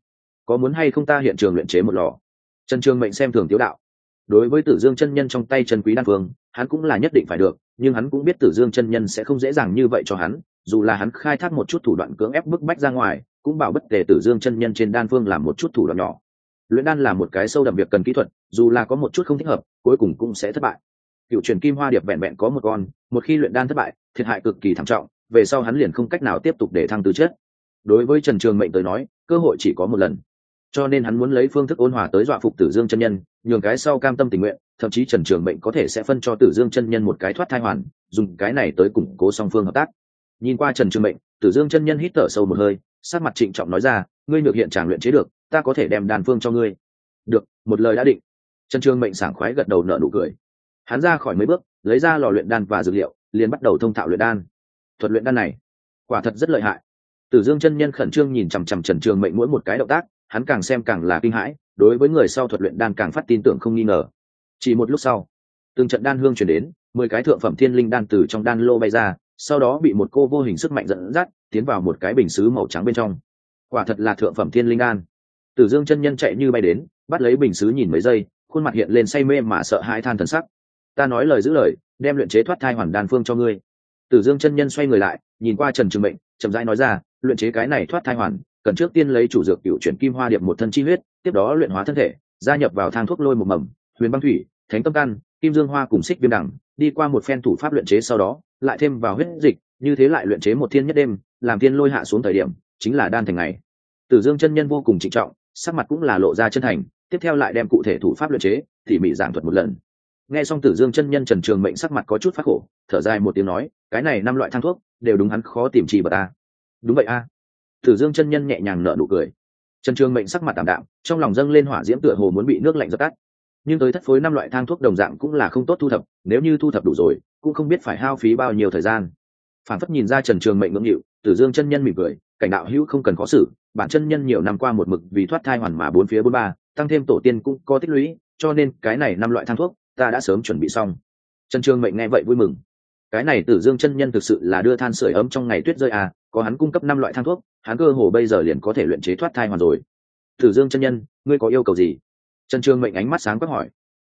Có muốn hay không ta hiện trường luyện chế một lò? Trần trường mệnh xem thường tiếu đạo. Đối với tử dương chân nhân trong tay trần quý đan phương, hắn cũng là nhất định phải được, nhưng hắn cũng biết tử dương chân nhân sẽ không dễ dàng như vậy cho hắn, dù là hắn khai thác một chút thủ đoạn cưỡng ép bức bách ra ngoài, cũng bảo bất kể tử dương chân nhân trên đan phương làm một chút thủ đoạn nhỏ. Luyện đan là một cái sâu đậm việc cần kỹ thuật, dù là có một chút không thích hợp, cuối cùng cũng sẽ thất bại cựu truyền kim hoa điệp vẹn vẹn có một con, một khi luyện đan thất bại, thiệt hại cực kỳ thảm trọng, về sau hắn liền không cách nào tiếp tục để thăng tư chất. Đối với trần trường mệnh tới nói, cơ hội chỉ có một lần. Cho nên hắn muốn lấy phương thức ôn hòa tới dọa phục tử dương chân nhân, nhường cái sau cam tâm tình nguyện, thậm chí trần trường mệnh có thể sẽ phân cho tử dương chân nhân một cái thoát thai hoàn, dùng cái này tới củng cố song phương hợp tác. Nhìn qua trần trường mệnh, tử dương chân nhân hít thở sâu một hơi sát mặt trịnh trọng nói ra, ngươi được hiện tràng luyện chế được, ta có thể đem đan phương cho ngươi. Được, một lời đã định. Trần trường mệnh sảng khoái gật đầu nợ nụ cười hắn ra khỏi mấy bước, lấy ra lò luyện đan và dược liệu, liền bắt đầu thông thạo luyện đan. Thuật luyện đan này, quả thật rất lợi hại. Tử dương chân nhân khẩn trương nhìn chằm chằm trần trường mệnh mỗi một cái động tác, hắn càng xem càng là kinh hãi, đối với người sau thuật luyện đan càng phát tin tưởng không nghi ngờ. Chỉ một lúc sau, từng trận đan hương chuyển đến, mười cái thượng phẩm thiên linh đan từ trong đan lô bay ra, sau đó bị một cô vô hình sức mạnh dẫn dắt, tiến vào một cái bình xứ màu trắng bên trong. Quả thật là thượng phẩm thiên linh đan. Tử dương chân nhân chạy như bay đến, bắt lấy bình xứ nhìn mấy giây, khuôn mặt hiện lên say mê mà sợ hãi than thần sắc ta nói lời giữ lời, đem luyện chế thoát thai hoàn đan phương cho ngươi. Tử dương chân nhân xoay người lại, nhìn qua trần trường mệnh, chậm rãi nói ra, luyện chế cái này thoát thai hoàn, cần trước tiên lấy chủ dược cựu chuyển kim hoa điệp một thân chi huyết, tiếp đó luyện hóa thân thể, gia nhập vào thang thuốc lôi một mầm, huyền băng thủy, thánh tâm căn, kim dương hoa cùng xích viêm đẳng, đi qua một phen thủ pháp luyện chế sau đó, lại thêm vào huyết dịch, như thế lại luyện chế một thiên nhất đêm, làm thiên lôi hạ xuống thời điểm, chính là đan thành ngày. Tử dương chân nhân vô cùng trịnh trọng, sắc mặt cũng là lộ ra chân thành, tiếp theo lại đem cụ thể thủ pháp luyện chế, tỉ mỉ giảng thuật một lần nghe xong tử dương chân nhân trần trường mệnh sắc mặt có chút phát khổ, thở dài một tiếng nói, cái này năm loại thang thuốc, đều đúng hắn khó tìm trì bật ta đúng vậy a. Tử dương chân nhân nhẹ nhàng nở nụ cười. Trần trường mệnh sắc mặt tạm đạm, trong lòng dâng lên hỏa diễm tựa hồ muốn bị nước lạnh dập tắt. Nhưng tới thất phối năm loại thang thuốc đồng dạng cũng là không tốt thu thập, nếu như thu thập đủ rồi, cũng không biết phải hao phí bao nhiêu thời gian. Phản phất nhìn ra trần trường mệnh ngưỡng nghịu, tử dương chân nhân mỉm cười, cảnh đạo hữu không cần khó xử, bản chân nhân nhiều năm qua một mực vì thoát thai hoàn mà bốn phía bốn ba, tăng thêm tổ tiên cũng có tích lũy, cho nên cái này năm loại thang thuốc ta đã sớm chuẩn bị xong. Trần trường mệnh nghe vậy vui mừng. Cái này tử dương chân nhân thực sự là đưa than sửa ấm trong ngày tuyết rơi à có hắn cung cấp năm loại thang thuốc, hắn cơ hồ bây giờ liền có thể luyện chế thoát thai hoàn rồi. Tử dương chân nhân, ngươi có yêu cầu gì? Trần trường mệnh ánh mắt sáng quắc hỏi.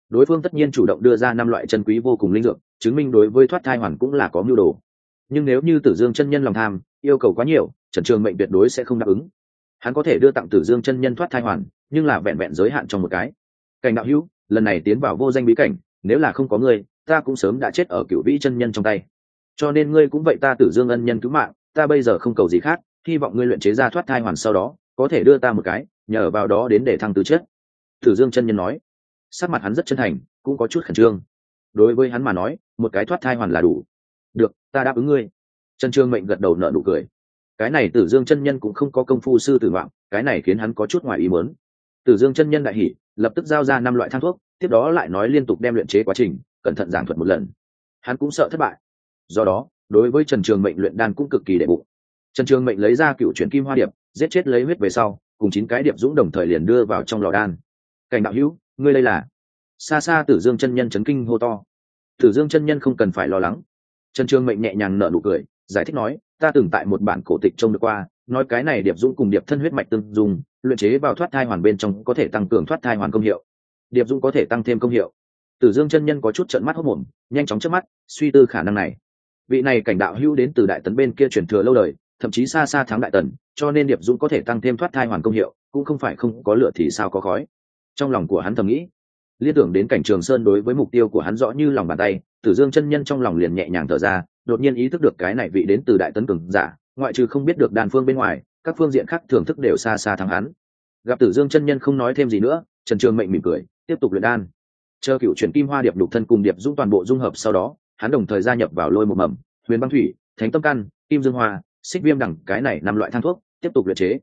Đối phương tất nhiên chủ động đưa ra năm loại chân quý vô cùng linh dược, chứng minh đối với thoát thai hoàn cũng là có mưu đồ. Nhưng nếu như tử dương chân nhân lòng tham, yêu cầu quá nhiều, trần trường mệnh tuyệt đối sẽ không đáp ứng. Hắn có thể đưa tặng tử dương chân nhân thoát thai hoàn, nhưng là vẹn vẹn giới hạn trong một cái. Cảnh đạo hữu lần này tiến vào vô danh bí cảnh, nếu là không có ngươi, ta cũng sớm đã chết ở cựu vĩ chân nhân trong tay. Cho nên ngươi cũng vậy ta tử dương ân nhân cứu mạng, ta bây giờ không cầu gì khác, hy vọng ngươi luyện chế ra thoát thai hoàn sau đó, có thể đưa ta một cái, nhờ vào đó đến để thăng tư chết tử dương chân nhân nói. Sắc mặt hắn rất chân thành, cũng có chút khẩn trương. Đối với hắn mà nói, một cái thoát thai hoàn là đủ. Được, ta đáp ứng ngươi. Trần trương mệnh gật đầu nợ nụ cười. Cái này tử dương chân nhân cũng không có công phu sư tử vọng cái này khiến hắn có chút ngoài ý muốn. Tử dương chân nhân đại hỉ lập tức giao ra năm loại thang thuốc, tiếp đó lại nói liên tục đem luyện chế quá trình, cẩn thận giảng thuật một lần. Hắn cũng sợ thất bại. Do đó, đối với trần trường mệnh luyện đan cũng cực kỳ đệ bụng. Trần trường mệnh lấy ra cựu chuyển kim hoa điệp, giết chết lấy huyết về sau, cùng chín cái điệp dũng đồng thời liền đưa vào trong lò đan. Cảnh đạo hữu, ngươi đây là? Xa xa tử dương chân nhân chấn kinh hô to. Tử dương chân nhân không cần phải lo lắng. Trần trường mệnh nhẹ nhàng nở nụ cười, giải thích nói, ta từng tại một bản cổ tịch trông được qua nói cái này điệp dũng cùng điệp thân huyết mạch tương dùng luyện chế vào thoát thai hoàn bên trong có thể tăng cường thoát thai hoàn công hiệu. Điệp dũng có thể tăng thêm công hiệu. Tử dương chân nhân có chút trận mắt hốc mồm nhanh chóng trước mắt, suy tư khả năng này. Vị này cảnh đạo hữu đến từ đại tấn bên kia truyền thừa lâu đời, thậm chí xa xa thắng đại tần, cho nên điệp dũng có thể tăng thêm thoát thai hoàn công hiệu, cũng không phải không có lửa thì sao có khói. Trong lòng của hắn thầm nghĩ, liên tưởng đến cảnh trường sơn đối với mục tiêu của hắn rõ như lòng bàn tay, tử dương chân nhân trong lòng liền nhẹ nhàng thở ra, đột nhiên ý thức được cái này vị đến từ đại tấn cường giả ngoại trừ không biết được đàn phương bên ngoài, các phương diện khác thưởng thức đều xa xa thắng hắn. Gặp tử dương chân nhân không nói thêm gì nữa, trần trường mệnh mỉm cười, tiếp tục luyện đan. Chờ cựu chuyển kim hoa điệp đục thân cùng điệp dung toàn bộ dung hợp sau đó, hắn đồng thời gia nhập vào lôi một mầm, huyền băng thủy, thánh tâm căn, kim dương hoa, xích viêm đẳng, cái này năm loại thang thuốc, tiếp tục luyện chế.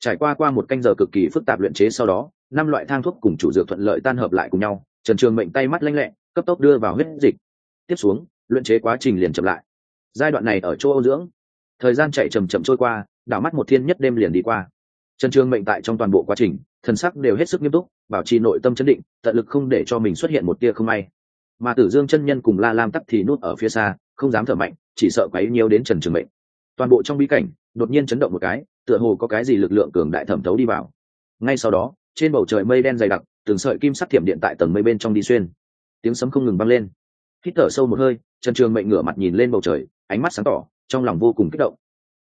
Trải qua qua một canh giờ cực kỳ phức tạp luyện chế sau đó, năm loại thang thuốc cùng chủ dược thuận lợi tan hợp lại cùng nhau, trần trường mệnh tay mắt lanh lẹ, cấp tốc đưa vào huyết dịch. Tiếp xuống, luyện chế quá trình liền chậm lại. Giai đoạn này ở chỗ âu dưỡng thời gian chạy chầm chậm trôi qua, đảo mắt một thiên nhất đêm liền đi qua. Trần trường mệnh tại trong toàn bộ quá trình, thần sắc đều hết sức nghiêm túc, bảo trì nội tâm chấn định, tận lực không để cho mình xuất hiện một tia không may. Mà tử dương chân nhân cùng la lam tắc thì nút ở phía xa, không dám thở mạnh, chỉ sợ quấy nhiều đến trần trường mệnh. Toàn bộ trong bí cảnh, đột nhiên chấn động một cái, tựa hồ có cái gì lực lượng cường đại thẩm thấu đi vào. Ngay sau đó, trên bầu trời mây đen dày đặc, từng sợi kim sắc thiểm điện tại tầng mây bên trong đi xuyên. Tiếng sấm không ngừng vang lên. Hít thở sâu một hơi, trần trường mệnh ngửa mặt nhìn lên bầu trời, ánh mắt sáng tỏ trong lòng vô cùng kích động.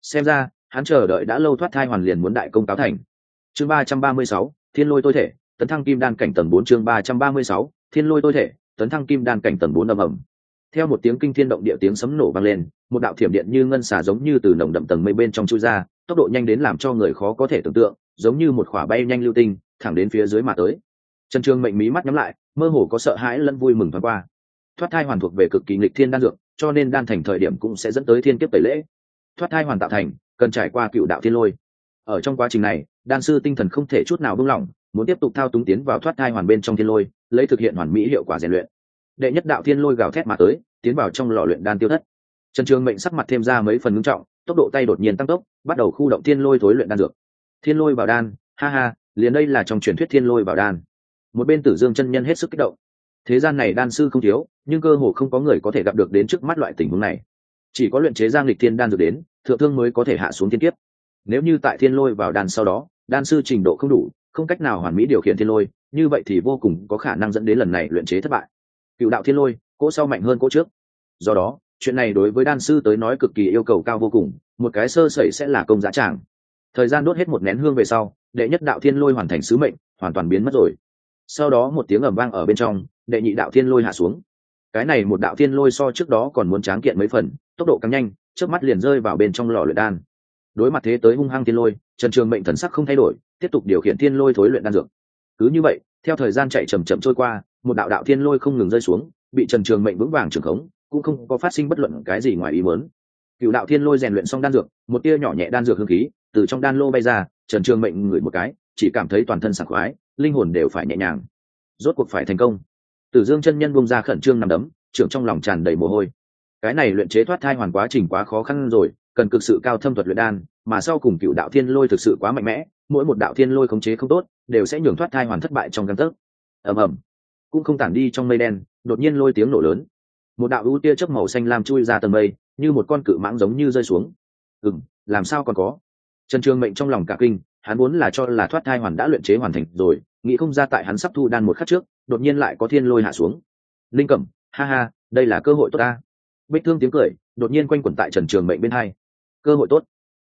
Xem ra, hắn chờ đợi đã lâu thoát thai hoàn liền muốn đại công cáo thành. Chương ba trăm ba mươi sáu, thiên lôi tôi thể, tấn thăng kim đan cảnh tầng bốn chương ba trăm ba mươi sáu, thiên lôi tôi thể, tấn thăng kim đan cảnh tầng bốn ầm ầm. Theo một tiếng kinh thiên động địa tiếng sấm nổ vang lên, một đạo thiểm điện như ngân xà giống như từ nồng đậm tầng mây bên trong chui ra, tốc độ nhanh đến làm cho người khó có thể tưởng tượng, giống như một khỏa bay nhanh lưu tinh, thẳng đến phía dưới mà tới. Trần trường mệnh mí mắt nhắm lại, mơ hồ có sợ hãi lẫn vui mừng thoáng qua. Thoát thai hoàn thuộc về cực kỳ nghịch thiên đan dược cho nên đan thành thời điểm cũng sẽ dẫn tới thiên kiếp tẩy lễ. Thoát thai hoàn tạo thành, cần trải qua cựu đạo thiên lôi. Ở trong quá trình này, đan sư tinh thần không thể chút nào buông lỏng, muốn tiếp tục thao túng tiến vào thoát thai hoàn bên trong thiên lôi, lấy thực hiện hoàn mỹ hiệu quả rèn luyện. Đệ nhất đạo thiên lôi gào thét mà tới, tiến vào trong lò luyện đan tiêu thất. Trần trường mệnh sắc mặt thêm ra mấy phần ngưng trọng, tốc độ tay đột nhiên tăng tốc, bắt đầu khu động thiên lôi thối luyện đan dược. Thiên lôi vào đan, ha ha, liền đây là trong truyền thuyết thiên lôi vào đan. Một bên tử dương chân nhân hết sức kích động thế gian này đan sư không thiếu, nhưng cơ hồ không có người có thể gặp được đến trước mắt loại tình huống này. Chỉ có luyện chế giang lịch thiên đan dược đến, thượng thương mới có thể hạ xuống thiên kiếp. Nếu như tại thiên lôi vào đan sau đó, đan sư trình độ không đủ, không cách nào hoàn mỹ điều khiển thiên lôi, như vậy thì vô cùng có khả năng dẫn đến lần này luyện chế thất bại. Cựu đạo thiên lôi, cỗ sau mạnh hơn cỗ trước. Do đó, chuyện này đối với đan sư tới nói cực kỳ yêu cầu cao vô cùng, một cái sơ sẩy sẽ là công giá tràng. Thời gian đốt hết một nén hương về sau, đệ nhất đạo thiên lôi hoàn thành sứ mệnh, hoàn toàn biến mất rồi. Sau đó một tiếng ầm vang ở bên trong đệ nhị đạo thiên lôi hạ xuống. Cái này một đạo thiên lôi so trước đó còn muốn tráng kiện mấy phần, tốc độ càng nhanh trước mắt liền rơi vào bên trong lò luyện đan. Đối mặt thế tới hung hăng thiên lôi, trần trường mệnh thần sắc không thay đổi, tiếp tục điều khiển thiên lôi thối luyện đan dược. Cứ như vậy, theo thời gian chạy chầm chậm trôi qua, một đạo đạo thiên lôi không ngừng rơi xuống, bị trần trường mệnh vững vàng trường khống, cũng không có phát sinh bất luận cái gì ngoài ý muốn. Cựu đạo thiên lôi rèn luyện xong đan dược, một tia nhỏ nhẹ đan dược hương khí từ trong đan lô bay ra, trần trường mệnh ngửi một cái, chỉ cảm thấy toàn thân sảng khoái, linh hồn đều phải nhẹ nhàng. Rốt cuộc phải thành công tử dương chân nhân bung ra khẩn trương nằm đấm trưởng trong lòng tràn đầy mồ hôi. Cái này luyện chế thoát thai hoàn quá trình quá khó khăn rồi cần cực sự cao thâm thuật luyện đan mà sau cùng cựu đạo thiên lôi thực sự quá mạnh mẽ mỗi một đạo thiên lôi khống chế không tốt đều sẽ nhường thoát thai hoàn thất bại trong găng tấc. Ầm ầm. Cũng không tản đi trong mây đen đột nhiên lôi tiếng nổ lớn. Một đạo ưu tia chớp màu xanh lam chui ra tầng mây như một con cự mãng giống như rơi xuống. Ừm, làm sao còn có? Trần trường mệnh trong lòng cả kinh hắn muốn là cho là thoát thai hoàn đã luyện chế hoàn thành rồi, nghĩ không ra tại hắn sắp thu đan một khắc trước, đột nhiên lại có thiên lôi hạ xuống. Linh cẩm, ha ha, đây là cơ hội tốt ta. Bích thương tiếng cười, đột nhiên quanh quẩn tại trần trường mệnh bên hai. Cơ hội tốt.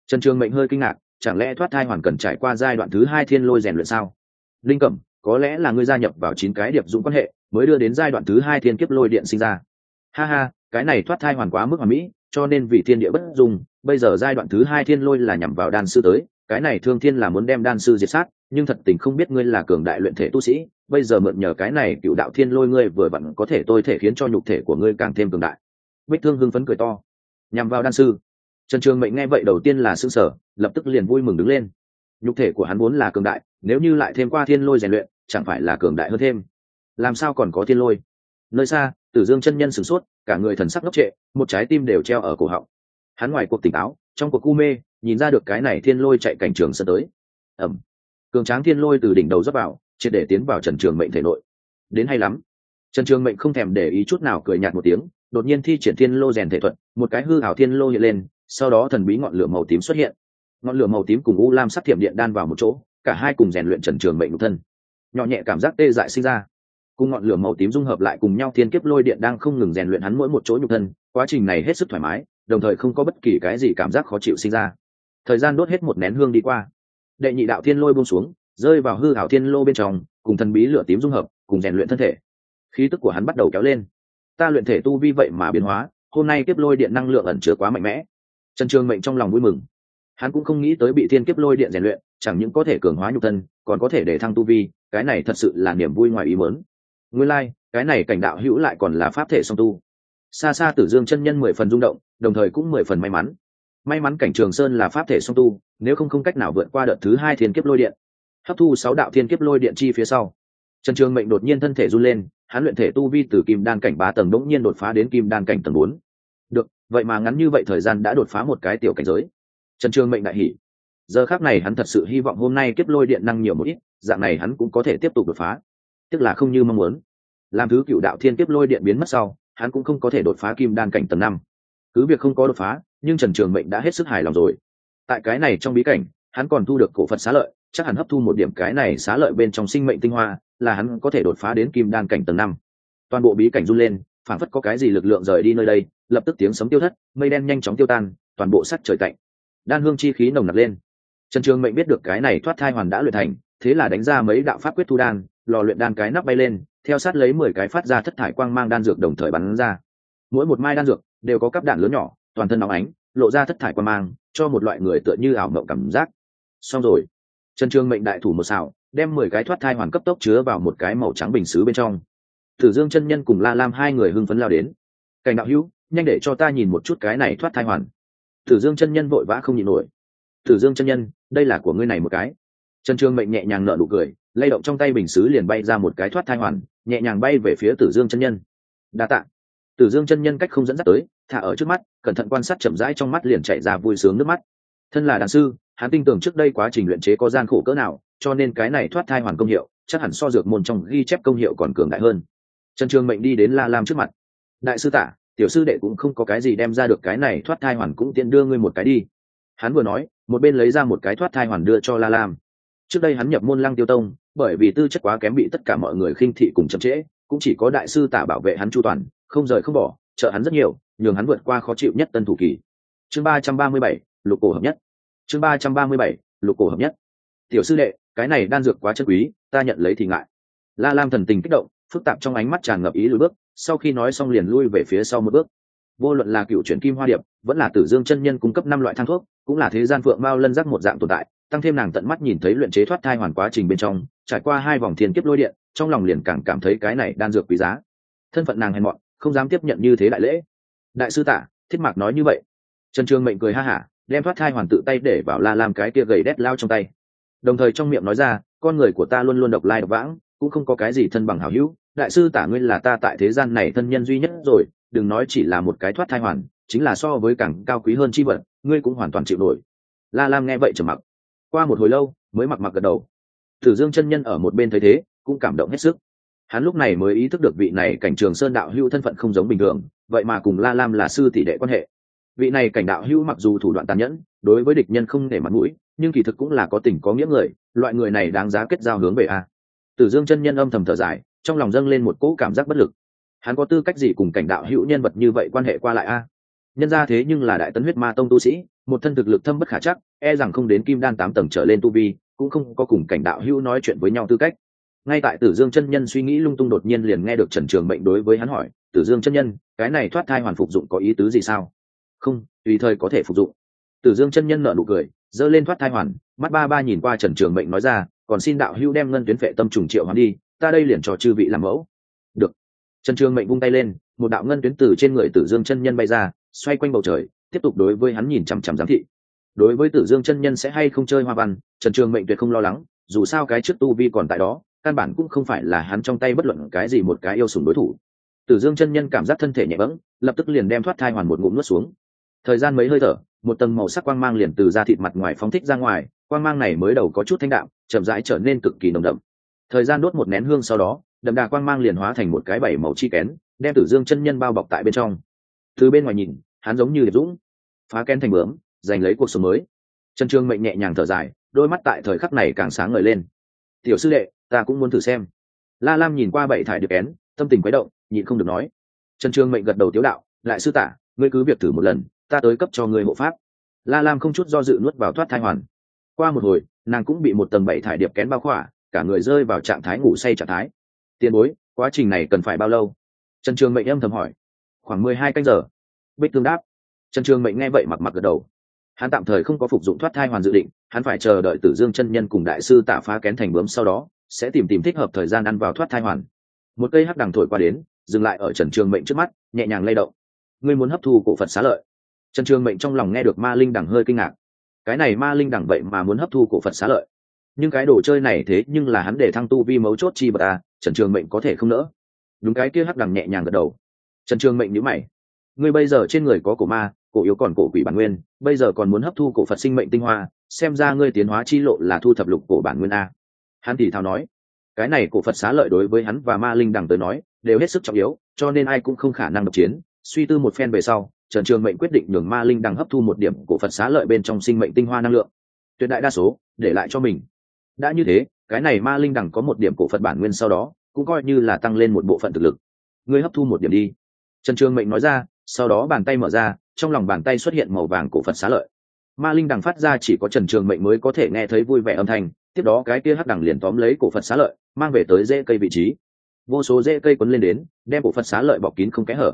Trần trường mệnh hơi kinh ngạc, chẳng lẽ thoát thai hoàn cần trải qua giai đoạn thứ hai thiên lôi rèn luyện sao? Linh cẩm, có lẽ là ngươi gia nhập vào chín cái điệp dụng quan hệ, mới đưa đến giai đoạn thứ hai thiên kiếp lôi điện sinh ra. Ha ha, cái này thoát thai hoàn quá mức hoàn mỹ, cho nên vì thiên địa bất dùng bây giờ giai đoạn thứ hai thiên lôi là nhằm vào đan sư tới cái này thương thiên là muốn đem đan sư diệt sát, nhưng thật tình không biết ngươi là cường đại luyện thể tu sĩ, bây giờ mượn nhờ cái này cựu đạo thiên lôi ngươi vừa vặn có thể tôi thể khiến cho nhục thể của ngươi càng thêm cường đại. Bích thương hưng phấn cười to. Nhằm vào đan sư. Trần trường mệnh nghe vậy đầu tiên là s ư n g sở lập tức liền vui mừng đứng lên. Nhục thể của hắn vốn là cường đại, nếu như lại thêm qua thiên lôi rèn luyện, chẳng phải là cường đại hơn thêm. Làm sao còn có thiên lôi? Nơi xa, tử dương chân nhân sửng sốt, cả người thần sắc ngốc trệ, một trái tim đều treo ở cổ họng. Hắn ngoài cuộc tỉnh táo trong cuộc u mê, nhìn ra được cái này thiên lôi chạy cảnh trường sân tới. Ẩm. Cường tráng thiên lôi từ đỉnh đầu dốc vào, triệt để tiến vào trần trường mệnh thể nội. Đến hay lắm. Trần trường mệnh không thèm để ý chút nào cười nhạt một tiếng, đột nhiên thi triển thiên lô rèn thể thuật, một cái hư hảo thiên lô hiện lên, sau đó thần bí ngọn lửa màu tím xuất hiện. Ngọn lửa màu tím cùng u lam sắc thiểm điện đan vào một chỗ, cả hai cùng rèn luyện trần trường mệnh nhục thân. Nhỏ nhẹ cảm giác tê dại sinh ra. Cùng ngọn lửa màu tím dung hợp lại cùng nhau, thiên kiếp lôi điện đang không ngừng rèn luyện hắn mỗi một chỗ nhục thân, quá trình này hết sức thoải mái đồng thời không có bất kỳ cái gì cảm giác khó chịu sinh ra. Thời gian đốt hết một nén hương đi qua. Đệ nhị đạo thiên lôi buông xuống rơi vào hư hảo thiên lô bên trong cùng thần bí lửa tím dung hợp cùng rèn luyện thân thể. Khí tức của hắn bắt đầu kéo lên. Ta luyện thể tu vi vậy mà biến hóa hôm nay kiếp lôi điện năng lượng ẩn chứa quá mạnh mẽ. Trần trường mệnh trong lòng vui mừng. Hắn cũng không nghĩ tới bị thiên kiếp lôi điện rèn luyện chẳng những có thể cường hóa nhục thân còn có thể để thăng tu vi cái này thật sự là niềm vui ngoài ý mớn nguyên lai、like, cái này cảnh đạo hữu lại còn là pháp thể song tu xa xa tử dương chân nhân mười phần rung động, đồng thời cũng mười phần may mắn. May mắn cảnh trường sơn là pháp thể song tu, nếu không không cách nào vượt qua đợt thứ hai thiên kiếp lôi điện. Hấp thu sáu đạo thiên kiếp lôi điện chi phía sau, trần trường mệnh đột nhiên thân thể run lên, hắn luyện thể tu vi từ kim đan cảnh ba tầng đ ỗ n g nhiên đột phá đến kim đan cảnh tầng bốn. Được, vậy mà ngắn như vậy thời gian đã đột phá một cái tiểu cảnh giới. Trần trường mệnh đại hỷ giờ khác này hắn thật sự hy vọng hôm nay kiếp lôi điện năng nhiều một ít, dạng này hắn cũng có thể tiếp tục đột phá. Tức là không như mong muốn. Làm thứ cựu đạo thiên kiếp lôi điện biến mất sau hắn cũng không có thể đột phá kim đan cảnh tầng năm. Cứ việc không có đột phá, nhưng trần trường mệnh đã hết sức hài lòng rồi. Tại cái này trong bí cảnh, hắn còn thu được cổ phật xá lợi, chắc hẳn hấp thu một điểm cái này xá lợi bên trong sinh mệnh tinh hoa, là hắn có thể đột phá đến kim đan cảnh tầng năm. Toàn bộ bí cảnh run lên phản phất có cái gì lực lượng rời đi nơi đây, lập tức tiếng sấm tiêu thất, mây đen nhanh chóng tiêu tan, toàn bộ sắt trời tạnh. Đan hương chi khí nồng nặc lên. Trần trường mệnh biết được cái này thoát thai hoàn đã luyện thành, thế là đánh ra mấy đạo pháp quyết thu đan lò luyện đan cái nắp bay lên, theo sát lấy mười cái phát ra thất thải quang mang đan dược đồng thời bắn ra. Mỗi một mai đan dược đều có cắp đạn lớn nhỏ, toàn thân nóng ánh, lộ ra thất thải quang mang, cho một loại người tựa như ảo mộng cảm giác. Xong rồi trần trương mệnh đại thủ một xào, đem mười cái thoát thai hoàn cấp tốc chứa vào một cái màu trắng bình xứ bên trong. Tử dương chân nhân cùng la lam hai người hưng phấn lao đến. Cảnh đạo hữu, nhanh để cho ta nhìn một chút cái này thoát thai hoàn. Tử dương chân nhân vội vã không nhịn nổi. Tử dương chân nhân, đây là của ngươi này một cái. Trần trương mệnh nhẹ nhàng nở nụ cười lay động trong tay bình xứ liền bay ra một cái thoát thai hoàn, nhẹ nhàng bay về phía tử dương chân nhân. Đa t ạ tử dương chân nhân cách không dẫn dắt tới, thả ở trước mắt, cẩn thận quan sát chậm rãi trong mắt liền chạy ra vui sướng nước mắt. Thân là đàn sư, hắn tin tưởng trước đây quá trình luyện chế có gian khổ cỡ nào, cho nên cái này thoát thai hoàn công hiệu, chắc hẳn so dược môn trong ghi chép công hiệu còn cường đại hơn. Trần trường mệnh đi đến la lam trước mặt. Đại sư tả, tiểu sư đệ cũng không có cái gì đem ra được cái này thoát thai hoàn cũng tiện đưa ngươi một cái đi. Hắn vừa nói, một bên lấy ra một cái thoát thai hoàn đưa cho la lam trước đây hắn nhập môn lăng tiêu tông, bởi vì tư chất quá kém bị tất cả mọi người khinh thị cùng chậm trễ, cũng chỉ có đại sư tả bảo vệ hắn chu toàn, không rời không bỏ, trợ hắn rất nhiều, nhường hắn vượt qua khó chịu nhất tân thủ kỳ. Chương ba trăm ba mươi bảy, lục cổ hợp nhất. Chương ba trăm ba mươi bảy, lục cổ hợp nhất. Tiểu sư đệ, cái này đan dược quá chân quý, ta nhận lấy thì ngại. La lam thần tình kích động, phức tạp trong ánh mắt tràn ngập ý lùi bước, sau khi nói xong liền lui về phía sau một bước. Vô luận là cựu chuyển kim hoa điệp, vẫn là tử dương chân nhân cung cấp năm loại thang thuốc, cũng là thế gian phượng mao lân giác một dạng tồn tại tăng thêm nàng tận mắt nhìn thấy luyện chế thoát thai hoàn quá trình bên trong, trải qua hai vòng thiên kiếp lôi điện, trong lòng liền càng cảm thấy cái này đan dược quý giá. Thân phận nàng hèn mọn, không dám tiếp nhận như thế đại lễ. Đại sư tả thiết mạc nói như vậy. Trần trương mệnh cười ha hả, đem thoát thai hoàn tự tay để vào la làm cái kia gầy đét lao trong tay. Đồng thời trong miệng nói ra, con người của ta luôn luôn độc lai độc vãng, cũng không có cái gì thân bằng hảo hữu. Đại sư tả nguyên là ta tại thế gian này thân nhân duy nhất rồi, đừng nói chỉ là một cái thoát thai hoàn, chính là so với càng cao quý hơn chi vật, ngươi cũng hoàn toàn chịu nổi. La lam nghe vậy trầm mặc qua một hồi lâu, mới mặc mặc gật đầu. Thử dương chân nhân ở một bên thấy thế, cũng cảm động hết sức. Hắn lúc này mới ý thức được vị này cảnh trường sơn đạo hữu thân phận không giống bình thường, vậy mà cùng la lam là sư tỷ đệ quan hệ. Vị này cảnh đạo hữu mặc dù thủ đoạn tàn nhẫn, đối với địch nhân không để mặt mũi, nhưng kỳ thực cũng là có tình có nghĩa người, loại người này đáng giá kết giao hướng về a. Tử dương chân nhân âm thầm thở dài, trong lòng dâng lên một cỗ cảm giác bất lực. Hắn có tư cách gì cùng cảnh đạo hữu nhân vật như vậy quan hệ qua lại a? Nhân ra thế nhưng là đại tấn huyết ma tông tu sĩ, một thân thực lực thâm bất khả chắc e rằng không đến kim đan tám tầng trở lên tu vi, cũng không có cùng cảnh đạo hữu nói chuyện với nhau tư cách. Ngay tại tử dương chân nhân suy nghĩ lung tung đột nhiên liền nghe được trần trường mệnh đối với hắn hỏi, tử dương chân nhân, cái này thoát thai hoàn phục dụng có ý tứ gì sao? Không, tùy thời có thể phục dụng. Tử dương chân nhân nợ nụ cười, giơ lên thoát thai hoàn, mắt ba ba nhìn qua trần trường mệnh nói ra, còn xin đạo hữu đem ngân tuyến vệ tâm trùng triệu hắn đi, ta đây liền cho chư vị làm mẫu. Được. Trần trường mệnh vung tay lên, một đạo ngân tuyến từ trên người tử dương chân nhân bay ra xoay quanh bầu trời, tiếp tục đối với hắn nhìn chằm chằm giám thị. Đối với tử dương chân nhân sẽ hay không chơi hoa văn, trần trường mệnh tuyệt không lo lắng, dù sao cái trước tu vi còn tại đó, căn bản cũng không phải là hắn trong tay bất luận cái gì một cái yêu sùng đối thủ. Tử dương chân nhân cảm giác thân thể nhẹ bẫng, lập tức liền đem thoát thai hoàn một ngụm nuốt xuống. Thời gian mấy hơi thở, một tầng màu sắc quang mang liền từ da thịt mặt ngoài phóng thích ra ngoài, quang mang này mới đầu có chút thanh đạm, chậm rãi trở nên cực kỳ nồng đậm. Thời gian đốt một nén hương sau đó, đậm đà quang mang liền hóa thành một cái bảy màu chi kén, đem tử dương chân nhân bao bọc tại bên trong từ bên ngoài nhìn hắn giống như điệp dũng. Phá kén thành bướm giành lấy cuộc sống mới. Trần trương mệnh nhẹ nhàng thở dài đôi mắt tại thời khắc này càng sáng ngời lên. Tiểu sư đệ ta cũng muốn thử xem. La lam nhìn qua bảy thải điệp én, tâm tình quấy động nhịn không được nói. Trần trương mệnh gật đầu tiếu đạo lại sư tả ngươi cứ việc thử một lần ta tới cấp cho ngươi hộ pháp. La lam không chút do dự nuốt vào thoát thai hoàn. Qua một hồi nàng cũng bị một tầng bảy thải điệp kén bao khỏa cả người rơi vào trạng thái ngủ say trạng thái. Tiền bối quá trình này cần phải bao lâu? Trần trường mệnh âm thầm hỏi khoảng mười hai canh giờ. Bích tương đáp. Trần trường mệnh nghe vậy mặc mặc gật đầu. Hắn tạm thời không có phục dụng thoát thai hoàn dự định, hắn phải chờ đợi tử dương chân nhân cùng đại sư tạ phá kén thành bướm sau đó, sẽ tìm tìm thích hợp thời gian ăn vào thoát thai hoàn. Một cây hắc đằng thổi qua đến, dừng lại ở trần trường mệnh trước mắt, nhẹ nhàng lay động. Ngươi muốn hấp thu cổ phật xá lợi. Trần trường mệnh trong lòng nghe được ma linh đằng hơi kinh ngạc. Cái này ma linh đằng vậy mà muốn hấp thu cổ phật xá lợi. Nhưng cái đồ chơi này thế nhưng là hắn để thăng tu vi mấu chốt chi bật à trần trường mệnh có thể không nỡ. Đúng cái kia hắc đằng nhẹ nhàng gật đầu trần trường mệnh nhữ mày. Ngươi bây giờ trên người có cổ ma, cổ yếu còn cổ quỷ bản nguyên, bây giờ còn muốn hấp thu cổ phật sinh mệnh tinh hoa, xem ra ngươi tiến hóa chi lộ là thu thập lục cổ bản nguyên a. Hắn thì thào nói. Cái này cổ phật xá lợi đối với hắn và ma linh đằng tới nói, đều hết sức trọng yếu, cho nên ai cũng không khả năng độc chiến. Suy tư một phen về sau, trần trường mệnh quyết định nhường ma linh đằng hấp thu một điểm cổ phật xá lợi bên trong sinh mệnh tinh hoa năng lượng. Tuyệt đại đa số, để lại cho mình. Đã như thế, cái này ma linh đằng có một điểm cổ phật bản nguyên sau đó, cũng coi như là tăng lên một bộ phận thực lực. Ngươi hấp thu một điểm đi trần trường mệnh nói ra, sau đó bàn tay mở ra, trong lòng bàn tay xuất hiện màu vàng cổ phật xá lợi. Ma linh đằng phát ra chỉ có trần trường mệnh mới có thể nghe thấy vui vẻ âm thanh, tiếp đó cái kia hắc đằng liền tóm lấy cổ phật xá lợi, mang về tới rễ cây vị trí. Vô số rễ cây quấn lên đến, đem cổ phật xá lợi bọc kín không kẽ hở.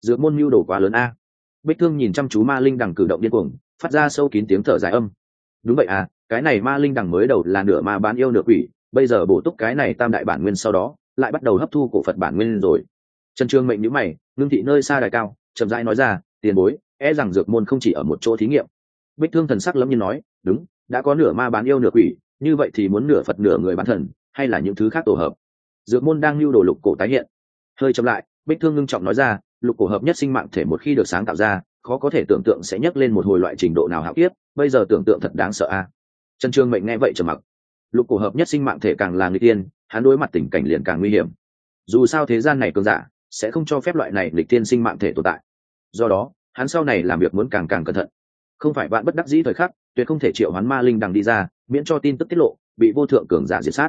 Dược môn mưu đồ quá lớn a. Bích thương nhìn chăm chú ma linh đằng cử động điên cuồng, phát ra sâu kín tiếng thở dài âm. Đúng vậy à cái này ma linh đằng mới đầu là nửa ma bán yêu nửa quỷ, bây giờ bổ túc cái này tam đại bản nguyên sau đó, lại bắt đầu hấp thu cổ phật bản nguyên rồi trần trương mệnh nhữ mày, ngưng thị nơi xa đài cao, chậm rãi nói ra, tiền bối e rằng dược môn không chỉ ở một chỗ thí nghiệm. Bích thương thần sắc lẫm nhiên nói, đúng, đã có nửa ma bán yêu nửa quỷ, như vậy thì muốn nửa phật nửa người bán thần, hay là những thứ khác tổ hợp? Dược môn đang lưu đồ lục cổ tái hiện. Hơi chậm lại, bích thương ngưng trọng nói ra, lục cổ hợp nhất sinh mạng thể một khi được sáng tạo ra, khó có thể tưởng tượng sẽ nhấc lên một hồi loại trình độ nào hạo kiếp, bây giờ tưởng tượng thật đáng sợ a. Trần trương mệnh nghe vậy trầm mặc. Lục cổ hợp nhất sinh mạng thể càng là người tiên, hắn đối mặt tình cảnh liền càng nguy hiểm. Dù sao thế gian này cường giả sẽ không cho phép loại này lịch tiên sinh mạng thể tồn tại. Do đó, hắn sau này làm việc muốn càng càng cẩn thận. Không phải bạn bất đắc dĩ thời khắc, tuyệt không thể triệu hắn ma linh đằng đi ra, miễn cho tin tức tiết lộ, bị vô thượng cường giả diệt sát.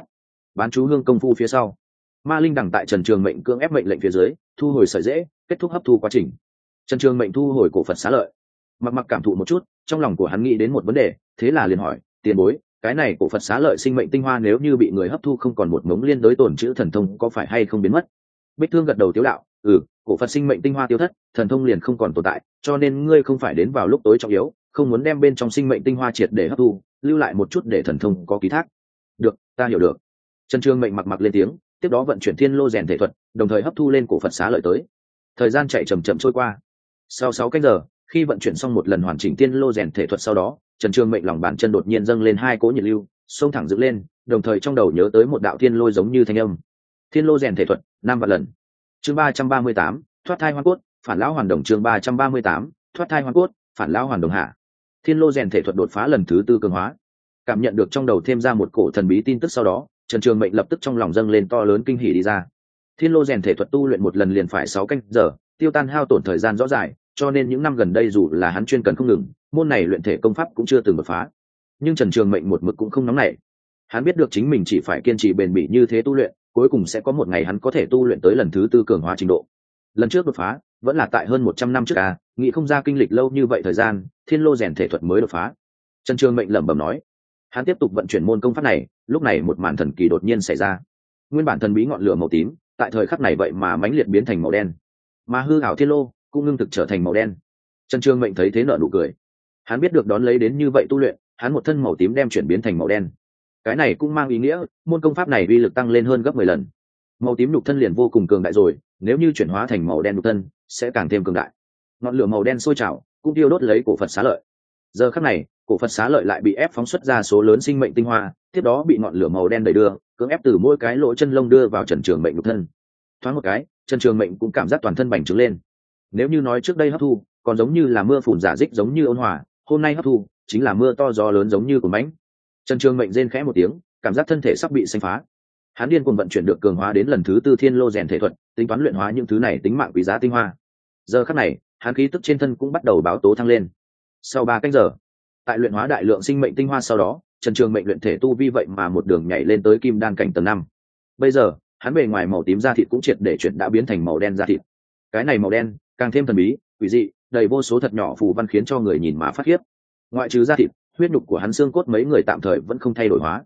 Bán chú hương công phu phía sau. Ma linh đằng tại trần trường mệnh cưỡng ép mệnh lệnh phía dưới, thu hồi sợi dễ kết thúc hấp thu quá trình. Trần trường mệnh thu hồi cổ phật xá lợi. Mặc mặc cảm thụ một chút, trong lòng của hắn nghĩ đến một vấn đề, thế là liền hỏi, tiền bối, cái này cổ phật xá lợi sinh mệnh tinh hoa nếu như bị người hấp thu không còn một mống liên đối tổn chữ thần thông có phải hay không biến mất? Bích thương gật đầu tiếu đạo ừ cổ phật sinh mệnh tinh hoa tiêu thất, thần thông liền không còn tồn tại, cho nên ngươi không phải đến vào lúc tối trọng yếu, không muốn đem bên trong sinh mệnh tinh hoa triệt để hấp thu, lưu lại một chút để thần thông có ký thác. Được, ta hiểu được. Trần trương mệnh mặc mặc lên tiếng, tiếp đó vận chuyển thiên lô rèn thể thuật, đồng thời hấp thu lên cổ phật xá lợi tới. Thời gian chạy chầm chậm trôi qua. Sau sáu canh giờ, khi vận chuyển xong một lần hoàn chỉnh tiên lô rèn thể thuật sau đó, trần trương mệnh lòng bàn chân đột nhiên dâng lên hai cỗ nhiệt lưu xông thẳng dựng lên, đồng thời trong đầu nhớ tới một đạo thiên lôi giống như thanh âm thiên lô rèn thể thuật, năm vạn lần. Chương ba trăm ba mươi tám, thoát thai hoa cốt, phản lão hoàn đồng chương ba trăm ba mươi tám, thoát thai hoa cốt, phản lão hoàn đồng hạ. Thiên lô rèn thể thuật đột phá lần thứ tư cường hóa. Cảm nhận được trong đầu thêm ra một cổ thần bí tin tức sau đó, trần trường mệnh lập tức trong lòng dâng lên to lớn kinh hỉ đi ra. Thiên lô rèn thể thuật tu luyện một lần liền phải sáu canh giờ, tiêu tan hao tổn thời gian rõ rải cho nên những năm gần đây dù là hắn chuyên cần không ngừng, môn này luyện thể công pháp cũng chưa từng đột phá. Nhưng trần trường mệnh một mực cũng không nóng nảy. Hắn biết được chính mình chỉ phải kiên trì bền bỉ như thế tu luyện cuối cùng sẽ có một ngày hắn có thể tu luyện tới lần thứ tư cường hóa trình độ. Lần trước đột phá, vẫn là tại hơn một trăm năm trước à nghĩ không ra kinh lịch lâu như vậy thời gian, thiên lô rèn thể thuật mới đột phá. Trần trường mệnh lẩm bẩm nói, hắn tiếp tục vận chuyển môn công pháp này, lúc này một màn thần kỳ đột nhiên xảy ra. Nguyên bản thần bí ngọn lửa màu tím, tại thời khắc này vậy mà mãnh liệt biến thành màu đen. Mà hư ảo thiên lô cũng ngưng thực trở thành màu đen. Trần trường mệnh thấy thế nợ nụ cười. Hắn biết được đón lấy đến như vậy tu luyện, hắn một thân màu tím đem chuyển biến thành màu đen cái này cũng mang ý nghĩa, môn công pháp này uy lực tăng lên hơn gấp mười lần. Màu tím nhục thân liền vô cùng cường đại rồi, nếu như chuyển hóa thành màu đen nhục thân, sẽ càng thêm cường đại. Ngọn lửa màu đen sôi trào, cũng tiêu đốt lấy cổ phật xá lợi. Giờ khắc này, cổ phật xá lợi lại bị ép phóng xuất ra số lớn sinh mệnh tinh hoa, tiếp đó bị ngọn lửa màu đen đẩy đưa, cưỡng ép từ mỗi cái lỗ chân lông đưa vào trần trường mệnh nhục thân. Thoáng một cái, trần trường mệnh cũng cảm giác toàn thân bành trướng lên. Nếu như nói trước đây hấp thu, còn giống như là mưa phùn giả dích giống như ôn hòa, hôm nay hấp thu, chính là mưa to gió lớn giống như của mánh trần trường mệnh rên khẽ một tiếng, cảm giác thân thể sắp bị xanh phá. Hắn điên cùng vận chuyển được cường hóa đến lần thứ tư thiên lô rèn thể thuật, tính toán luyện hóa những thứ này tính mạng quý giá tinh hoa. Giờ khắc này, hắn khí tức trên thân cũng bắt đầu báo tố thăng lên. Sau ba cách giờ, tại luyện hóa đại lượng sinh mệnh tinh hoa sau đó, trần trường mệnh luyện thể tu vi vậy mà một đường nhảy lên tới kim đan cảnh tầng năm. Bây giờ, hắn bề ngoài màu tím da thịt cũng triệt để chuyển đã biến thành màu đen da thịt. Cái này màu đen, càng thêm thần bí, quỷ dị, đầy vô số thật nhỏ phù văn khiến cho người nhìn mà phát khiếp. Ngoại trừ da thịt huyết nhục của hắn xương cốt mấy người tạm thời vẫn không thay đổi hóa.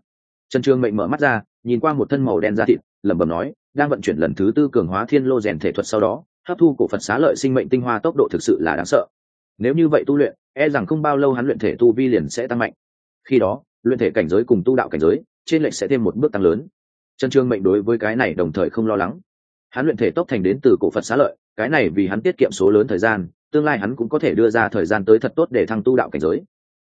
Trần trường mệnh mở mắt ra, nhìn qua một thân màu đen da thịt, lẩm bẩm nói, đang vận chuyển lần thứ tư cường hóa thiên lô rèn thể thuật sau đó, hấp thu cổ phật xá lợi sinh mệnh tinh hoa tốc độ thực sự là đáng sợ. Nếu như vậy tu luyện e rằng không bao lâu hắn luyện thể tu vi liền sẽ tăng mạnh. Khi đó, luyện thể cảnh giới cùng tu đạo cảnh giới, trên lệch sẽ thêm một bước tăng lớn. Trần Trường mệnh đối với cái này đồng thời không lo lắng. Hắn luyện thể tốc thành đến từ cổ phật xá lợi, cái này vì hắn tiết kiệm số lớn thời gian, tương lai hắn cũng có thể đưa ra thời gian tới thật tốt để thăng tu đạo cảnh giới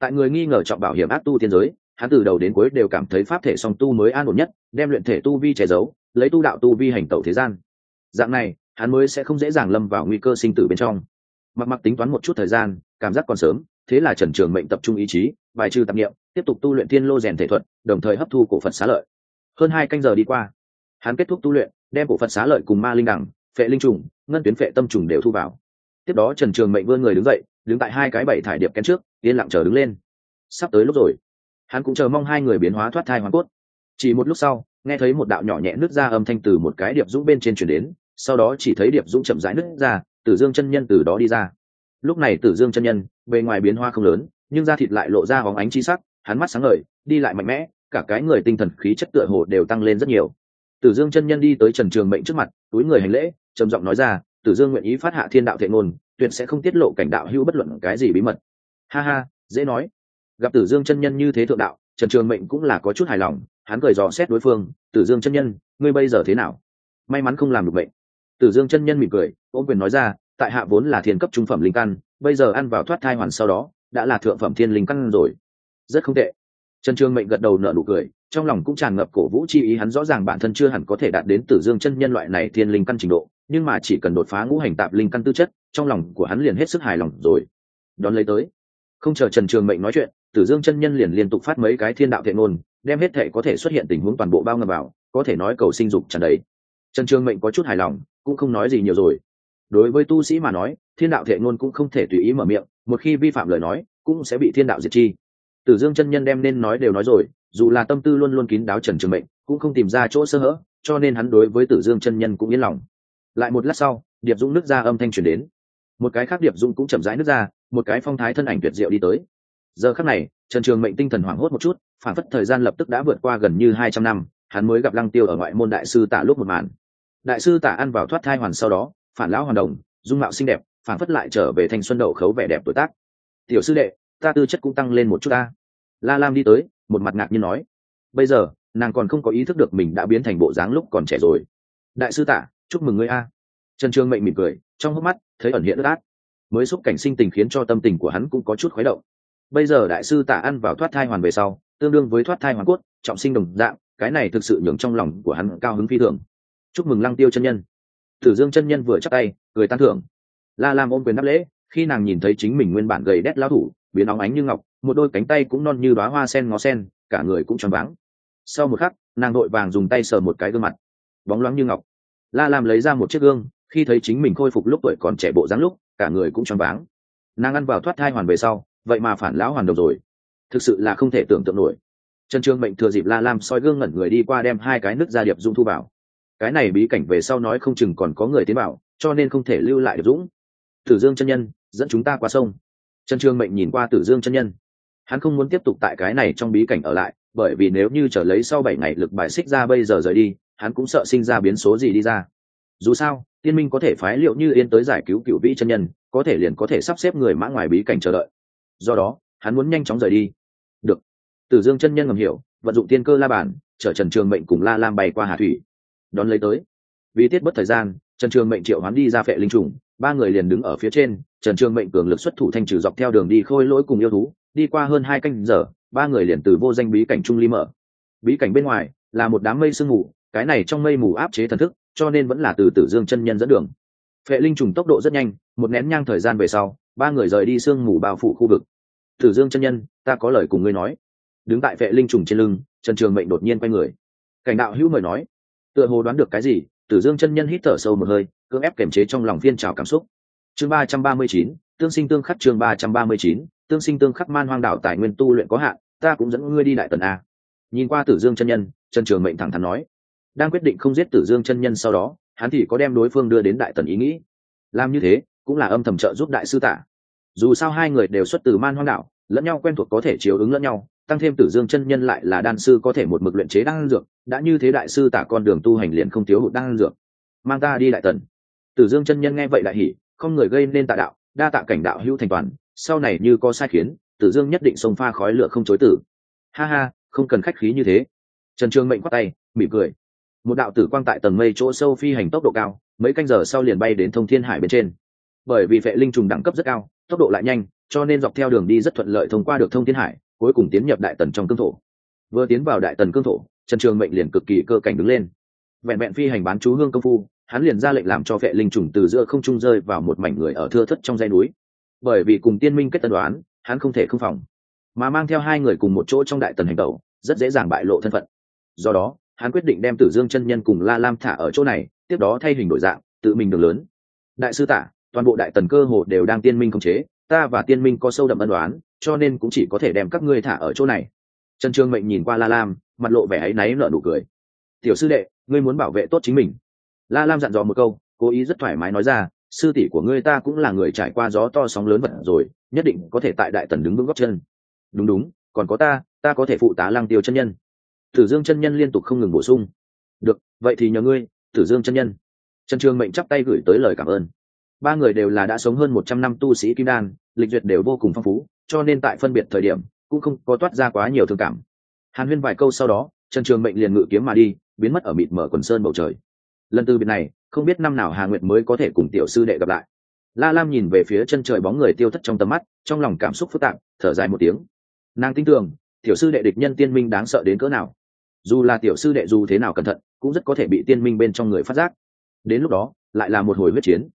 tại người nghi ngờ trọng bảo hiểm ác tu tiên giới, hắn từ đầu đến cuối đều cảm thấy pháp thể song tu mới an ổn nhất, đem luyện thể tu vi che giấu, lấy tu đạo tu vi hành tẩu thế gian. Dạng này, hắn mới sẽ không dễ dàng lâm vào nguy cơ sinh tử bên trong. Mặc mặc tính toán một chút thời gian, cảm giác còn sớm, thế là trần trường mệnh tập trung ý chí, bài trừ tạp nghiệm tiếp tục tu luyện thiên lô rèn thể thuật, đồng thời hấp thu cổ phật xá lợi. Hơn hai canh giờ đi qua, hắn kết thúc tu luyện, đem cổ phật xá lợi cùng ma linh đẳng, phệ linh trùng, ngân tuyến phệ tâm trùng đều thu vào. Tiếp đó trần trường mệnh vươn người đứng dậy đứng tại hai cái bảy thải điệp kén trước, yên lặng chờ đứng lên. Sắp tới lúc rồi. Hắn cũng chờ mong hai người biến hóa thoát thai hoàn cốt. Chỉ một lúc sau, nghe thấy một đạo nhỏ nhẹ nước ra âm thanh từ một cái điệp dũng bên trên chuyển đến, sau đó chỉ thấy điệp dũng chậm rãi nứt ra, tử dương chân nhân từ đó đi ra. Lúc này tử dương chân nhân, bề ngoài biến hoa không lớn, nhưng da thịt lại lộ ra hóng ánh chi sắc, hắn mắt sáng ngời, đi lại mạnh mẽ, cả cái người tinh thần khí chất tựa hồ đều tăng lên rất nhiều. Tử dương chân nhân đi tới trần trường mệnh trước mặt, túi người hành lễ, trầm giọng nói ra, tử dương nguyện ý phát hạ thiên đạo thệ ngôn tuyệt sẽ không tiết lộ cảnh đạo hữu bất luận cái gì bí mật. Ha ha, dễ nói. Gặp tử dương chân nhân như thế thượng đạo, trần trường mệnh cũng là có chút hài lòng, hắn cười dò xét đối phương, tử dương chân nhân, ngươi bây giờ thế nào? May mắn không làm được bệnh tử dương chân nhân mỉm cười, ôm quyền nói ra, tại hạ vốn là thiên cấp trung phẩm linh căn, bây giờ ăn vào thoát thai hoàn sau đó, đã là thượng phẩm thiên linh căn rồi. Rất không tệ. Trần trường mệnh gật đầu nở nụ cười, trong lòng cũng tràn ngập cổ vũ chi ý, hắn rõ ràng bản thân chưa hẳn có thể đạt đến tử dương chân nhân loại này thiên linh căn trình độ nhưng mà chỉ cần đột phá ngũ hành tạp linh căn tư chất, trong lòng của hắn liền hết sức hài lòng rồi. Đón lấy tới, không chờ trần trường mệnh nói chuyện, tử dương chân nhân liền liên tục phát mấy cái thiên đạo thiện ngôn, đem hết thệ có thể xuất hiện tình huống toàn bộ bao ngầm vào, có thể nói cầu sinh dục trần đấy. Trần trường mệnh có chút hài lòng, cũng không nói gì nhiều rồi. Đối với tu sĩ mà nói, thiên đạo thiện ngôn cũng không thể tùy ý mở miệng, một khi vi phạm lời nói, cũng sẽ bị thiên đạo diệt chi. Tử dương chân nhân đem nên nói đều nói rồi, dù là tâm tư luôn luôn kín đáo trần trường mệnh, cũng không tìm ra chỗ sơ hở, cho nên hắn đối với tử dương chân nhân cũng yên lòng lại một lát sau, điệp dũng nước ra âm thanh truyền đến. Một cái khác điệp dũng cũng chậm rãi nước ra, một cái phong thái thân ảnh tuyệt diệu đi tới. Giờ khắc này, trần trường mệnh tinh thần hoảng hốt một chút, phản phất thời gian lập tức đã vượt qua gần như hai trăm năm, hắn mới gặp lăng tiêu ở ngoại môn đại sư tả lúc một màn. Đại sư tả ăn vào thoát thai hoàn sau đó, phản lão hoàn đồng, dung mạo xinh đẹp, phản phất lại trở về thanh xuân đậu khấu vẻ đẹp tuổi tác. Tiểu sư đệ, ta tư chất cũng tăng lên một chút ta. La lam đi tới, một mặt ngạc như nói. Bây giờ, nàng còn không có ý thức được mình đã biến thành bộ dáng lúc còn trẻ rồi. Đại sư tả chúc mừng ngươi a. Trần trương mệnh mỉm cười, trong hốc mắt thấy ẩn hiện ướt át. Mới xúc cảnh sinh tình khiến cho tâm tình của hắn cũng có chút khuấy động. Bây giờ đại sư tả ăn vào thoát thai hoàn về sau, tương đương với thoát thai hoàn cốt, trọng sinh đồng dạng, cái này thực sự nhường trong lòng của hắn cao hứng phi thường. Chúc mừng lăng tiêu chân nhân. Tử dương chân nhân vừa chắc tay, cười tan thưởng. La lam ôm quyền đáp lễ, khi nàng nhìn thấy chính mình nguyên bản gầy đét lao thủ, biến óng ánh như ngọc, một đôi cánh tay cũng non như đoá hoa sen ngó sen, cả người cũng tròn váng. Sau một khắc, nàng đội vàng dùng tay sờ một cái gương mặt. Bóng loáng như ngọc la lam lấy ra một chiếc gương, khi thấy chính mình khôi phục lúc tuổi còn trẻ bộ dáng lúc, cả người cũng tròn váng. Nàng ăn vào thoát thai hoàn về sau, vậy mà phản lão hoàn đầu rồi. Thực sự là không thể tưởng tượng nổi. Trần trương mệnh thừa dịp la lam soi gương ngẩn người đi qua đem hai cái nước ra điệp dung thu vào. Cái này bí cảnh về sau nói không chừng còn có người tiến bảo cho nên không thể lưu lại được dũng. Tử dương chân nhân, dẫn chúng ta qua sông. Trần trương mệnh nhìn qua tử dương chân nhân. Hắn không muốn tiếp tục tại cái này trong bí cảnh ở lại, bởi vì nếu như trở lấy sau bảy ngày lực bài xích ra bây giờ rời đi hắn cũng sợ sinh ra biến số gì đi ra. Dù sao, tiên minh có thể phái liệu như yên tới giải cứu cựu vĩ chân nhân, có thể liền có thể sắp xếp người mã ngoài bí cảnh chờ đợi. Do đó, hắn muốn nhanh chóng rời đi. Được. Tử dương chân nhân ngầm hiểu, vận dụng tiên cơ la bản chở trần trường mệnh cùng la lam bay qua hà thủy. Đón lấy tới. Vì tiết bất thời gian, trần trường mệnh triệu hắn đi ra phệ linh trùng, ba người liền đứng ở phía trên, trần trường mệnh cường lực xuất thủ thanh trừ dọc theo đường đi khôi lỗi cùng yêu thú, đi qua hơn hai canh giờ, ba người liền từ vô danh bí cảnh trung ly mở. Bí cảnh bên ngoài là một đám mây sương mù cái này trong mây mù áp chế thần thức, cho nên vẫn là từ tử dương chân nhân dẫn đường. Phệ linh trùng tốc độ rất nhanh, một nén nhang thời gian về sau, ba người rời đi sương mù bao phủ khu vực. Tử dương chân nhân, ta có lời cùng ngươi nói. Đứng tại phệ linh trùng trên lưng, trần trường mệnh đột nhiên quay người. Cảnh đạo hữu mời nói. Tựa hồ đoán được cái gì, tử dương chân nhân hít thở sâu một hơi, cưỡng ép kiềm chế trong lòng phiên trào cảm xúc. Chương ba trăm ba mươi chín, tương sinh tương khắc chương ba trăm ba mươi chín, tương sinh tương khắc man hoang đảo tài nguyên tu luyện có hạn, ta cũng dẫn ngươi đi đại tần a. Nhìn qua tử dương chân nhân, trần trường mệnh thẳng thắn nói đang quyết định không giết tử dương chân nhân sau đó, hắn thì có đem đối phương đưa đến đại tần ý nghĩ. Làm như thế, cũng là âm thầm trợ giúp đại sư tả dù sao hai người đều xuất từ man hoang đảo, lẫn nhau quen thuộc có thể chiếu ứng lẫn nhau, tăng thêm tử dương chân nhân lại là đan sư có thể một mực luyện chế đan dược, đã như thế đại sư tả con đường tu hành liền không thiếu hụt đan dược. Mang ta đi đại tần. Tử dương chân nhân nghe vậy đại hỉ, không người gây nên tạ đạo, đa tạ cảnh đạo hữu thành toàn, sau này như có sai khiến, tử dương nhất định sông pha khói lửa không chối tử. Ha ha, không cần khách khí như thế. Trần trường mệnh quát tay, mỉm cười một đạo tử quang tại tầng mây chỗ sâu phi hành tốc độ cao, mấy canh giờ sau liền bay đến thông thiên hải bên trên. Bởi vì vệ linh trùng đẳng cấp rất cao, tốc độ lại nhanh, cho nên dọc theo đường đi rất thuận lợi thông qua được thông thiên hải, cuối cùng tiến nhập đại tần trong cương thổ. Vừa tiến vào đại tần cương thổ, trần trường mệnh liền cực kỳ cơ cảnh đứng lên. Vẹn vẹn phi hành bán chú hương công phu, hắn liền ra lệnh làm cho vệ linh trùng từ giữa không trung rơi vào một mảnh người ở thưa thất trong dãy núi. Bởi vì cùng tiên minh kết tân đoán, hắn không thể không phòng. Mà mang theo hai người cùng một chỗ trong đại tần hành tẩu, rất dễ dàng bại lộ thân phận. Do đó hắn quyết định đem tử dương chân nhân cùng la lam thả ở chỗ này, tiếp đó thay hình đổi dạng, tự mình đường lớn. Đại sư tả, toàn bộ đại tần cơ hồ đều đang tiên minh khống chế, ta và tiên minh có sâu đậm ân đoán cho nên cũng chỉ có thể đem các ngươi thả ở chỗ này. Trần trương mệnh nhìn qua la lam, mặt lộ vẻ áy náy nở nụ cười. Tiểu sư đệ, ngươi muốn bảo vệ tốt chính mình. La lam dặn dò một câu, cố ý rất thoải mái nói ra, sư tỷ của ngươi ta cũng là người trải qua gió to sóng lớn vật rồi, nhất định có thể tại đại tần đứng vững góc chân. Đúng đúng, còn có ta ta có thể phụ tá lăng tiêu chân nhân tử dương chân nhân liên tục không ngừng bổ sung. Được, vậy thì nhờ ngươi, tử dương chân nhân. Trần trường mệnh chắp tay gửi tới lời cảm ơn. Ba người đều là đã sống hơn một trăm năm tu sĩ kim đan, lịch duyệt đều vô cùng phong phú, cho nên tại phân biệt thời điểm, cũng không có toát ra quá nhiều thương cảm. Hàn huyên vài câu sau đó, trần trường mệnh liền ngự kiếm mà đi, biến mất ở mịt mở quần sơn bầu trời. Lần từ biệt này, không biết năm nào hà nguyệt mới có thể cùng tiểu sư đệ gặp lại. La lam nhìn về phía chân trời bóng người tiêu thất trong tầm mắt, trong lòng cảm xúc phức tạp, thở dài một tiếng. Nàng tin tưởng, tiểu sư đệ địch nhân tiên minh đáng sợ đến cỡ nào dù là tiểu sư đệ dù thế nào cẩn thận, cũng rất có thể bị tiên minh bên trong người phát giác. Đến lúc đó, lại là một hồi huyết chiến.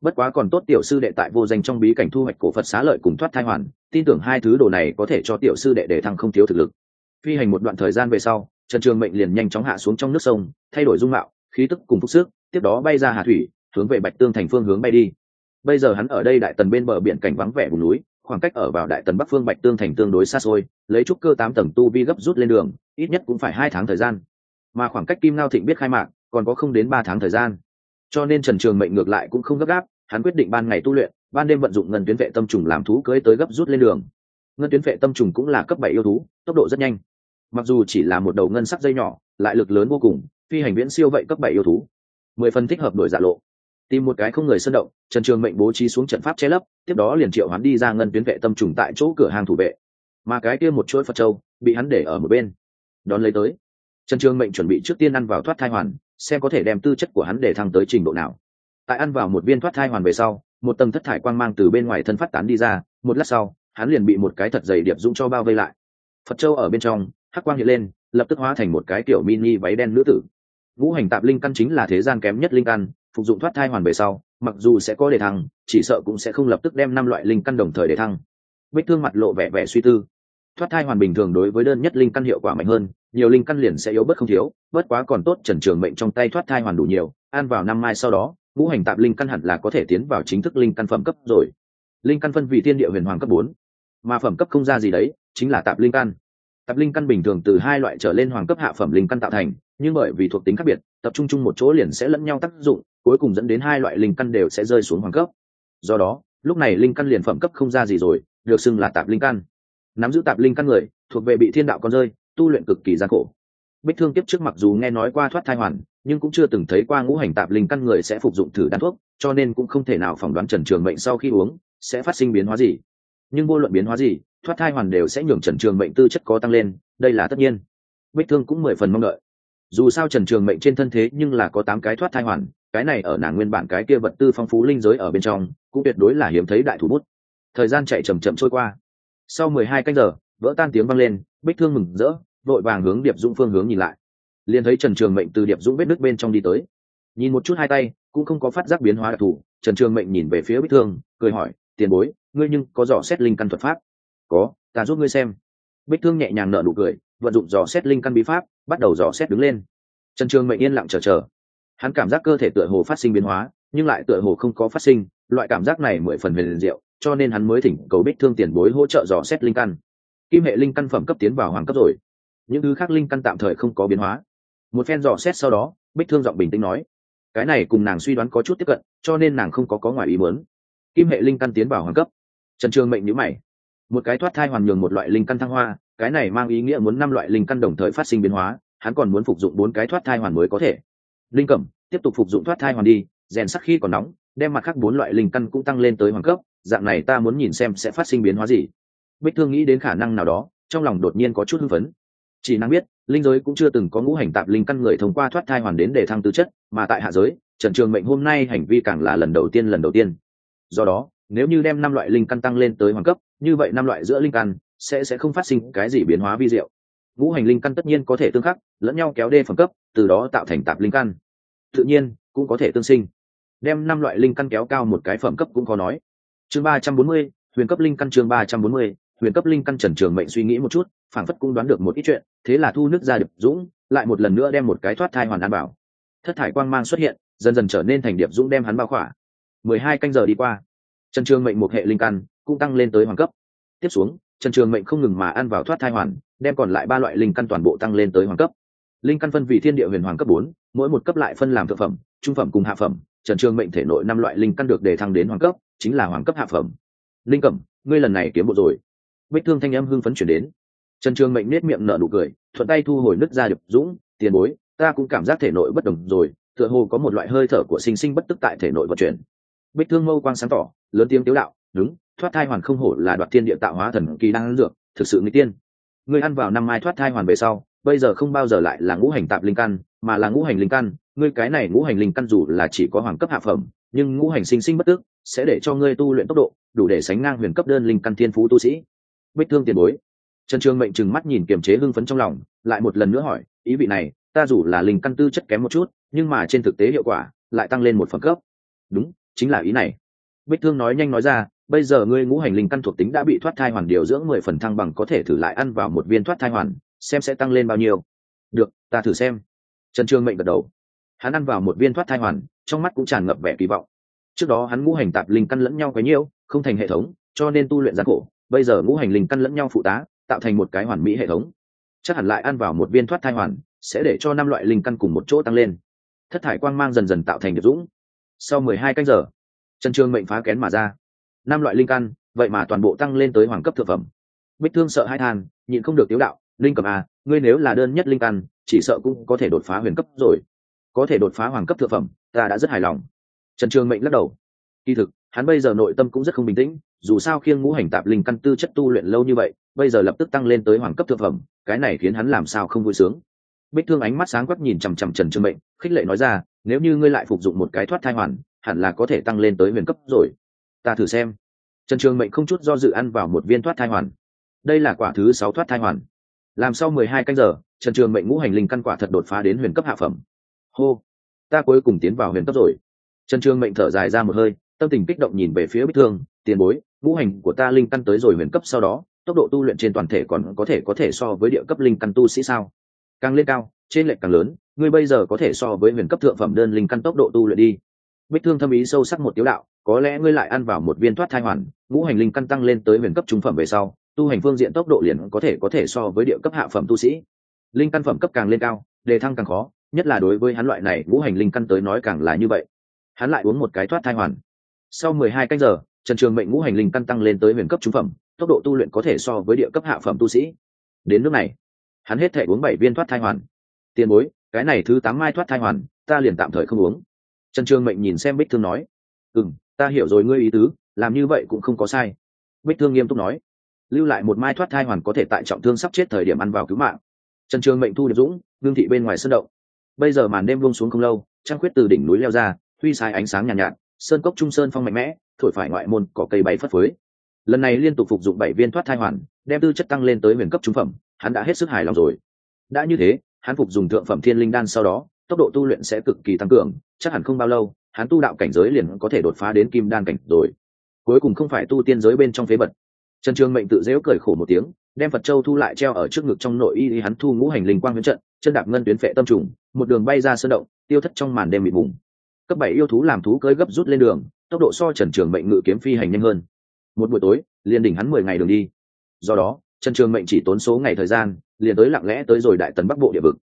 Bất quá còn tốt tiểu sư đệ tại vô danh trong bí cảnh thu hoạch cổ phật xá lợi cùng thoát thai hoàn, tin tưởng hai thứ đồ này có thể cho tiểu sư đệ để thăng không thiếu thực lực. Phi hành một đoạn thời gian về sau, trần trường mệnh liền nhanh chóng hạ xuống trong nước sông, thay đổi dung mạo, khí tức cùng phúc sức, tiếp đó bay ra hà thủy, hướng về bạch tương thành phương hướng bay đi. Bây giờ hắn ở đây đại tần bên bờ biển cảnh vắng vẻ vùng núi khoảng cách ở vào đại tần bắc phương bạch tương thành tương đối xa xôi, lấy trúc cơ tám tầng tu vi gấp rút lên đường, ít nhất cũng phải hai tháng thời gian. Mà khoảng cách kim ngao thịnh biết khai mạc, còn có không đến ba tháng thời gian. Cho nên trần trường mệnh ngược lại cũng không gấp gáp, hắn quyết định ban ngày tu luyện, ban đêm vận dụng ngân tuyến vệ tâm trùng làm thú cưới tới gấp rút lên đường. Ngân tuyến vệ tâm trùng cũng là cấp bảy yêu thú, tốc độ rất nhanh. Mặc dù chỉ là một đầu ngân sắc dây nhỏ, lại lực lớn vô cùng, phi hành viễn siêu vậy cấp bảy yêu thú. Mười phần thích hợp đổi dạ lộ tìm một cái không người sơn động, trần trường mệnh bố trí xuống trận pháp che lấp, tiếp đó liền triệu hắn đi ra ngân tuyến vệ tâm trùng tại chỗ cửa hàng thủ vệ. Mà cái kia một chuỗi phật châu, bị hắn để ở một bên. Đón lấy tới, trần trường mệnh chuẩn bị trước tiên ăn vào thoát thai hoàn, xem có thể đem tư chất của hắn để thăng tới trình độ nào. Tại ăn vào một viên thoát thai hoàn về sau, một tầng thất thải quang mang từ bên ngoài thân phát tán đi ra, một lát sau, hắn liền bị một cái thật dày điệp dũng cho bao vây lại. Phật châu ở bên trong, hắc quang hiện lên, lập tức hóa thành một cái kiểu mini váy đen nữ tử. Ngũ hành tạp linh căn chính là thế gian kém nhất linh căn phục dụng thoát thai hoàn về sau, mặc dù sẽ có đề thăng, chỉ sợ cũng sẽ không lập tức đem năm loại linh căn đồng thời đề thăng. Vết thương mặt lộ vẻ vẻ suy tư. Thoát thai hoàn bình thường đối với đơn nhất linh căn hiệu quả mạnh hơn, nhiều linh căn liền sẽ yếu bất không thiếu, bất quá còn tốt trần trường mệnh trong tay thoát thai hoàn đủ nhiều, ăn vào năm mai sau đó, ngũ hành tạp linh căn hẳn là có thể tiến vào chính thức linh căn phẩm cấp rồi. Linh căn phân vị thiên địa huyền hoàng cấp bốn, mà phẩm cấp không ra gì đấy, chính là tạp linh căn. Tạp linh căn bình thường từ hai loại trở lên hoàng cấp hạ phẩm linh căn tạo thành nhưng bởi vì thuộc tính khác biệt, tập trung chung một chỗ liền sẽ lẫn nhau tác dụng, cuối cùng dẫn đến hai loại linh căn đều sẽ rơi xuống hoàng cấp. Do đó, lúc này linh căn liền phẩm cấp không ra gì rồi, được xưng là tạp linh căn. Nắm giữ tạp linh căn người, thuộc về bị thiên đạo con rơi, tu luyện cực kỳ gian khổ. Bích thương tiếp trước mặc dù nghe nói qua thoát thai hoàn, nhưng cũng chưa từng thấy qua ngũ hành tạp linh căn người sẽ phục dụng thử đan thuốc, cho nên cũng không thể nào phỏng đoán trần trường mệnh sau khi uống, sẽ phát sinh biến hóa gì. Nhưng vô luận biến hóa gì, thoát thai hoàn đều sẽ nhường trần trường mệnh tư chất có tăng lên, đây là tất nhiên. Bích thương cũng mười phần mong đợi dù sao trần trường mệnh trên thân thế nhưng là có tám cái thoát thai hoàn, cái này ở nàng nguyên bản cái kia vật tư phong phú linh giới ở bên trong, cũng tuyệt đối là hiếm thấy đại thủ bút. Thời gian chạy chầm chậm trôi qua. Sau mười hai canh giờ, vỡ tan tiếng vang lên, bích thương mừng rỡ vội vàng hướng điệp dũng phương hướng nhìn lại. Liền thấy trần trường mệnh từ điệp dũng vết nước bên trong đi tới. Nhìn một chút hai tay, cũng không có phát giác biến hóa đặc thù, trần trường mệnh nhìn về phía bích thương, cười hỏi, tiền bối, ngươi nhưng có dò xét linh căn thuật pháp? Có, ta giúp ngươi xem. Bích thương nhẹ nhàng nợ nụ cười vận dụng dò xét linh căn bí pháp, bắt đầu dò xét đứng lên. Trần trường mệnh yên lặng chờ chờ. Hắn cảm giác cơ thể tựa hồ phát sinh biến hóa, nhưng lại tựa hồ không có phát sinh, loại cảm giác này mười phần huyền diệu, cho nên hắn mới thỉnh cầu bích thương tiền bối hỗ trợ dò xét linh căn. Kim hệ linh căn phẩm cấp tiến vào hoàng cấp rồi. Những thứ khác linh căn tạm thời không có biến hóa. Một phen dò xét sau đó, bích thương giọng bình tĩnh nói, cái này cùng nàng suy đoán có chút tiếp cận, cho nên nàng không có có ngoài ý muốn. Kim hệ linh căn tiến vào hoàng cấp. Trần trường mệnh nhữ mày. Một cái thoát thai hoàn nhường một loại linh căn thăng hoa cái này mang ý nghĩa muốn năm loại linh căn đồng thời phát sinh biến hóa, hắn còn muốn phục dụng bốn cái thoát thai hoàn mới có thể. Linh cẩm, tiếp tục phục dụng thoát thai hoàn đi, rèn sắc khi còn nóng, đem mặt khác bốn loại linh căn cũng tăng lên tới hoàng cấp, dạng này ta muốn nhìn xem sẽ phát sinh biến hóa gì. Bích thương nghĩ đến khả năng nào đó, trong lòng đột nhiên có chút hưng phấn. Chỉ năng biết, linh giới cũng chưa từng có ngũ hành tạp linh căn người thông qua thoát thai hoàn đến để thăng tư chất, mà tại hạ giới, trần trường mệnh hôm nay hành vi càng là lần đầu tiên lần đầu tiên. Do đó, nếu như đem năm loại linh căn tăng lên tới hoàng cấp, như vậy năm loại giữa linh căn sẽ sẽ không phát sinh cái gì biến hóa vi diệu. Ngũ hành linh căn tất nhiên có thể tương khắc, lẫn nhau kéo đê phẩm cấp, từ đó tạo thành tạp linh căn. Tự nhiên, cũng có thể tương sinh. Đem năm loại linh căn kéo cao một cái phẩm cấp cũng có nói. Chương ba trăm bốn mươi, huyền cấp linh căn chương ba trăm bốn mươi, huyền cấp linh căn trần trường mệnh suy nghĩ một chút, phảng phất cũng đoán được một ít chuyện, thế là thu nước ra điệp dũng, lại một lần nữa đem một cái thoát thai hoàn an bảo. Thất thải quang mang xuất hiện, dần dần trở nên thành điệp dũng đem hắn bao khỏa. mười hai canh giờ đi qua, trần trường mệnh một hệ linh căn cũng tăng lên tới hoàng cấp. Tiếp xuống trần trường mệnh không ngừng mà ăn vào thoát thai hoàn, đem còn lại ba loại linh căn toàn bộ tăng lên tới hoàng cấp. Linh căn phân vị thiên địa huyền hoàng cấp bốn, mỗi một cấp lại phân làm thượng phẩm, trung phẩm cùng hạ phẩm. Trần trường mệnh thể nội năm loại linh căn được đề thăng đến hoàng cấp, chính là hoàng cấp hạ phẩm. Linh cẩm, ngươi lần này kiếm bộ rồi. Bích thương thanh âm hưng phấn chuyển đến. Trần trường mệnh nết miệng nở nụ cười, thuận tay thu hồi nứt ra điệp dũng, tiền bối, ta cũng cảm giác thể nội bất đồng rồi, tựa hồ có một loại hơi thở của sinh sinh bất tức tại thể nội vận chuyển. Bích thương mâu quang sáng tỏ, lớn tiếng tiếu đạo, đúng thoát thai hoàn không hổ là đoạt thiên địa tạo hóa thần kỳ đang dược, thực sự người tiên. Ngươi ăn vào năm mai thoát thai hoàn về sau, bây giờ không bao giờ lại là ngũ hành tạp linh căn, mà là ngũ hành linh căn. Ngươi cái này ngũ hành linh căn dù là chỉ có hoàng cấp hạ phẩm, nhưng ngũ hành sinh sinh bất tức sẽ để cho ngươi tu luyện tốc độ, đủ để sánh ngang huyền cấp đơn linh căn thiên phú tu sĩ. Bích thương tiền bối. Trần trường mệnh trừng mắt nhìn kiềm chế hưng phấn trong lòng, lại một lần nữa hỏi, ý vị này, ta dù là linh căn tư chất kém một chút, nhưng mà trên thực tế hiệu quả lại tăng lên một phẩm cấp. Đúng, chính là ý này. Bích thương nói nhanh nói ra bây giờ ngươi ngũ hành linh căn thuộc tính đã bị thoát thai hoàn điều dưỡng mười phần thăng bằng, có thể thử lại ăn vào một viên thoát thai hoàn, xem sẽ tăng lên bao nhiêu. Được, ta thử xem. Trần trương mệnh gật đầu. Hắn ăn vào một viên thoát thai hoàn, trong mắt cũng tràn ngập vẻ kỳ vọng. Trước đó hắn ngũ hành tạp linh căn lẫn nhau quấy nhiêu không thành hệ thống, cho nên tu luyện gian khổ. Bây giờ ngũ hành linh căn lẫn nhau phụ tá, tạo thành một cái hoàn mỹ hệ thống. Chắc hẳn lại ăn vào một viên thoát thai hoàn, sẽ để cho năm loại linh căn cùng một chỗ tăng lên. Thất thải quang mang dần dần tạo thành được dũng. Sau mười hai canh giờ, trần trương mệnh phá kén mà ra năm loại linh căn, vậy mà toàn bộ tăng lên tới hoàng cấp thực phẩm. Bích thương sợ hai than, nhịn không được tiếu đạo, linh cầm à ngươi nếu là đơn nhất linh căn, chỉ sợ cũng có thể đột phá huyền cấp rồi. Có thể đột phá hoàng cấp thực phẩm, ta đã rất hài lòng. Trần trường mệnh lắc đầu. Kỳ thực, hắn bây giờ nội tâm cũng rất không bình tĩnh, dù sao khiêng ngũ hành tạp linh căn tư chất tu luyện lâu như vậy, bây giờ lập tức tăng lên tới hoàng cấp thực phẩm, cái này khiến hắn làm sao không vui sướng. Bích thương ánh mắt sáng quắc nhìn chằm chằm trần trường mệnh, khích lệ nói ra, nếu như ngươi lại phục dụng một cái thoát thai hoàn, hẳn là có thể tăng lên tới huyền cấp rồi ta thử xem. Trần trường mệnh không chút do dự ăn vào một viên thoát thai hoàn. Đây là quả thứ sáu thoát thai hoàn. Làm sau mười hai canh giờ, trần trường mệnh ngũ hành linh căn quả thật đột phá đến huyền cấp hạ phẩm. Hô! Ta cuối cùng tiến vào huyền cấp rồi. Trần trường mệnh thở dài ra một hơi, tâm tình kích động nhìn về phía bích thương, tiền bối, ngũ hành của ta linh căn tới rồi huyền cấp sau đó, tốc độ tu luyện trên toàn thể còn có thể có thể so với địa cấp linh căn tu sĩ sao? Càng lên cao, trên lệch càng lớn, ngươi bây giờ có thể so với huyền cấp thượng phẩm đơn linh căn tốc độ tu luyện đi. Bích thương thâm ý sâu sắc một tiếu đạo có lẽ ngươi lại ăn vào một viên thoát thai hoàn, ngũ hành linh căn tăng lên tới huyền cấp trung phẩm về sau, tu hành phương diện tốc độ liền có thể có thể so với địa cấp hạ phẩm tu sĩ. Linh căn phẩm cấp càng lên cao, đề thăng càng khó, nhất là đối với hắn loại này ngũ hành linh căn tới nói càng là như vậy. Hắn lại uống một cái thoát thai hoàn. Sau mười hai canh giờ, trần trường mệnh ngũ hành linh căn tăng lên tới huyền cấp trung phẩm, tốc độ tu luyện có thể so với địa cấp hạ phẩm tu sĩ. Đến nước này, hắn hết thể uống bảy viên thoát thai hoàn. Tiền bối, cái này thứ tám mai thoát thai hoàn, ta liền tạm thời không uống. Trần trường mệnh nhìn xem bích thương nói. Ừ m ta hiểu rồi ngươi ý tứ làm như vậy cũng không có sai. Bích thương nghiêm túc nói. Lưu lại một mai thoát thai hoàn có thể tại trọng thương sắp chết thời điểm ăn vào cứu mạng. Trần trường mệnh thu điệp dũng ngưng thị bên ngoài sân động. Bây giờ màn đêm buông xuống không lâu trăng khuyết từ đỉnh núi leo ra huy sai ánh sáng nhàn nhạt, nhạt sơn cốc trung sơn phong mạnh mẽ thổi phải ngoại môn có cây bay phất phới. Lần này liên tục phục dụng bảy viên thoát thai hoàn đem tư chất tăng lên tới huyền cấp trung phẩm hắn đã hết sức hài lòng rồi. Đã như thế hắn phục dùng thượng phẩm thiên linh đan sau đó tốc độ tu luyện sẽ cực kỳ tăng cường chắc hẳn không bao lâu hắn tu đạo cảnh giới liền có thể đột phá đến kim đan cảnh rồi. Cuối cùng không phải tu tiên giới bên trong phế vật. Trần trường mệnh tự dễu cười khổ một tiếng, đem phật châu thu lại treo ở trước ngực trong nội y hắn thu ngũ hành linh quang huyễn trận, chân đạp ngân tuyến phệ tâm trùng, một đường bay ra sơn động, tiêu thất trong màn đêm mịt mùng cấp bảy yêu thú làm thú cưới gấp rút lên đường, tốc độ so trần trường mệnh ngự kiếm phi hành nhanh hơn. Một buổi tối, liền đỉnh hắn mười ngày đường đi. Do đó, trần trường mệnh chỉ tốn số ngày thời gian, liền tới lặng lẽ tới rồi đại tần bắc bộ địa vực.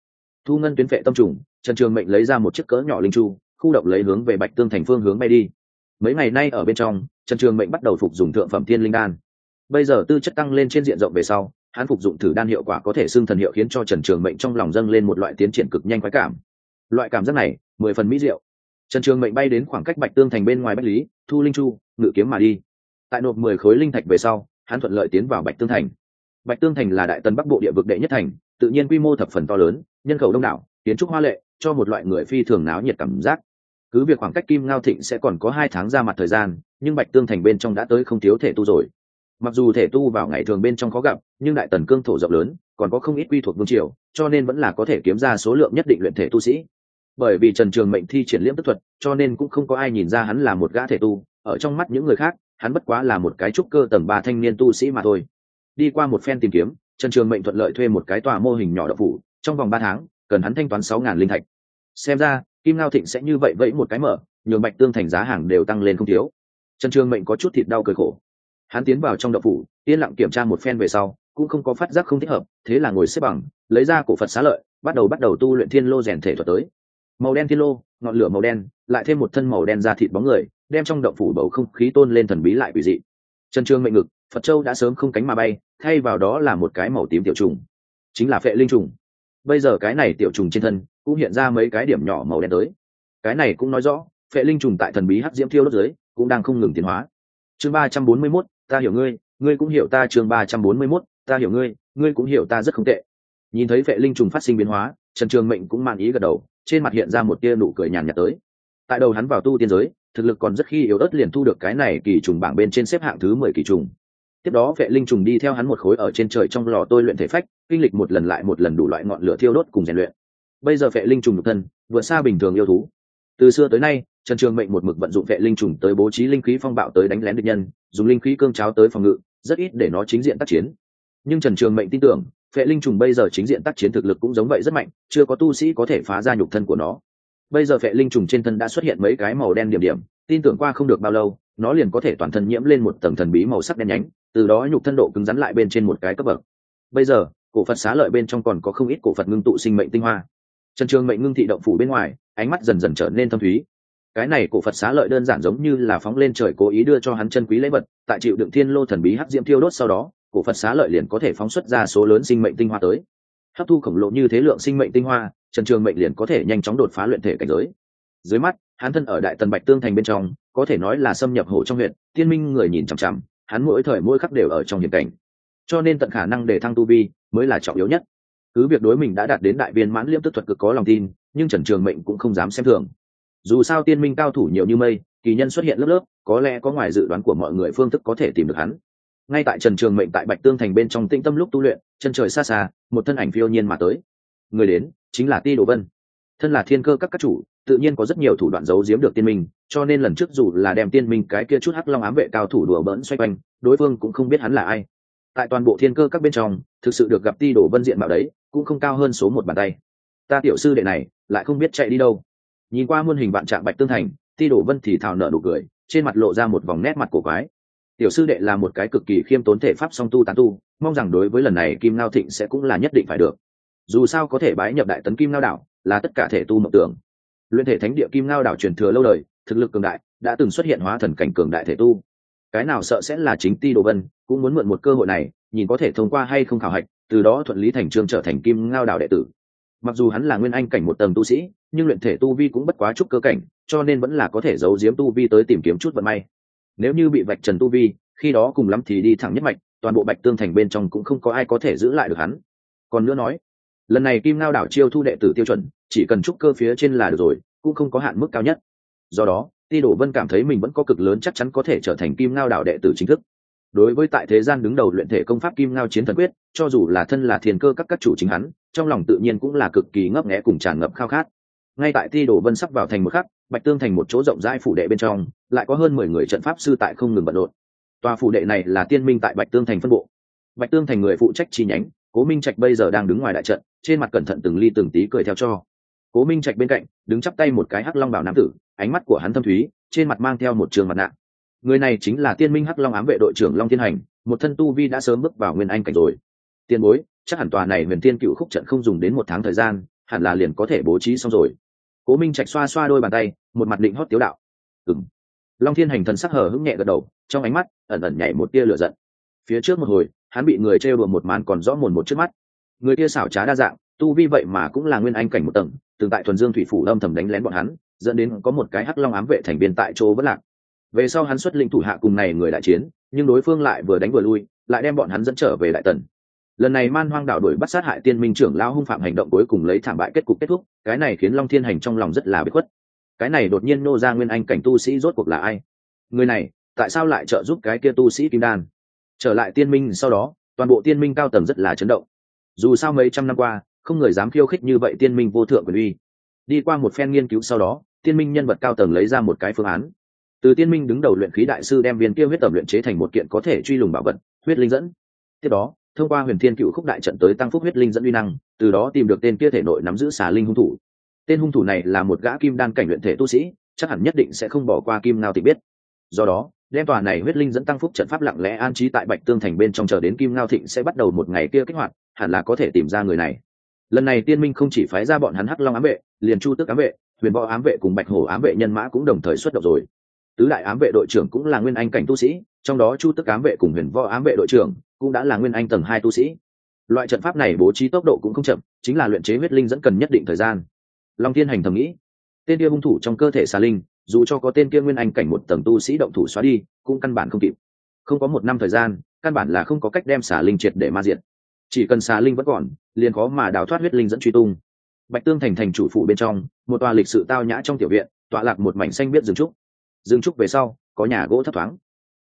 Thu ngân tuyến phệ tâm trùng, trần trường mệnh lấy ra một chiếc cỡ nhỏ linh chu khu động lấy hướng về bạch tương thành phương hướng bay đi. Mấy ngày nay ở bên trong, trần trường mệnh bắt đầu phục dùng thượng phẩm thiên linh đan. Bây giờ tư chất tăng lên trên diện rộng về sau, hắn phục dụng thử đan hiệu quả có thể xưng thần hiệu khiến cho trần trường mệnh trong lòng dâng lên một loại tiến triển cực nhanh khoái cảm. Loại cảm giác này, mười phần mỹ diệu. Trần trường mệnh bay đến khoảng cách bạch tương thành bên ngoài bách lý, thu linh chu, ngự kiếm mà đi. Tại nộp mười khối linh thạch về sau, hắn thuận lợi tiến vào bạch tương thành. Bạch tương thành là đại tân bắc bộ địa vực đệ nhất thành, tự nhiên quy mô thập phần to lớn, nhân khẩu đông đảo, kiến trúc hoa lệ, cho một loại người phi thường náo nhiệt cảm giác cứ việc khoảng cách kim ngao thịnh sẽ còn có hai tháng ra mặt thời gian, nhưng bạch tương thành bên trong đã tới không thiếu thể tu rồi. Mặc dù thể tu vào ngày thường bên trong khó gặp, nhưng đại tần cương thổ rộng lớn, còn có không ít quy thuộc vương triều, cho nên vẫn là có thể kiếm ra số lượng nhất định luyện thể tu sĩ. Bởi vì trần trường mệnh thi triển liễm tức thuật, cho nên cũng không có ai nhìn ra hắn là một gã thể tu, ở trong mắt những người khác, hắn bất quá là một cái trúc cơ tầng ba thanh niên tu sĩ mà thôi. Đi qua một phen tìm kiếm, trần trường mệnh thuận lợi thuê một cái tòa mô hình nhỏ đậu phủ, trong vòng ba tháng, cần hắn thanh toán sáu ngàn linh thạch. Xem ra kim ngao thịnh sẽ như vậy vẫy một cái mở, nhường bạch tương thành giá hàng đều tăng lên không thiếu. Trần Trương mệnh có chút thịt đau cười khổ. Hắn tiến vào trong đậu phủ, yên lặng kiểm tra một phen về sau, cũng không có phát giác không thích hợp, thế là ngồi xếp bằng, lấy ra cổ phật xá lợi, bắt đầu bắt đầu tu luyện thiên lô rèn thể thuật tới. Màu đen thiên lô, ngọn lửa màu đen, lại thêm một thân màu đen ra thịt bóng người, đem trong động phủ bầu không khí tôn lên thần bí lại quỷ dị. Trần trương mệnh ngực, phật châu đã sớm không cánh mà bay, thay vào đó là một cái màu tím tiểu trùng, chính là phệ linh trùng bây giờ cái này tiểu trùng trên thân cũng hiện ra mấy cái điểm nhỏ màu đen tới. Cái này cũng nói rõ, phệ linh trùng tại thần bí hắc diễm thiêu đốt dưới cũng đang không ngừng tiến hóa. Chương ba trăm bốn mươi mốt, ta hiểu ngươi ngươi cũng hiểu ta chương ba trăm bốn mươi mốt, ta hiểu ngươi ngươi cũng hiểu ta rất không tệ. Nhìn thấy phệ linh trùng phát sinh biến hóa, trần trường mệnh cũng mang ý gật đầu, trên mặt hiện ra một tia nụ cười nhàn nhạt tới. Tại đầu hắn vào tu tiên giới, thực lực còn rất khi yếu ớt liền thu được cái này kỳ trùng bảng bên trên xếp hạng thứ mười kỳ trùng tiếp đó vệ linh trùng đi theo hắn một khối ở trên trời trong lò tôi luyện thể phách, kinh lịch một lần lại một lần đủ loại ngọn lửa thiêu đốt cùng rèn luyện. Bây giờ vệ linh trùng nhục thân, vượt xa bình thường yêu thú. Từ xưa tới nay, trần trường mệnh một mực vận dụng vệ linh trùng tới bố trí linh khí phong bạo tới đánh lén địch nhân, dùng linh khí cương cháo tới phòng ngự, rất ít để nó chính diện tác chiến. Nhưng trần trường mệnh tin tưởng, vệ linh trùng bây giờ chính diện tác chiến thực lực cũng giống vậy rất mạnh, chưa có tu sĩ có thể phá ra nhục thân của nó. Bây giờ vệ linh trùng trên thân đã xuất hiện mấy cái màu đen điểm điểm, tin tưởng qua không được bao lâu nó liền có thể toàn thân nhiễm lên một tầng thần bí màu sắc đen nhánh, từ đó nhục thân độ cứng rắn lại bên trên một cái cấp bậc. Bây giờ, cổ phật xá lợi bên trong còn có không ít cổ phật ngưng tụ sinh mệnh tinh hoa. Trần trường mệnh ngưng thị động phủ bên ngoài, ánh mắt dần dần trở nên thâm thúy. Cái này cổ phật xá lợi đơn giản giống như là phóng lên trời cố ý đưa cho hắn chân quý lễ vật, tại chịu đựng thiên lô thần bí hắc diễm thiêu đốt sau đó, cổ phật xá lợi liền có thể phóng xuất ra số lớn sinh mệnh tinh hoa tới. Hấp thu khổng lồ như thế lượng sinh mệnh tinh hoa, trần trường mệnh liền có thể nhanh chóng đột phá luyện thể cảnh giới. Dưới mắt, hắn thân ở đại tần bạch tương thành bên trong có thể nói là xâm nhập hổ trong huyện, tiên minh người nhìn chằm chằm, hắn mỗi thời mỗi khắc đều ở trong hiểm cảnh. Cho nên tận khả năng để thăng tu vi mới là trọng yếu nhất. Cứ việc đối mình đã đạt đến đại viên mãn liễm tức thuật cực có lòng tin, nhưng trần trường mệnh cũng không dám xem thường. Dù sao tiên minh cao thủ nhiều như mây, kỳ nhân xuất hiện lớp lớp, có lẽ có ngoài dự đoán của mọi người phương thức có thể tìm được hắn. Ngay tại trần trường mệnh tại bạch tương thành bên trong tĩnh tâm lúc tu luyện, chân trời xa xa, một thân ảnh phiêu nhiên mà tới. Người đến chính là ti đồ vân. Thân là thiên cơ các các chủ tự nhiên có rất nhiều thủ đoạn giấu giếm được tiên minh, cho nên lần trước dù là đem tiên minh cái kia chút hắc long ám vệ cao thủ đùa bỡn xoay quanh, đối phương cũng không biết hắn là ai. Tại toàn bộ thiên cơ các bên trong, thực sự được gặp ti đổ vân diện mạo đấy, cũng không cao hơn số một bàn tay. Ta tiểu sư đệ này, lại không biết chạy đi đâu. Nhìn qua muôn hình vạn trạng bạch tương thành, ti đổ vân thì thào nở nụ cười, trên mặt lộ ra một vòng nét mặt cổ quái. Tiểu sư đệ là một cái cực kỳ khiêm tốn thể pháp song tu tán tu, mong rằng đối với lần này kim ngao thịnh sẽ cũng là nhất định phải được. Dù sao có thể bái nhập đại tấn kim ngao đảo, là tất cả thể tu mộng tưởng luyện thể thánh địa kim ngao đảo truyền thừa lâu đời, thực lực cường đại, đã từng xuất hiện hóa thần cảnh cường đại thể tu. Cái nào sợ sẽ là chính ti đồ vân, cũng muốn mượn một cơ hội này, nhìn có thể thông qua hay không khảo hạch, từ đó thuận lý thành trương trở thành kim ngao đảo đệ tử. Mặc dù hắn là nguyên anh cảnh một tầng tu sĩ, nhưng luyện thể tu vi cũng bất quá chút cơ cảnh, cho nên vẫn là có thể giấu giếm tu vi tới tìm kiếm chút vận may. Nếu như bị vạch trần tu vi, khi đó cùng lắm thì đi thẳng nhất mạch, toàn bộ bạch tương thành bên trong cũng không có ai có thể giữ lại được hắn. Còn nữa nói lần này kim ngao đảo chiêu thu đệ tử tiêu chuẩn, chỉ cần trúc cơ phía trên là được rồi, cũng không có hạn mức cao nhất. Do đó, ti đổ vân cảm thấy mình vẫn có cực lớn chắc chắn có thể trở thành kim ngao đảo đệ tử chính thức. Đối với tại thế gian đứng đầu luyện thể công pháp kim ngao chiến thần quyết, cho dù là thân là thiền cơ các các chủ chính hắn, trong lòng tự nhiên cũng là cực kỳ ngấp nghẽ cùng tràn ngập khao khát. Ngay tại ti đổ vân sắp vào thành một khắc, bạch tương thành một chỗ rộng rãi phủ đệ bên trong, lại có hơn mười người trận pháp sư tại không ngừng bận rộn. Tòa phủ đệ này là tiên minh tại bạch tương thành phân bộ. Bạch tương thành người phụ trách chi nhánh cố minh trạch bây giờ đang đứng ngoài đại trận, trên mặt cẩn thận từng ly từng tí cười theo cho. Cố minh trạch bên cạnh, đứng chắp tay một cái hắc long bảo nam tử, ánh mắt của hắn thâm thúy, trên mặt mang theo một trường mặt nạ. Người này chính là tiên minh hắc long ám vệ đội trưởng long thiên hành, một thân tu vi đã sớm bước vào nguyên anh cảnh rồi. Tiên bối, chắc hẳn tòa này huyền tiên cựu khúc trận không dùng đến một tháng thời gian, hẳn là liền có thể bố trí xong rồi. Cố minh trạch xoa xoa đôi bàn tay, một mặt định hót tiếu đạo. Ừng long thiên hành thần sắc hờ hững nhẹ gật đầu, trong ánh mắt ẩn ẩn nhảy một tia lửa giận. Phía trước một hồi hắn bị người trêu đùa một màn còn rõ mồn một trước mắt. Người kia xảo trá đa dạng, tu vi vậy mà cũng là nguyên anh cảnh một tầng từng tại thuần dương thủy phủ lâm thầm đánh lén bọn hắn, dẫn đến có một cái hắc long ám vệ thành viên tại chỗ vẫn lạc. Về sau hắn xuất linh thủ hạ cùng này người đại chiến, nhưng đối phương lại vừa đánh vừa lui, lại đem bọn hắn dẫn trở về đại tần. Lần này man hoang đảo đuổi bắt sát hại tiên minh trưởng lao hung phạm hành động cuối cùng lấy thảm bại kết cục kết thúc, cái này khiến long thiên hành trong lòng rất là bất khuất. Cái này đột nhiên nô ra nguyên anh cảnh tu sĩ rốt cuộc là ai? Người này, tại sao lại trợ giúp cái kia tu sĩ kim đan? Trở lại tiên minh sau đó, toàn bộ tiên minh cao tầng rất là chấn động. Dù sao mấy trăm năm qua, không người dám khiêu khích như vậy tiên minh vô thượng quyền uy. Đi qua một phen nghiên cứu sau đó, tiên minh nhân vật cao tầng lấy ra một cái phương án. Từ tiên minh đứng đầu luyện khí đại sư đem viên kia huyết tầm luyện chế thành một kiện có thể truy lùng bảo vật, huyết linh dẫn. Tiếp đó, thông qua huyền thiên cựu khúc đại trận tới tăng phúc huyết linh dẫn uy năng, từ đó tìm được tên kia thể nội nắm giữ xà linh hung thủ. Tên hung thủ này là một gã kim đan cảnh luyện thể tu sĩ, chắc hẳn nhất định sẽ không bỏ qua kim ngao tịch biết. Do đó đem tòa này huyết linh dẫn tăng phúc trận pháp lặng lẽ an trí tại bạch tương thành bên trong chờ đến kim ngao thịnh sẽ bắt đầu một ngày kia kích hoạt, hẳn là có thể tìm ra người này. Lần này tiên minh không chỉ phái ra bọn hắn hắc long ám vệ, liền chu tước ám vệ, huyền võ ám vệ cùng bạch hổ ám vệ nhân mã cũng đồng thời xuất động rồi. Tứ đại ám vệ đội trưởng cũng là nguyên anh cảnh tu sĩ, trong đó chu tước ám vệ cùng huyền võ ám vệ đội trưởng cũng đã là nguyên anh tầng hai tu sĩ. Loại trận pháp này bố trí tốc độ cũng không chậm, chính là luyện chế huyết linh dẫn cần nhất định thời gian. Long tiên hành thầm nghĩ, tên kia hung thủ trong cơ thể xà linh dù cho có tên kia nguyên anh cảnh một tầng tu sĩ động thủ xóa đi, cũng căn bản không kịp. Không có một năm thời gian, căn bản là không có cách đem xà linh triệt để ma diệt. Chỉ cần xà linh vẫn còn, liền khó mà đào thoát huyết linh dẫn truy tung. Bạch tương thành thành chủ phụ bên trong, một tòa lịch sự tao nhã trong tiểu viện, tọa lạc một mảnh xanh biết rừng trúc. Rừng trúc về sau, có nhà gỗ thấp thoáng.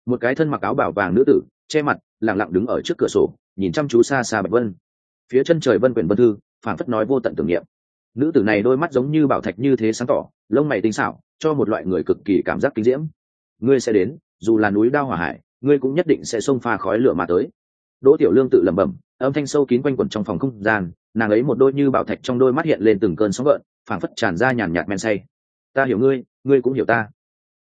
Một cái thân mặc áo bảo vàng nữ tử, che mặt lẳng lặng đứng ở trước cửa sổ, nhìn chăm chú xa xa bạch vân. Phía chân trời vân quyển vân thư phản phất nói vô tận tưởng niệm. Nữ tử này đôi mắt giống như bảo thạch như thế sáng tỏ, lông mày tinh xảo cho một loại người cực kỳ cảm giác kinh diễm. Ngươi sẽ đến, dù là núi đao hỏa hải, ngươi cũng nhất định sẽ xông pha khói lửa mà tới. Đỗ tiểu lương tự lẩm bẩm, âm thanh sâu kín quanh quẩn trong phòng không gian, nàng ấy một đôi như bảo thạch trong đôi mắt hiện lên từng cơn sóng gợn, phảng phất tràn ra nhàn nhạt men say. Ta hiểu ngươi ngươi cũng hiểu ta.